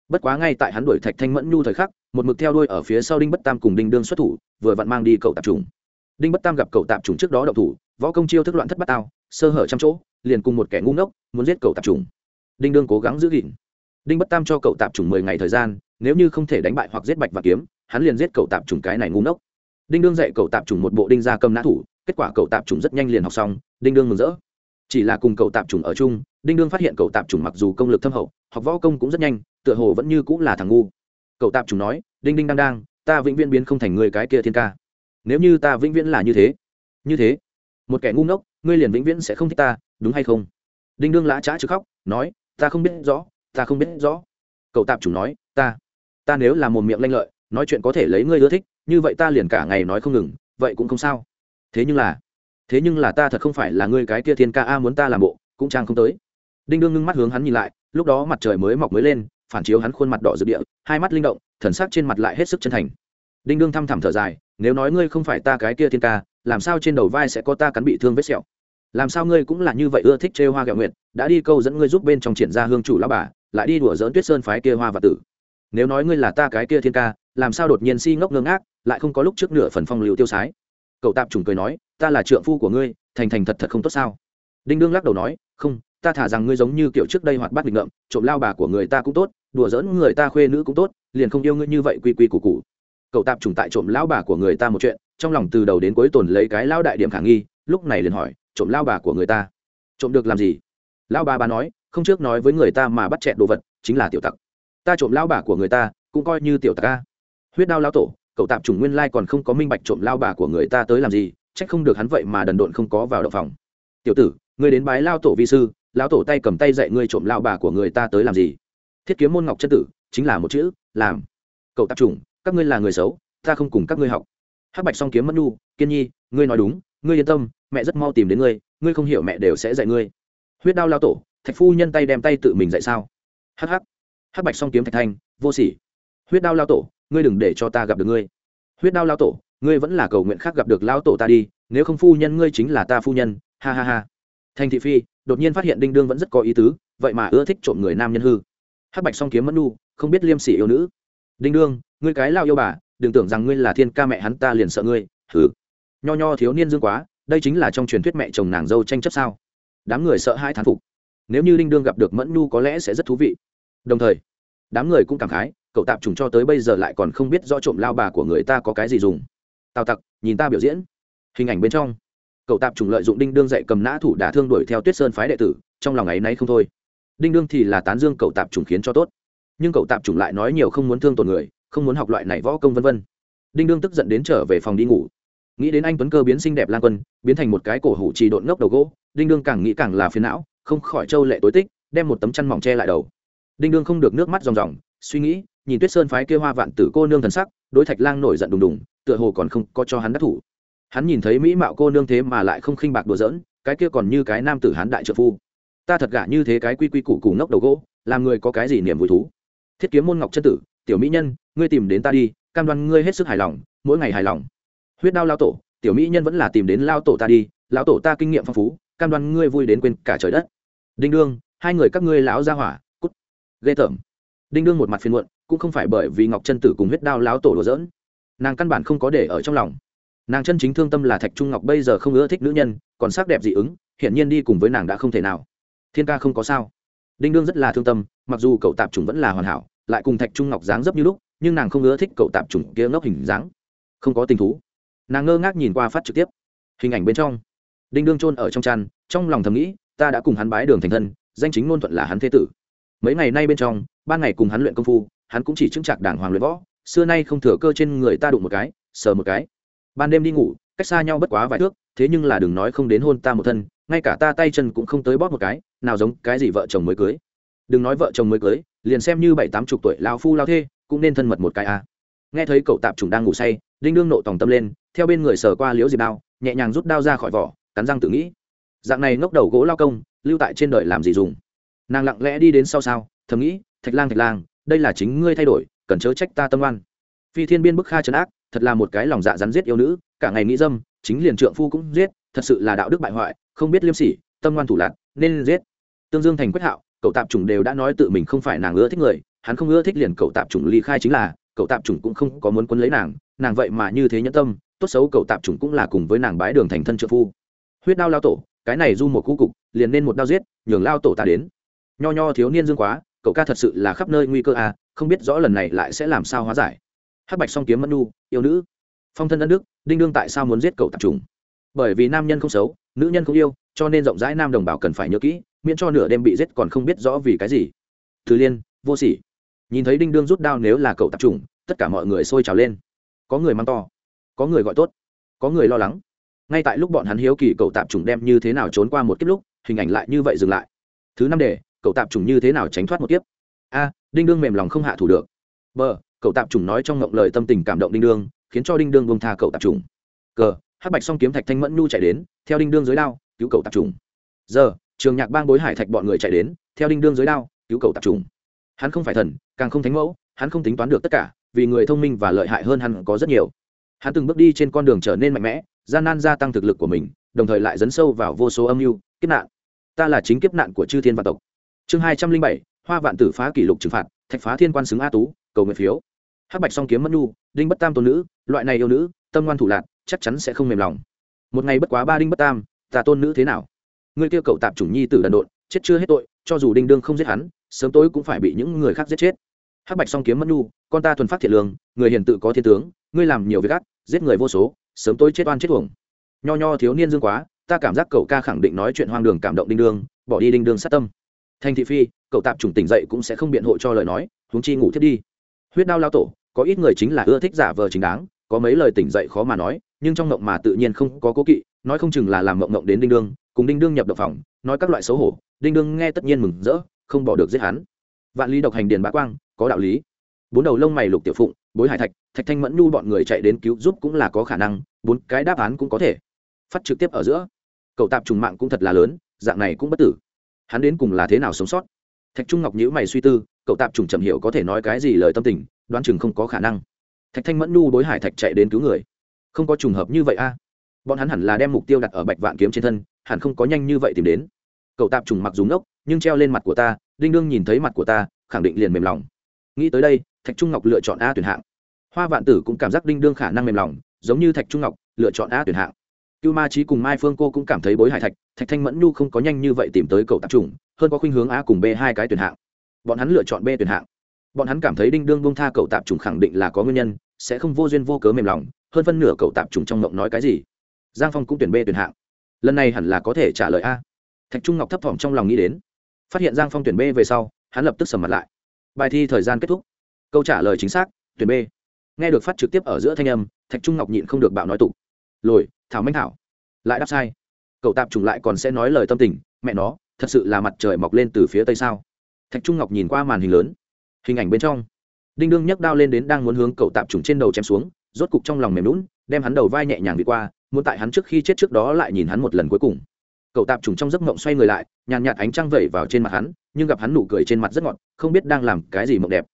bất quá ngay tại hắn đuổi thạch thanh mẫn nhu thời khắc, một mực theo đuôi ở phía sau đinh bất tam cùng đinh đương xuất thủ, vừa vặn mang đi cậu tạp trùng đinh bất tam gặp cậu tạp trùng trước đó đậu thủ, võ công chiêu thức loạn thất bát tao, sơ hở trăm chỗ, liền cùng một kẻ ngu ngốc, muốn giết cậu tạp trùng đinh đương cố gắng giữ gìn. Đinh bất tam cho cậu tạp trùng mười ngày thời gian, nếu như không thể đánh bại hoặc giết bạch và kiếm, hắn liền giết cậu tạp trùng cái này ngu ngốc. Đinh đương dạy cậu tạp trùng một bộ đinh gia cầm nã thủ, kết quả cậu tạp trùng rất nhanh liền học xong, đinh đương mừng rỡ. Chỉ là cùng cậu tạp trùng ở chung, đinh đương phát hiện cậu tạp trùng mặc dù công lực thâm hậu, học võ công cũng rất nhanh tựa hồ vẫn như cũng là thằng ngu. Cậu tạp chúng nói, đinh đinh đang đang, ta vĩnh viễn biến không thành người cái kia thiên ca. Nếu như ta vĩnh viễn là như thế như thế, một kẻ ngu ngốc, ngươi liền vĩnh viễn sẽ không thích ta, đúng hay không? Đinh đương lã trá chứ khóc, nói, ta không biết rõ, ta không biết rõ. Cậu tạp chủ nói, ta ta nếu là một miệng lanh lợi, nói chuyện có thể lấy ngươi ưa thích, như vậy ta liền cả ngày nói không ngừng, vậy cũng không sao. Thế nhưng là, thế nhưng là ta thật không phải là ngươi cái kia thiên ca a muốn ta làm bộ, cũng trang không tới. Đinh đương ngưng mắt hướng hắn nhìn lại, lúc đó mặt trời mới mọc mới lên phản chiếu hắn khuôn mặt đỏ rực địa, hai mắt linh động, thần sắc trên mặt lại hết sức chân thành. Đinh đương thăm thẳm thở dài, nếu nói ngươi không phải ta cái kia thiên ca, làm sao trên đầu vai sẽ có ta cắn bị thương vết sẹo? Làm sao ngươi cũng là như vậy ưa thích trêu hoa gạo nguyệt, đã đi câu dẫn ngươi giúp bên trong triển ra hương chủ lão bà, lại đi đùa dỡn tuyết sơn phái kia hoa và tử? Nếu nói ngươi là ta cái kia thiên ca, làm sao đột nhiên si ngốc ngơ ngác, lại không có lúc trước nửa phần phong lưu tiêu sái? Cậu tạp trùng cười nói, ta là trượng phu của ngươi, thành thành thật thật không tốt sao? Đinh đương lắc đầu nói, không, ta thả rằng ngươi giống như kiểu trước đây hoạt bát nghịch ngợm, trộm lao bà của người ta cũng tốt đùa giỡn, người ta khuê nữ cũng tốt, liền không yêu ngươi như vậy quy quy củ củ. Cậu tạp trùng tại trộm lão bà của người ta một chuyện, trong lòng từ đầu đến cuối tồn lấy cái lao đại điểm khả nghi, lúc này liền hỏi, trộm lao bà của người ta, trộm được làm gì? Lão bà bà nói, không trước nói với người ta mà bắt chẹn đồ vật, chính là tiểu tặc. Ta trộm lao bà của người ta, cũng coi như tiểu tặc a. Huyết đao lao tổ, cậu tạp trùng nguyên lai còn không có minh bạch trộm lao bà của người ta tới làm gì, trách không được hắn vậy mà đần độn không có vào động phòng. Tiểu tử, ngươi đến bái lao tổ vi sư lao tổ tay cầm tay dạy ngươi trộm lao bà của người ta tới làm gì? Thiết kiếm môn ngọc chân tử, chính là một chữ, làm. Cậu tạp chủng, các ngươi là người xấu, ta không cùng các ngươi học. Hắc bạch song kiếm mất nu kiên nhi, ngươi nói đúng, ngươi yên tâm, mẹ rất mau tìm đến ngươi ngươi không hiểu mẹ đều sẽ dạy ngươi. Huyết đao lao tổ, thạch phu nhân tay đem tay tự mình dạy sao? Hắc hắc. Hắc bạch song kiếm thạch thanh, vô sỉ. Huyết đao lao tổ, ngươi đừng để cho ta gặp được ngươi. Huyết đao lao tổ, ngươi vẫn là cầu nguyện khác gặp được lao tổ ta đi, nếu không phu nhân ngươi chính là ta phu nhân. Ha ha ha. Thành thị phi, đột nhiên phát hiện đinh đương vẫn rất có ý tứ, vậy mà ưa thích trộm người nam nhân hư hắc bạch song kiếm mẫn nu, không biết liêm sỉ yêu nữ. Đinh đương, ngươi cái lao yêu bà, đừng tưởng rằng ngươi là thiên ca mẹ hắn, ta liền sợ ngươi. Thử nho nho thiếu niên dương quá, đây chính là trong truyền thuyết mẹ chồng nàng dâu tranh chấp sao? Đám người sợ hai thán phục. Nếu như đinh đương gặp được mẫn nu có lẽ sẽ rất thú vị. Đồng thời, đám người cũng cảm khái, cậu tạp trùng cho tới bây giờ lại còn không biết rõ trộm lao bà của người ta có cái gì dùng. Tào tặc, nhìn ta biểu diễn. Hình ảnh bên trong, cậu tạp trùng lợi dụng đinh đương dạy cầm nã thủ đả thương đuổi theo tuyết sơn phái đệ tử, trong lòng ấy nay không thôi đinh đương thì là tán dương cậu tạp trùng khiến cho tốt. Nhưng cậu tạp trùng lại nói nhiều không muốn thương tổn người, không muốn học loại này võ công vân vân. Đinh đương tức giận đến trở về phòng đi ngủ. Nghĩ đến anh tuấn cơ biến xinh đẹp lan quân, biến thành một cái cổ hủ trì độn ngốc đầu gỗ, đinh đương càng nghĩ càng là phiền não, không khỏi trâu lệ tối tích, đem một tấm chăn mỏng che lại đầu. Đinh đương không được nước mắt ròng ròng, suy nghĩ, nhìn tuyết sơn phái kia hoa vạn tử cô nương thần sắc, đối thạch lang nổi giận đùng đùng, tựa hồ còn không có cho hắn đắc thủ. Hắn nhìn thấy mỹ mạo cô nương thế mà lại không khinh bạc đùa giỡn, cái kia còn như cái nam tử hán đại trợ phu ta thật gả như thế cái quy quy củ củ ngốc đầu gỗ, làm người có cái gì niềm vui thú. Thiết kiếm môn ngọc chân tử, tiểu mỹ nhân, ngươi tìm đến ta đi, cam đoan ngươi hết sức hài lòng, mỗi ngày hài lòng. Huyết đao lao tổ, tiểu mỹ nhân vẫn là tìm đến lao tổ ta đi lão tổ ta kinh nghiệm phong phú, cam đoan ngươi vui đến quên cả trời đất. Đinh đương, hai người các ngươi lão ra hỏa, cút. Ghê tởm. Đinh đương một mặt phiền muộn, cũng không phải bởi vì ngọc chân tử cùng huyết đao lão tổ đùa giỡn. Nàng căn bản không có để ở trong lòng. Nàng chân chính thương tâm là thạch trung ngọc bây giờ không ưa thích nữ nhân, còn sắc đẹp dị ứng, hiển nhiên đi cùng với nàng đã không thể nào thiên ca không có sao. Đinh đương rất là thương tâm, mặc dù cậu tạp chủng vẫn là hoàn hảo, lại cùng thạch trung ngọc dáng dấp như lúc, nhưng nàng không ưa thích cậu tạp chủng kia ngốc hình dáng. Không có tình thú. Nàng ngơ ngác nhìn qua phát trực tiếp. Hình ảnh bên trong. Đinh đương chôn ở trong chăn, trong lòng thầm nghĩ, ta đã cùng hắn bái đường thành thân, danh chính ngôn thuận là hắn thế tử. Mấy ngày nay bên trong, ban ngày cùng hắn luyện công phu, hắn cũng chỉ chứng trạc đàng hoàng luyện võ, xưa nay không thừa cơ trên người ta đụng một cái, sờ một cái. Ban đêm đi ngủ, cách xa nhau bất quá vài thước, thế nhưng là đừng nói không đến hôn ta một thân ngay cả ta tay chân cũng không tới bóp một cái, nào giống cái gì vợ chồng mới cưới. Đừng nói vợ chồng mới cưới, liền xem như bảy tám chục tuổi lao phu lao thê, cũng nên thân mật một cái à. nghe thấy cậu tạp chủng đang ngủ say, đinh đương nộ tòng tâm lên, theo bên người sờ qua liễu diệp đao, nhẹ nhàng rút đao ra khỏi vỏ, cắn răng tự nghĩ. Dạng này ngốc đầu gỗ lao công, lưu tại trên đời làm gì dùng? Nàng lặng lẽ đi đến sau sao, thầm nghĩ, thạch lang thạch lang, đây là chính ngươi thay đổi, cần chớ trách ta tâm oan. Phi thiên biên bức kha trấn ác, thật là một cái lòng dạ rắn giết yêu nữ, cả ngày nghĩ dâm, chính liền trượng phu cũng giết thật sự là đạo đức bại hoại, không biết liêm sỉ, tâm ngoan thủ lạc, nên giết. Tương dương thành quyết hạo, cậu tạp chủng đều đã nói tự mình không phải nàng ưa thích người, hắn không ưa thích liền cậu tạp chủng ly khai chính là, cậu tạp chủng cũng không có muốn quấn lấy nàng nàng vậy mà như thế nhẫn tâm, tốt xấu cậu tạp chủng cũng là cùng với nàng bái đường thành thân trợ phu. Huyết đao lao tổ, cái này du một khu cục, liền nên một đao giết, nhường lao tổ ta đến. Nho nho thiếu niên dương quá, cậu ca thật sự là khắp nơi nguy cơ à không biết rõ lần này lại sẽ làm sao hóa giải. Hắc bạch song kiếm mẫn nu yêu nữ. Phong thân đất đức đinh đương tại sao muốn giết cậu tạp trùng bởi vì nam nhân không xấu, nữ nhân không yêu, cho nên rộng rãi nam đồng bào cần phải nhớ kỹ, miễn cho nửa đêm bị giết còn không biết rõ vì cái gì. Thứ liên, vô sỉ. Nhìn thấy đinh đương rút đao nếu là cậu tập trùng tất cả mọi người sôi trào lên. Có người mang to, có người gọi tốt, có người lo lắng. Ngay tại lúc bọn hắn hiếu kỳ cậu tạp trùng đem như thế nào trốn qua một kiếp lúc, hình ảnh lại như vậy dừng lại. Thứ năm đề, cậu tạp trùng như thế nào tránh thoát một kiếp? A, đinh đương mềm lòng không hạ thủ được. B, cậu tạp trùng nói trong ngộng lời tâm tình cảm động đinh đương, khiến cho đinh đương bông tha cậu tạp trùng cờ hắc bạch song kiếm thạch thanh mẫn nhu chạy đến, theo đinh đương dưới đao, cứu cầu tạp trùng. Giờ, trường nhạc bang bối hải thạch bọn người chạy đến, theo đinh đương dưới đao, cứu cầu tạp trùng. Hắn không phải thần, càng không thánh mẫu, hắn không tính toán được tất cả, vì người thông minh và lợi hại hơn hắn có rất nhiều. Hắn từng bước đi trên con đường trở nên mạnh mẽ, gian nan gia tăng thực lực của mình, đồng thời lại dấn sâu vào vô số âm mưu, kiếp nạn. Ta là chính kiếp nạn của chư thiên vạn tộc. Chương hai trăm linh bảy, hoa vạn tử phá kỷ lục trừng phạt, thạch phá thiên quan xứng a tú, cầu nguyện phiếu. Hắc bạch song kiếm mất nhu, đinh bất tam tôn nữ, loại này yêu nữ, tâm ngoan thủ lạc chắc chắn sẽ không mềm lòng. Một ngày bất quá ba đinh bất tam ta tôn nữ thế nào? Người kia cậu tạp chủng nhi tử đần độn, chết chưa hết tội, cho dù đinh đương không giết hắn, sớm tối cũng phải bị những người khác giết chết. Hắc bạch song kiếm mất nhu, con ta thuần phát thiệt lương, người hiền tự có thiên tướng, ngươi làm nhiều việc gắt giết người vô số, sớm tối chết oan chết uổng. Nho nho thiếu niên dương quá, ta cảm giác cậu ca khẳng định nói chuyện hoang đường cảm động đinh đương, bỏ đi đinh đương sát tâm. Thành thị phi, cậu tạp chủng tỉnh dậy cũng sẽ không biện hộ cho lời nói, huống chi ngủ thiết đi. Huyết đao lao tổ, có ít người chính là ưa thích giả vờ chính đáng có mấy lời tỉnh dậy khó mà nói, nhưng trong mộng mà tự nhiên không có cố kỵ, nói không chừng là làm mộng mộng đến đinh đương, cùng đinh đương nhập độc phòng, nói các loại xấu hổ, đinh đương nghe tất nhiên mừng rỡ, không bỏ được giết hắn. Vạn lý độc hành điền bá quang, có đạo lý. Bốn đầu lông mày lục tiểu phụng, bối hải thạch thạch thanh mẫn nhu bọn người chạy đến cứu giúp cũng là có khả năng, bốn cái đáp án cũng có thể. Phát trực tiếp ở giữa. Cậu tạp trùng mạng cũng thật là lớn, dạng này cũng bất tử. Hắn đến cùng là thế nào sống sót? Thạch trung ngọc nhữ mày suy tư, cậu tạp trùng chậm hiểu có thể nói cái gì lời tâm tình, đoán chừng không có khả năng thạch thanh mẫn nhu bối hải thạch chạy đến cứu người. Không có trùng hợp như vậy a. Bọn hắn hẳn là đem mục tiêu đặt ở bạch vạn kiếm trên thân, hẳn không có nhanh như vậy tìm đến. Cậu tạp trùng mặc dùng ốc nhưng treo lên mặt của ta, đinh đương nhìn thấy mặt của ta, khẳng định liền mềm lòng. Nghĩ tới đây, thạch trung ngọc lựa chọn a tuyển hạng. Hoa vạn tử cũng cảm giác đinh đương khả năng mềm lòng, giống như thạch trung ngọc, lựa chọn a tuyển hạng. Cưu ma trí cùng mai phương cô cũng cảm thấy bối hải thạch thạch thanh mẫn nhu không có nhanh như vậy tìm tới cậu tạp trùng, hơn có khuynh hướng a cùng b hai cái tuyển hạng. Bọn hắn lựa chọn b tuyển hạng bọn hắn cảm thấy đinh đương bông tha cậu tạp trùng khẳng định là có nguyên nhân, sẽ không vô duyên vô cớ mềm lòng, hơn phân nửa cậu tạp trùng trong mộng nói cái gì. Giang phong cũng tuyển b tuyển hạng. Lần này hẳn là có thể trả lời a. Thạch trung ngọc thấp thỏm trong lòng nghĩ đến. Phát hiện giang phong tuyển b về sau, hắn lập tức sầm mặt lại. Bài thi thời gian kết thúc. Câu trả lời chính xác, tuyển b. Nghe được phát trực tiếp ở giữa thanh âm, thạch trung ngọc nhịn không được bạo nói tục lồi, thảo minh thảo. Lại đáp sai. Cậu tạp trùng lại còn sẽ nói lời tâm tình, mẹ nó, thật sự là mặt trời mọc lên từ phía tây sao? Thạch trung ngọc nhìn qua màn hình lớn hình ảnh bên trong. Đinh đương nhấc đao lên đến đang muốn hướng cậu tạp trùng trên đầu chém xuống, rốt cục trong lòng mềm lún đem hắn đầu vai nhẹ nhàng đi qua, muốn tại hắn trước khi chết trước đó lại nhìn hắn một lần cuối cùng. Cậu tạp trùng trong giấc mộng xoay người lại, nhàn nhạt ánh trăng vẩy vào trên mặt hắn, nhưng gặp hắn nụ cười trên mặt rất ngọt, không biết đang làm cái gì mộng đẹp.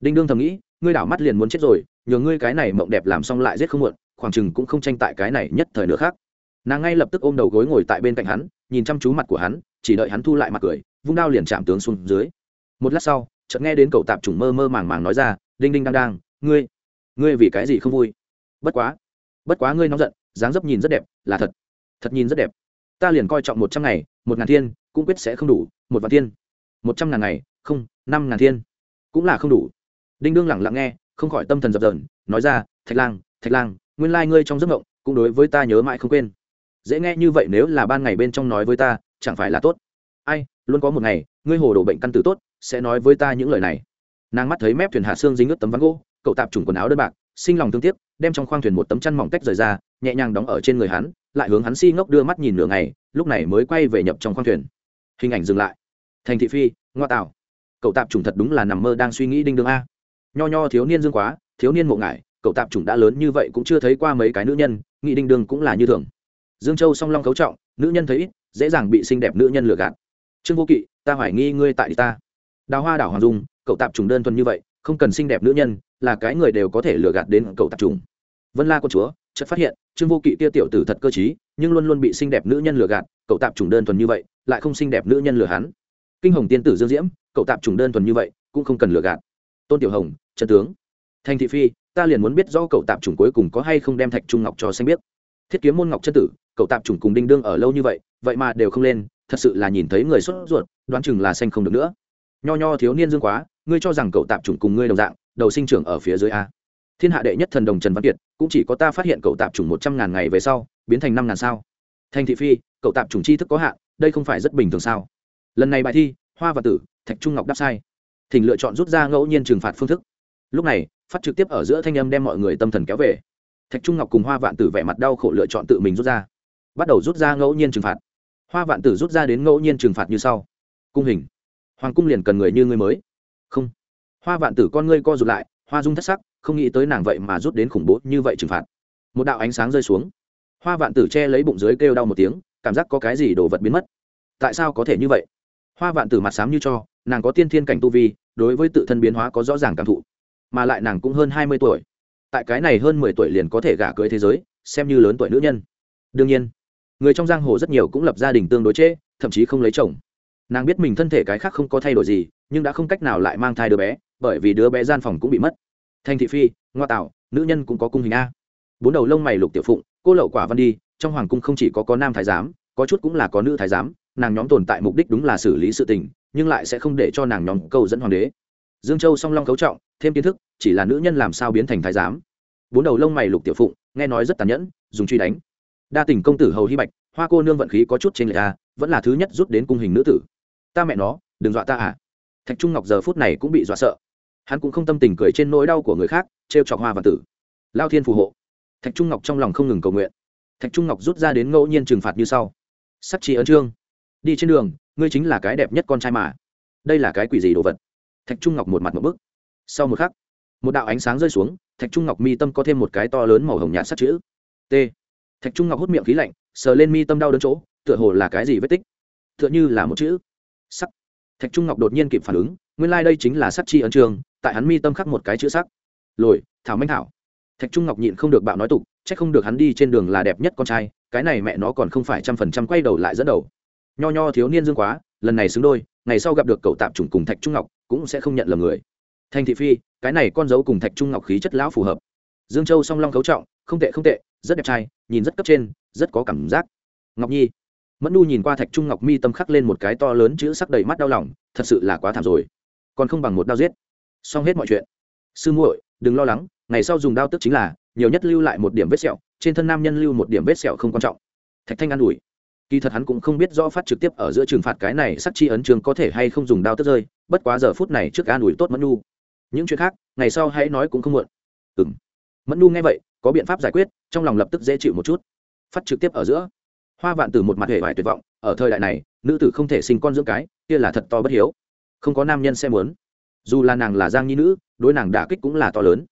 Đinh đương thầm nghĩ, ngươi đảo mắt liền muốn chết rồi, nhờ ngươi cái này mộng đẹp làm xong lại giết không muộn, khoảng chừng cũng không tranh tại cái này nhất thời nữa khác. Nàng ngay lập tức ôm đầu gối ngồi tại bên cạnh hắn, nhìn chăm chú mặt của hắn, chỉ đợi hắn thu lại mặt cười, vung đao liền chạm tướng xuống dưới. Một lát sau chợt nghe đến cậu tạp trùng mơ mơ màng màng nói ra, đinh đinh đang đang, ngươi ngươi vì cái gì không vui? Bất quá bất quá ngươi nóng giận, dáng dấp nhìn rất đẹp, là thật thật nhìn rất đẹp. Ta liền coi trọng một trăm ngày, một ngàn thiên, cũng quyết sẽ không đủ, một vạn thiên. Một trăm ngàn ngày, không, năm ngàn thiên, cũng là không đủ. Đinh đương lẳng lặng nghe, không khỏi tâm thần dập dờn, nói ra, thạch lang thạch lang, nguyên lai ngươi trong giấc mộng, cũng đối với ta nhớ mãi không quên. Dễ nghe như vậy nếu là ban ngày bên trong nói với ta, chẳng phải là tốt. Ai, luôn có một ngày, ngươi hồ đồ bệnh căn tử tốt sẽ nói với ta những lời này. Nàng mắt thấy mép thuyền hạ xương dính ướt tấm ván gỗ, cậu tạp trùng quần áo đơn bạc, sinh lòng thương tiếc, đem trong khoang thuyền một tấm chăn mỏng tách rời ra, nhẹ nhàng đóng ở trên người hắn, lại hướng hắn si ngốc đưa mắt nhìn nửa ngày, lúc này mới quay về nhập trong khoang thuyền. Hình ảnh dừng lại. Thành thị phi, ngoa tạo. Cậu tạp trùng thật đúng là nằm mơ đang suy nghĩ đinh đương a. Nho nho thiếu niên dương quá, thiếu niên mộ ngại cậu tạp trùng đã lớn như vậy cũng chưa thấy qua mấy cái nữ nhân, nghĩ đinh đương cũng là như thường. Dương châu song long cấu trọng, nữ nhân thấy ít, dễ dàng bị xinh đẹp nữ nhân lừa gạt. Trương vô kỵ, ta hoài nghi ngươi tại ta đào hoa đảo hoàng dung, cậu tạp trùng đơn thuần như vậy, không cần xinh đẹp nữ nhân, là cái người đều có thể lừa gạt đến cậu tạp trùng. Vân la con chúa, chợt phát hiện, trương vô kỵ kia tiểu tử thật cơ t nhưng luôn luôn bị xinh đẹp nữ nhân lừa gạt, cậu tạp trùng đơn thuần như vậy, lại không xinh đẹp nữ nhân lừa hắn. Kinh hồng tiên tử dương diễm, cậu tạp trùng đơn thuần như vậy, cũng không cần lừa gạt. Tôn tiểu hồng trần tướng. Thành thị phi, ta liền muốn biết do cậu tạp trùng cuối cùng có hay không đem thạch trung ngọc cho xanh biết thiết kiếm môn ngọc chân tử, cậu tạp trùng cùng đinh đương ở lâu như vậy vậy mà đều không lên, thật sự là nhìn thấy người xuất ruột, đoán chừng là xanh không được nữa nho nho thiếu niên dương quá, ngươi cho rằng cậu tạp chủng cùng ngươi đồng dạng, đầu sinh trưởng ở phía dưới a. Thiên hạ đệ nhất thần đồng trần văn kiệt, cũng chỉ có ta phát hiện cậu tạp chủng một trăm ngàn ngày về sau, biến thành năm ngàn sao. Thành thị phi, cậu tạp chủng tri thức có hạn, đây không phải rất bình thường sao? Lần này bài thi, hoa và tử, thạch trung ngọc đáp sai. Thỉnh lựa chọn rút ra ngẫu nhiên trừng phạt phương thức. Lúc này, phát trực tiếp ở giữa thanh âm đem mọi người tâm thần kéo về. Thạch trung ngọc cùng hoa vạn tử vẻ mặt đau khổ lựa chọn tự mình rút ra. Bắt đầu rút ra ngẫu nhiên trừng phạt. Hoa vạn tử rút ra đến ngẫu nhiên trừng phạt như sau. Cung hình hoàng cung liền cần người như ngươi mới. Không. Hoa vạn tử con ngươi co rụt lại, hoa dung thất sắc, không nghĩ tới nàng vậy mà rút đến khủng bố như vậy trừng phạt. Một đạo ánh sáng rơi xuống. Hoa vạn tử che lấy bụng dưới kêu đau một tiếng, cảm giác có cái gì đồ vật biến mất. Tại sao có thể như vậy? Hoa vạn tử mặt sám như cho, nàng có tiên thiên cảnh tu vi, đối với tự thân biến hóa có rõ ràng cảm thụ. Mà lại nàng cũng hơn hai mươi tuổi. Tại cái này hơn mười tuổi liền có thể gả cưới thế giới, xem như lớn tuổi nữ nhân. Đương nhiên, người trong giang hồ rất nhiều cũng lập gia đình tương đối trễ, thậm chí không lấy chồng nàng biết mình thân thể cái khác không có thay đổi gì, nhưng đã không cách nào lại mang thai đứa bé, bởi vì đứa bé gian phòng cũng bị mất. Thanh thị phi, ngoa tạo, nữ nhân cũng có cung hình a. Bốn đầu lông mày lục tiểu phụng, cô lậu quả văn đi, trong hoàng cung không chỉ có có nam thái giám, có chút cũng là có nữ thái giám, nàng nhóm tồn tại mục đích đúng là xử lý sự tình, nhưng lại sẽ không để cho nàng nhóm câu dẫn hoàng đế. Dương châu song long cấu trọng, thêm kiến thức, chỉ là nữ nhân làm sao biến thành thái giám. Bốn đầu lông mày lục tiểu phụng, nghe nói rất tàn nhẫn, dùng truy đánh. Đa tình công tử hầu hy bạch, hoa cô nương vận khí có chút trên lệ a, vẫn là thứ nhất rút đến cung hình nữ tử ta mẹ nó, đừng dọa ta à. Thạch trung ngọc giờ phút này cũng bị dọa sợ. Hắn cũng không tâm tình cười trên nỗi đau của người khác t r e o chọc hoa và tử. Lao thiên phù hộ. Thạch trung ngọc trong lòng không ngừng cầu nguyện. Thạch trung ngọc rút ra đến ngẫu nhiên trừng phạt như sau. Sắc chi ấn trương đi trên đường, ngươi chính là cái đẹp nhất con trai mà. Đây là cái quỷ gì đồ vật? Thạch trung ngọc một mặt một bức. Sau một khắc, một đạo ánh sáng rơi xuống, thạch trung ngọc mi tâm có thêm một cái to lớn màu hồng nhạt sắc chữ. T. Thạch trung ngọc hút miệng khí lạnh, sờ lên mi tâm đau đớn chỗ, tựa hồ là cái gì vết tích? Tựa như là một chữ sắc. Thạch trung ngọc đột nhiên kịp phản ứng, nguyên lai、like、đây chính là sắc chi ấn trường, tại hắn mi tâm khắc một cái chữ sắc. Lồi, thảo manh thảo. Thạch trung ngọc nhịn không được bạo nói tục c h ắ c không được hắn đi trên đường là đẹp nhất con trai, cái này mẹ nó còn không phải trăm phần trăm quay đầu lại dẫn đầu. Nho nho thiếu niên dương quá, lần này xứng đôi, ngày sau gặp được cậu tạp chủng cùng thạch trung ngọc, cũng sẽ không nhận lầm người. Thành thị phi, cái này con dấu cùng thạch trung ngọc khí chất lão phù hợp. Dương châu song long cấu trọng, không tệ không tệ, rất đẹp trai, nhìn rất cấp trên, rất có cảm giác. Ngọc nhi mẫn nu nhìn qua thạch trung ngọc mi tâm khắc lên một cái to lớn chữ sắc đầy mắt đau lòng, thật sự là quá thảm rồi. Còn không bằng một đao giết. Xong hết mọi chuyện. Sư muội, đừng lo lắng, ngày sau dùng đao tức chính là, nhiều nhất lưu lại một điểm vết sẹo, trên thân nam nhân lưu một điểm vết sẹo không quan trọng. Thạch thanh an ủi. Kỳ thật hắn cũng không biết rõ phát trực tiếp ở giữa trừng phạt cái này sắc chi ấn trường có thể hay không dùng đao tức rơi, bất quá giờ phút này trước an ủi tốt mẫn nu những chuyện khác, ngày sau hãy nói cũng không muộn. Ừ mẫn nu nghe vậy, có biện pháp giải quyết, trong lòng lập tức dễ chịu một chút. Phát trực tiếp ở giữa hoa vạn tử một mặt hề vải tuyệt vọng, ở thời đại này, nữ tử không thể sinh con dưỡng cái, kia là thật to bất hiếu. Không có nam nhân sẽ muốn. Dù là nàng là giang nhi nữ, đối nàng đả kích cũng là to lớn.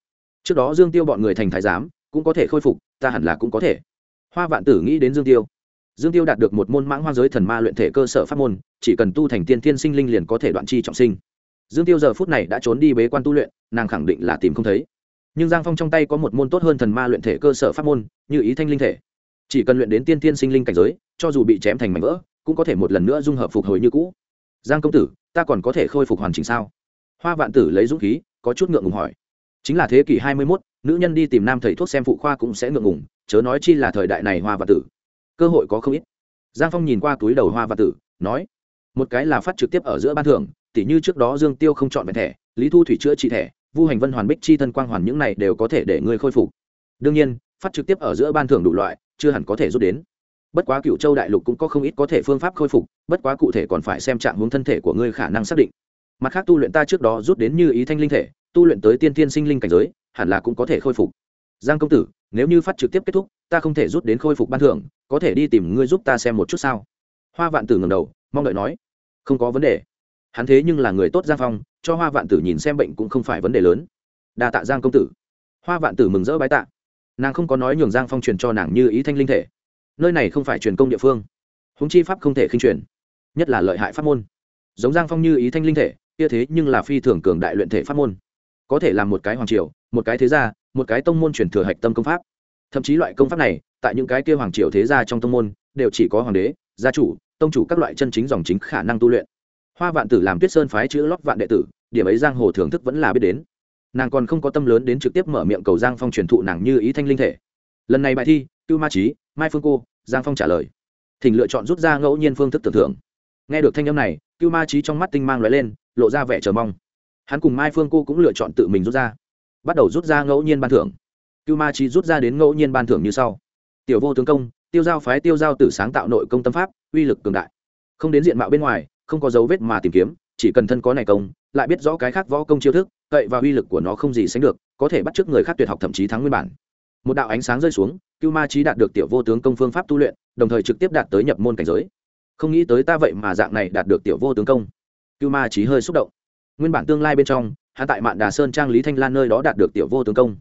Trước đó dương tiêu bọn người thành thái giám, cũng có thể khôi phục, ta hẳn là cũng có thể. Hoa vạn tử nghĩ đến dương tiêu. Dương tiêu đạt được một môn mãng hoa giới thần ma luyện thể cơ sở pháp môn, chỉ cần tu thành tiên thiên sinh linh liền có thể đoạn chi trọng sinh. Dương tiêu giờ phút này đã trốn đi bế quan tu luyện, nàng khẳng định là tìm không thấy. Nhưng giang phong trong tay có một môn tốt hơn thần ma luyện thể cơ sở pháp môn, như ý thanh linh thể chỉ cần luyện đến tiên tiên sinh linh cảnh giới, cho dù bị chém thành mảnh vỡ, cũng có thể một lần nữa dung hợp phục hồi như cũ. Giang công tử, ta còn có thể khôi phục hoàn chỉnh sao? Hoa vạn tử lấy dũng khí, có chút ngượng ngùng hỏi. Chính là thế kỷ hai mươi mốt, nữ nhân đi tìm nam thầy thuốc xem phụ khoa cũng sẽ ngượng ngùng, chớ nói chi là thời đại này hoa vạn tử. Cơ hội có không ít. Giang phong nhìn qua túi đầu hoa vạn tử, nói, một cái là phát trực tiếp ở giữa ban thưởng, tỉ như trước đó dương tiêu không chọn vẹn thẻ, lý thu thủy chữa trị thẻ, vu hành vân hoàn bích chi thân quang hoàn những này đều có thể để ngươi khôi phục. Đương nhiên phát trực tiếp ở giữa ban thưởng đủ loại, chưa hẳn có thể rút đến. Bất quá cựu châu đại lục cũng có không ít có thể phương pháp khôi phục, bất quá cụ thể còn phải xem trạng hướng thân thể của ngươi khả năng xác định. Mặt khác tu luyện ta trước đó rút đến như ý thanh linh thể, tu luyện tới tiên tiên sinh linh cảnh giới, hẳn là cũng có thể khôi phục. Giang công tử, nếu như phát trực tiếp kết thúc, ta không thể rút đến khôi phục ban thưởng, có thể đi tìm ngươi giúp ta xem một chút sao? Hoa vạn tử ngầm đầu, mong đợi nói. Không có vấn đề. Hắn thế nhưng là người tốt giang phong, cho hoa vạn tử nhìn xem bệnh cũng không phải vấn đề lớn. Đa tạ giang công tử. Hoa vạn tử mừng rỡ bái tạ nàng không có nói nhường giang phong truyền cho nàng như ý thanh linh thể. Nơi này không phải truyền công địa phương. Húng chi pháp không thể khinh truyền, nhất là lợi hại pháp môn. Giống giang phong như ý thanh linh thể, kia thế nhưng là phi thường cường đại luyện thể pháp môn. Có thể làm một cái hoàng triều, một cái thế gia, một cái tông môn truyền thừa hạch tâm công pháp. Thậm chí loại công pháp này, tại những cái kia hoàng triều thế gia trong tông môn, đều chỉ có hoàng đế, gia chủ, tông chủ các loại chân chính dòng chính khả năng tu luyện. Hoa vạn tử làm tuyết sơn phái chữ lót vạn đệ tử, điểm ấy giang hồ thưởng thức vẫn là biết đến nàng còn không có tâm lớn đến trực tiếp mở miệng cầu giang phong truyền thụ nàng như ý thanh linh thể. Lần này bài thi, cưu ma trí mai phương cô, giang phong trả lời. Thỉnh lựa chọn rút ra ngẫu nhiên phương thức tưởng thưởng nghe được thanh âm này, cưu ma trí trong mắt tinh mang l lên, lộ ra vẻ chờ mong. Hắn cùng mai phương cô cũng lựa chọn tự mình rút ra. Bắt đầu rút ra ngẫu nhiên ban thưởng. Cưu ma trí rút ra đến ngẫu nhiên ban thưởng như sau. Tiểu vô tướng công, tiêu giao phái tiêu giao tử sáng tạo nội công tâm pháp, uy lực cường đại. Không đến diện mạo bên ngoài, không có dấu vết mà tìm kiếm, chỉ cần thân có này công lại biết rõ cái khác võ công chiêu thức, cậy và uy lực của nó không gì sánh được, có thể bắt chước người khác tuyệt học thậm chí thắng nguyên bản. Một đạo ánh sáng rơi xuống, cưu ma trí đạt được tiểu vô tướng công phương pháp tu luyện, đồng thời trực tiếp đạt tới nhập môn cảnh giới. Không nghĩ tới ta vậy mà dạng này đạt được tiểu vô tướng công. Cưu ma trí hơi xúc động. Nguyên bản tương lai bên trong, hắn tại mạn đà sơn trang lý thanh lan nơi đó đạt được tiểu vô tướng công.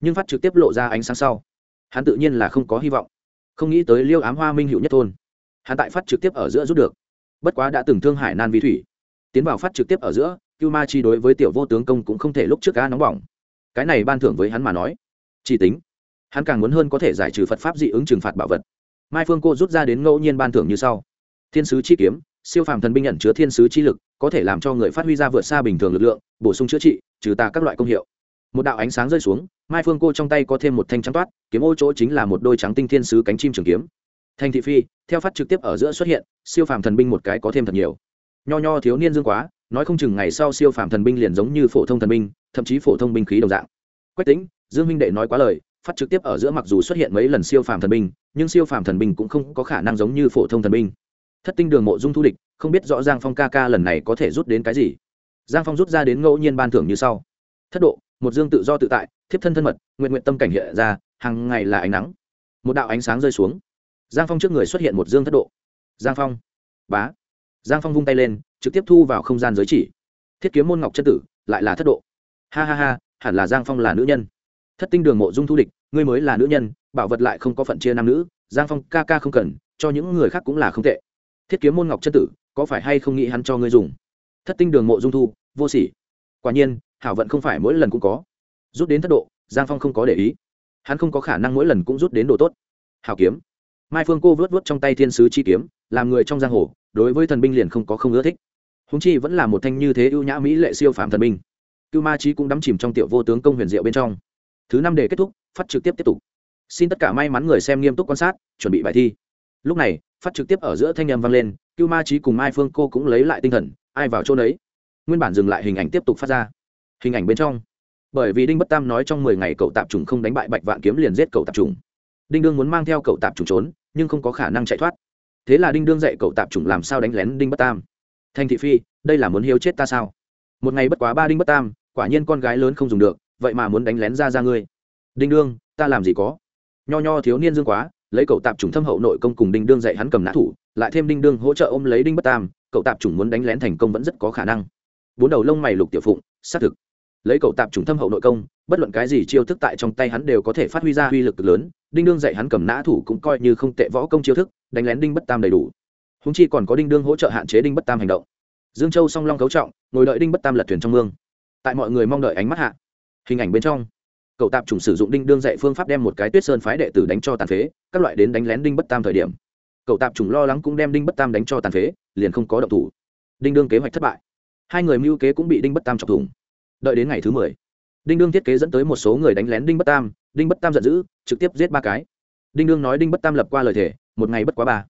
Nhưng phát trực tiếp lộ ra ánh sáng sau, hắn tự nhiên là không có hy vọng. Không nghĩ tới liêu ám hoa minh hữu nhất thôn, hắn tại phát trực tiếp ở giữa rút được. Bất quá đã từng thương hải nan vi thủy tiến vào phát trực tiếp ở giữa, cưu ma chi đối với tiểu vô tướng công cũng không thể lúc trước cá nóng bỏng. Cái này ban thưởng với hắn mà nói. Chỉ tính, hắn càng muốn hơn có thể giải trừ phật pháp dị ứng trừng phạt bảo vật. Mai phương cô rút ra đến ngẫu nhiên ban thưởng như sau. Thiên sứ chi kiếm, siêu phàm thần binh nhận chứa thiên sứ chi lực, có thể làm cho người phát huy ra vượt xa bình thường lực lượng, bổ sung chữa trị, trừ tà các loại công hiệu. Một đạo ánh sáng rơi xuống, mai phương cô trong tay có thêm một thanh trắng toát, kiếm ô chỗ chính là một đôi trắng tinh thiên sứ cánh chim trường kiếm. Thanh thị phi, theo phát trực tiếp ở giữa xuất hiện, siêu phàm thần binh một cái có thêm thật nhiều nho nho thiếu niên dương quá, nói không chừng ngày sau siêu phàm thần binh liền giống như phổ thông thần binh, thậm chí phổ thông binh khí đồng dạng. Quách tính dương minh đệ nói quá lời, phát trực tiếp ở giữa mặc dù xuất hiện mấy lần siêu phàm thần binh, nhưng siêu phàm thần binh cũng không có khả năng giống như phổ thông thần binh. Thất tinh đường mộ dung thu địch, không biết rõ giang phong ca ca lần này có thể rút đến cái gì. Giang phong rút ra đến ngẫu nhiên ban thưởng như sau. Thất độ, một dương tự do tự tại, thiếp thân thân mật, nguyện nguyện tâm cảnh hiện ra, hàng ngày là ánh nắng. Một đạo ánh sáng rơi xuống. Giang phong trước người xuất hiện một dương thất độ. Giang phong. Bá giang phong vung tay lên, trực tiếp thu vào không gian giới chỉ. Thiết kiếm môn ngọc chân tử, lại là thất độ. Ha ha ha, hẳn là giang phong là nữ nhân. Thất tinh đường mộ dung thu địch, ngươi mới là nữ nhân, bảo vật lại không có phận chia nam nữ, giang phong ca ca không cần, cho những người khác cũng là không tệ. Thiết kiếm môn ngọc chân tử, có phải hay không nghĩ hắn cho ngươi dùng? Thất tinh đường mộ dung thu, vô sỉ. Quả nhiên, hảo vận không phải mỗi lần cũng có. Rút đến thất độ, giang phong không có để ý. Hắn không có khả năng mỗi lần cũng rút đến độ tốt. Hảo kiếm. Mai phương cô vớt vớt trong tay thiên sứ chi kiếm, làm người trong giang hồ đối với thần binh liền không có không ưa thích. Húng chi vẫn là một thanh như thế ưu nhã mỹ lệ siêu phàm thần binh. Cưu ma trí cũng đắm chìm trong tiểu vô tướng công huyền diệu bên trong. Thứ năm để kết thúc, phát trực tiếp tiếp tục. Xin tất cả may mắn người xem nghiêm túc quan sát, chuẩn bị bài thi. Lúc này, phát trực tiếp ở giữa thanh â m vang lên, cưu ma trí cùng mai phương cô cũng lấy lại tinh thần, ai vào chỗ đấy nguyên bản dừng lại hình ảnh tiếp tục phát ra. Hình ảnh bên trong. Bởi vì đinh bất tam nói trong mười ngày cậu tạp trùng không đánh bại bạch vạn kiếm liền giết cậu tạp trùng đinh đương muốn mang theo cậu tạp trùng trốn, nhưng không có khả năng chạy thoát thế là đinh đương dạy cậu tạp trùng làm sao đánh lén đinh bất tam. Thanh thị phi, đây là muốn hiếu chết ta sao? Một ngày bất quá ba đinh bất tam, quả nhiên con gái lớn không dùng được, vậy mà muốn đánh lén ra ra ngươi. Đinh đương, ta làm gì có? Nho nho thiếu niên dương quá, lấy cậu tạp chủng thâm hậu nội công cùng đinh đương dạy hắn cầm nã thủ, lại thêm đinh đương hỗ trợ ôm lấy đinh bất tam, cậu tạp chủng muốn đánh lén thành công vẫn rất có khả năng. Bốn đầu lông mày lục tiểu phụng, xác thực. Lấy cậu tạp chủng thâm hậu nội công, bất luận cái gì chiêu thức tại trong tay hắn đều có thể phát huy ra uy lực lớn đinh đương dạy hắn cầm nã thủ cũng coi như không tệ võ công chiêu thức, đánh lén đinh bất tam đầy đủ. Húng chi còn có đinh đương hỗ trợ hạn chế đinh bất tam hành động. Dương châu song long cấu trọng, ngồi đợi đinh bất tam lật thuyền trong mương. Tại mọi người mong đợi ánh mắt hạ, hình ảnh bên trong, cậu tạp chủng sử dụng đinh đương dạy phương pháp đem một cái tuyết sơn phái đệ tử đánh cho tàn phế, các loại đến đánh lén đinh bất tam thời điểm. Cậu tạp chủng lo lắng cũng đem đinh bất tam đánh cho tàn phế, liền không có động thủ. Đinh đương kế hoạch thất bại. Hai người mưu kế cũng bị đinh bất tam chọc thủng. Đợi đến ngày thứ mười, đinh đương thiết kế dẫn tới một số người đánh lén đinh bất tam đinh bất tam giận dữ, trực tiếp giết ba cái. Đinh đương nói đinh bất tam lập qua lời thề, một ngày bất quá ba.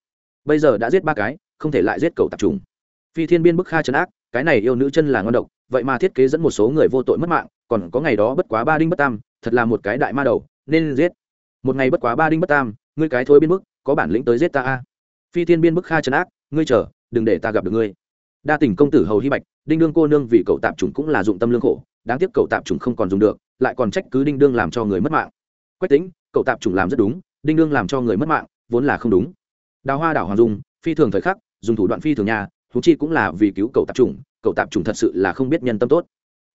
Bây giờ đã giết ba cái, không thể lại giết cậu tạp trùng. Phi thiên biên bức kha trấn ác, cái này yêu nữ chân là ngon độc, vậy mà thiết kế dẫn một số người vô tội mất mạng, còn có ngày đó bất quá ba đinh bất tam, thật là một cái đại ma đầu, nên giết. Một ngày bất quá ba đinh bất tam, ngươi cái thôi biên bức, có bản lĩnh tới giết ta a. Phi thiên biên bức kha trấn ác, ngươi chờ, đừng để ta gặp được ngươi. Đa tình công tử hầu hy bạch, đinh đương cô nương vì cậu tạp trùng cũng là dụng tâm lương khổ, đáng tiếc cậu tạp trùng không còn dùng được lại còn trách cứ đinh đương làm cho người mất mạng. Quách tính cậu tạp chủng làm rất đúng, đinh đương làm cho người mất mạng, vốn là không đúng. Đào hoa đảo hoàng dung, phi thường thời khắc, dùng thủ đoạn phi thường nhà thú chi cũng là vì cứu cậu tạp chủng, cậu tạp chủng thật sự là không biết nhân tâm tốt.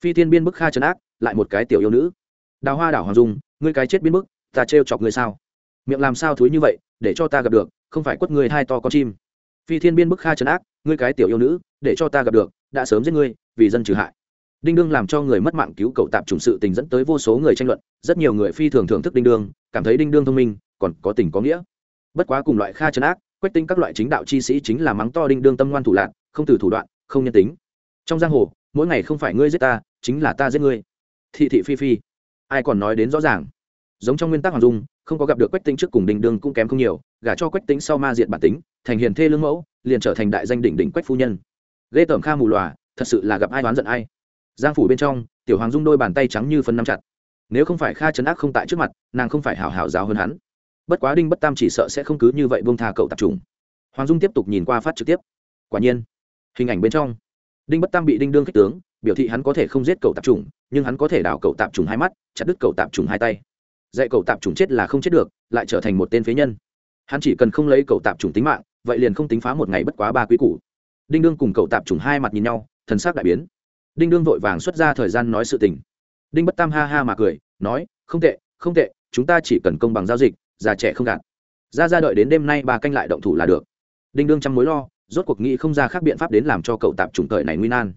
Phi thiên biên bức kha trấn ác, lại một cái tiểu yêu nữ. Đào hoa đảo hoàng dung, ngươi cái chết biên bức, ta trêu chọc ngươi sao? Miệng làm sao thúi như vậy, để cho ta gặp được, không phải quất ngươi hai to con chim. Phi thiên biên bức kha trấn ác, ngươi cái tiểu yêu nữ, để cho ta gặp được, đã sớm giết ngươi, vì dân trừ hại đinh đương làm cho người mất mạng cứu cậu tạp chủng sự tình dẫn tới vô số người tranh luận, rất nhiều người phi thường thưởng thức đinh đương, cảm thấy đinh đương thông minh, còn có tình có nghĩa. Bất quá cùng loại kha trấn ác, quách tinh các loại chính đạo chi sĩ chính là mắng to đinh đương tâm ngoan thủ lạc không từ thủ đoạn, không nhân tính. Trong giang hồ, mỗi ngày không phải ngươi giết ta, chính là ta giết ngươi. Thị thị phi phi. Ai còn nói đến rõ ràng? Giống trong nguyên tắc hoàng dung, không có gặp được quách tính trước cùng đinh đương cũng kém không nhiều, gả cho quách tính sau ma diện bản tính, thành hiền thê lương mẫu, liền trở thành đại danh đỉnh đỉnh quách phu nhân. Ghê tởm kha mù lòa, thật sự là gặp ai đoán giận ai giang phủ bên trong, tiểu hoàng dung đôi bàn tay trắng như phân nắm chặt. Nếu không phải kha chấn ác không tại trước mặt, nàng không phải hảo hảo giáo hơn hắn. Bất quá đinh bất tam chỉ sợ sẽ không cứ như vậy bông tha cậu tập trung hoàng dung tiếp tục nhìn qua phát trực tiếp. Quả nhiên, hình ảnh bên trong, đinh bất tam bị đinh đương kích tướng, biểu thị hắn có thể không giết cậu tạp trùng, nhưng hắn có thể đào cậu tạp trùng hai mắt, chặt đứt cậu tạp trùng hai tay. Dạy cậu tạp trùng chết là không chết được, lại trở thành một tên phế nhân. Hắn chỉ cần không lấy cậu tạp trùng tính mạng, vậy liền không tính phá một ngày bất quá ba quý củ. Đinh đương cùng cậu tạp trùng hai mặt nhìn nhau, thần sắc đại biến đinh đương vội vàng xuất ra thời gian nói sự tình. Đinh bất tam ha ha mà cười, nói, không tệ không tệ, chúng ta chỉ cần công bằng giao dịch, già trẻ không gạt. Ra ra đợi đến đêm nay ba canh lại động thủ là được. Đinh đương chăm mối lo, rốt cuộc nghĩ không ra khác biện pháp đến làm cho cậu tạp chủng thời này nguy nan.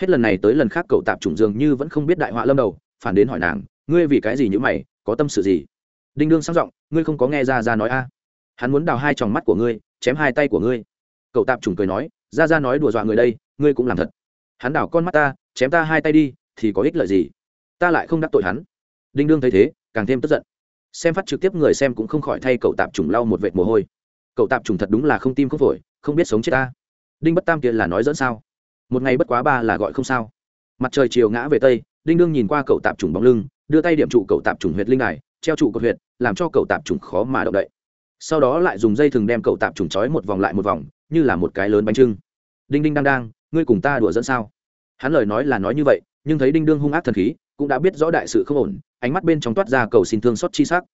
Hết lần này tới lần khác cậu tạp chủng dường như vẫn không biết đại họa lâm đầu, phản đến hỏi nàng, ngươi vì cái gì như mày, có tâm sự gì? Đinh đương sang giọng, ngươi không có nghe ra ra nói a. Hắn muốn đào hai tròng mắt của ngươi, chém hai tay của ngươi. Cậu tạp chủng cười nói, ra ra nói đùa dọa người đây, ngươi cũng làm thật hắn đào con mắt ta, chém ta hai tay đi, thì có ích lợi gì? Ta lại không đắc tội hắn. Đinh đương thấy thế, càng thêm tức giận. Xem phát trực tiếp người xem cũng không khỏi thay cậu tạp trùng lau một vệt mồ hôi. Cậu tạp trùng thật đúng là không tim không phổi, không biết sống chết ta. Đinh bất tam kia là nói dẫn sao? Một ngày bất quá ba là gọi không sao. Mặt trời chiều ngã về tây, đinh đương nhìn qua cậu tạp trùng bóng lưng, đưa tay điểm trụ cậu tạp trùng huyệt linh này treo trụ cột huyệt, làm cho cậu tạp trùng khó mà động đậy. Sau đó lại dùng dây thừng đem cậu tạp trùng trói một vòng lại một vòng, như là một cái lớn bánh trưng. Đinh đinh đang đang ngươi cùng ta đùa dẫn sao? Hắn lời nói là nói như vậy nhưng thấy đinh đương hung ác thần khí cũng đã biết rõ đại sự không ổn ánh mắt bên trong toát ra cầu xin thương xót chi sắc.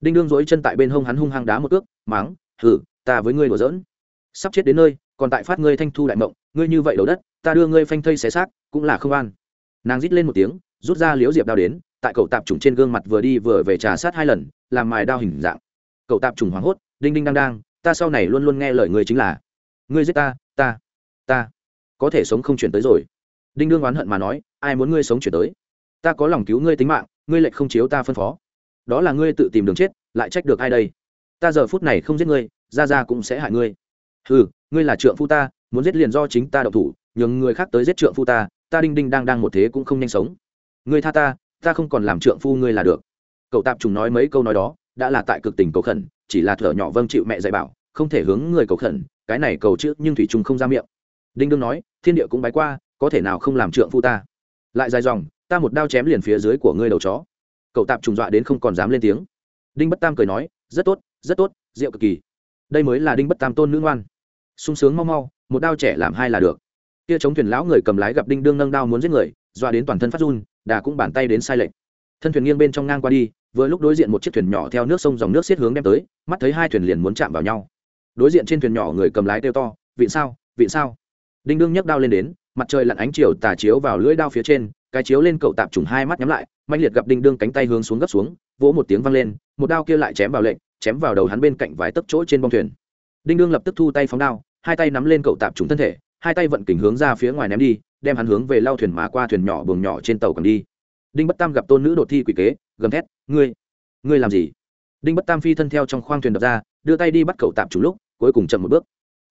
Đinh đương dối chân tại bên hông hắn hung hăng đá một cước máng hử ta với ngươi đùa dẫn, sắp chết đến nơi còn tại phát ngươi thanh thu đại mộng ngươi như vậy đầu đất ta đưa ngươi phanh thây xé xác cũng là không an. Nàng rít lên một tiếng rút ra liếu diệp đao đến tại cậu tạp trùng trên gương mặt vừa đi vừa về trà sát hai lần làm mài đao hình dạng. Cậu tạp trùng hoảng hốt đinh đinh đang đang ta sau này luôn luôn nghe lời ngươi chính là ngươi giết ta ta ta có thể sống không chuyển tới rồi. Đinh đương oán hận mà nói, ai muốn ngươi sống chuyển tới? Ta có lòng cứu ngươi tính mạng, ngươi lệnh không chiếu ta phân phó. Đó là ngươi tự tìm đường chết, lại trách được ai đây? Ta giờ phút này không giết ngươi ra ra cũng sẽ hại ngươi. Ừ ngươi là trượng phu ta, muốn giết liền do chính ta đậu thủ, nhường người khác tới giết trượng phu ta ta đinh đinh đang đang một thế cũng không nhanh sống. Ngươi tha ta ta không còn làm trượng phu ngươi là được. Cậu tạp trùng nói mấy câu nói đó, đã là tại cực tình cầu khẩn, chỉ là thở nhỏ vâng chịu mẹ dạy bảo, không thể hướng người cầu khẩn, cái này cầu chữ nhưng thủy trùng không ra miệng đinh đương nói, thiên địa cũng bái qua, có thể nào không làm trượng phu ta? Lại dài dòng, ta một đao chém liền phía dưới của ngươi đầu chó. Cậu tạp trùng dọa đến không còn dám lên tiếng. Đinh bất tam cười nói, rất tốt rất tốt, rượu cực kỳ. Đây mới là đinh bất tam tôn nữ ngoan. Sung sướng mau mau, một đao trẻ làm hai là được. Kia chống thuyền lão người cầm lái gặp đinh đương nâng đao muốn giết người, dọa đến toàn thân phát run, đà cũng bàn tay đến sai lệch. Thân thuyền nghiêng bên trong ngang qua đi, vừa lúc đối diện một chiếc thuyền nhỏ theo nước sông dòng nước xiết hướng đem tới, mắt thấy hai thuyền liền muốn chạm vào nhau. Đối diện trên thuyền nhỏ người cầm lái kêu to, vịn sao vịn sao? Đinh đương nhấc đao lên đến, mặt trời lặn ánh chiều tà chiếu vào lưỡi đao phía trên, cái chiếu lên cậu tạp trùng hai mắt nhắm lại mạnh liệt gặp đinh đương cánh tay hướng xuống gấp xuống, vỗ một tiếng văng lên, một đao kia lại chém vào lệnh, chém vào đầu hắn bên cạnh vài tấc chỗ trên bông thuyền. Đinh đương lập tức thu tay phóng đao, hai tay nắm lên cậu tạp trùng thân thể, hai tay vận kình hướng ra phía ngoài ném đi, đem hắn hướng về lao thuyền mà qua thuyền nhỏ buồng nhỏ trên tàu cầm đi. Đinh bất tam gặp tôn nữ đột thi quỷ kế, gầm thét, ngươi ngươi làm gì? Đinh bất tam phi thân theo trong khoang thuyền đập ra, đưa tay đi bắt cậu tạp trùng lúc, cuối cùng chậm một bước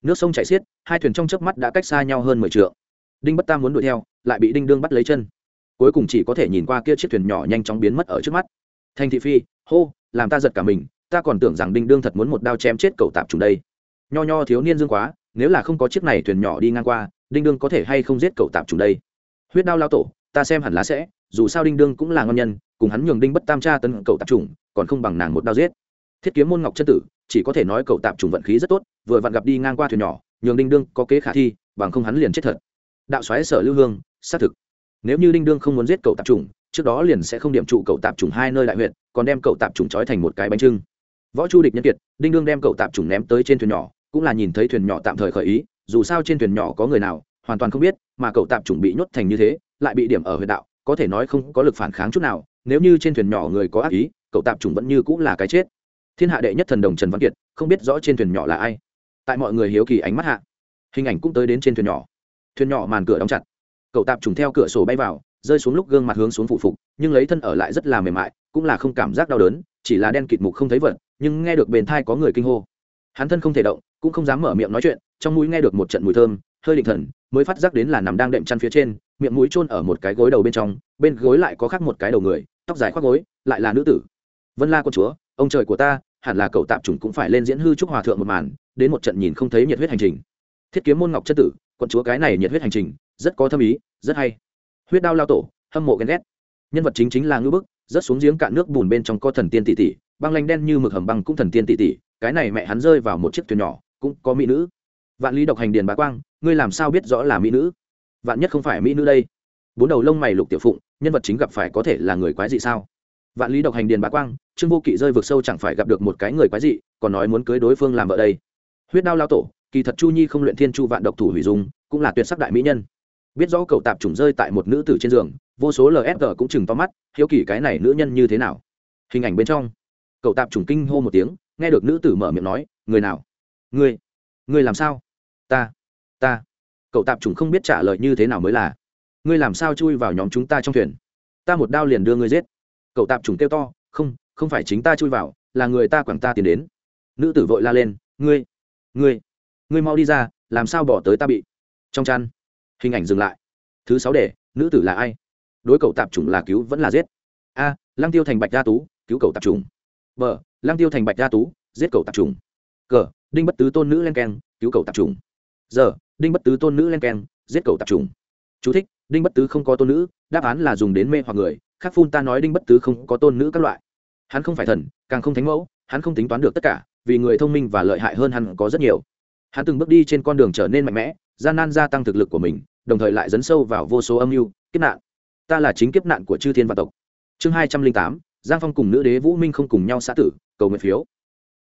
nước sông chảy xiết, hai thuyền trong chớp mắt đã cách xa nhau hơn mười t đinh bất tam muốn đuổi theo, lại bị đinh đương bắt lấy chân. Cuối cùng chỉ có thể nhìn qua kia chiếc thuyền nhỏ nhanh chóng biến mất ở trước mắt. Thanh thị phi, hô, làm ta giật cả mình, ta còn tưởng rằng đinh đương thật muốn một đao chém chết cậu tạp trùng đây. Nho nho thiếu niên dương quá, nếu là không có chiếc này thuyền nhỏ đi ngang qua, đinh đương có thể hay không giết cậu tạp trùng đây? Huyết đao lao tổ, ta xem hẳn lá sẽ, dù sao đinh đương cũng là ngon nhân, cùng hắn nhường đinh bất tam tra tấn cậu tạp trùng còn không bằng nàng một đao giết thiết kiếm môn ngọc chân tử, chỉ có thể nói cậu tạm trùng vận khí rất tốt, vừa vặn gặp đi ngang qua thuyền nhỏ, nhường đinh đương có kế khả thi, bằng không hắn liền chết thật. Đạo xoáy sở lưu hương, xác thực. Nếu như đinh đương không muốn giết cậu tạp trùng, trước đó liền sẽ không điểm trụ cậu tạp trùng hai nơi đại huyện còn đem cậu tạp trùng trói thành một cái bánh trưng. Võ chu địch nhân kiệt, đinh đương đem cậu tạp trùng ném tới trên thuyền nhỏ, cũng là nhìn thấy thuyền nhỏ tạm thời khởi ý, dù sao trên thuyền nhỏ có người nào, hoàn toàn không biết, mà cậu tạp trùng bị nhốt thành như thế, lại bị điểm ở huyện đạo, có thể nói không có lực phản kháng chút nào, nếu như trên thuyền nhỏ người có ác ý cậu tạp trùng vẫn như cũng là cái chết thiên hạ đệ nhất thần đồng trần văn kiệt, không biết rõ trên thuyền nhỏ là ai. Tại mọi người hiếu kỳ ánh mắt hạ, hình ảnh cũng tới đến trên thuyền nhỏ. Thuyền nhỏ màn cửa đóng chặt. Cậu tạp trùng theo cửa sổ bay vào, rơi xuống lúc gương mặt hướng xuống phụ phục, nhưng lấy thân ở lại rất là mềm mại, cũng là không cảm giác đau đớn, chỉ là đen kịt mục không thấy vật, nhưng nghe được bền thai có người kinh hô. Hắn thân không thể động, cũng không dám mở miệng nói chuyện, trong mũi nghe được một trận mùi thơm, hơi định thần, mới phát giác đến là nằm đang đệm chăn phía trên, miệng mũi chôn ở một cái gối đầu bên trong, bên gối lại có khác một cái đầu người, tóc dài khoác gối, lại là nữ tử. Vân la con chúa ông trời của ta, hẳn là cậu tạp chủng cũng phải lên diễn hư trúc hòa thượng một màn, đến một trận nhìn không thấy nhiệt huyết hành trình. Thiết kiếm môn ngọc chất tử, quận chúa cái này nhiệt huyết hành trình, rất có thâm ý, rất hay. Huyết đao lao tổ, hâm mộ ghen ghét. Nhân vật chính chính là ngư bức rớt xuống giếng cạn nước bùn bên trong có thần tiên tỷ tỷ, băng lanh đen như mực hầm băng cũng thần tiên tỷ tỷ, cái này mẹ hắn rơi vào một chiếc thuyền nhỏ, cũng có mỹ nữ. Vạn lý độc hành điền bá quang, ngươi làm sao biết rõ là mỹ nữ? Vạn nhất không phải mỹ nữ đây. Bốn đầu lông mày lục tiểu phụng, nhân vật chính gặp phải có thể là người quái dị sao? Vạn lý độc hành điền bá quang trương vô kỵ rơi vực sâu chẳng phải gặp được một cái người quái dị, còn nói muốn cưới đối phương làm vợ đây. Huyết đao lao tổ, kỳ thật chu nhi không luyện thiên chu vạn độc thủ hủy dung, cũng là tuyệt sắc đại mỹ nhân. Biết rõ cậu tạp trùng rơi tại một nữ tử trên giường, vô số lfg cũng chừng to mắt, hiếu kỳ cái này nữ nhân như thế nào. Hình ảnh bên trong, cậu tạp trùng kinh hô một tiếng, nghe được nữ tử mở miệng nói, người nào? Người? Người làm sao? Ta ta. Cậu tạp trùng không biết trả lời như thế nào mới là, ngươi làm sao chui vào nhóm chúng ta trong thuyền? Ta một đao liền đưa ngươi giết. Cậu tạp trùng kêu to, không không phải chính ta chui vào là người ta quẳng ta tiến đến. Nữ tử vội la lên ngươi ngươi ngươi mau đi ra làm sao bỏ tới ta bị? Trong chăn hình ảnh dừng lại. Thứ sáu để nữ tử là ai? Đối cầu tạp chủng là cứu vẫn là giết? A lăng tiêu thành bạch gia tú cứu cầu tạp chủng. B lăng tiêu thành bạch gia tú giết cầu tạp chủng. Cờ đinh bất tứ tôn nữ len keng cứu cầu tạp chủng. Giờ đinh bất tứ tôn nữ len keng giết cầu tạp chủng. Chú thích, đinh bất tứ không có tôn nữ đáp án là dùng đến mê hoặc người khác phun ta nói đinh bất tứ không có tôn nữ các loại hắn không phải thần, càng không thánh mẫu, hắn không tính toán được tất cả, vì người thông minh và lợi hại hơn hắn có rất nhiều. Hắn từng bước đi trên con đường trở nên mạnh mẽ, gian nan gia tăng thực lực của mình, đồng thời lại dấn sâu vào vô số âm mưu, kiếp nạn. Ta là chính kiếp nạn của chư thiên văn tộc. Chương hai trăm linh tám, giang phong cùng nữ đế vũ minh không cùng nhau xã tử, cầu nguyện phiếu.